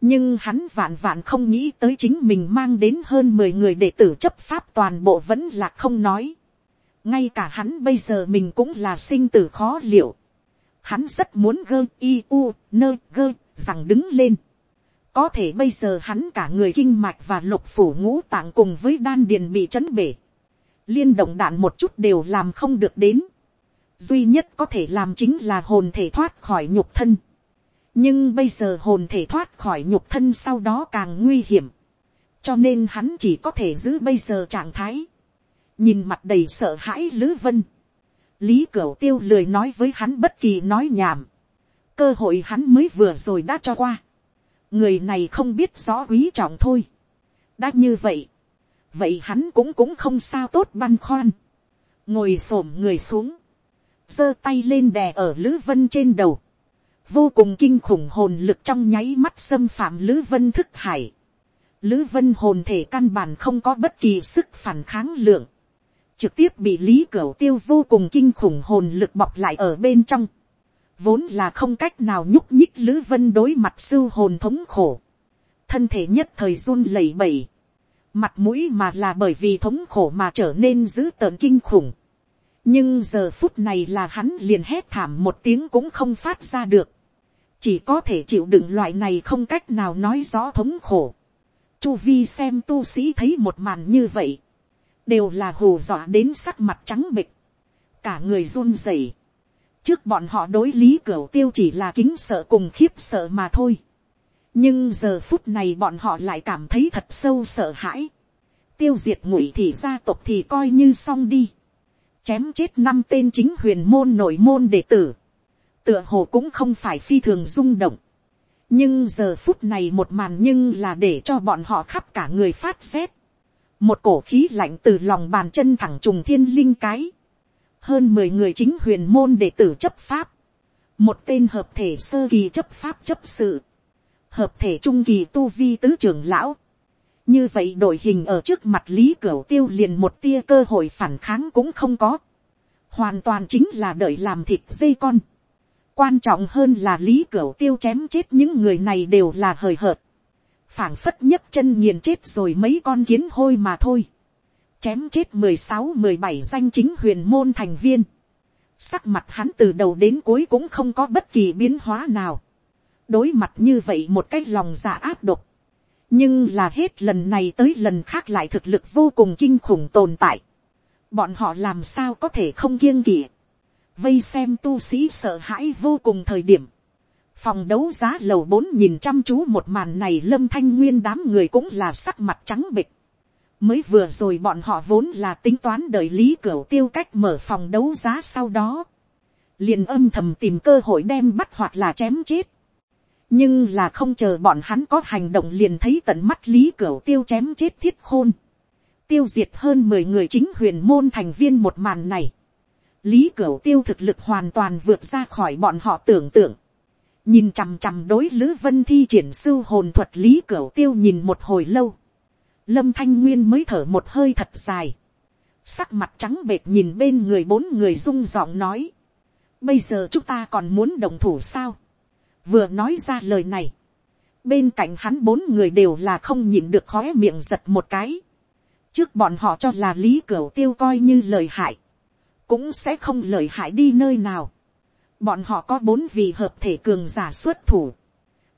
Nhưng hắn vạn vạn không nghĩ tới chính mình mang đến hơn mười người đệ tử chấp pháp toàn bộ vẫn là không nói. Ngay cả hắn bây giờ mình cũng là sinh tử khó liệu. Hắn rất muốn gơ, i, u, nơ, gơ, rằng đứng lên có thể bây giờ hắn cả người kinh mạch và lục phủ ngũ tạng cùng với đan điền bị chấn bể. Liên động đạn một chút đều làm không được đến. Duy nhất có thể làm chính là hồn thể thoát khỏi nhục thân. Nhưng bây giờ hồn thể thoát khỏi nhục thân sau đó càng nguy hiểm. Cho nên hắn chỉ có thể giữ bây giờ trạng thái. Nhìn mặt đầy sợ hãi Lữ Vân. Lý Cửu Tiêu lười nói với hắn bất kỳ nói nhảm. Cơ hội hắn mới vừa rồi đã cho qua người này không biết rõ quý trọng thôi. đã như vậy, vậy hắn cũng cũng không sao tốt băn khoăn, ngồi s ổ m người xuống, giơ tay lên đè ở lữ vân trên đầu, vô cùng kinh khủng hồn lực trong nháy mắt xâm phạm lữ vân thức hải. lữ vân hồn thể căn bản không có bất kỳ sức phản kháng lượng, trực tiếp bị lý cửa tiêu vô cùng kinh khủng hồn lực bọc lại ở bên trong vốn là không cách nào nhúc nhích lữ vân đối mặt sưu hồn thống khổ, thân thể nhất thời run lẩy bẩy, mặt mũi mà là bởi vì thống khổ mà trở nên dữ tợn kinh khủng. nhưng giờ phút này là hắn liền hét thảm một tiếng cũng không phát ra được, chỉ có thể chịu đựng loại này không cách nào nói rõ thống khổ. Chu vi xem tu sĩ thấy một màn như vậy, đều là hù dọa đến sắc mặt trắng bịch, cả người run rẩy trước bọn họ đối lý cửa tiêu chỉ là kính sợ cùng khiếp sợ mà thôi. nhưng giờ phút này bọn họ lại cảm thấy thật sâu sợ hãi. tiêu diệt ngụy thì gia tộc thì coi như xong đi. chém chết năm tên chính huyền môn nội môn đệ tử. tựa hồ cũng không phải phi thường rung động. nhưng giờ phút này một màn nhưng là để cho bọn họ khắp cả người phát rét. một cổ khí lạnh từ lòng bàn chân thẳng trùng thiên linh cái hơn mười người chính huyền môn đệ tử chấp pháp, một tên hợp thể sơ kỳ chấp pháp chấp sự, hợp thể trung kỳ tu vi tứ trưởng lão, như vậy đội hình ở trước mặt lý cửu tiêu liền một tia cơ hội phản kháng cũng không có, hoàn toàn chính là đợi làm thịt dây con, quan trọng hơn là lý cửu tiêu chém chết những người này đều là hời hợt, phảng phất nhấc chân nghiền chết rồi mấy con kiến hôi mà thôi chém chết mười sáu, mười bảy danh chính huyền môn thành viên. Sắc mặt hắn từ đầu đến cuối cũng không có bất kỳ biến hóa nào. Đối mặt như vậy một cái lòng dạ áp độc. Nhưng là hết lần này tới lần khác lại thực lực vô cùng kinh khủng tồn tại. Bọn họ làm sao có thể không kiêng kỵ. Vây xem tu sĩ sợ hãi vô cùng thời điểm. Phòng đấu giá lầu bốn nhìn chăm chú một màn này, lâm thanh nguyên đám người cũng là sắc mặt trắng bịch mới vừa rồi bọn họ vốn là tính toán đợi lý Cửu tiêu cách mở phòng đấu giá sau đó, liền âm thầm tìm cơ hội đem bắt hoặc là chém chết. nhưng là không chờ bọn hắn có hành động liền thấy tận mắt lý Cửu tiêu chém chết thiết khôn, tiêu diệt hơn mười người chính huyền môn thành viên một màn này. lý Cửu tiêu thực lực hoàn toàn vượt ra khỏi bọn họ tưởng tượng. nhìn chằm chằm đối lữ vân thi triển sư hồn thuật lý Cửu tiêu nhìn một hồi lâu lâm thanh nguyên mới thở một hơi thật dài, sắc mặt trắng bệt nhìn bên người bốn người rung giọng nói, bây giờ chúng ta còn muốn đồng thủ sao, vừa nói ra lời này, bên cạnh hắn bốn người đều là không nhịn được khóe miệng giật một cái, trước bọn họ cho là lý cửu tiêu coi như lời hại, cũng sẽ không lời hại đi nơi nào, bọn họ có bốn vị hợp thể cường giả xuất thủ,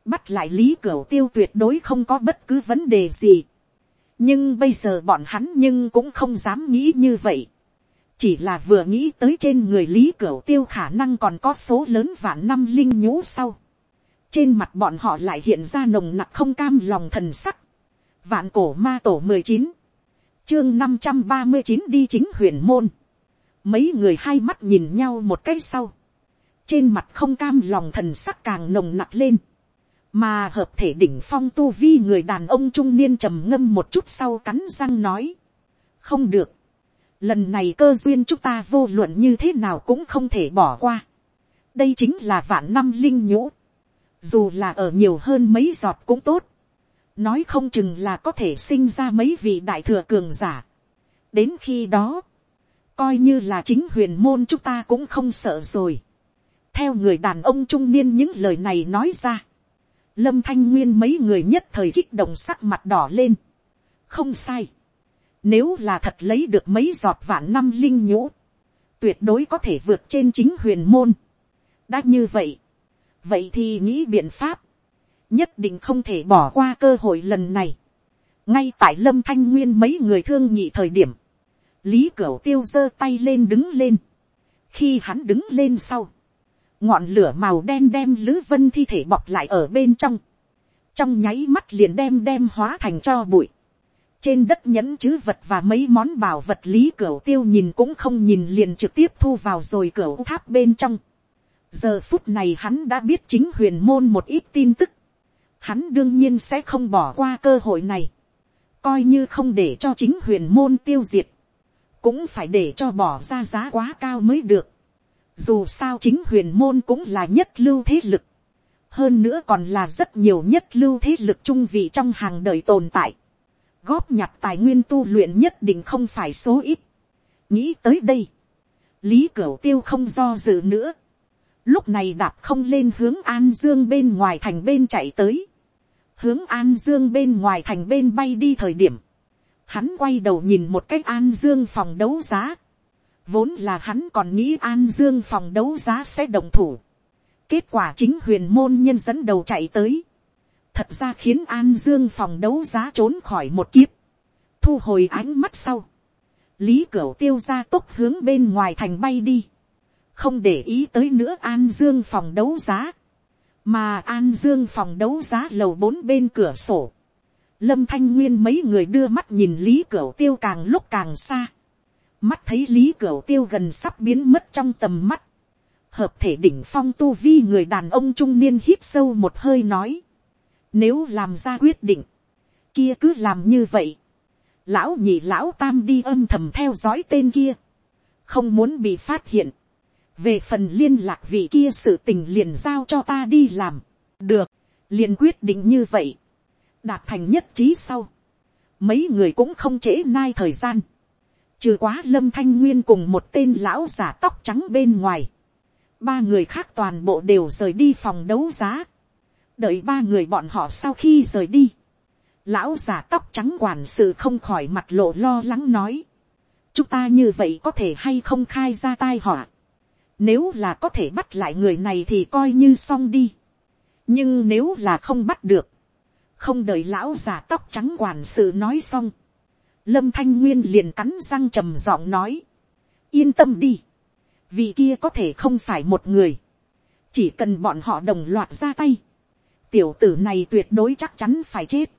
bắt lại lý cửu tiêu tuyệt đối không có bất cứ vấn đề gì, nhưng bây giờ bọn hắn nhưng cũng không dám nghĩ như vậy. chỉ là vừa nghĩ tới trên người lý cửu tiêu khả năng còn có số lớn vạn năm linh nhũ sau. trên mặt bọn họ lại hiện ra nồng nặc không cam lòng thần sắc. vạn cổ ma tổ mười chín, chương năm trăm ba mươi chín đi chính huyền môn. mấy người hai mắt nhìn nhau một cái sau. trên mặt không cam lòng thần sắc càng nồng nặc lên mà hợp thể đỉnh phong tu vi người đàn ông trung niên trầm ngâm một chút sau cắn răng nói, không được, lần này cơ duyên chúng ta vô luận như thế nào cũng không thể bỏ qua, đây chính là vạn năm linh nhũ, dù là ở nhiều hơn mấy giọt cũng tốt, nói không chừng là có thể sinh ra mấy vị đại thừa cường giả. đến khi đó, coi như là chính huyền môn chúng ta cũng không sợ rồi. theo người đàn ông trung niên những lời này nói ra, lâm thanh nguyên mấy người nhất thời kích động sắc mặt đỏ lên. không sai. nếu là thật lấy được mấy giọt vạn năm linh nhũ, tuyệt đối có thể vượt trên chính huyền môn. đã như vậy, vậy thì nghĩ biện pháp, nhất định không thể bỏ qua cơ hội lần này. ngay tại lâm thanh nguyên mấy người thương nhị thời điểm, lý cửu tiêu giơ tay lên đứng lên. khi hắn đứng lên sau, ngọn lửa màu đen đem lữ vân thi thể bọc lại ở bên trong, trong nháy mắt liền đem đem hóa thành cho bụi, trên đất nhẫn chữ vật và mấy món bảo vật lý cửa tiêu nhìn cũng không nhìn liền trực tiếp thu vào rồi cửa tháp bên trong. giờ phút này hắn đã biết chính huyền môn một ít tin tức, hắn đương nhiên sẽ không bỏ qua cơ hội này, coi như không để cho chính huyền môn tiêu diệt, cũng phải để cho bỏ ra giá quá cao mới được. Dù sao chính huyền môn cũng là nhất lưu thế lực. Hơn nữa còn là rất nhiều nhất lưu thế lực trung vị trong hàng đời tồn tại. Góp nhặt tài nguyên tu luyện nhất định không phải số ít. Nghĩ tới đây. Lý Cửu Tiêu không do dự nữa. Lúc này đạp không lên hướng An Dương bên ngoài thành bên chạy tới. Hướng An Dương bên ngoài thành bên bay đi thời điểm. Hắn quay đầu nhìn một cách An Dương phòng đấu giá Vốn là hắn còn nghĩ An Dương phòng đấu giá sẽ đồng thủ. Kết quả chính huyền môn nhân dẫn đầu chạy tới. Thật ra khiến An Dương phòng đấu giá trốn khỏi một kiếp. Thu hồi ánh mắt sau. Lý Cửu tiêu ra tốc hướng bên ngoài thành bay đi. không để ý tới nữa an dương phòng đấu giá, mà an dương phòng đấu giá lầu bốn bên cửa sổ, lâm thanh nguyên mấy người đưa mắt nhìn lý Cửu tiêu càng lúc càng xa, mắt thấy lý cửa tiêu gần sắp biến mất trong tầm mắt, hợp thể đỉnh phong tu vi người đàn ông trung niên hít sâu một hơi nói, nếu làm ra quyết định, kia cứ làm như vậy, lão nhị lão tam đi âm thầm theo dõi tên kia, không muốn bị phát hiện, về phần liên lạc vị kia sự tình liền giao cho ta đi làm, được, liền quyết định như vậy, đạt thành nhất trí sau, mấy người cũng không trễ nai thời gian, trừ quá lâm thanh nguyên cùng một tên lão giả tóc trắng bên ngoài, ba người khác toàn bộ đều rời đi phòng đấu giá, đợi ba người bọn họ sau khi rời đi, lão giả tóc trắng quản sự không khỏi mặt lộ lo lắng nói, chúng ta như vậy có thể hay không khai ra tai họa, nếu là có thể bắt lại người này thì coi như xong đi, nhưng nếu là không bắt được, không đợi lão giả tóc trắng quản sự nói xong, lâm thanh nguyên liền cắn răng trầm giọng nói, yên tâm đi, vì kia có thể không phải một người, chỉ cần bọn họ đồng loạt ra tay, tiểu tử này tuyệt đối chắc chắn phải chết.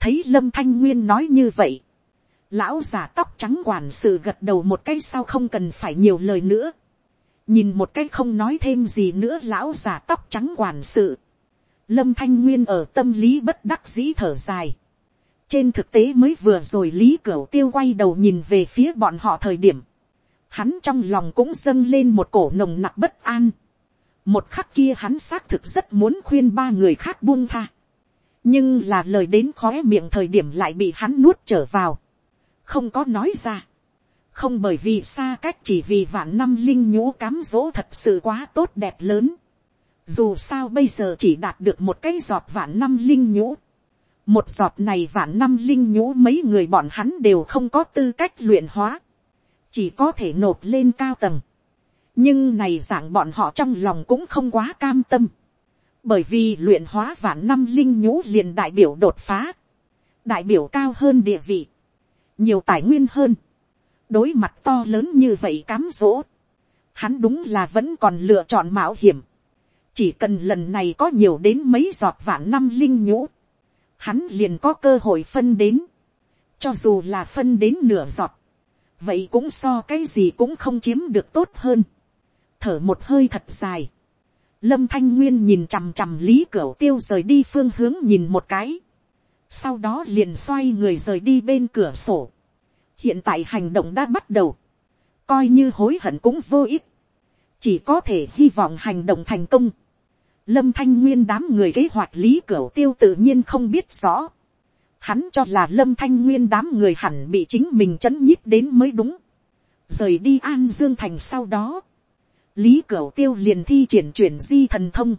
thấy lâm thanh nguyên nói như vậy, lão già tóc trắng quản sự gật đầu một cái sau không cần phải nhiều lời nữa, nhìn một cái không nói thêm gì nữa lão già tóc trắng quản sự, lâm thanh nguyên ở tâm lý bất đắc dĩ thở dài, trên thực tế mới vừa rồi lý cửu tiêu quay đầu nhìn về phía bọn họ thời điểm, hắn trong lòng cũng dâng lên một cổ nồng nặc bất an, một khắc kia hắn xác thực rất muốn khuyên ba người khác buông tha. nhưng là lời đến khóe miệng thời điểm lại bị hắn nuốt trở vào. không có nói ra. không bởi vì xa cách chỉ vì vạn năm linh nhũ cám dỗ thật sự quá tốt đẹp lớn. dù sao bây giờ chỉ đạt được một cái giọt vạn năm linh nhũ một giọt này vạn năm linh nhũ mấy người bọn hắn đều không có tư cách luyện hóa. chỉ có thể nộp lên cao tầng. Nhưng này dạng bọn họ trong lòng cũng không quá cam tâm, bởi vì luyện hóa vạn năm linh nhũ liền đại biểu đột phá, đại biểu cao hơn địa vị, nhiều tài nguyên hơn, đối mặt to lớn như vậy cám dỗ, hắn đúng là vẫn còn lựa chọn mạo hiểm, chỉ cần lần này có nhiều đến mấy giọt vạn năm linh nhũ, hắn liền có cơ hội phân đến, cho dù là phân đến nửa giọt, vậy cũng so cái gì cũng không chiếm được tốt hơn thở một hơi thật dài. Lâm Thanh Nguyên nhìn chằm chằm Lý Cửu Tiêu rời đi phương hướng nhìn một cái. Sau đó liền xoay người rời đi bên cửa sổ. Hiện tại hành động đã bắt đầu. Coi như hối hận cũng vô ích. Chỉ có thể hy vọng hành động thành công. Lâm Thanh Nguyên đám người kế hoạch Lý Cửu Tiêu tự nhiên không biết rõ. Hắn cho là Lâm Thanh Nguyên đám người hẳn bị chính mình chấn nhíp đến mới đúng. Rời đi An Dương Thành sau đó lý cửu tiêu liền thi triển chuyển di thần thông,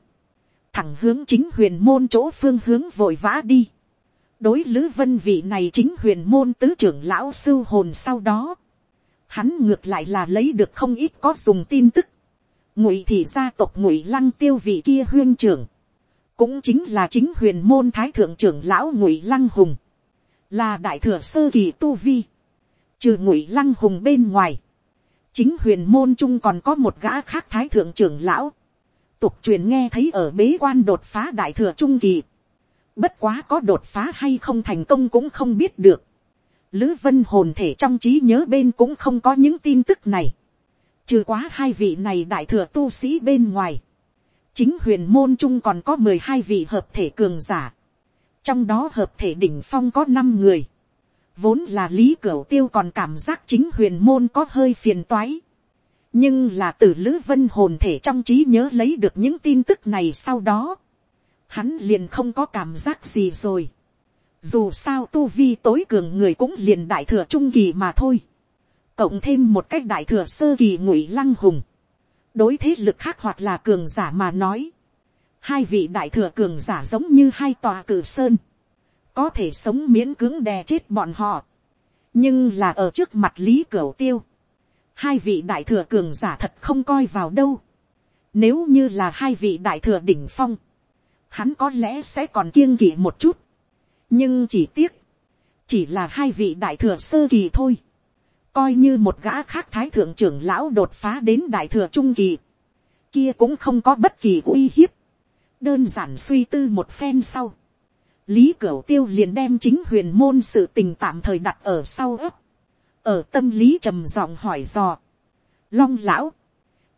thẳng hướng chính huyền môn chỗ phương hướng vội vã đi. đối lữ vân vị này chính huyền môn tứ trưởng lão sư hồn sau đó, hắn ngược lại là lấy được không ít có dùng tin tức ngụy thị gia tộc ngụy lăng tiêu vị kia huyên trưởng, cũng chính là chính huyền môn thái thượng trưởng lão ngụy lăng hùng, là đại thừa sơ kỳ tu vi, trừ ngụy lăng hùng bên ngoài, chính huyền môn trung còn có một gã khác thái thượng trưởng lão, tục truyền nghe thấy ở bế quan đột phá đại thừa trung kỳ, bất quá có đột phá hay không thành công cũng không biết được, lữ vân hồn thể trong trí nhớ bên cũng không có những tin tức này, trừ quá hai vị này đại thừa tu sĩ bên ngoài, chính huyền môn trung còn có mười hai vị hợp thể cường giả, trong đó hợp thể đỉnh phong có năm người, Vốn là lý cửu tiêu còn cảm giác chính huyền môn có hơi phiền toái. Nhưng là từ Lữ Vân hồn thể trong trí nhớ lấy được những tin tức này sau đó. Hắn liền không có cảm giác gì rồi. Dù sao tu vi tối cường người cũng liền đại thừa trung kỳ mà thôi. Cộng thêm một cách đại thừa sơ kỳ ngụy lăng hùng. Đối thế lực khác hoặc là cường giả mà nói. Hai vị đại thừa cường giả giống như hai tòa cử sơn có thể sống miễn cưỡng đè chết bọn họ. nhưng là ở trước mặt lý cửu tiêu, hai vị đại thừa cường giả thật không coi vào đâu. nếu như là hai vị đại thừa đỉnh phong, hắn có lẽ sẽ còn kiêng kỵ một chút. nhưng chỉ tiếc, chỉ là hai vị đại thừa sơ kỳ thôi coi như một gã khác thái thượng trưởng lão đột phá đến đại thừa trung kỳ, kia cũng không có bất kỳ uy hiếp, đơn giản suy tư một phen sau, lý cửu tiêu liền đem chính huyền môn sự tình tạm thời đặt ở sau ấp, ở tâm lý trầm giọng hỏi dò, long lão,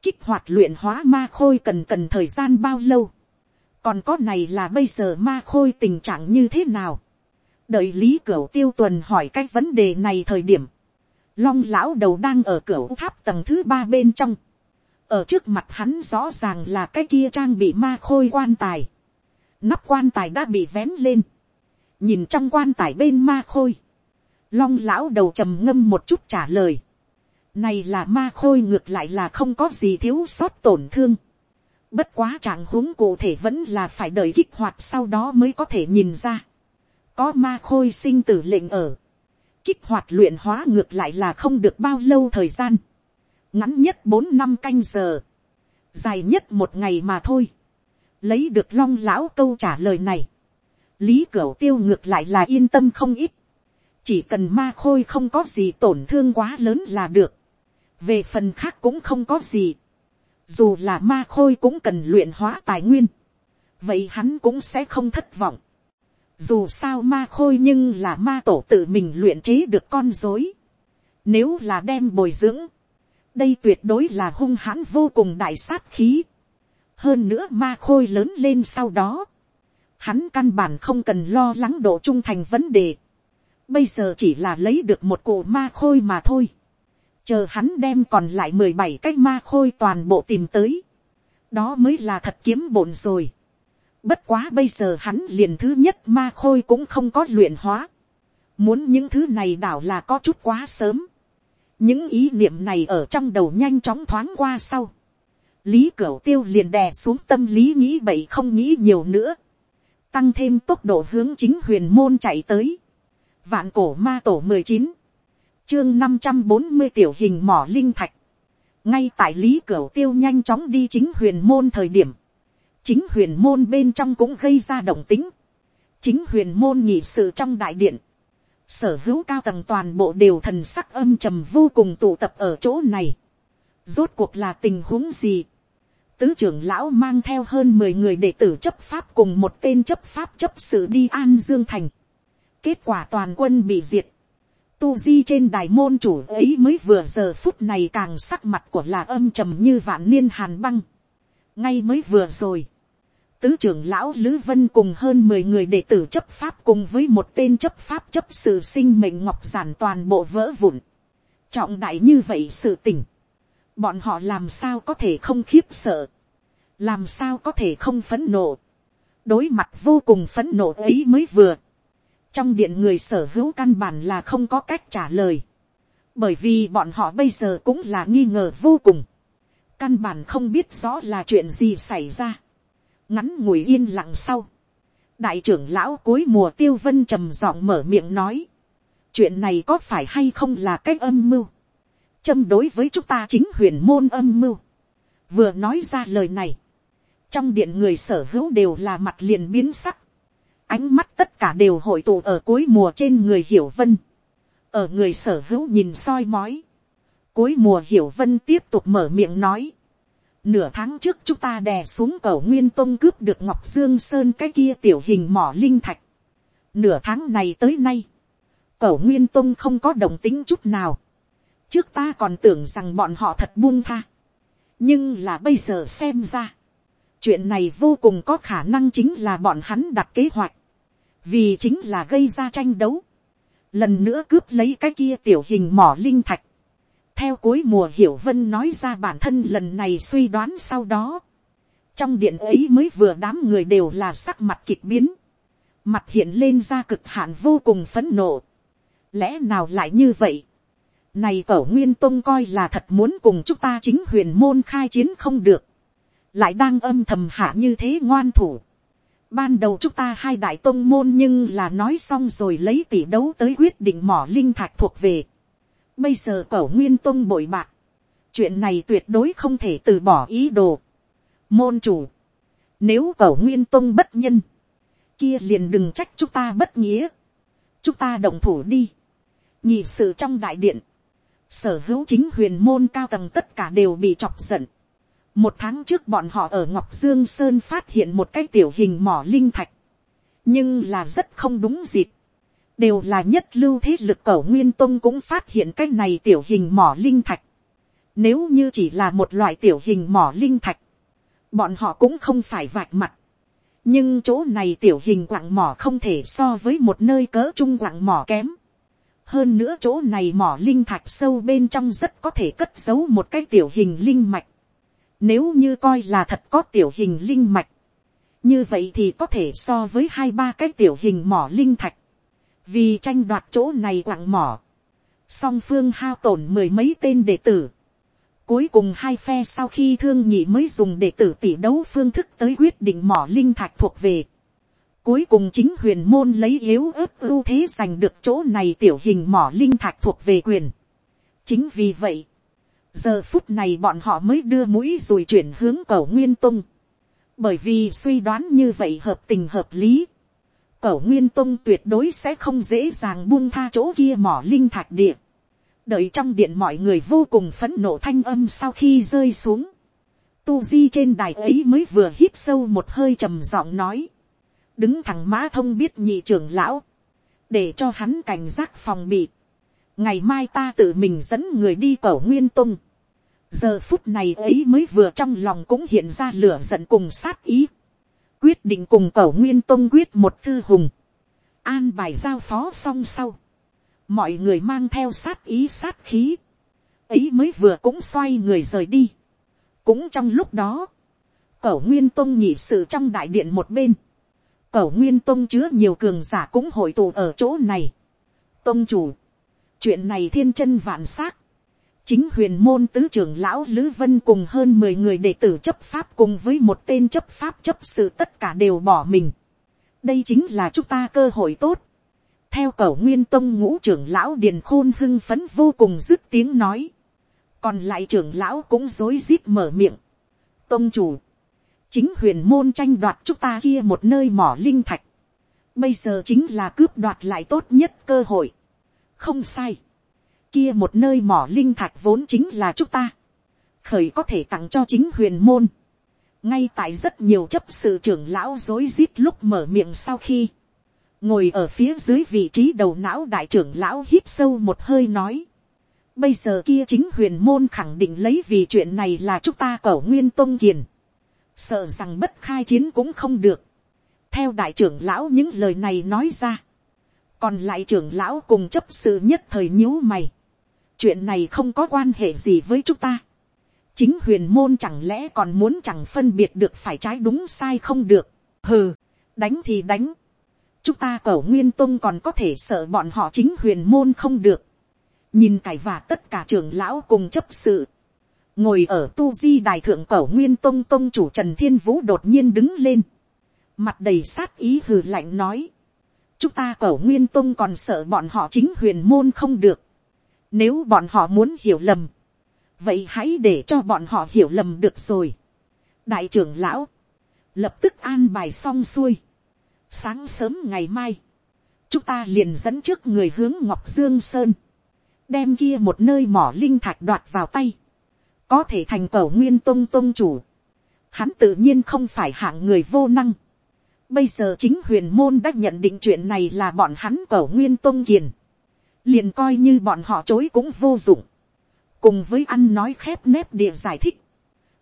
kích hoạt luyện hóa ma khôi cần cần thời gian bao lâu, còn có này là bây giờ ma khôi tình trạng như thế nào, đợi lý cửu tiêu tuần hỏi cái vấn đề này thời điểm, long lão đầu đang ở cửa tháp tầng thứ ba bên trong, ở trước mặt hắn rõ ràng là cái kia trang bị ma khôi quan tài, nắp quan tài đã bị vén lên, nhìn trong quan tài bên ma khôi, long lão đầu trầm ngâm một chút trả lời, này là ma khôi ngược lại là không có gì thiếu sót tổn thương, bất quá trạng huống cụ thể vẫn là phải đợi kích hoạt sau đó mới có thể nhìn ra, có ma khôi sinh tử lệnh ở, kích hoạt luyện hóa ngược lại là không được bao lâu thời gian, ngắn nhất bốn năm canh giờ, dài nhất một ngày mà thôi, lấy được long lão câu trả lời này, lý cửu tiêu ngược lại là yên tâm không ít, chỉ cần ma khôi không có gì tổn thương quá lớn là được, về phần khác cũng không có gì, dù là ma khôi cũng cần luyện hóa tài nguyên, vậy hắn cũng sẽ không thất vọng, dù sao ma khôi nhưng là ma tổ tự mình luyện chế được con dối. Nếu là đem bồi dưỡng, đây tuyệt đối là hung hãn vô cùng đại sát khí. Hơn nữa ma khôi lớn lên sau đó. Hắn căn bản không cần lo lắng độ trung thành vấn đề. Bây giờ chỉ là lấy được một cụ ma khôi mà thôi. Chờ hắn đem còn lại mười bảy cái ma khôi toàn bộ tìm tới. Đó mới là thật kiếm bổn rồi Bất quá bây giờ hắn liền thứ nhất ma khôi cũng không có luyện hóa. Muốn những thứ này đảo là có chút quá sớm. Những ý niệm này ở trong đầu nhanh chóng thoáng qua sau. Lý Cửu Tiêu liền đè xuống tâm lý nghĩ bậy không nghĩ nhiều nữa. Tăng thêm tốc độ hướng chính huyền môn chạy tới. Vạn cổ ma tổ mười chín Chương năm trăm bốn mươi tiểu hình mỏ linh thạch. Ngay tại Lý Cửu Tiêu nhanh chóng đi chính huyền môn thời điểm chính huyền môn bên trong cũng gây ra động tính. chính huyền môn nhị sự trong đại điện. sở hữu cao tầng toàn bộ đều thần sắc âm trầm vô cùng tụ tập ở chỗ này. rốt cuộc là tình huống gì. tứ trưởng lão mang theo hơn mười người đệ tử chấp pháp cùng một tên chấp pháp chấp sự đi an dương thành. kết quả toàn quân bị diệt. Tu di trên đài môn chủ ấy mới vừa giờ phút này càng sắc mặt của là âm trầm như vạn niên hàn băng. ngay mới vừa rồi tứ trưởng lão lữ vân cùng hơn mười người đệ tử chấp pháp cùng với một tên chấp pháp chấp sự sinh mệnh ngọc giản toàn bộ vỡ vụn. trọng đại như vậy sự tình. bọn họ làm sao có thể không khiếp sợ. làm sao có thể không phấn nộ. đối mặt vô cùng phấn nộ ấy mới vừa. trong điện người sở hữu căn bản là không có cách trả lời. bởi vì bọn họ bây giờ cũng là nghi ngờ vô cùng. căn bản không biết rõ là chuyện gì xảy ra ngắn ngủi yên lặng sau, đại trưởng lão cuối mùa tiêu vân trầm giọng mở miệng nói, chuyện này có phải hay không là cái âm mưu, châm đối với chúng ta chính huyền môn âm mưu, vừa nói ra lời này, trong điện người sở hữu đều là mặt liền biến sắc, ánh mắt tất cả đều hội tụ ở cuối mùa trên người hiểu vân, ở người sở hữu nhìn soi mói, cuối mùa hiểu vân tiếp tục mở miệng nói, Nửa tháng trước chúng ta đè xuống cầu Nguyên Tông cướp được Ngọc Dương Sơn cái kia tiểu hình mỏ linh thạch. Nửa tháng này tới nay. Cầu Nguyên Tông không có đồng tính chút nào. Trước ta còn tưởng rằng bọn họ thật buông tha. Nhưng là bây giờ xem ra. Chuyện này vô cùng có khả năng chính là bọn hắn đặt kế hoạch. Vì chính là gây ra tranh đấu. Lần nữa cướp lấy cái kia tiểu hình mỏ linh thạch theo cuối mùa hiểu vân nói ra bản thân lần này suy đoán sau đó. trong điện ấy mới vừa đám người đều là sắc mặt kịch biến. mặt hiện lên ra cực hạn vô cùng phấn nộ. lẽ nào lại như vậy. này cẩu nguyên tông coi là thật muốn cùng chúng ta chính huyền môn khai chiến không được. lại đang âm thầm hạ như thế ngoan thủ. Ban đầu chúng ta hai đại tông môn nhưng là nói xong rồi lấy tỷ đấu tới quyết định mỏ linh thạch thuộc về Bây giờ cẩu nguyên tông bội bạc. Chuyện này tuyệt đối không thể từ bỏ ý đồ. Môn chủ. Nếu cẩu nguyên tông bất nhân. Kia liền đừng trách chúng ta bất nghĩa. Chúng ta động thủ đi. Nhị sự trong đại điện. sở hữu chính huyền môn cao tầng tất cả đều bị chọc giận. một tháng trước bọn họ ở ngọc dương sơn phát hiện một cái tiểu hình mỏ linh thạch, nhưng là rất không đúng dịp, đều là nhất lưu thế lực cổ nguyên tông cũng phát hiện cái này tiểu hình mỏ linh thạch. Nếu như chỉ là một loại tiểu hình mỏ linh thạch, bọn họ cũng không phải vạch mặt. nhưng chỗ này tiểu hình quặng mỏ không thể so với một nơi cỡ trung quặng mỏ kém hơn nữa chỗ này mỏ linh thạch sâu bên trong rất có thể cất giấu một cái tiểu hình linh mạch. Nếu như coi là thật có tiểu hình linh mạch, như vậy thì có thể so với hai ba cái tiểu hình mỏ linh thạch. Vì tranh đoạt chỗ này quặng mỏ, song phương hao tổn mười mấy tên đệ tử. Cuối cùng hai phe sau khi thương nhị mới dùng đệ tử tỷ đấu phương thức tới quyết định mỏ linh thạch thuộc về. Cuối cùng chính huyền môn lấy yếu ớt ưu thế giành được chỗ này tiểu hình mỏ linh thạch thuộc về quyền. Chính vì vậy, giờ phút này bọn họ mới đưa mũi rồi chuyển hướng cầu nguyên tung. Bởi vì suy đoán như vậy hợp tình hợp lý cẩu nguyên tung tuyệt đối sẽ không dễ dàng buông tha chỗ kia mỏ linh thạch địa. Đợi trong điện mọi người vô cùng phấn nộ thanh âm sau khi rơi xuống. Tu di trên đài ấy mới vừa hít sâu một hơi trầm giọng nói đứng thẳng mã thông biết nhị trưởng lão, để cho hắn cảnh giác phòng bị. ngày mai ta tự mình dẫn người đi cẩu nguyên tung. giờ phút này ấy mới vừa trong lòng cũng hiện ra lửa giận cùng sát ý quyết định cùng cầu nguyên tôn quyết một thư hùng. an bài giao phó xong sau. mọi người mang theo sát ý sát khí. ấy mới vừa cũng xoay người rời đi. cũng trong lúc đó, cầu nguyên tôn nhị sự trong đại điện một bên Cẩu nguyên tôn chứa nhiều cường giả cũng hội tụ ở chỗ này. Tông chủ. Chuyện này thiên chân vạn xác. Chính huyền môn tứ trưởng lão Lữ Vân cùng hơn mười người đệ tử chấp pháp cùng với một tên chấp pháp chấp sự tất cả đều bỏ mình. Đây chính là chúng ta cơ hội tốt. Theo cẩu nguyên tông ngũ trưởng lão Điền Khôn hưng phấn vô cùng dứt tiếng nói. Còn lại trưởng lão cũng rối rít mở miệng. Tông chủ chính huyền môn tranh đoạt chúng ta kia một nơi mỏ linh thạch. Bây giờ chính là cướp đoạt lại tốt nhất cơ hội. Không sai. Kia một nơi mỏ linh thạch vốn chính là chúng ta. Khởi có thể tặng cho chính huyền môn. Ngay tại rất nhiều chấp sự trưởng lão dối rít lúc mở miệng sau khi. Ngồi ở phía dưới vị trí đầu não đại trưởng lão hít sâu một hơi nói. Bây giờ kia chính huyền môn khẳng định lấy vì chuyện này là chúng ta cẩu nguyên tôn kiền sợ rằng bất khai chiến cũng không được. theo đại trưởng lão những lời này nói ra, còn lại trưởng lão cùng chấp sự nhất thời nhíu mày chuyện này không có quan hệ gì với chúng ta. chính huyền môn chẳng lẽ còn muốn chẳng phân biệt được phải trái đúng sai không được. hừ, đánh thì đánh. chúng ta cẩu nguyên tông còn có thể sợ bọn họ chính huyền môn không được. nhìn cải và tất cả trưởng lão cùng chấp sự ngồi ở tu di đài thượng cẩu nguyên tông tông chủ trần thiên vũ đột nhiên đứng lên, mặt đầy sát ý hừ lạnh nói, chúng ta cẩu nguyên tông còn sợ bọn họ chính huyền môn không được, nếu bọn họ muốn hiểu lầm, vậy hãy để cho bọn họ hiểu lầm được rồi. đại trưởng lão, lập tức an bài xong xuôi, sáng sớm ngày mai, chúng ta liền dẫn trước người hướng ngọc dương sơn, đem kia một nơi mỏ linh thạch đoạt vào tay, có thể thành cầu nguyên tôn tôn chủ, hắn tự nhiên không phải hạng người vô năng. Bây giờ chính huyền môn đã nhận định chuyện này là bọn hắn cầu nguyên tôn kiền, liền coi như bọn họ chối cũng vô dụng, cùng với ăn nói khép nép địa giải thích,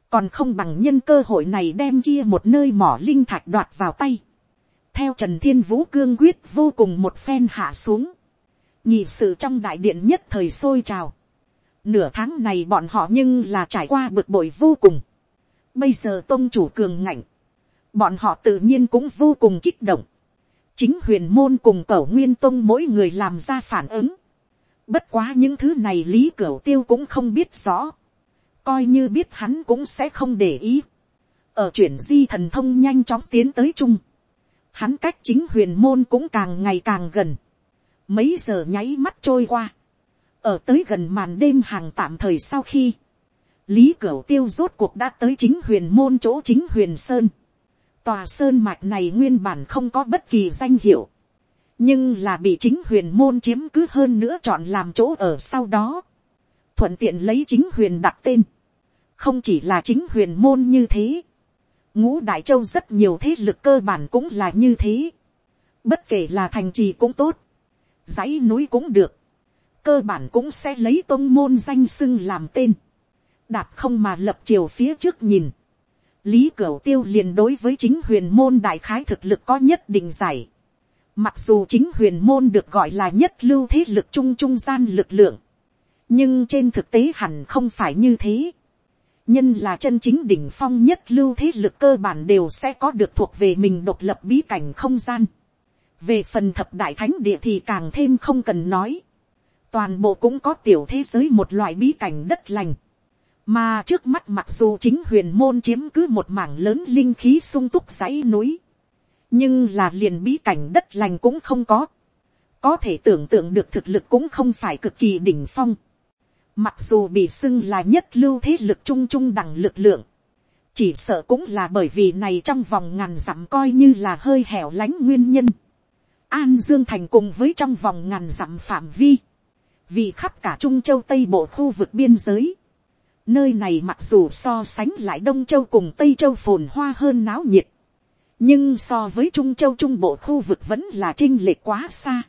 còn không bằng nhân cơ hội này đem kia một nơi mỏ linh thạch đoạt vào tay. theo trần thiên vũ cương quyết vô cùng một phen hạ xuống, nhị sự trong đại điện nhất thời sôi trào, Nửa tháng này bọn họ nhưng là trải qua bực bội vô cùng. Bây giờ tôn chủ cường ngạnh. Bọn họ tự nhiên cũng vô cùng kích động. Chính huyền môn cùng cẩu nguyên tông mỗi người làm ra phản ứng. Bất quá những thứ này lý cửu tiêu cũng không biết rõ. Coi như biết hắn cũng sẽ không để ý. Ở chuyển di thần thông nhanh chóng tiến tới chung. Hắn cách chính huyền môn cũng càng ngày càng gần. Mấy giờ nháy mắt trôi qua ở tới gần màn đêm hàng tạm thời sau khi, lý cửu tiêu rốt cuộc đã tới chính huyền môn chỗ chính huyền sơn tòa sơn mạch này nguyên bản không có bất kỳ danh hiệu, nhưng là bị chính huyền môn chiếm cứ hơn nữa chọn làm chỗ ở sau đó. thuận tiện lấy chính huyền đặt tên, không chỉ là chính huyền môn như thế, ngũ đại châu rất nhiều thế lực cơ bản cũng là như thế, bất kể là thành trì cũng tốt, dãy núi cũng được, cơ bản cũng sẽ lấy tôn môn danh sưng làm tên, đạp không mà lập chiều phía trước nhìn, lý cửu tiêu liền đối với chính huyền môn đại khái thực lực có nhất định giải, mặc dù chính huyền môn được gọi là nhất lưu thế lực trung trung gian lực lượng, nhưng trên thực tế hẳn không phải như thế, nhân là chân chính đỉnh phong nhất lưu thế lực cơ bản đều sẽ có được thuộc về mình độc lập bí cảnh không gian. về phần thập đại thánh địa thì càng thêm không cần nói. toàn bộ cũng có tiểu thế giới một loại bí cảnh đất lành mà trước mắt mặc dù chính huyền môn chiếm cứ một mảng lớn linh khí sung túc dãy núi. nhưng là liền bí cảnh đất lành cũng không có. có thể tưởng tượng được thực lực cũng không phải cực kỳ đỉnh phong Mặc dù bị xưng là nhất lưu thế lực trung trung đẳng lực lượng. Chỉ sợ cũng là bởi vì này trong vòng ngàn dặm coi như là hơi hẻo lánh nguyên nhân. An Dương Thành cùng với trong vòng ngàn dặm phạm vi. Vì khắp cả Trung Châu Tây Bộ khu vực biên giới. Nơi này mặc dù so sánh lại Đông Châu cùng Tây Châu phồn hoa hơn náo nhiệt. Nhưng so với Trung Châu Trung Bộ khu vực vẫn là trinh lệch quá xa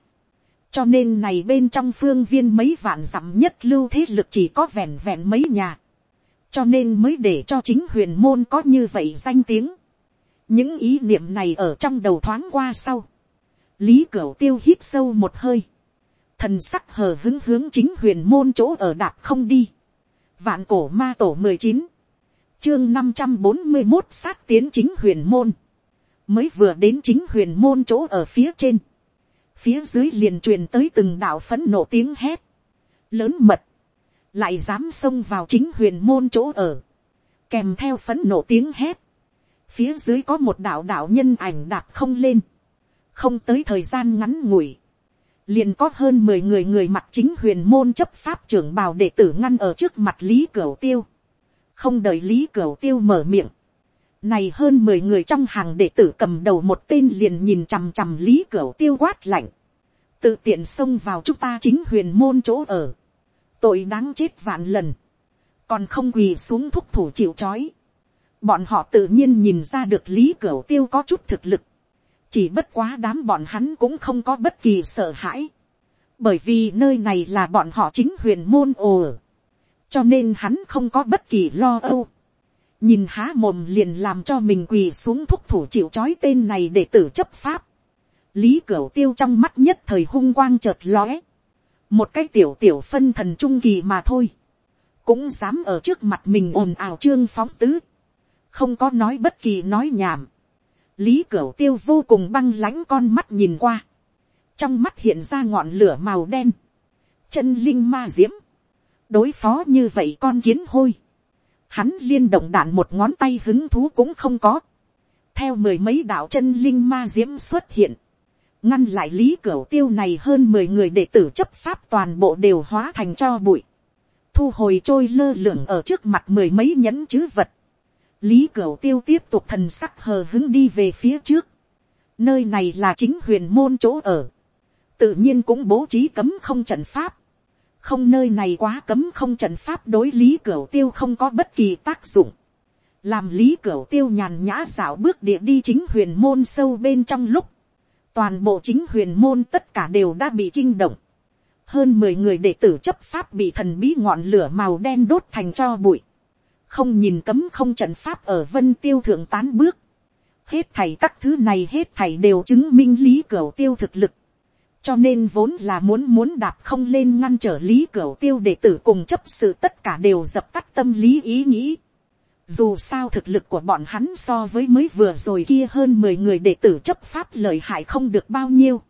cho nên này bên trong phương viên mấy vạn dặm nhất lưu thế lực chỉ có vẹn vẹn mấy nhà, cho nên mới để cho chính huyền môn có như vậy danh tiếng. những ý niệm này ở trong đầu thoáng qua sau, lý cửu tiêu hít sâu một hơi, thần sắc hờ hứng hướng chính huyền môn chỗ ở đạp không đi, vạn cổ ma tổ mười chín, chương năm trăm bốn mươi một sát tiến chính huyền môn, mới vừa đến chính huyền môn chỗ ở phía trên, phía dưới liền truyền tới từng đạo phấn nộ tiếng hét, lớn mật, lại dám xông vào chính huyền môn chỗ ở, kèm theo phấn nộ tiếng hét, phía dưới có một đạo đạo nhân ảnh đạp không lên, không tới thời gian ngắn ngủi, liền có hơn mười người người mặt chính huyền môn chấp pháp trưởng bào đệ tử ngăn ở trước mặt lý cửu tiêu, không đợi lý cửu tiêu mở miệng, này hơn mười người trong hàng đệ tử cầm đầu một tên liền nhìn chằm chằm lý cửu tiêu quát lạnh. Tự tiện xông vào chúng ta chính huyền môn chỗ ở. Tội đáng chết vạn lần. Còn không quỳ xuống thúc thủ chịu chói. Bọn họ tự nhiên nhìn ra được lý cửu tiêu có chút thực lực. Chỉ bất quá đám bọn hắn cũng không có bất kỳ sợ hãi. Bởi vì nơi này là bọn họ chính huyền môn ồ. Cho nên hắn không có bất kỳ lo âu nhìn há mồm liền làm cho mình quỳ xuống thúc thủ chịu c h ó i tên này để tử chấp pháp. lý cửu tiêu trong mắt nhất thời hung quang chợt lóe. một cái tiểu tiểu phân thần trung kỳ mà thôi. cũng dám ở trước mặt mình ồn ào trương phóng tứ. không có nói bất kỳ nói nhảm lý cửu tiêu vô cùng băng lãnh con mắt nhìn qua. trong mắt hiện ra ngọn lửa màu đen. chân linh ma diễm. đối phó như vậy con kiến hôi hắn liên động đạn một ngón tay hứng thú cũng không có, theo mười mấy đạo chân linh ma diễm xuất hiện, ngăn lại lý cửu tiêu này hơn mười người đệ tử chấp pháp toàn bộ đều hóa thành cho bụi, thu hồi trôi lơ lửng ở trước mặt mười mấy nhẫn chữ vật, lý cửu tiêu tiếp tục thần sắc hờ hứng đi về phía trước, nơi này là chính huyền môn chỗ ở, tự nhiên cũng bố trí cấm không trận pháp, không nơi này quá cấm không trận pháp đối lý cửu tiêu không có bất kỳ tác dụng. làm lý cửu tiêu nhàn nhã xảo bước địa đi chính huyền môn sâu bên trong lúc, toàn bộ chính huyền môn tất cả đều đã bị kinh động. hơn mười người đệ tử chấp pháp bị thần bí ngọn lửa màu đen đốt thành cho bụi không nhìn cấm không trận pháp ở vân tiêu thượng tán bước. hết thảy các thứ này hết thảy đều chứng minh lý cửu tiêu thực lực cho nên vốn là muốn muốn đạp không lên ngăn trở lý cửa tiêu để tử cùng chấp sự tất cả đều dập tắt tâm lý ý nghĩ. Dù sao thực lực của bọn hắn so với mới vừa rồi kia hơn mười người đệ tử chấp pháp lợi hại không được bao nhiêu.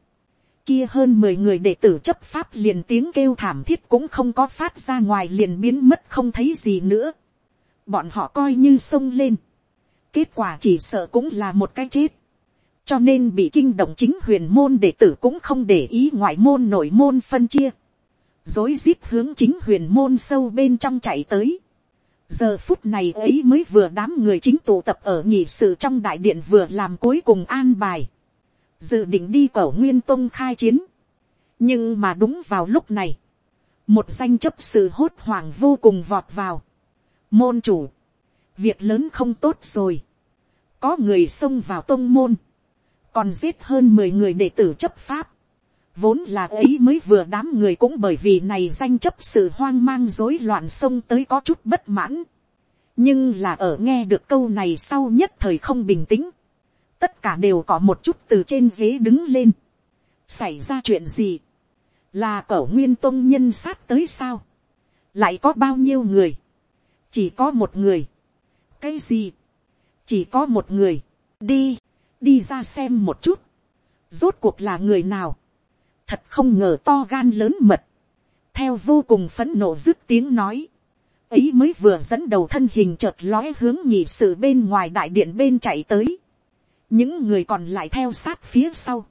Kia hơn mười người đệ tử chấp pháp liền tiếng kêu thảm thiết cũng không có phát ra ngoài liền biến mất không thấy gì nữa. Bọn họ coi như sông lên. Kết quả chỉ sợ cũng là một cái chết cho nên bị kinh động chính huyền môn đệ tử cũng không để ý ngoại môn nội môn phân chia, dối rít hướng chính huyền môn sâu bên trong chạy tới. giờ phút này ấy mới vừa đám người chính tụ tập ở nhị sự trong đại điện vừa làm cuối cùng an bài, dự định đi cổ nguyên tông khai chiến. nhưng mà đúng vào lúc này, một danh chấp sự hốt hoảng vô cùng vọt vào môn chủ, việc lớn không tốt rồi, có người xông vào tông môn, còn giết hơn mười người đệ tử chấp pháp, vốn là ấy mới vừa đám người cũng bởi vì này danh chấp sự hoang mang rối loạn xông tới có chút bất mãn, nhưng là ở nghe được câu này sau nhất thời không bình tĩnh, tất cả đều có một chút từ trên ghế đứng lên, xảy ra chuyện gì, là cẩu nguyên tông nhân sát tới sao, lại có bao nhiêu người, chỉ có một người, cái gì, chỉ có một người, đi, đi ra xem một chút, rốt cuộc là người nào, thật không ngờ to gan lớn mật, theo vô cùng phấn nộ dứt tiếng nói, ấy mới vừa dẫn đầu thân hình chợt lói hướng nhị sự bên ngoài đại điện bên chạy tới, những người còn lại theo sát phía sau,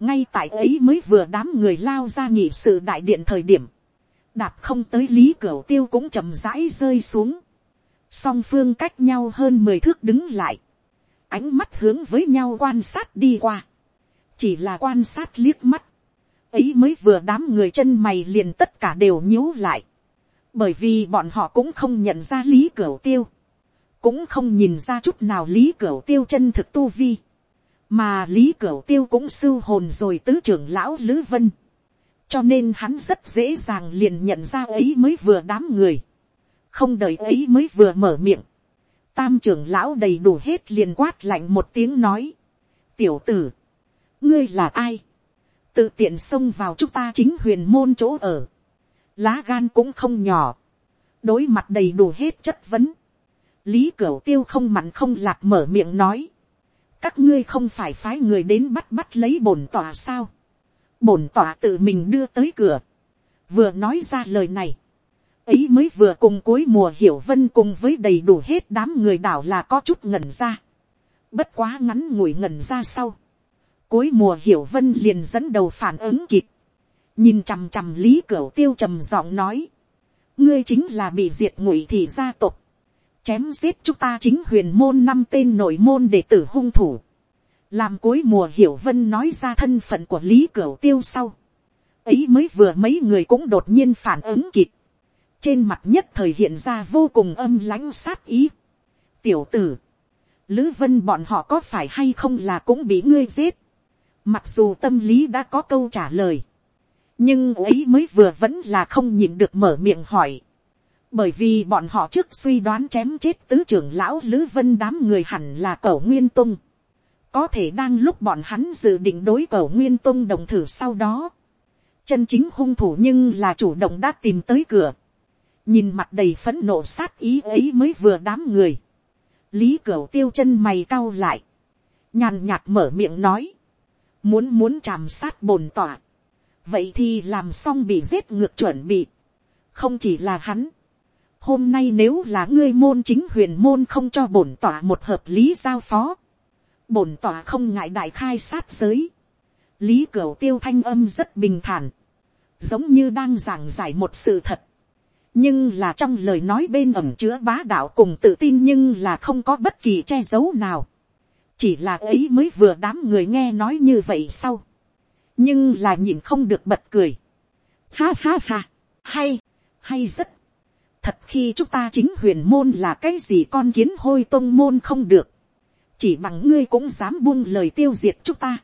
ngay tại ấy mới vừa đám người lao ra nhị sự đại điện thời điểm, đạp không tới lý cửa tiêu cũng chậm rãi rơi xuống, song phương cách nhau hơn mười thước đứng lại, ánh mắt hướng với nhau quan sát đi qua, chỉ là quan sát liếc mắt, ấy mới vừa đám người chân mày liền tất cả đều nhíu lại, bởi vì bọn họ cũng không nhận ra lý cửa tiêu, cũng không nhìn ra chút nào lý cửa tiêu chân thực tu vi, mà lý cửu tiêu cũng sưu hồn rồi tứ trưởng lão lữ vân, cho nên hắn rất dễ dàng liền nhận ra ấy mới vừa đám người, không đợi ấy mới vừa mở miệng, tam trưởng lão đầy đủ hết liền quát lạnh một tiếng nói, tiểu tử, ngươi là ai, tự tiện xông vào chúng ta chính huyền môn chỗ ở, lá gan cũng không nhỏ, đối mặt đầy đủ hết chất vấn, lý cửu tiêu không mặn không lạc mở miệng nói, các ngươi không phải phái người đến bắt bắt lấy bổn tòa sao bổn tỏa tự mình đưa tới cửa. vừa nói ra lời này. ấy mới vừa cùng cuối mùa hiểu vân cùng với đầy đủ hết đám người đảo là có chút ngẩn ra. bất quá ngắn ngủi ngẩn ra sau. cuối mùa hiểu vân liền dẫn đầu phản ứng kịp. nhìn chằm chằm lý cửa tiêu trầm giọng nói. ngươi chính là bị diệt ngụy thì gia tộc, chém giết chúng ta chính huyền môn năm tên nội môn đệ tử hung thủ làm cuối mùa hiểu vân nói ra thân phận của lý cửu tiêu sau. ấy mới vừa mấy người cũng đột nhiên phản ứng kịp. trên mặt nhất thời hiện ra vô cùng âm lãnh sát ý. tiểu tử, lữ vân bọn họ có phải hay không là cũng bị ngươi giết. mặc dù tâm lý đã có câu trả lời. nhưng ấy mới vừa vẫn là không nhịn được mở miệng hỏi bởi vì bọn họ trước suy đoán chém chết tứ trưởng lão lữ vân đám người hẳn là cẩu nguyên tung có thể đang lúc bọn hắn dự định đối cẩu nguyên Tông đồng thử sau đó. chân chính hung thủ nhưng là chủ động đã tìm tới cửa. nhìn mặt đầy phấn nộ sát ý ấy mới vừa đám người. lý cẩu tiêu chân mày cau lại. nhàn nhạt mở miệng nói. muốn muốn chàm sát bồn tỏa. vậy thì làm xong bị giết ngược chuẩn bị. không chỉ là hắn hôm nay nếu là ngươi môn chính huyền môn không cho bổn tỏa một hợp lý giao phó, bổn tỏa không ngại đại khai sát giới. lý cửu tiêu thanh âm rất bình thản, giống như đang giảng giải một sự thật, nhưng là trong lời nói bên ẩm chứa bá đạo cùng tự tin nhưng là không có bất kỳ che giấu nào, chỉ là ấy mới vừa đám người nghe nói như vậy sau, nhưng là nhìn không được bật cười, ha ha ha, hay, hay rất, thật khi chúng ta chính huyền môn là cái gì con kiến hôi tôn môn không được, chỉ bằng ngươi cũng dám buông lời tiêu diệt chúng ta,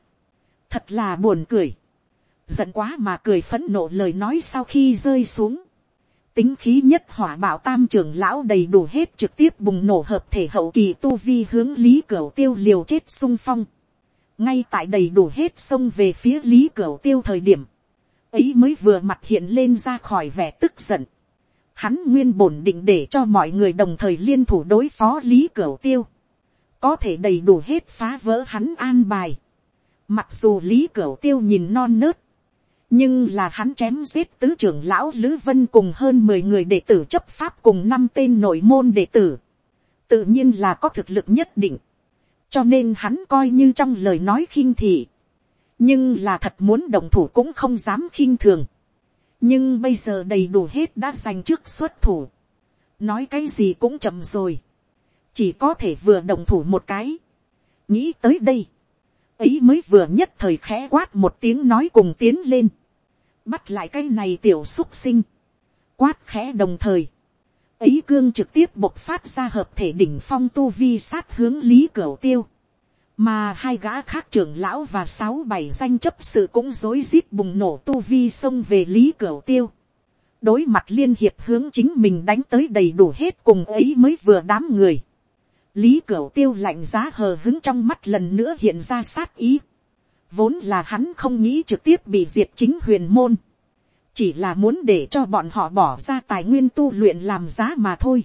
thật là buồn cười, giận quá mà cười phấn nộ lời nói sau khi rơi xuống, tính khí nhất hỏa bảo tam trưởng lão đầy đủ hết trực tiếp bùng nổ hợp thể hậu kỳ tu vi hướng lý cửu tiêu liều chết sung phong, ngay tại đầy đủ hết xông về phía lý cửu tiêu thời điểm, ấy mới vừa mặt hiện lên ra khỏi vẻ tức giận, hắn nguyên bổn định để cho mọi người đồng thời liên thủ đối phó lý cửu tiêu, có thể đầy đủ hết phá vỡ hắn an bài. Mặc dù lý cửu tiêu nhìn non nớt, nhưng là hắn chém giết tứ trưởng lão lữ vân cùng hơn mười người đệ tử chấp pháp cùng năm tên nội môn đệ tử, tự nhiên là có thực lực nhất định, cho nên hắn coi như trong lời nói khinh thị, nhưng là thật muốn đồng thủ cũng không dám khinh thường. Nhưng bây giờ đầy đủ hết đã dành trước xuất thủ, nói cái gì cũng chậm rồi, chỉ có thể vừa đồng thủ một cái, nghĩ tới đây, ấy mới vừa nhất thời khẽ quát một tiếng nói cùng tiến lên, bắt lại cái này tiểu xúc sinh, quát khẽ đồng thời, ấy cương trực tiếp bộc phát ra hợp thể đỉnh phong tu vi sát hướng lý cửa tiêu, mà hai gã khác trưởng lão và sáu bảy danh chấp sự cũng rối rít bùng nổ tu vi xông về lý cửa tiêu, đối mặt liên hiệp hướng chính mình đánh tới đầy đủ hết cùng ấy mới vừa đám người, lý cửu tiêu lạnh giá hờ hứng trong mắt lần nữa hiện ra sát ý, vốn là hắn không nghĩ trực tiếp bị diệt chính huyền môn, chỉ là muốn để cho bọn họ bỏ ra tài nguyên tu luyện làm giá mà thôi.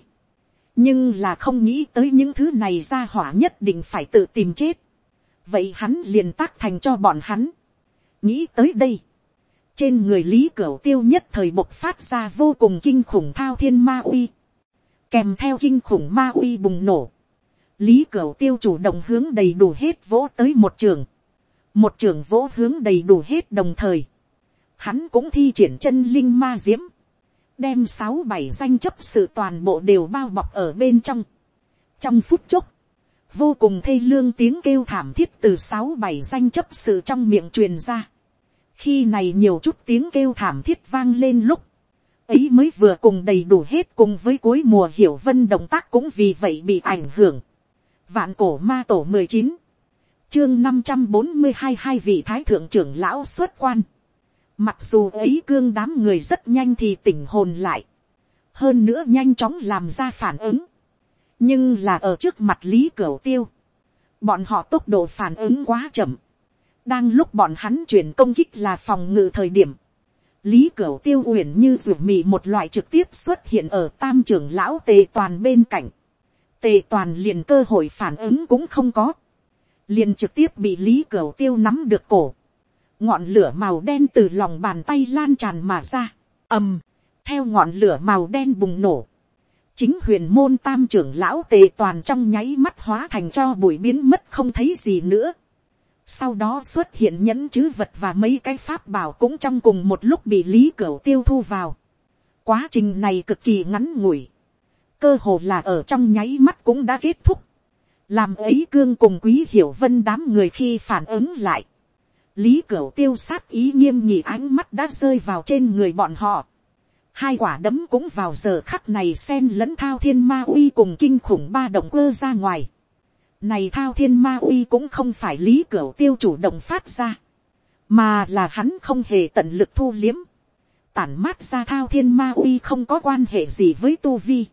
nhưng là không nghĩ tới những thứ này ra hỏa nhất định phải tự tìm chết. vậy hắn liền tác thành cho bọn hắn. nghĩ tới đây. trên người lý cửu tiêu nhất thời bộc phát ra vô cùng kinh khủng thao thiên ma uy. kèm theo kinh khủng ma uy bùng nổ lý cửu tiêu chủ động hướng đầy đủ hết vỗ tới một trường. một trường vỗ hướng đầy đủ hết đồng thời hắn cũng thi triển chân linh ma diễm, đem sáu bảy danh chấp sự toàn bộ đều bao bọc ở bên trong. trong phút chốc, vô cùng thê lương tiếng kêu thảm thiết từ sáu bảy danh chấp sự trong miệng truyền ra. khi này nhiều chút tiếng kêu thảm thiết vang lên lúc, ấy mới vừa cùng đầy đủ hết cùng với cuối mùa hiểu vân động tác cũng vì vậy bị ảnh hưởng vạn cổ ma tổ mười chín, chương năm trăm bốn mươi hai hai vị thái thượng trưởng lão xuất quan Mặc dù ấy cương đám người rất nhanh thì tỉnh hồn lại. Hơn nữa nhanh chóng làm ra phản ứng. Nhưng là ở trước mặt Lý Cửu Tiêu. Bọn họ tốc độ phản ứng quá chậm. Đang lúc bọn hắn chuyển công kích là phòng ngự thời điểm. Lý Cửu Tiêu uyển như rủ mì một loại trực tiếp xuất hiện ở tam trưởng lão tề toàn bên cạnh. Tề toàn liền cơ hội phản ứng cũng không có. Liền trực tiếp bị Lý Cửu Tiêu nắm được cổ ngọn lửa màu đen từ lòng bàn tay lan tràn mà ra, ầm, theo ngọn lửa màu đen bùng nổ, chính huyền môn tam trưởng lão tề toàn trong nháy mắt hóa thành cho bụi biến mất không thấy gì nữa. Sau đó xuất hiện nhẫn chữ vật và mấy cái pháp bảo cũng trong cùng một lúc bị lý cửu tiêu thu vào. Quá trình này cực kỳ ngắn ngủi. Cơ hồ là ở trong nháy mắt cũng đã kết thúc. Làm ấy cương cùng quý hiểu vân đám người khi phản ứng lại lý cửu tiêu sát ý nghiêm nhị ánh mắt đã rơi vào trên người bọn họ. hai quả đấm cũng vào giờ khắc này xen lẫn thao thiên ma uy cùng kinh khủng ba động cơ ra ngoài. này thao thiên ma uy cũng không phải lý cửu tiêu chủ động phát ra, mà là hắn không hề tận lực thu liếm. tản mát ra thao thiên ma uy không có quan hệ gì với tu vi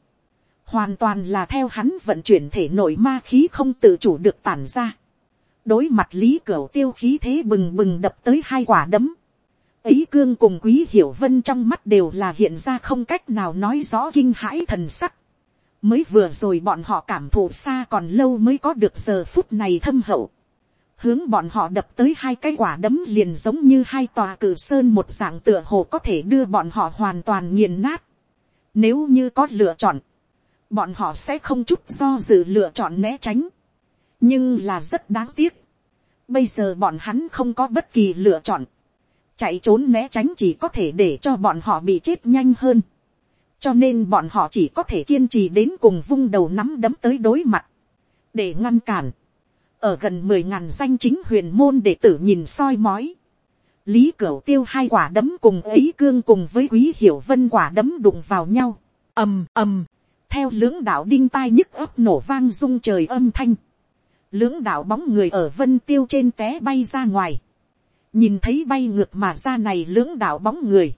hoàn toàn là theo hắn vận chuyển thể nội ma khí không tự chủ được tản ra đối mặt lý cửa tiêu khí thế bừng bừng đập tới hai quả đấm. ấy cương cùng quý hiểu vân trong mắt đều là hiện ra không cách nào nói rõ kinh hãi thần sắc. mới vừa rồi bọn họ cảm thụ xa còn lâu mới có được giờ phút này thâm hậu. hướng bọn họ đập tới hai cái quả đấm liền giống như hai tòa cử sơn một dạng tựa hồ có thể đưa bọn họ hoàn toàn nghiền nát. nếu như có lựa chọn, bọn họ sẽ không chút do dự lựa chọn né tránh nhưng là rất đáng tiếc. Bây giờ bọn hắn không có bất kỳ lựa chọn. Chạy trốn né tránh chỉ có thể để cho bọn họ bị chết nhanh hơn. Cho nên bọn họ chỉ có thể kiên trì đến cùng vung đầu nắm đấm tới đối mặt. Để ngăn cản. Ở gần mười ngàn danh chính huyền môn đệ tử nhìn soi mói. Lý Cửu tiêu hai quả đấm cùng ấy cương cùng với quý hiểu vân quả đấm đụng vào nhau. ầm ầm. Theo lưỡng đạo đinh tai nhức ấp nổ vang rung trời âm thanh. Lưỡng đạo bóng người ở vân tiêu trên té bay ra ngoài, nhìn thấy bay ngược mà ra này lưỡng đạo bóng người,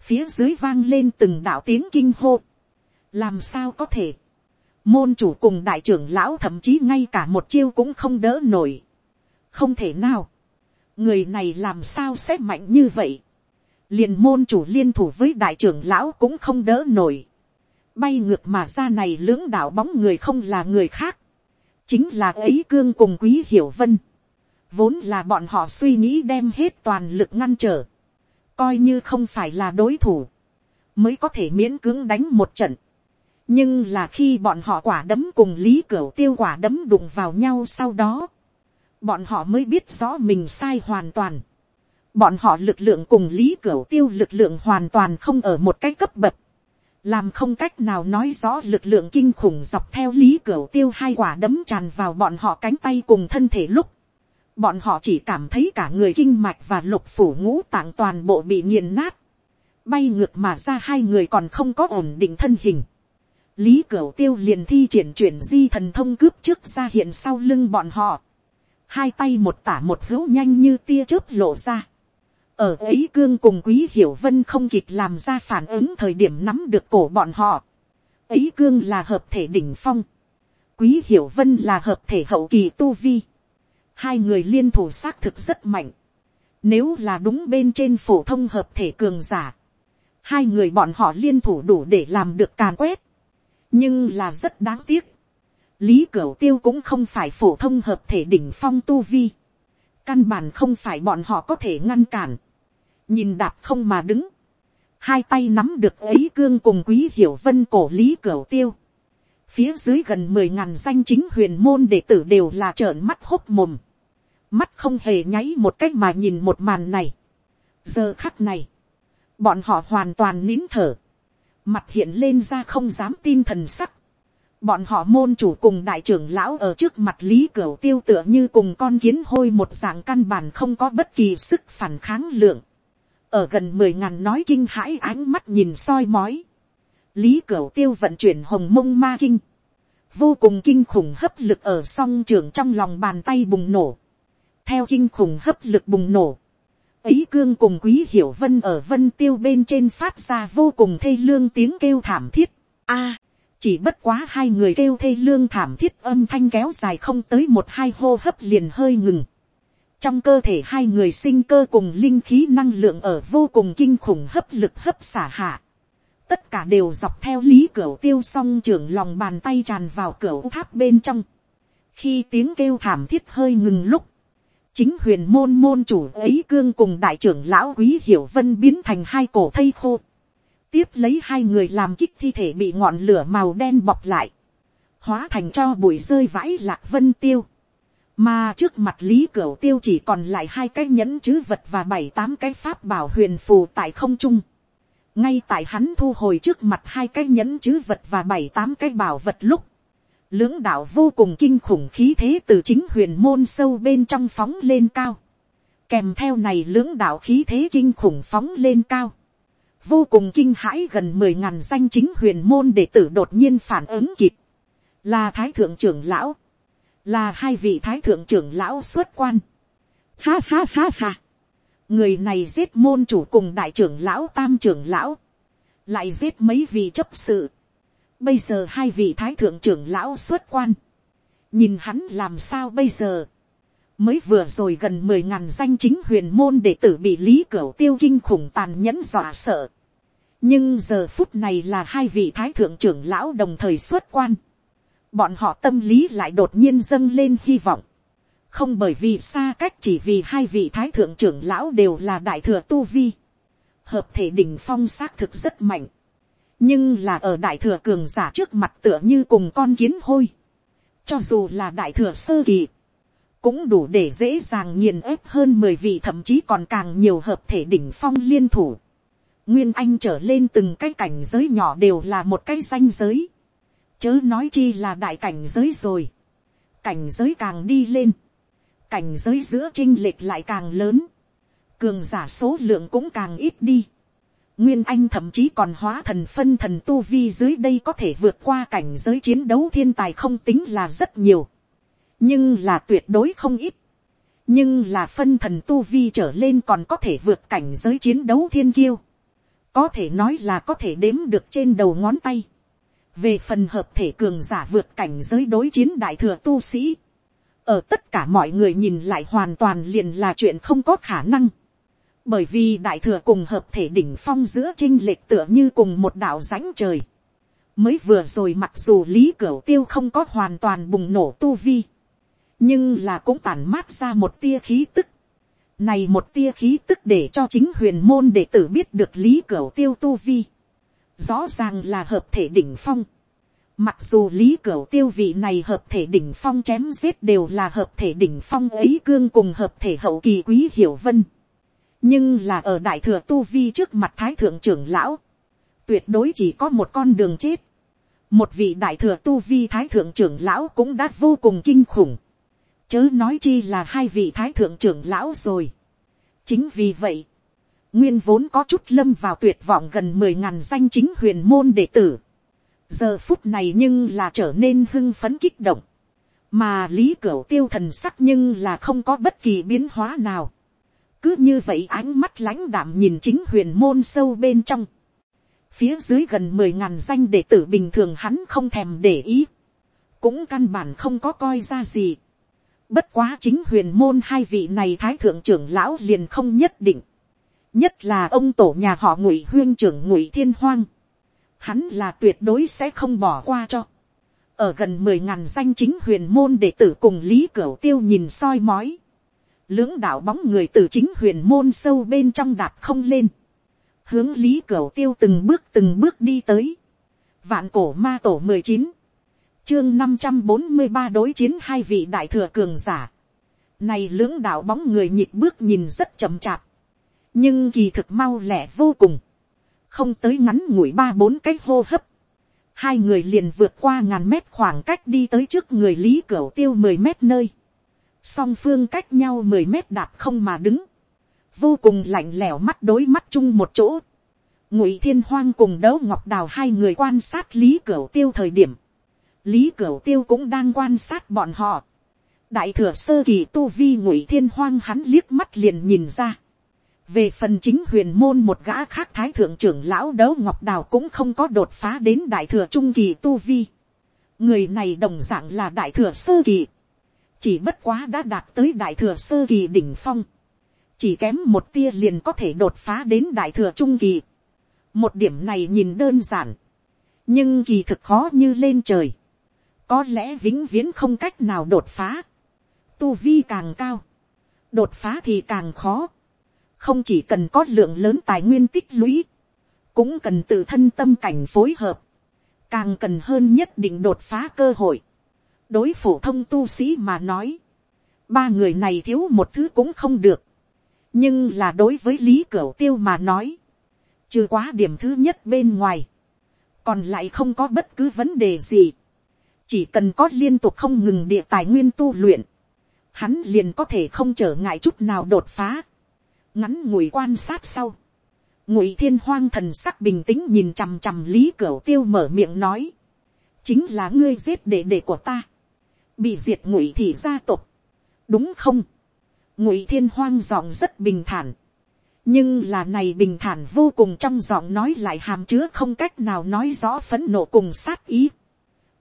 phía dưới vang lên từng đạo tiếng kinh hô, làm sao có thể, môn chủ cùng đại trưởng lão thậm chí ngay cả một chiêu cũng không đỡ nổi, không thể nào, người này làm sao sẽ mạnh như vậy, liền môn chủ liên thủ với đại trưởng lão cũng không đỡ nổi, bay ngược mà ra này lưỡng đạo bóng người không là người khác, chính là ấy cương cùng quý hiểu vân, vốn là bọn họ suy nghĩ đem hết toàn lực ngăn trở, coi như không phải là đối thủ, mới có thể miễn cưỡng đánh một trận. nhưng là khi bọn họ quả đấm cùng lý cửa tiêu quả đấm đụng vào nhau sau đó, bọn họ mới biết rõ mình sai hoàn toàn. bọn họ lực lượng cùng lý cửa tiêu lực lượng hoàn toàn không ở một cái cấp bậc làm không cách nào nói rõ lực lượng kinh khủng dọc theo lý cửa tiêu hai quả đấm tràn vào bọn họ cánh tay cùng thân thể lúc, bọn họ chỉ cảm thấy cả người kinh mạch và lục phủ ngũ tạng toàn bộ bị nghiền nát, bay ngược mà ra hai người còn không có ổn định thân hình. lý cửu tiêu liền thi triển chuyển di thần thông cướp trước ra hiện sau lưng bọn họ. hai tay một tả một hữu nhanh như tia chớp lộ ra ở ấy cương cùng quý hiểu vân không kịp làm ra phản ứng thời điểm nắm được cổ bọn họ. ấy cương là hợp thể đỉnh phong. quý hiểu vân là hợp thể hậu kỳ tu vi. hai người liên thủ xác thực rất mạnh. Nếu là đúng bên trên phổ thông hợp thể cường giả, hai người bọn họ liên thủ đủ để làm được càn quét, nhưng là rất đáng tiếc. lý cửu tiêu cũng không phải phổ thông hợp thể đỉnh phong tu vi, căn bản không phải bọn họ có thể ngăn cản, nhìn đạp không mà đứng, hai tay nắm được ấy cương cùng quý hiểu vân cổ lý cửa tiêu, phía dưới gần mười ngàn danh chính huyền môn đệ tử đều là trợn mắt hốc mồm, mắt không hề nháy một cách mà nhìn một màn này. giờ khắc này, bọn họ hoàn toàn nín thở, mặt hiện lên ra không dám tin thần sắc. bọn họ môn chủ cùng đại trưởng lão ở trước mặt lý cửa tiêu tựa như cùng con kiến hôi một dạng căn bản không có bất kỳ sức phản kháng lượng ở gần mười ngàn nói kinh hãi ánh mắt nhìn soi mói. lý cửu tiêu vận chuyển hồng mông ma kinh. vô cùng kinh khủng hấp lực ở song trường trong lòng bàn tay bùng nổ. theo kinh khủng hấp lực bùng nổ ấy cương cùng quý hiểu vân ở vân tiêu bên trên phát ra vô cùng thê lương tiếng kêu thảm thiết. a, chỉ bất quá hai người kêu thê lương thảm thiết âm thanh kéo dài không tới một hai hô hấp liền hơi ngừng trong cơ thể hai người sinh cơ cùng linh khí năng lượng ở vô cùng kinh khủng hấp lực hấp xả hạ. tất cả đều dọc theo lý cửa tiêu song trưởng lòng bàn tay tràn vào cửa tháp bên trong. khi tiếng kêu thảm thiết hơi ngừng lúc, chính huyền môn môn chủ ấy cương cùng đại trưởng lão quý hiểu vân biến thành hai cổ thây khô. tiếp lấy hai người làm kích thi thể bị ngọn lửa màu đen bọc lại. hóa thành cho bụi rơi vãi lạc vân tiêu mà trước mặt lý cửu tiêu chỉ còn lại hai cái nhẫn chữ vật và bảy tám cái pháp bảo huyền phù tại không trung. ngay tại hắn thu hồi trước mặt hai cái nhẫn chữ vật và bảy tám cái bảo vật lúc, lưỡng đạo vô cùng kinh khủng khí thế từ chính huyền môn sâu bên trong phóng lên cao. Kèm theo này lưỡng đạo khí thế kinh khủng phóng lên cao. Vô cùng kinh hãi gần mười ngàn danh chính huyền môn đệ tử đột nhiên phản ứng kịp. Là thái thượng trưởng lão. Là hai vị thái thượng trưởng lão xuất quan. Ha ha ha ha. Người này giết môn chủ cùng đại trưởng lão tam trưởng lão. Lại giết mấy vị chấp sự Bây giờ hai vị thái thượng trưởng lão xuất quan. Nhìn hắn làm sao bây giờ. Mới vừa rồi gần mười ngàn danh chính huyền môn đệ tử bị lý cửu tiêu kinh khủng tàn nhẫn dọa sợ. Nhưng giờ phút này là hai vị thái thượng trưởng lão đồng thời xuất quan. Bọn họ tâm lý lại đột nhiên dâng lên hy vọng. Không bởi vì xa cách chỉ vì hai vị thái thượng trưởng lão đều là đại thừa tu vi. Hợp thể đỉnh phong xác thực rất mạnh nhưng là ở đại thừa cường giả trước mặt tựa như cùng con kiến hôi, cho dù là đại thừa sơ kỳ, cũng đủ để dễ dàng nghiền ép hơn mười vị thậm chí còn càng nhiều hợp thể đỉnh phong liên thủ. Nguyên anh trở lên từng cái cảnh giới nhỏ đều là một cái danh giới. Chớ nói chi là đại cảnh giới rồi. Cảnh giới càng đi lên. Cảnh giới giữa trinh lệch lại càng lớn. Cường giả số lượng cũng càng ít đi. Nguyên Anh thậm chí còn hóa thần phân thần tu vi dưới đây có thể vượt qua cảnh giới chiến đấu thiên tài không tính là rất nhiều. Nhưng là tuyệt đối không ít. Nhưng là phân thần tu vi trở lên còn có thể vượt cảnh giới chiến đấu thiên kiêu. Có thể nói là có thể đếm được trên đầu ngón tay. Về phần hợp thể cường giả vượt cảnh giới đối chiến đại thừa tu sĩ. Ở tất cả mọi người nhìn lại hoàn toàn liền là chuyện không có khả năng bởi vì đại thừa cùng hợp thể đỉnh phong giữa trinh lệch tựa như cùng một đạo rãnh trời. mới vừa rồi mặc dù lý cửa tiêu không có hoàn toàn bùng nổ tu vi, nhưng là cũng tản mát ra một tia khí tức. này một tia khí tức để cho chính huyền môn đệ tử biết được lý cửa tiêu tu vi rõ ràng là hợp thể đỉnh phong. Mặc dù lý cửu tiêu vị này hợp thể đỉnh phong chém giết đều là hợp thể đỉnh phong ấy cương cùng hợp thể hậu kỳ quý hiểu vân nhưng là ở đại thừa tu vi trước mặt thái thượng trưởng lão, tuyệt đối chỉ có một con đường chết. một vị đại thừa tu vi thái thượng trưởng lão cũng đã vô cùng kinh khủng, chớ nói chi là hai vị thái thượng trưởng lão rồi. chính vì vậy, nguyên vốn có chút lâm vào tuyệt vọng gần mười ngàn danh chính huyền môn đệ tử, giờ phút này nhưng là trở nên hưng phấn kích động, mà lý cửu tiêu thần sắc nhưng là không có bất kỳ biến hóa nào, cứ như vậy ánh mắt lãnh đạm nhìn chính huyền môn sâu bên trong, phía dưới gần mười ngàn danh đệ tử bình thường hắn không thèm để ý, cũng căn bản không có coi ra gì. Bất quá chính huyền môn hai vị này thái thượng trưởng lão liền không nhất định. Nhất là ông tổ nhà họ ngụy huyên trưởng ngụy thiên hoang. Hắn là tuyệt đối sẽ không bỏ qua cho. Ở gần mười ngàn danh chính huyền môn đệ tử cùng Lý Cửu Tiêu nhìn soi mói. Lưỡng đạo bóng người từ chính huyền môn sâu bên trong đạp không lên. Hướng Lý Cửu Tiêu từng bước từng bước đi tới. Vạn cổ ma tổ mười chín chương năm trăm bốn mươi ba đối chiến hai vị đại thừa cường giả. Này lưỡng đạo bóng người nhịp bước nhìn rất chậm chạp. Nhưng kỳ thực mau lẻ vô cùng. Không tới ngắn ngủi ba bốn cái hô hấp. Hai người liền vượt qua ngàn mét khoảng cách đi tới trước người Lý cửa Tiêu mười mét nơi. Song phương cách nhau mười mét đạp không mà đứng. Vô cùng lạnh lẽo mắt đối mắt chung một chỗ. Ngụy Thiên Hoang cùng đấu Ngọc Đào hai người quan sát Lý cửa Tiêu thời điểm lý cửa tiêu cũng đang quan sát bọn họ. đại thừa sơ kỳ tu vi ngụy thiên hoang hắn liếc mắt liền nhìn ra về phần chính huyền môn một gã khác thái thượng trưởng lão đấu ngọc đào cũng không có đột phá đến đại thừa trung kỳ tu vi. người này đồng d ạ n g là đại thừa sơ kỳ. chỉ bất quá đã đạt tới đại thừa sơ kỳ đỉnh phong. chỉ kém một tia liền có thể đột phá đến đại thừa trung kỳ. một điểm này nhìn đơn giản. nhưng kỳ thực khó như lên trời có lẽ vĩnh viễn không cách nào đột phá, tu vi càng cao, đột phá thì càng khó, không chỉ cần có lượng lớn tài nguyên tích lũy, cũng cần tự thân tâm cảnh phối hợp, càng cần hơn nhất định đột phá cơ hội. đối phổ thông tu sĩ mà nói, ba người này thiếu một thứ cũng không được, nhưng là đối với lý cửu tiêu mà nói, trừ quá điểm thứ nhất bên ngoài, còn lại không có bất cứ vấn đề gì chỉ cần có liên tục không ngừng địa tài nguyên tu luyện, hắn liền có thể không trở ngại chút nào đột phá ngắn ngủi quan sát sau, ngụy thiên hoang thần sắc bình tĩnh nhìn chằm chằm lý cửu tiêu mở miệng nói, chính là ngươi giết đệ đệ của ta, bị diệt ngụy thì gia tộc, đúng không, ngụy thiên hoang giọng rất bình thản, nhưng là này bình thản vô cùng trong giọng nói lại hàm chứa không cách nào nói rõ phấn nộ cùng sát ý.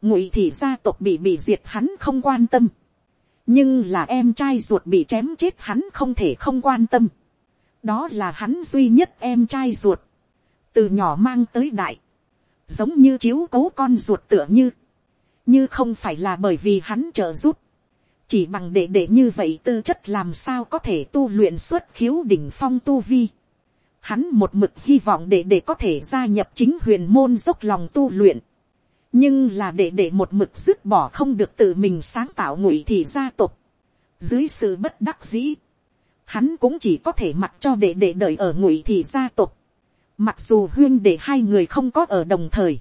Ngụy thì gia tộc bị bị diệt hắn không quan tâm. nhưng là em trai ruột bị chém chết hắn không thể không quan tâm đó là hắn duy nhất em trai ruột. từ nhỏ mang tới đại. giống như chiếu cố con ruột tựa như. như không phải là bởi vì hắn trợ giúp. chỉ bằng để để như vậy tư chất làm sao có thể tu luyện xuất khiếu đỉnh phong tu vi. Hắn một mực hy vọng để để có thể gia nhập chính huyền môn dốc lòng tu luyện nhưng là để để một mực dứt bỏ không được tự mình sáng tạo ngụy thì gia tộc dưới sự bất đắc dĩ hắn cũng chỉ có thể mặc cho đệ đệ đợi ở ngụy thì gia tộc mặc dù huyên để hai người không có ở đồng thời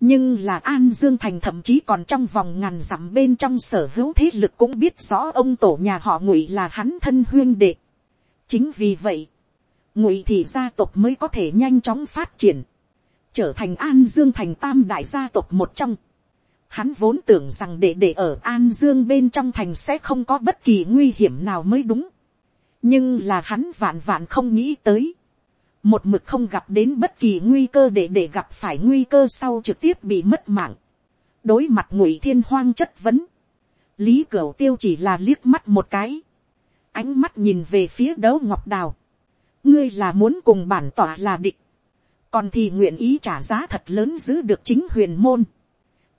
nhưng là an dương thành thậm chí còn trong vòng ngàn dặm bên trong sở hữu thế lực cũng biết rõ ông tổ nhà họ ngụy là hắn thân huyên đệ chính vì vậy, ngụy thì gia tộc mới có thể nhanh chóng phát triển trở thành an dương thành tam đại gia tộc một trong. Hắn vốn tưởng rằng để để ở an dương bên trong thành sẽ không có bất kỳ nguy hiểm nào mới đúng nhưng là hắn vạn vạn không nghĩ tới. một mực không gặp đến bất kỳ nguy cơ để để gặp phải nguy cơ sau trực tiếp bị mất mạng. đối mặt ngụy thiên hoang chất vấn. lý cửu tiêu chỉ là liếc mắt một cái. ánh mắt nhìn về phía đấu ngọc đào. ngươi là muốn cùng bản tỏa là địch còn thì nguyện ý trả giá thật lớn giữ được chính huyền môn.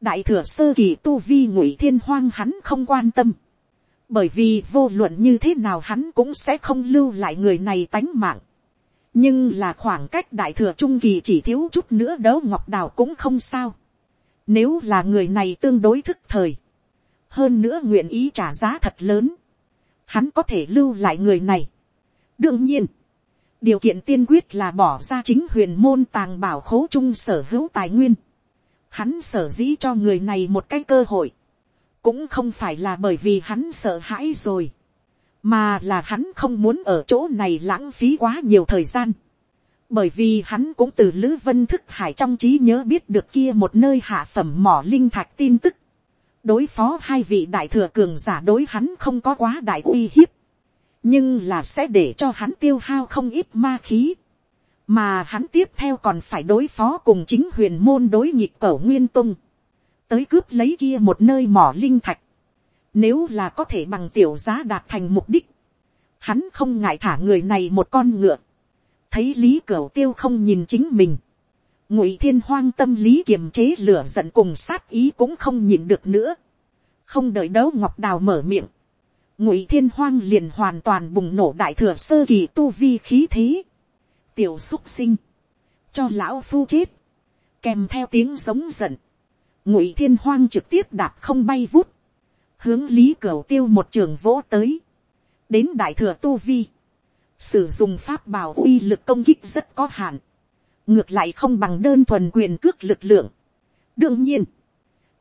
đại thừa sơ kỳ tu vi ngụy thiên hoang hắn không quan tâm bởi vì vô luận như thế nào hắn cũng sẽ không lưu lại người này tánh mạng. nhưng là khoảng cách đại thừa trung kỳ chỉ thiếu chút nữa đấu ngọc đào cũng không sao. nếu là người này tương đối thức thời, hơn nữa nguyện ý trả giá thật lớn, hắn có thể lưu lại người này. đương nhiên, điều kiện tiên quyết là bỏ ra chính huyền môn tàng bảo khố chung sở hữu tài nguyên. Hắn sở dĩ cho người này một cái cơ hội, cũng không phải là bởi vì hắn sợ hãi rồi, mà là hắn không muốn ở chỗ này lãng phí quá nhiều thời gian, bởi vì hắn cũng từ lữ vân thức hải trong trí nhớ biết được kia một nơi hạ phẩm mỏ linh thạch tin tức, đối phó hai vị đại thừa cường giả đối hắn không có quá đại uy hiếp, nhưng là sẽ để cho hắn tiêu hao không ít ma khí, mà hắn tiếp theo còn phải đối phó cùng chính huyền môn đối nhịp cẩu nguyên tung, tới cướp lấy kia một nơi mỏ linh thạch, nếu là có thể bằng tiểu giá đạt thành mục đích, hắn không ngại thả người này một con ngựa, thấy lý cửu tiêu không nhìn chính mình, ngụy thiên hoang tâm lý kiềm chế lửa giận cùng sát ý cũng không nhìn được nữa, không đợi đấu ngọc đào mở miệng, ngụy thiên hoang liền hoàn toàn bùng nổ đại thừa sơ kỳ tu vi khí thế, tiểu xúc sinh, cho lão phu chết, kèm theo tiếng giống giận, ngụy thiên hoang trực tiếp đạp không bay vút, hướng lý cửu tiêu một trường vỗ tới, đến đại thừa tu vi, sử dụng pháp bảo uy lực công kích rất có hạn, ngược lại không bằng đơn thuần quyền cước lực lượng. đương nhiên,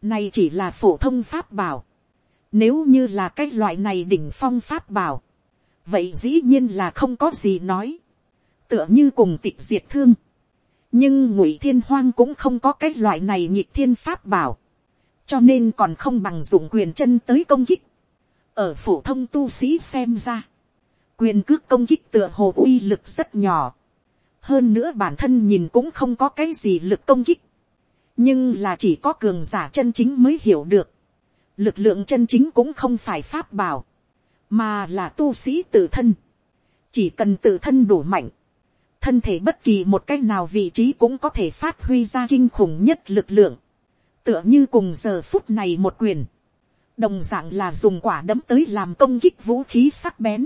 này chỉ là phổ thông pháp bảo, nếu như là cái loại này đỉnh phong pháp bảo, vậy dĩ nhiên là không có gì nói, tựa như cùng tịch diệt thương, nhưng ngụy thiên hoang cũng không có cái loại này nhịp thiên pháp bảo, cho nên còn không bằng dùng quyền chân tới công kích. ở phổ thông tu sĩ xem ra, quyền cước công kích tựa hồ uy lực rất nhỏ. hơn nữa bản thân nhìn cũng không có cái gì lực công kích. nhưng là chỉ có cường giả chân chính mới hiểu được. lực lượng chân chính cũng không phải pháp bảo, mà là tu sĩ tự thân. chỉ cần tự thân đủ mạnh, thân thể bất kỳ một cái nào vị trí cũng có thể phát huy ra kinh khủng nhất lực lượng tựa như cùng giờ phút này một quyền, đồng d ạ n g là dùng quả đấm tới làm công kích vũ khí sắc bén.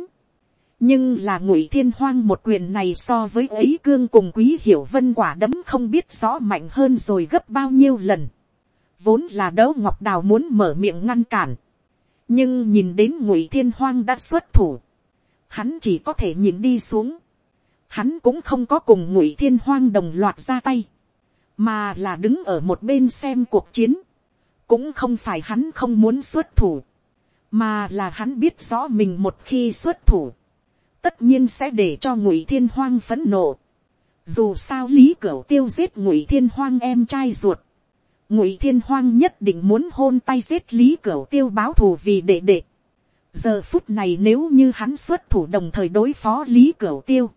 nhưng là ngụy thiên hoang một quyền này so với ấy cương cùng quý hiểu vân quả đấm không biết rõ mạnh hơn rồi gấp bao nhiêu lần. vốn là Đấu ngọc đào muốn mở miệng ngăn cản. nhưng nhìn đến ngụy thiên hoang đã xuất thủ. hắn chỉ có thể nhìn đi xuống hắn cũng không có cùng ngụy thiên hoang đồng loạt ra tay mà là đứng ở một bên xem cuộc chiến, cũng không phải hắn không muốn xuất thủ, mà là hắn biết rõ mình một khi xuất thủ, tất nhiên sẽ để cho ngụy thiên hoang phấn nộ. Dù sao lý cửu tiêu giết ngụy thiên hoang em trai ruột, ngụy thiên hoang nhất định muốn hôn tay giết lý cửu tiêu báo thù vì đệ đệ. giờ phút này nếu như hắn xuất thủ đồng thời đối phó lý cửu tiêu,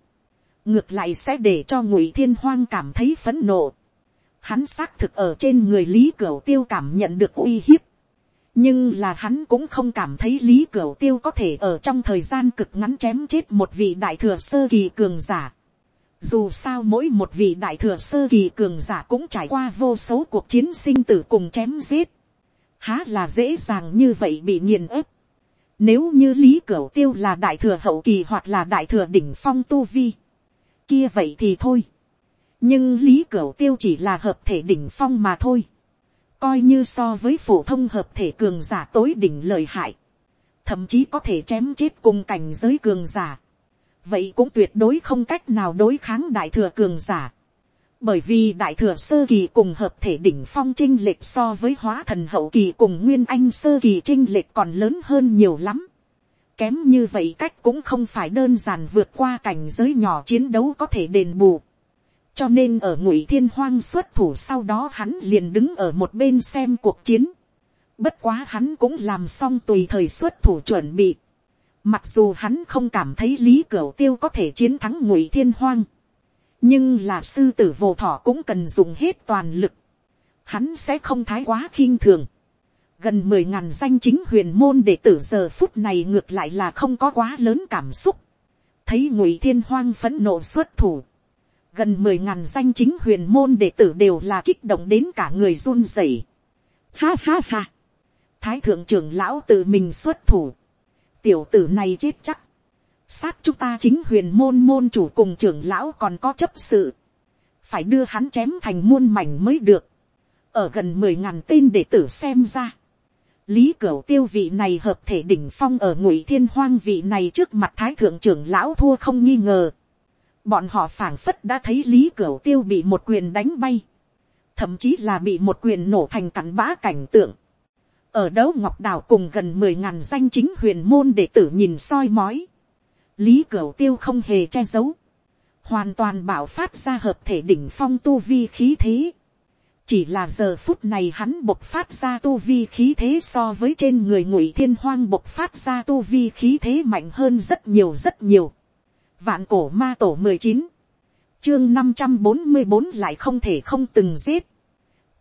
ngược lại sẽ để cho ngụy thiên hoang cảm thấy phấn nộ hắn xác thực ở trên người lý cửu tiêu cảm nhận được uy hiếp. nhưng là hắn cũng không cảm thấy lý cửu tiêu có thể ở trong thời gian cực ngắn chém chết một vị đại thừa sơ kỳ cường giả. dù sao mỗi một vị đại thừa sơ kỳ cường giả cũng trải qua vô số cuộc chiến sinh tử cùng chém giết. há là dễ dàng như vậy bị nghiền ép. nếu như lý cửu tiêu là đại thừa hậu kỳ hoặc là đại thừa đỉnh phong tu vi kia vậy thì thôi nhưng lý cửu tiêu chỉ là hợp thể đỉnh phong mà thôi. coi như so với phổ thông hợp thể cường giả tối đỉnh lời hại. thậm chí có thể chém chết cùng cảnh giới cường giả. vậy cũng tuyệt đối không cách nào đối kháng đại thừa cường giả. bởi vì đại thừa sơ kỳ cùng hợp thể đỉnh phong trinh lệch so với hóa thần hậu kỳ cùng nguyên anh sơ kỳ trinh lệch còn lớn hơn nhiều lắm kém như vậy cách cũng không phải đơn giản vượt qua cảnh giới nhỏ chiến đấu có thể đền bù cho nên ở ngụy thiên hoang xuất thủ sau đó hắn liền đứng ở một bên xem cuộc chiến. bất quá hắn cũng làm xong tùy thời xuất thủ chuẩn bị. mặc dù hắn không cảm thấy lý cửu tiêu có thể chiến thắng ngụy thiên hoang. nhưng là sư tử vô thọ cũng cần dùng hết toàn lực. hắn sẽ không thái quá khiêng thường gần mười ngàn danh chính huyền môn đệ tử giờ phút này ngược lại là không có quá lớn cảm xúc. thấy ngụy thiên hoang phấn nộ xuất thủ gần mười ngàn danh chính huyền môn đệ tử đều là kích động đến cả người run rẩy. Ha ha ha. Thái thượng trưởng lão tự mình xuất thủ. Tiểu tử này chết chắc. Sát chúng ta chính huyền môn môn chủ cùng trưởng lão còn có chấp sự. Phải đưa hắn chém thành muôn mảnh mới được. Ở gần mười ngàn tên đệ tử xem ra. Lý Cửu tiêu vị này hợp thể đỉnh phong ở ngụy thiên hoang vị này trước mặt thái thượng trưởng lão thua không nghi ngờ bọn họ phảng phất đã thấy lý cửu tiêu bị một quyền đánh bay, thậm chí là bị một quyền nổ thành cắn bã cảnh tượng. ở đấu ngọc đảo cùng gần mười ngàn danh chính huyền môn đệ tử nhìn soi mói, lý cửu tiêu không hề che giấu, hoàn toàn bảo phát ra hợp thể đỉnh phong tu vi khí thế chỉ là giờ phút này hắn bộc phát ra tu vi khí thế so với trên người ngụy thiên hoang bộc phát ra tu vi khí thế mạnh hơn rất nhiều rất nhiều. vạn cổ ma tổ mười chín, chương năm trăm bốn mươi bốn lại không thể không từng giết.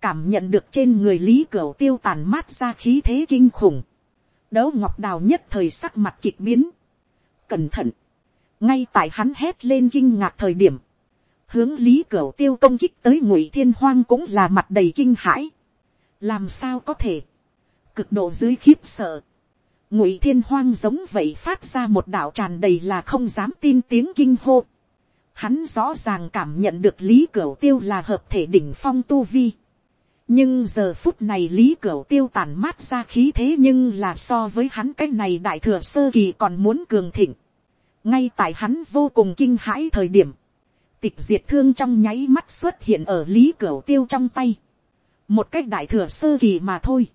cảm nhận được trên người lý cửu tiêu tàn mát ra khí thế kinh khủng. đấu ngọc đào nhất thời sắc mặt kịch biến. cẩn thận ngay tại hắn hét lên kinh ngạc thời điểm, hướng lý cửu tiêu công kích tới ngụy thiên hoang cũng là mặt đầy kinh hãi. làm sao có thể, cực độ dưới khiếp sợ. ngụy thiên hoang giống vậy phát ra một đạo tràn đầy là không dám tin tiếng kinh hô. hắn rõ ràng cảm nhận được lý cửu tiêu là hợp thể đỉnh phong tu vi. nhưng giờ phút này lý cửu tiêu tàn mát ra khí thế nhưng là so với hắn cái này đại thừa sơ kỳ còn muốn cường thịnh ngay tại hắn vô cùng kinh hãi thời điểm, tịch diệt thương trong nháy mắt xuất hiện ở lý cửa tiêu trong tay, một cách đại thừa sơ kỳ mà thôi,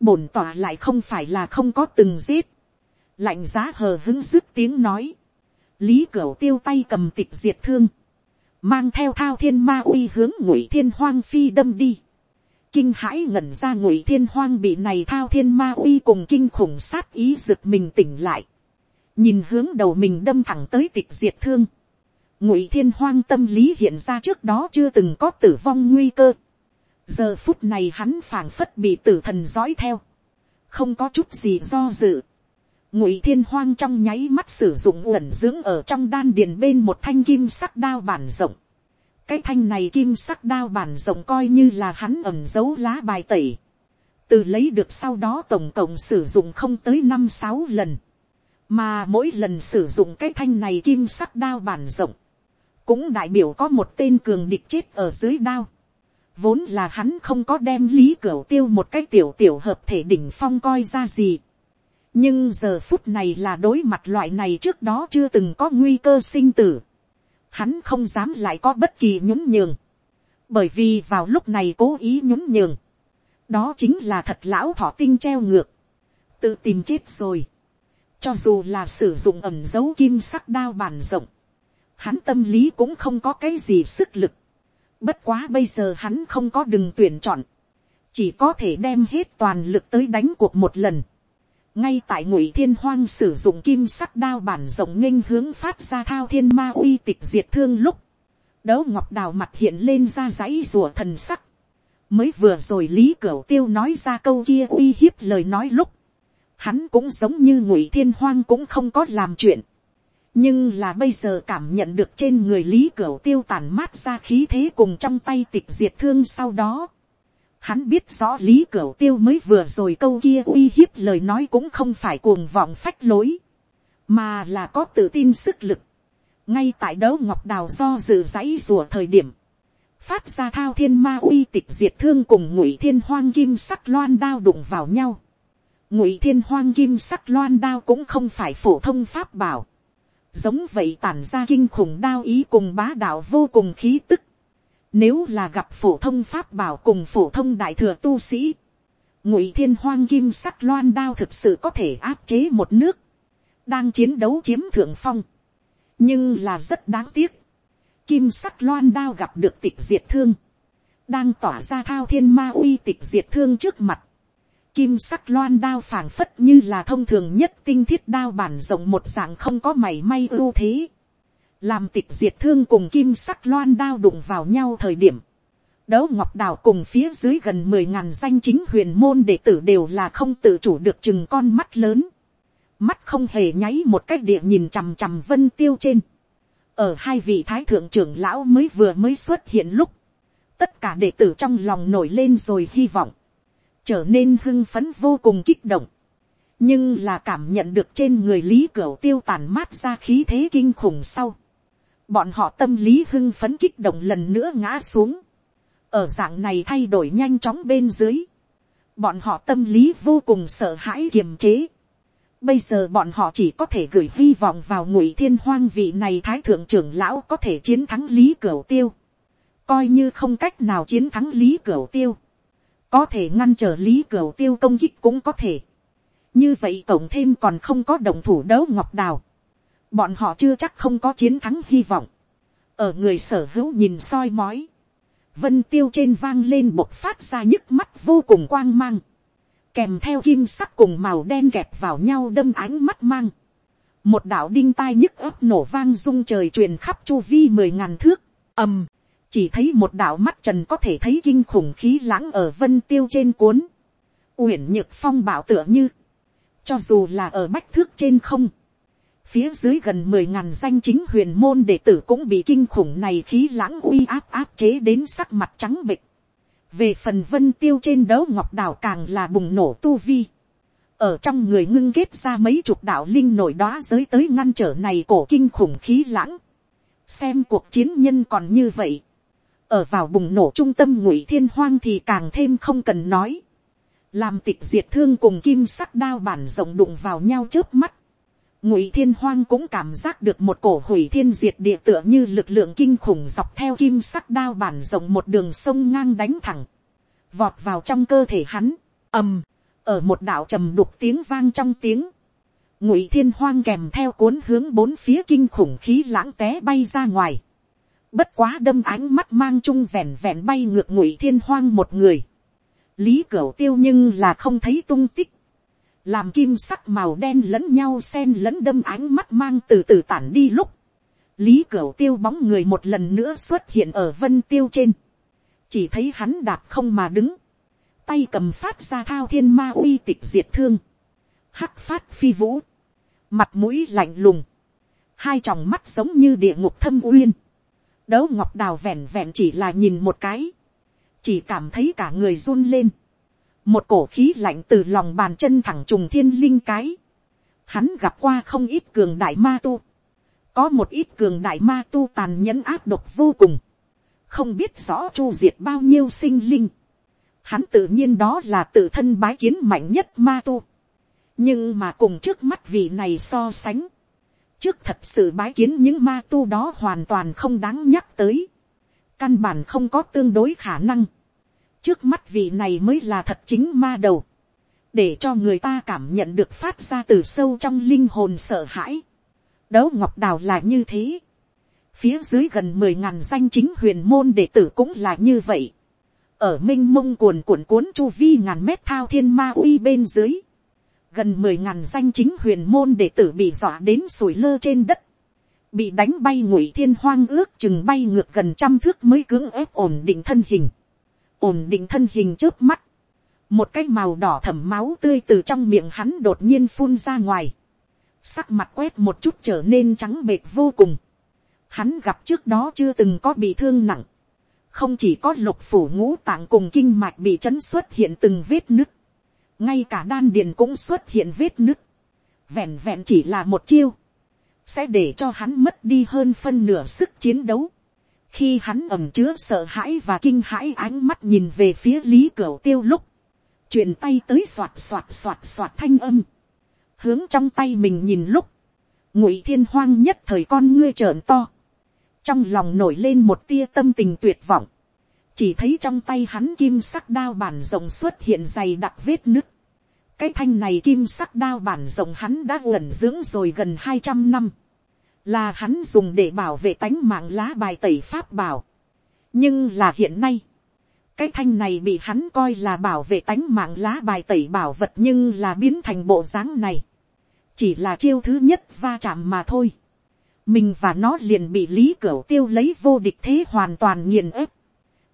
bổn tỏa lại không phải là không có từng giết, lạnh giá hờ hứng dứt tiếng nói, lý cửa tiêu tay cầm tịch diệt thương, mang theo thao thiên ma uy hướng ngụy thiên hoang phi đâm đi, kinh hãi ngẩn ra ngụy thiên hoang bị này thao thiên ma uy cùng kinh khủng sát ý rực mình tỉnh lại, nhìn hướng đầu mình đâm thẳng tới tịch diệt thương, ngụy thiên hoang tâm lý hiện ra trước đó chưa từng có tử vong nguy cơ. giờ phút này hắn phảng phất bị tử thần dõi theo, không có chút gì do dự. ngụy thiên hoang trong nháy mắt sử dụng uẩn dưỡng ở trong đan điền bên một thanh kim sắc đao bản rộng. cái thanh này kim sắc đao bản rộng coi như là hắn ẩm dấu lá bài tẩy. từ lấy được sau đó tổng cộng sử dụng không tới năm sáu lần mà mỗi lần sử dụng cái thanh này kim sắc đao bản rộng, cũng đại biểu có một tên cường địch chết ở dưới đao. Vốn là hắn không có đem lý cửa tiêu một cái tiểu tiểu hợp thể đỉnh phong coi ra gì. nhưng giờ phút này là đối mặt loại này trước đó chưa từng có nguy cơ sinh tử. hắn không dám lại có bất kỳ nhún nhường. bởi vì vào lúc này cố ý nhún nhường. đó chính là thật lão thọ tinh treo ngược. tự tìm chết rồi cho dù là sử dụng ẩm dấu kim sắc đao bản rộng. Hắn tâm lý cũng không có cái gì sức lực. Bất quá bây giờ hắn không có đừng tuyển chọn. Chỉ có thể đem hết toàn lực tới đánh cuộc một lần. Ngay tại ngụy thiên hoang sử dụng kim sắc đao bản rộng nghênh hướng phát ra thao thiên ma uy tịch diệt thương lúc. Đấu ngọc đào mặt hiện lên ra dãy rùa thần sắc. Mới vừa rồi Lý Cửu Tiêu nói ra câu kia uy hiếp lời nói lúc hắn cũng giống như ngụy thiên hoang cũng không có làm chuyện nhưng là bây giờ cảm nhận được trên người lý cửu tiêu tàn mát ra khí thế cùng trong tay tịch diệt thương sau đó. hắn biết rõ lý cửu tiêu mới vừa rồi câu kia uy hiếp lời nói cũng không phải cuồng vọng phách lối, mà là có tự tin sức lực. ngay tại đấu ngọc đào do dự dãy rùa thời điểm, phát ra thao thiên ma uy tịch diệt thương cùng ngụy thiên hoang kim sắc loan đao đụng vào nhau ngụy thiên hoang kim sắc loan đao cũng không phải phổ thông pháp bảo giống vậy tản ra kinh khủng đao ý cùng bá đạo vô cùng khí tức. nếu là gặp phổ thông pháp bảo cùng phổ thông đại thừa tu sĩ, ngụy thiên hoang kim sắc loan đao thực sự có thể áp chế một nước, đang chiến đấu chiếm thượng phong. nhưng là rất đáng tiếc. kim sắc loan đao gặp được tịch diệt thương, đang tỏa ra thao thiên ma uy tịch diệt thương trước mặt kim sắc loan đao phảng phất như là thông thường nhất tinh thiết đao bản rộng một dạng không có mảy may ưu thế. Làm tịch diệt thương cùng kim sắc loan đao đụng vào nhau thời điểm. Đấu ngọc đào cùng phía dưới gần mười ngàn danh chính huyền môn đệ tử đều là không tự chủ được chừng con mắt lớn. Mắt không hề nháy một cách địa nhìn chằm chằm vân tiêu trên. Ở hai vị thái thượng trưởng lão mới vừa mới xuất hiện lúc. Tất cả đệ tử trong lòng nổi lên rồi hy vọng trở nên hưng phấn vô cùng kích động. nhưng là cảm nhận được trên người lý cửu tiêu tàn mát ra khí thế kinh khủng sau. bọn họ tâm lý hưng phấn kích động lần nữa ngã xuống. ở dạng này thay đổi nhanh chóng bên dưới. bọn họ tâm lý vô cùng sợ hãi kiềm chế. Bây giờ bọn họ chỉ có thể gửi hy vọng vào ngụy thiên hoang vị này thái thượng trưởng lão có thể chiến thắng lý cửu tiêu. Coi như không cách nào chiến thắng lý cửu tiêu có thể ngăn trở lý cửa tiêu công kích cũng có thể. như vậy cộng thêm còn không có đồng thủ đấu ngọc đào. bọn họ chưa chắc không có chiến thắng hy vọng. ở người sở hữu nhìn soi mói. vân tiêu trên vang lên bột phát ra nhức mắt vô cùng quang mang. kèm theo kim sắc cùng màu đen kẹp vào nhau đâm ánh mắt mang. một đạo đinh tai nhức ấp nổ vang rung trời truyền khắp chu vi mười ngàn thước. ầm chỉ thấy một đạo mắt trần có thể thấy kinh khủng khí lãng ở vân tiêu trên cuốn, uyển nhược phong bảo tựa như, cho dù là ở bách thước trên không, phía dưới gần mười ngàn danh chính huyền môn đệ tử cũng bị kinh khủng này khí lãng uy áp áp chế đến sắc mặt trắng bịch. về phần vân tiêu trên đấu ngọc đảo càng là bùng nổ tu vi. ở trong người ngưng kết ra mấy chục đạo linh nổi đó giới tới ngăn trở này cổ kinh khủng khí lãng. xem cuộc chiến nhân còn như vậy ở vào bùng nổ trung tâm ngụy thiên hoang thì càng thêm không cần nói. làm tịch diệt thương cùng kim sắc đao bản rộng đụng vào nhau trước mắt. ngụy thiên hoang cũng cảm giác được một cổ hủy thiên diệt địa tựa như lực lượng kinh khủng dọc theo kim sắc đao bản rộng một đường sông ngang đánh thẳng. vọt vào trong cơ thể hắn, ầm, ở một đạo trầm đục tiếng vang trong tiếng. ngụy thiên hoang kèm theo cuốn hướng bốn phía kinh khủng khí lãng té bay ra ngoài Bất quá đâm ánh mắt mang chung vẹn vẹn bay ngược ngụy thiên hoang một người. Lý cửu tiêu nhưng là không thấy tung tích. Làm kim sắc màu đen lẫn nhau xen lẫn đâm ánh mắt mang từ từ tản đi lúc. Lý cửu tiêu bóng người một lần nữa xuất hiện ở vân tiêu trên. Chỉ thấy hắn đạp không mà đứng. Tay cầm phát ra thao thiên ma uy tịch diệt thương. Hắc phát phi vũ. Mặt mũi lạnh lùng. Hai tròng mắt giống như địa ngục thâm uyên Đấu ngọc đào vẹn vẹn chỉ là nhìn một cái. Chỉ cảm thấy cả người run lên. Một cổ khí lạnh từ lòng bàn chân thẳng trùng thiên linh cái. Hắn gặp qua không ít cường đại ma tu. Có một ít cường đại ma tu tàn nhẫn áp độc vô cùng. Không biết rõ chu diệt bao nhiêu sinh linh. Hắn tự nhiên đó là tự thân bái kiến mạnh nhất ma tu. Nhưng mà cùng trước mắt vị này so sánh trước thật sự bái kiến những ma tu đó hoàn toàn không đáng nhắc tới. Căn bản không có tương đối khả năng. Trước mắt vị này mới là thật chính ma đầu. Để cho người ta cảm nhận được phát ra từ sâu trong linh hồn sợ hãi. Đấu ngọc đào là như thế. Phía dưới gần mười ngàn danh chính huyền môn đệ tử cũng là như vậy. Ở minh mông cuồn cuộn cuốn chu vi ngàn mét thao thiên ma uy bên dưới gần mười ngàn danh chính huyền môn đệ tử bị dọa đến sủi lơ trên đất, bị đánh bay ngụy thiên hoang ước chừng bay ngược gần trăm thước mới cưỡng ép ổn định thân hình, ổn định thân hình trước mắt, một cái màu đỏ thẩm máu tươi từ trong miệng hắn đột nhiên phun ra ngoài, sắc mặt quét một chút trở nên trắng bệt vô cùng, hắn gặp trước đó chưa từng có bị thương nặng, không chỉ có lục phủ ngũ tạng cùng kinh mạch bị chấn xuất hiện từng vết nứt, ngay cả đan điền cũng xuất hiện vết nứt, vẹn vẹn chỉ là một chiêu, sẽ để cho hắn mất đi hơn phân nửa sức chiến đấu. khi hắn ẩm chứa sợ hãi và kinh hãi ánh mắt nhìn về phía lý cửa tiêu lúc, truyền tay tới soạt soạt soạt soạt thanh âm, hướng trong tay mình nhìn lúc, ngụy thiên hoang nhất thời con ngươi trợn to, trong lòng nổi lên một tia tâm tình tuyệt vọng, chỉ thấy trong tay hắn kim sắc đao bản rộng xuất hiện dày đặc vết nứt. cái thanh này kim sắc đao bản rộng hắn đã gần dưỡng rồi gần hai trăm năm, là hắn dùng để bảo vệ tánh mạng lá bài tẩy pháp bảo. nhưng là hiện nay, cái thanh này bị hắn coi là bảo vệ tánh mạng lá bài tẩy bảo vật nhưng là biến thành bộ dáng này. chỉ là chiêu thứ nhất va chạm mà thôi. mình và nó liền bị lý cửu tiêu lấy vô địch thế hoàn toàn nghiền ép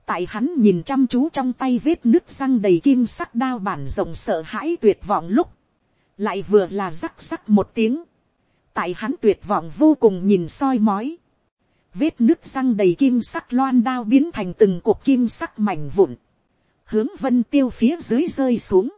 tại hắn nhìn chăm chú trong tay vết nước răng đầy kim sắc đao bản rộng sợ hãi tuyệt vọng lúc, lại vừa là rắc rắc một tiếng, tại hắn tuyệt vọng vô cùng nhìn soi mói, vết nước răng đầy kim sắc loan đao biến thành từng cuộc kim sắc mảnh vụn, hướng vân tiêu phía dưới rơi xuống,